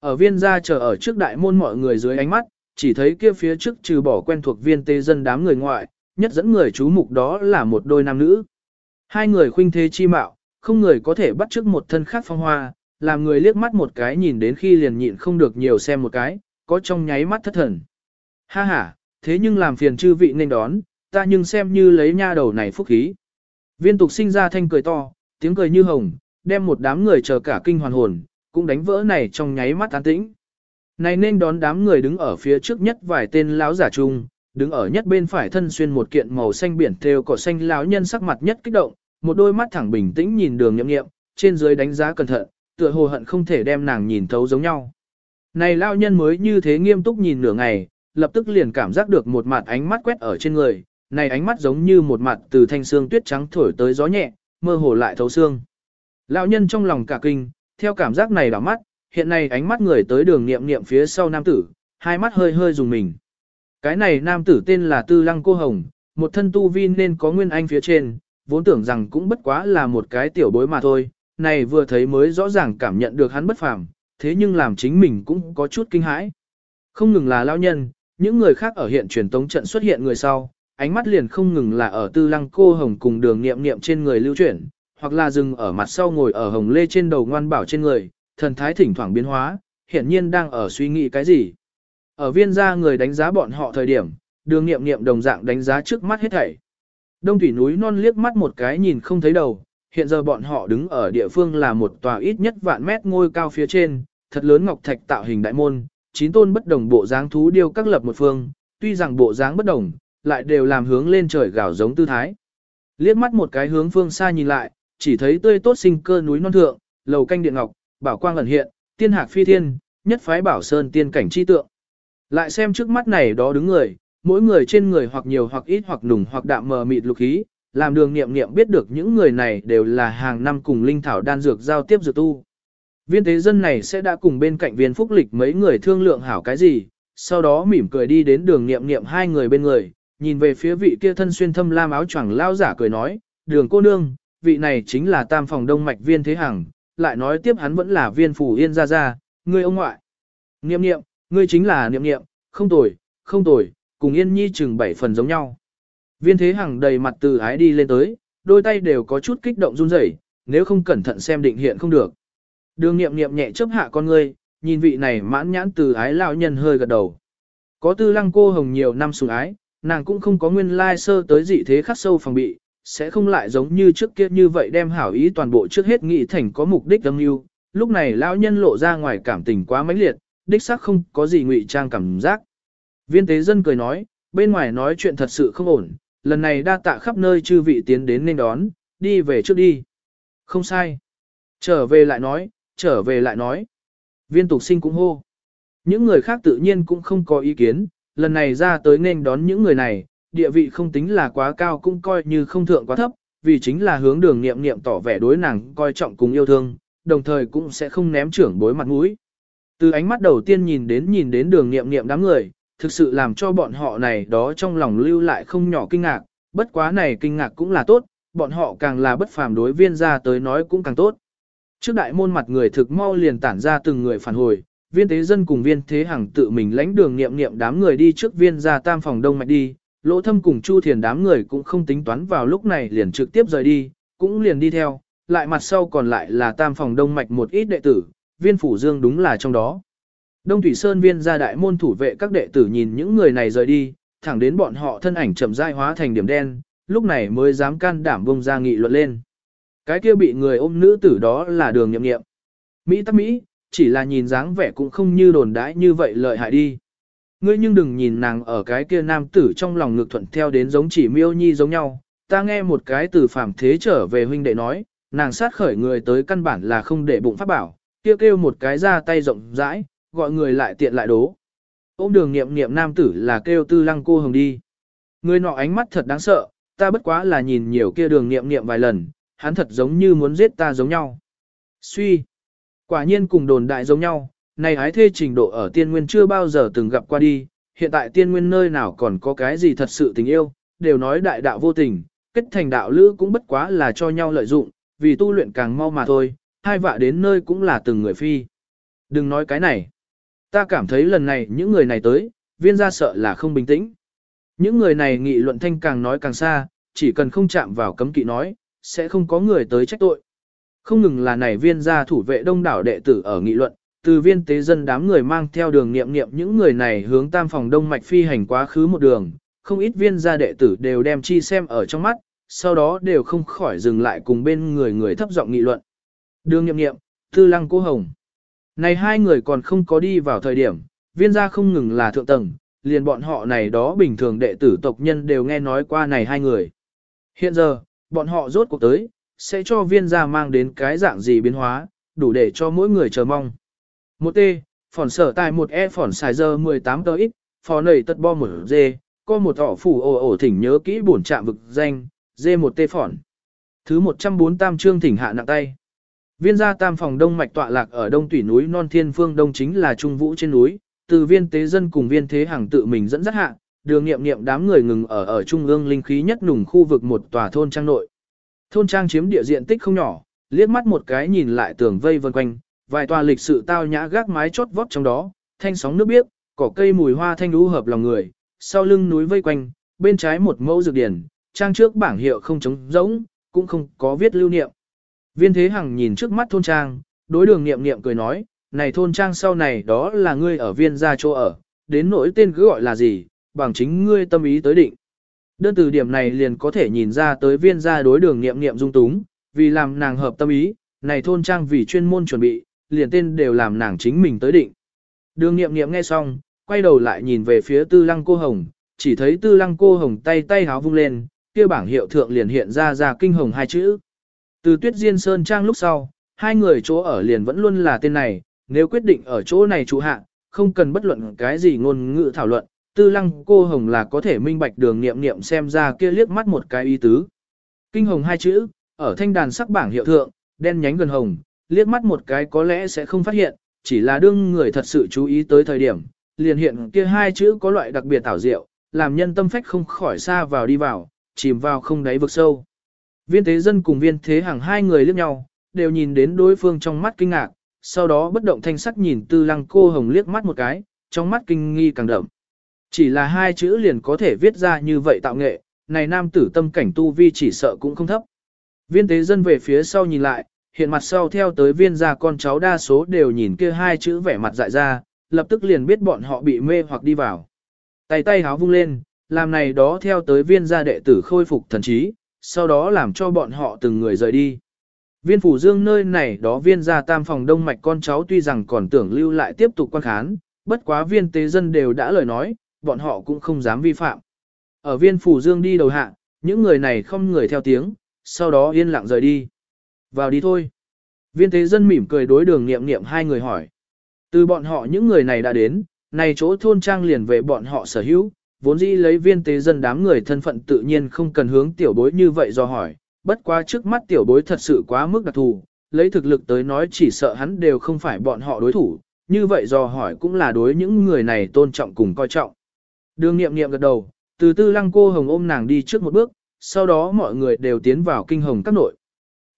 Ở viên gia chờ ở trước đại môn mọi người dưới ánh mắt, chỉ thấy kia phía trước trừ bỏ quen thuộc viên tê dân đám người ngoại, nhất dẫn người chú mục đó là một đôi nam nữ. Hai người khuynh thế chi mạo, không người có thể bắt trước một thân khác phong hoa, làm người liếc mắt một cái nhìn đến khi liền nhịn không được nhiều xem một cái, có trong nháy mắt thất thần. Ha ha, thế nhưng làm phiền chư vị nên đón, ta nhưng xem như lấy nha đầu này phúc khí. Viên tục sinh ra thanh cười to, tiếng cười như hồng, đem một đám người chờ cả kinh hoàn hồn, cũng đánh vỡ này trong nháy mắt an tĩnh. Này nên đón đám người đứng ở phía trước nhất vài tên lão giả trung, đứng ở nhất bên phải thân xuyên một kiện màu xanh biển thêu cỏ xanh lão nhân sắc mặt nhất kích động, một đôi mắt thẳng bình tĩnh nhìn đường nhậm nghiệm, trên dưới đánh giá cẩn thận, tựa hồ hận không thể đem nàng nhìn thấu giống nhau. Này lão nhân mới như thế nghiêm túc nhìn nửa ngày, lập tức liền cảm giác được một mặt ánh mắt quét ở trên người, này ánh mắt giống như một mặt từ thanh xương tuyết trắng thổi tới gió nhẹ, mơ hồ lại thấu xương. Lão nhân trong lòng cả kinh, theo cảm giác này đảo mắt, hiện nay ánh mắt người tới đường niệm niệm phía sau nam tử, hai mắt hơi hơi dùng mình. Cái này nam tử tên là Tư Lăng Cô Hồng, một thân tu vi nên có nguyên anh phía trên, vốn tưởng rằng cũng bất quá là một cái tiểu bối mà thôi, này vừa thấy mới rõ ràng cảm nhận được hắn bất phàm, thế nhưng làm chính mình cũng có chút kinh hãi. Không ngừng là lão nhân, những người khác ở hiện truyền tống trận xuất hiện người sau, ánh mắt liền không ngừng là ở tư lăng cô hồng cùng đường nghiệm nghiệm trên người lưu chuyển, hoặc là dừng ở mặt sau ngồi ở hồng lê trên đầu ngoan bảo trên người, thần thái thỉnh thoảng biến hóa, hiển nhiên đang ở suy nghĩ cái gì. Ở viên gia người đánh giá bọn họ thời điểm, đường nghiệm nghiệm đồng dạng đánh giá trước mắt hết thảy. Đông thủy núi non liếc mắt một cái nhìn không thấy đầu, hiện giờ bọn họ đứng ở địa phương là một tòa ít nhất vạn mét ngôi cao phía trên, thật lớn ngọc thạch tạo hình đại môn, chín tôn bất đồng bộ dáng thú điêu các lập một phương, tuy rằng bộ dáng bất đồng, lại đều làm hướng lên trời gào giống tư thái. Liếc mắt một cái hướng phương xa nhìn lại, chỉ thấy tươi tốt sinh cơ núi non thượng, lầu canh điện ngọc, bảo quang ẩn hiện, tiên hạc phi thiên, nhất phái bảo sơn tiên cảnh chi tượng. Lại xem trước mắt này đó đứng người, mỗi người trên người hoặc nhiều hoặc ít hoặc nùng hoặc đạm mờ mịt lục khí, làm đường nghiệm nghiệm biết được những người này đều là hàng năm cùng linh thảo đan dược giao tiếp dược tu. Viên thế dân này sẽ đã cùng bên cạnh viên phúc lịch mấy người thương lượng hảo cái gì, sau đó mỉm cười đi đến đường nghiệm nghiệm hai người bên người, nhìn về phía vị kia thân xuyên thâm lam áo choàng lao giả cười nói, đường cô nương, vị này chính là tam phòng đông mạch viên thế hằng, lại nói tiếp hắn vẫn là viên phủ yên gia gia, ngươi ông ngoại. Niệm niệm, ngươi chính là niệm niệm, không tồi, không tồi, cùng yên nhi chừng bảy phần giống nhau. Viên thế hằng đầy mặt từ ái đi lên tới, đôi tay đều có chút kích động run rẩy, nếu không cẩn thận xem định hiện không được. Đường niệm niệm nhẹ chớp hạ con ngươi, nhìn vị này mãn nhãn từ ái lão nhân hơi gật đầu. Có tư lăng cô hồng nhiều năm sủng ái, nàng cũng không có nguyên lai sơ tới dị thế khắc sâu phòng bị, sẽ không lại giống như trước kia như vậy đem hảo ý toàn bộ trước hết nghĩ thành có mục đích âm mưu. Lúc này lão nhân lộ ra ngoài cảm tình quá mãnh liệt, đích xác không có gì ngụy trang cảm giác. Viên tế dân cười nói, bên ngoài nói chuyện thật sự không ổn, lần này đa tạ khắp nơi chư vị tiến đến nên đón, đi về trước đi. Không sai. Trở về lại nói, trở về lại nói. Viên tục sinh cũng hô. Những người khác tự nhiên cũng không có ý kiến, lần này ra tới nên đón những người này, địa vị không tính là quá cao cũng coi như không thượng quá thấp, vì chính là hướng đường nghiệm nghiệm tỏ vẻ đối nàng coi trọng cùng yêu thương, đồng thời cũng sẽ không ném trưởng bối mặt mũi. Từ ánh mắt đầu tiên nhìn đến nhìn đến đường nghiệm nghiệm đám người, thực sự làm cho bọn họ này đó trong lòng lưu lại không nhỏ kinh ngạc, bất quá này kinh ngạc cũng là tốt, bọn họ càng là bất phàm đối viên ra tới nói cũng càng tốt. Trước đại môn mặt người thực mau liền tản ra từng người phản hồi, viên thế dân cùng viên thế hằng tự mình lãnh đường nghiệm nghiệm đám người đi trước viên ra tam phòng đông mạch đi, lỗ thâm cùng chu thiền đám người cũng không tính toán vào lúc này liền trực tiếp rời đi, cũng liền đi theo, lại mặt sau còn lại là tam phòng đông mạch một ít đệ tử, viên phủ dương đúng là trong đó. Đông Thủy Sơn viên ra đại môn thủ vệ các đệ tử nhìn những người này rời đi, thẳng đến bọn họ thân ảnh chậm rãi hóa thành điểm đen, lúc này mới dám can đảm bông ra nghị luận lên. Cái kia bị người ôm nữ tử đó là đường nhậm nghiệm. Mỹ tắc Mỹ, chỉ là nhìn dáng vẻ cũng không như đồn đãi như vậy lợi hại đi. Ngươi nhưng đừng nhìn nàng ở cái kia nam tử trong lòng ngực thuận theo đến giống chỉ miêu nhi giống nhau. Ta nghe một cái từ phàm thế trở về huynh đệ nói, nàng sát khởi người tới căn bản là không để bụng pháp bảo, kia kêu, kêu một cái ra tay rộng rãi, gọi người lại tiện lại đố. Ôm đường nghiệm nghiệm nam tử là kêu tư lăng cô hồng đi. Người nọ ánh mắt thật đáng sợ, ta bất quá là nhìn nhiều kia đường nghiệm nghiệm vài lần, hắn thật giống như muốn giết ta giống nhau. Suy. Quả nhiên cùng đồn đại giống nhau, này hái thê trình độ ở tiên nguyên chưa bao giờ từng gặp qua đi, hiện tại tiên nguyên nơi nào còn có cái gì thật sự tình yêu, đều nói đại đạo vô tình, kết thành đạo lữ cũng bất quá là cho nhau lợi dụng, vì tu luyện càng mau mà thôi, hai vạ đến nơi cũng là từng người phi. Đừng nói cái này. Ta cảm thấy lần này những người này tới, viên gia sợ là không bình tĩnh. Những người này nghị luận thanh càng nói càng xa, chỉ cần không chạm vào cấm kỵ nói, sẽ không có người tới trách tội. Không ngừng là này viên gia thủ vệ đông đảo đệ tử ở nghị luận, từ viên tế dân đám người mang theo đường nghiệm nghiệm những người này hướng tam phòng đông mạch phi hành quá khứ một đường, không ít viên gia đệ tử đều đem chi xem ở trong mắt, sau đó đều không khỏi dừng lại cùng bên người người thấp giọng nghị luận. Đường nghiệm nghiệm, tư lăng cô hồng. Này hai người còn không có đi vào thời điểm, viên gia không ngừng là thượng tầng, liền bọn họ này đó bình thường đệ tử tộc nhân đều nghe nói qua này hai người. Hiện giờ, bọn họ rốt cuộc tới, sẽ cho viên gia mang đến cái dạng gì biến hóa, đủ để cho mỗi người chờ mong. Một T, phỏn sở tài một E phỏn xài giờ 18 tờ ít, phò nầy tật bo một D, có một ỏ phủ ổ ổ thỉnh nhớ kỹ bổn trạm vực danh, D một T phỏn. Thứ 148 chương thỉnh hạ nặng tay. Viên gia tam phòng đông mạch tọa lạc ở đông tủy núi non thiên phương đông chính là trung vũ trên núi, từ viên tế dân cùng viên thế hàng tự mình dẫn dắt hạ, đường nghiệm nghiệm đám người ngừng ở ở trung ương linh khí nhất nùng khu vực một tòa thôn trang nội. Thôn trang chiếm địa diện tích không nhỏ, liếc mắt một cái nhìn lại tường vây vân quanh, vài tòa lịch sự tao nhã gác mái chốt vót trong đó, thanh sóng nước biếc, cỏ cây mùi hoa thanh lũ hợp lòng người, sau lưng núi vây quanh, bên trái một mẫu dược điển, trang trước bảng hiệu không trống rỗng, cũng không có viết lưu niệm. Viên Thế Hằng nhìn trước mắt thôn trang, đối đường niệm niệm cười nói, này thôn trang sau này đó là ngươi ở viên gia chỗ ở, đến nỗi tên cứ gọi là gì, bằng chính ngươi tâm ý tới định. Đơn từ điểm này liền có thể nhìn ra tới viên gia đối đường niệm niệm dung túng, vì làm nàng hợp tâm ý, này thôn trang vì chuyên môn chuẩn bị, liền tên đều làm nàng chính mình tới định. Đường niệm niệm nghe xong, quay đầu lại nhìn về phía tư lăng cô hồng, chỉ thấy tư lăng cô hồng tay tay háo vung lên, kia bảng hiệu thượng liền hiện ra ra kinh hồng hai chữ. Từ tuyết diên sơn trang lúc sau, hai người chỗ ở liền vẫn luôn là tên này, nếu quyết định ở chỗ này trụ hạ, không cần bất luận cái gì ngôn ngữ thảo luận, tư lăng cô hồng là có thể minh bạch đường niệm niệm xem ra kia liếc mắt một cái ý tứ. Kinh hồng hai chữ, ở thanh đàn sắc bảng hiệu thượng, đen nhánh gần hồng, liếc mắt một cái có lẽ sẽ không phát hiện, chỉ là đương người thật sự chú ý tới thời điểm, liền hiện kia hai chữ có loại đặc biệt thảo diệu, làm nhân tâm phách không khỏi xa vào đi vào, chìm vào không đáy vực sâu. Viên thế dân cùng viên thế hàng hai người liếc nhau, đều nhìn đến đối phương trong mắt kinh ngạc, sau đó bất động thanh sắc nhìn tư lăng cô hồng liếc mắt một cái, trong mắt kinh nghi càng đậm. Chỉ là hai chữ liền có thể viết ra như vậy tạo nghệ, này nam tử tâm cảnh tu vi chỉ sợ cũng không thấp. Viên tế dân về phía sau nhìn lại, hiện mặt sau theo tới viên gia con cháu đa số đều nhìn kia hai chữ vẻ mặt dại ra, lập tức liền biết bọn họ bị mê hoặc đi vào. Tay tay háo vung lên, làm này đó theo tới viên gia đệ tử khôi phục thần trí, sau đó làm cho bọn họ từng người rời đi. Viên phủ dương nơi này đó viên gia tam phòng đông mạch con cháu tuy rằng còn tưởng lưu lại tiếp tục quan khán, bất quá viên tế dân đều đã lời nói, bọn họ cũng không dám vi phạm. Ở viên phủ dương đi đầu hạ, những người này không người theo tiếng, sau đó yên lặng rời đi. Vào đi thôi. Viên tế dân mỉm cười đối đường nghiệm nghiệm hai người hỏi. Từ bọn họ những người này đã đến, này chỗ thôn trang liền về bọn họ sở hữu, vốn dĩ lấy viên tế dân đám người thân phận tự nhiên không cần hướng tiểu bối như vậy do hỏi, bất quá trước mắt tiểu bối thật sự quá mức đặc thù, lấy thực lực tới nói chỉ sợ hắn đều không phải bọn họ đối thủ, như vậy do hỏi cũng là đối những người này tôn trọng cùng coi trọng. Đường nghiệm nghiệm gật đầu, từ tư lăng cô hồng ôm nàng đi trước một bước, sau đó mọi người đều tiến vào kinh hồng các nội.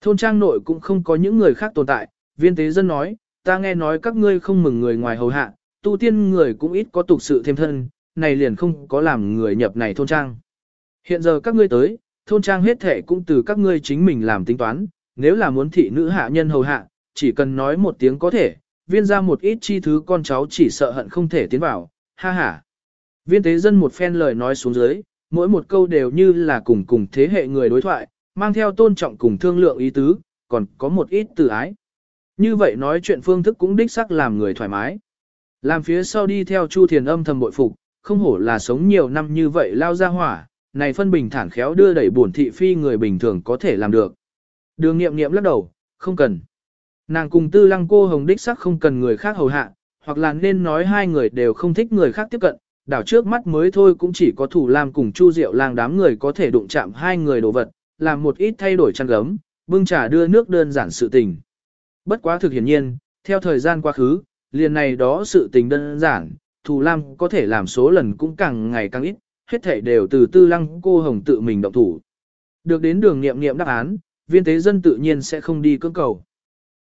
Thôn trang nội cũng không có những người khác tồn tại, viên tế dân nói, ta nghe nói các ngươi không mừng người ngoài hầu hạ, tu tiên người cũng ít có tục sự thêm thân, này liền không có làm người nhập này thôn trang. Hiện giờ các ngươi tới, thôn trang hết thể cũng từ các ngươi chính mình làm tính toán, nếu là muốn thị nữ hạ nhân hầu hạ, chỉ cần nói một tiếng có thể, viên ra một ít chi thứ con cháu chỉ sợ hận không thể tiến vào, ha ha. Viên tế dân một phen lời nói xuống dưới, mỗi một câu đều như là cùng cùng thế hệ người đối thoại, mang theo tôn trọng cùng thương lượng ý tứ, còn có một ít từ ái. Như vậy nói chuyện phương thức cũng đích sắc làm người thoải mái. Làm phía sau đi theo Chu Thiền âm thầm bội phục, không hổ là sống nhiều năm như vậy lao ra hỏa, này phân bình thản khéo đưa đẩy buồn thị phi người bình thường có thể làm được. Đường nghiệm nghiệm lắc đầu, không cần. Nàng cùng tư lăng cô hồng đích sắc không cần người khác hầu hạ, hoặc là nên nói hai người đều không thích người khác tiếp cận, đảo trước mắt mới thôi cũng chỉ có thủ làm cùng chu diệu lang đám người có thể đụng chạm hai người đồ vật, làm một ít thay đổi chăn gấm, bưng trà đưa nước đơn giản sự tình. Bất quá thực hiển nhiên, theo thời gian quá khứ, liền này đó sự tình đơn giản, Thù Lam có thể làm số lần cũng càng ngày càng ít, hết thảy đều từ tư lăng cô hồng tự mình động thủ. Được đến đường nghiệm nghiệm đáp án, viên tế dân tự nhiên sẽ không đi cưỡng cầu.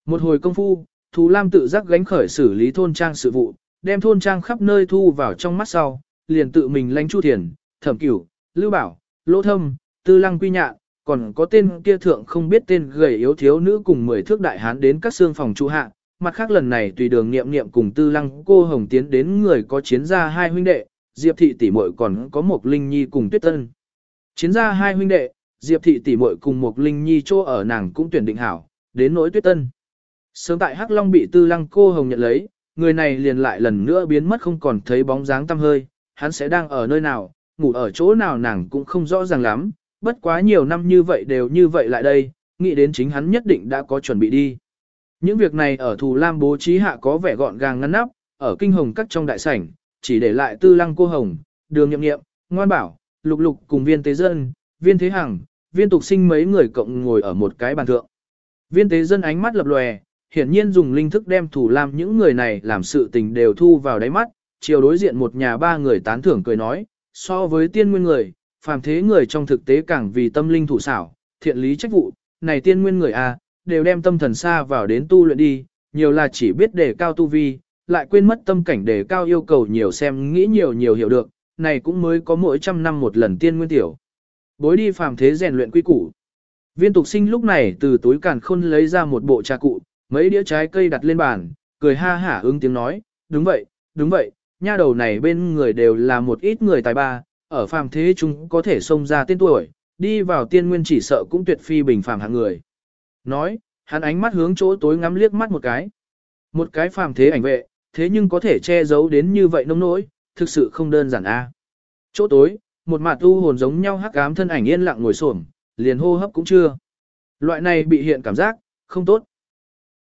Một hồi công phu, Thù Lam tự giác gánh khởi xử lý thôn trang sự vụ, đem thôn trang khắp nơi thu vào trong mắt sau, liền tự mình lánh chu thiền, thẩm cửu, lưu bảo, lỗ thâm, tư lăng quy nhạn, còn có tên kia thượng không biết tên gầy yếu thiếu nữ cùng mười thước đại hán đến các xương phòng trụ hạ. Mặt khác lần này tùy đường nghiệm nghiệm cùng tư lăng cô hồng tiến đến người có chiến gia hai huynh đệ, Diệp thị tỷ muội còn có một linh nhi cùng tuyết tân. Chiến gia hai huynh đệ, Diệp thị tỷ muội cùng một linh nhi chỗ ở nàng cũng tuyển định hảo, đến nỗi tuyết tân. Sớm tại Hắc Long bị tư lăng cô hồng nhận lấy, người này liền lại lần nữa biến mất không còn thấy bóng dáng tăm hơi, hắn sẽ đang ở nơi nào, ngủ ở chỗ nào nàng cũng không rõ ràng lắm, bất quá nhiều năm như vậy đều như vậy lại đây, nghĩ đến chính hắn nhất định đã có chuẩn bị đi. Những việc này ở Thù Lam bố trí hạ có vẻ gọn gàng ngăn nắp, ở kinh hồng các trong đại sảnh, chỉ để lại tư lăng cô hồng, đường Nghiệm nghiệm, ngoan bảo, lục lục cùng viên tế dân, viên thế hằng, viên tục sinh mấy người cộng ngồi ở một cái bàn thượng. Viên tế dân ánh mắt lập lòe, hiển nhiên dùng linh thức đem thủ lam những người này làm sự tình đều thu vào đáy mắt, chiều đối diện một nhà ba người tán thưởng cười nói, so với tiên nguyên người, phàm thế người trong thực tế càng vì tâm linh thủ xảo, thiện lý trách vụ, này tiên nguyên người a, à, đều đem tâm thần xa vào đến tu luyện đi, nhiều là chỉ biết đề cao tu vi, lại quên mất tâm cảnh đề cao yêu cầu nhiều xem nghĩ nhiều nhiều hiểu được, này cũng mới có mỗi trăm năm một lần tiên nguyên tiểu. Bối đi phàm thế rèn luyện quy củ. Viên tục sinh lúc này từ túi càn khôn lấy ra một bộ trà cụ, mấy đĩa trái cây đặt lên bàn, cười ha hả ứng tiếng nói, đúng vậy, đúng vậy, nha đầu này bên người đều là một ít người tài ba, ở phàm thế chúng có thể xông ra tên tuổi, đi vào tiên nguyên chỉ sợ cũng tuyệt phi bình phàm hạng người. Nói, hắn ánh mắt hướng chỗ tối ngắm liếc mắt một cái. Một cái phàm thế ảnh vệ, thế nhưng có thể che giấu đến như vậy nông nỗi, thực sự không đơn giản a. Chỗ tối, một mặt u hồn giống nhau hắc ám thân ảnh yên lặng ngồi xổm, liền hô hấp cũng chưa. Loại này bị hiện cảm giác, không tốt.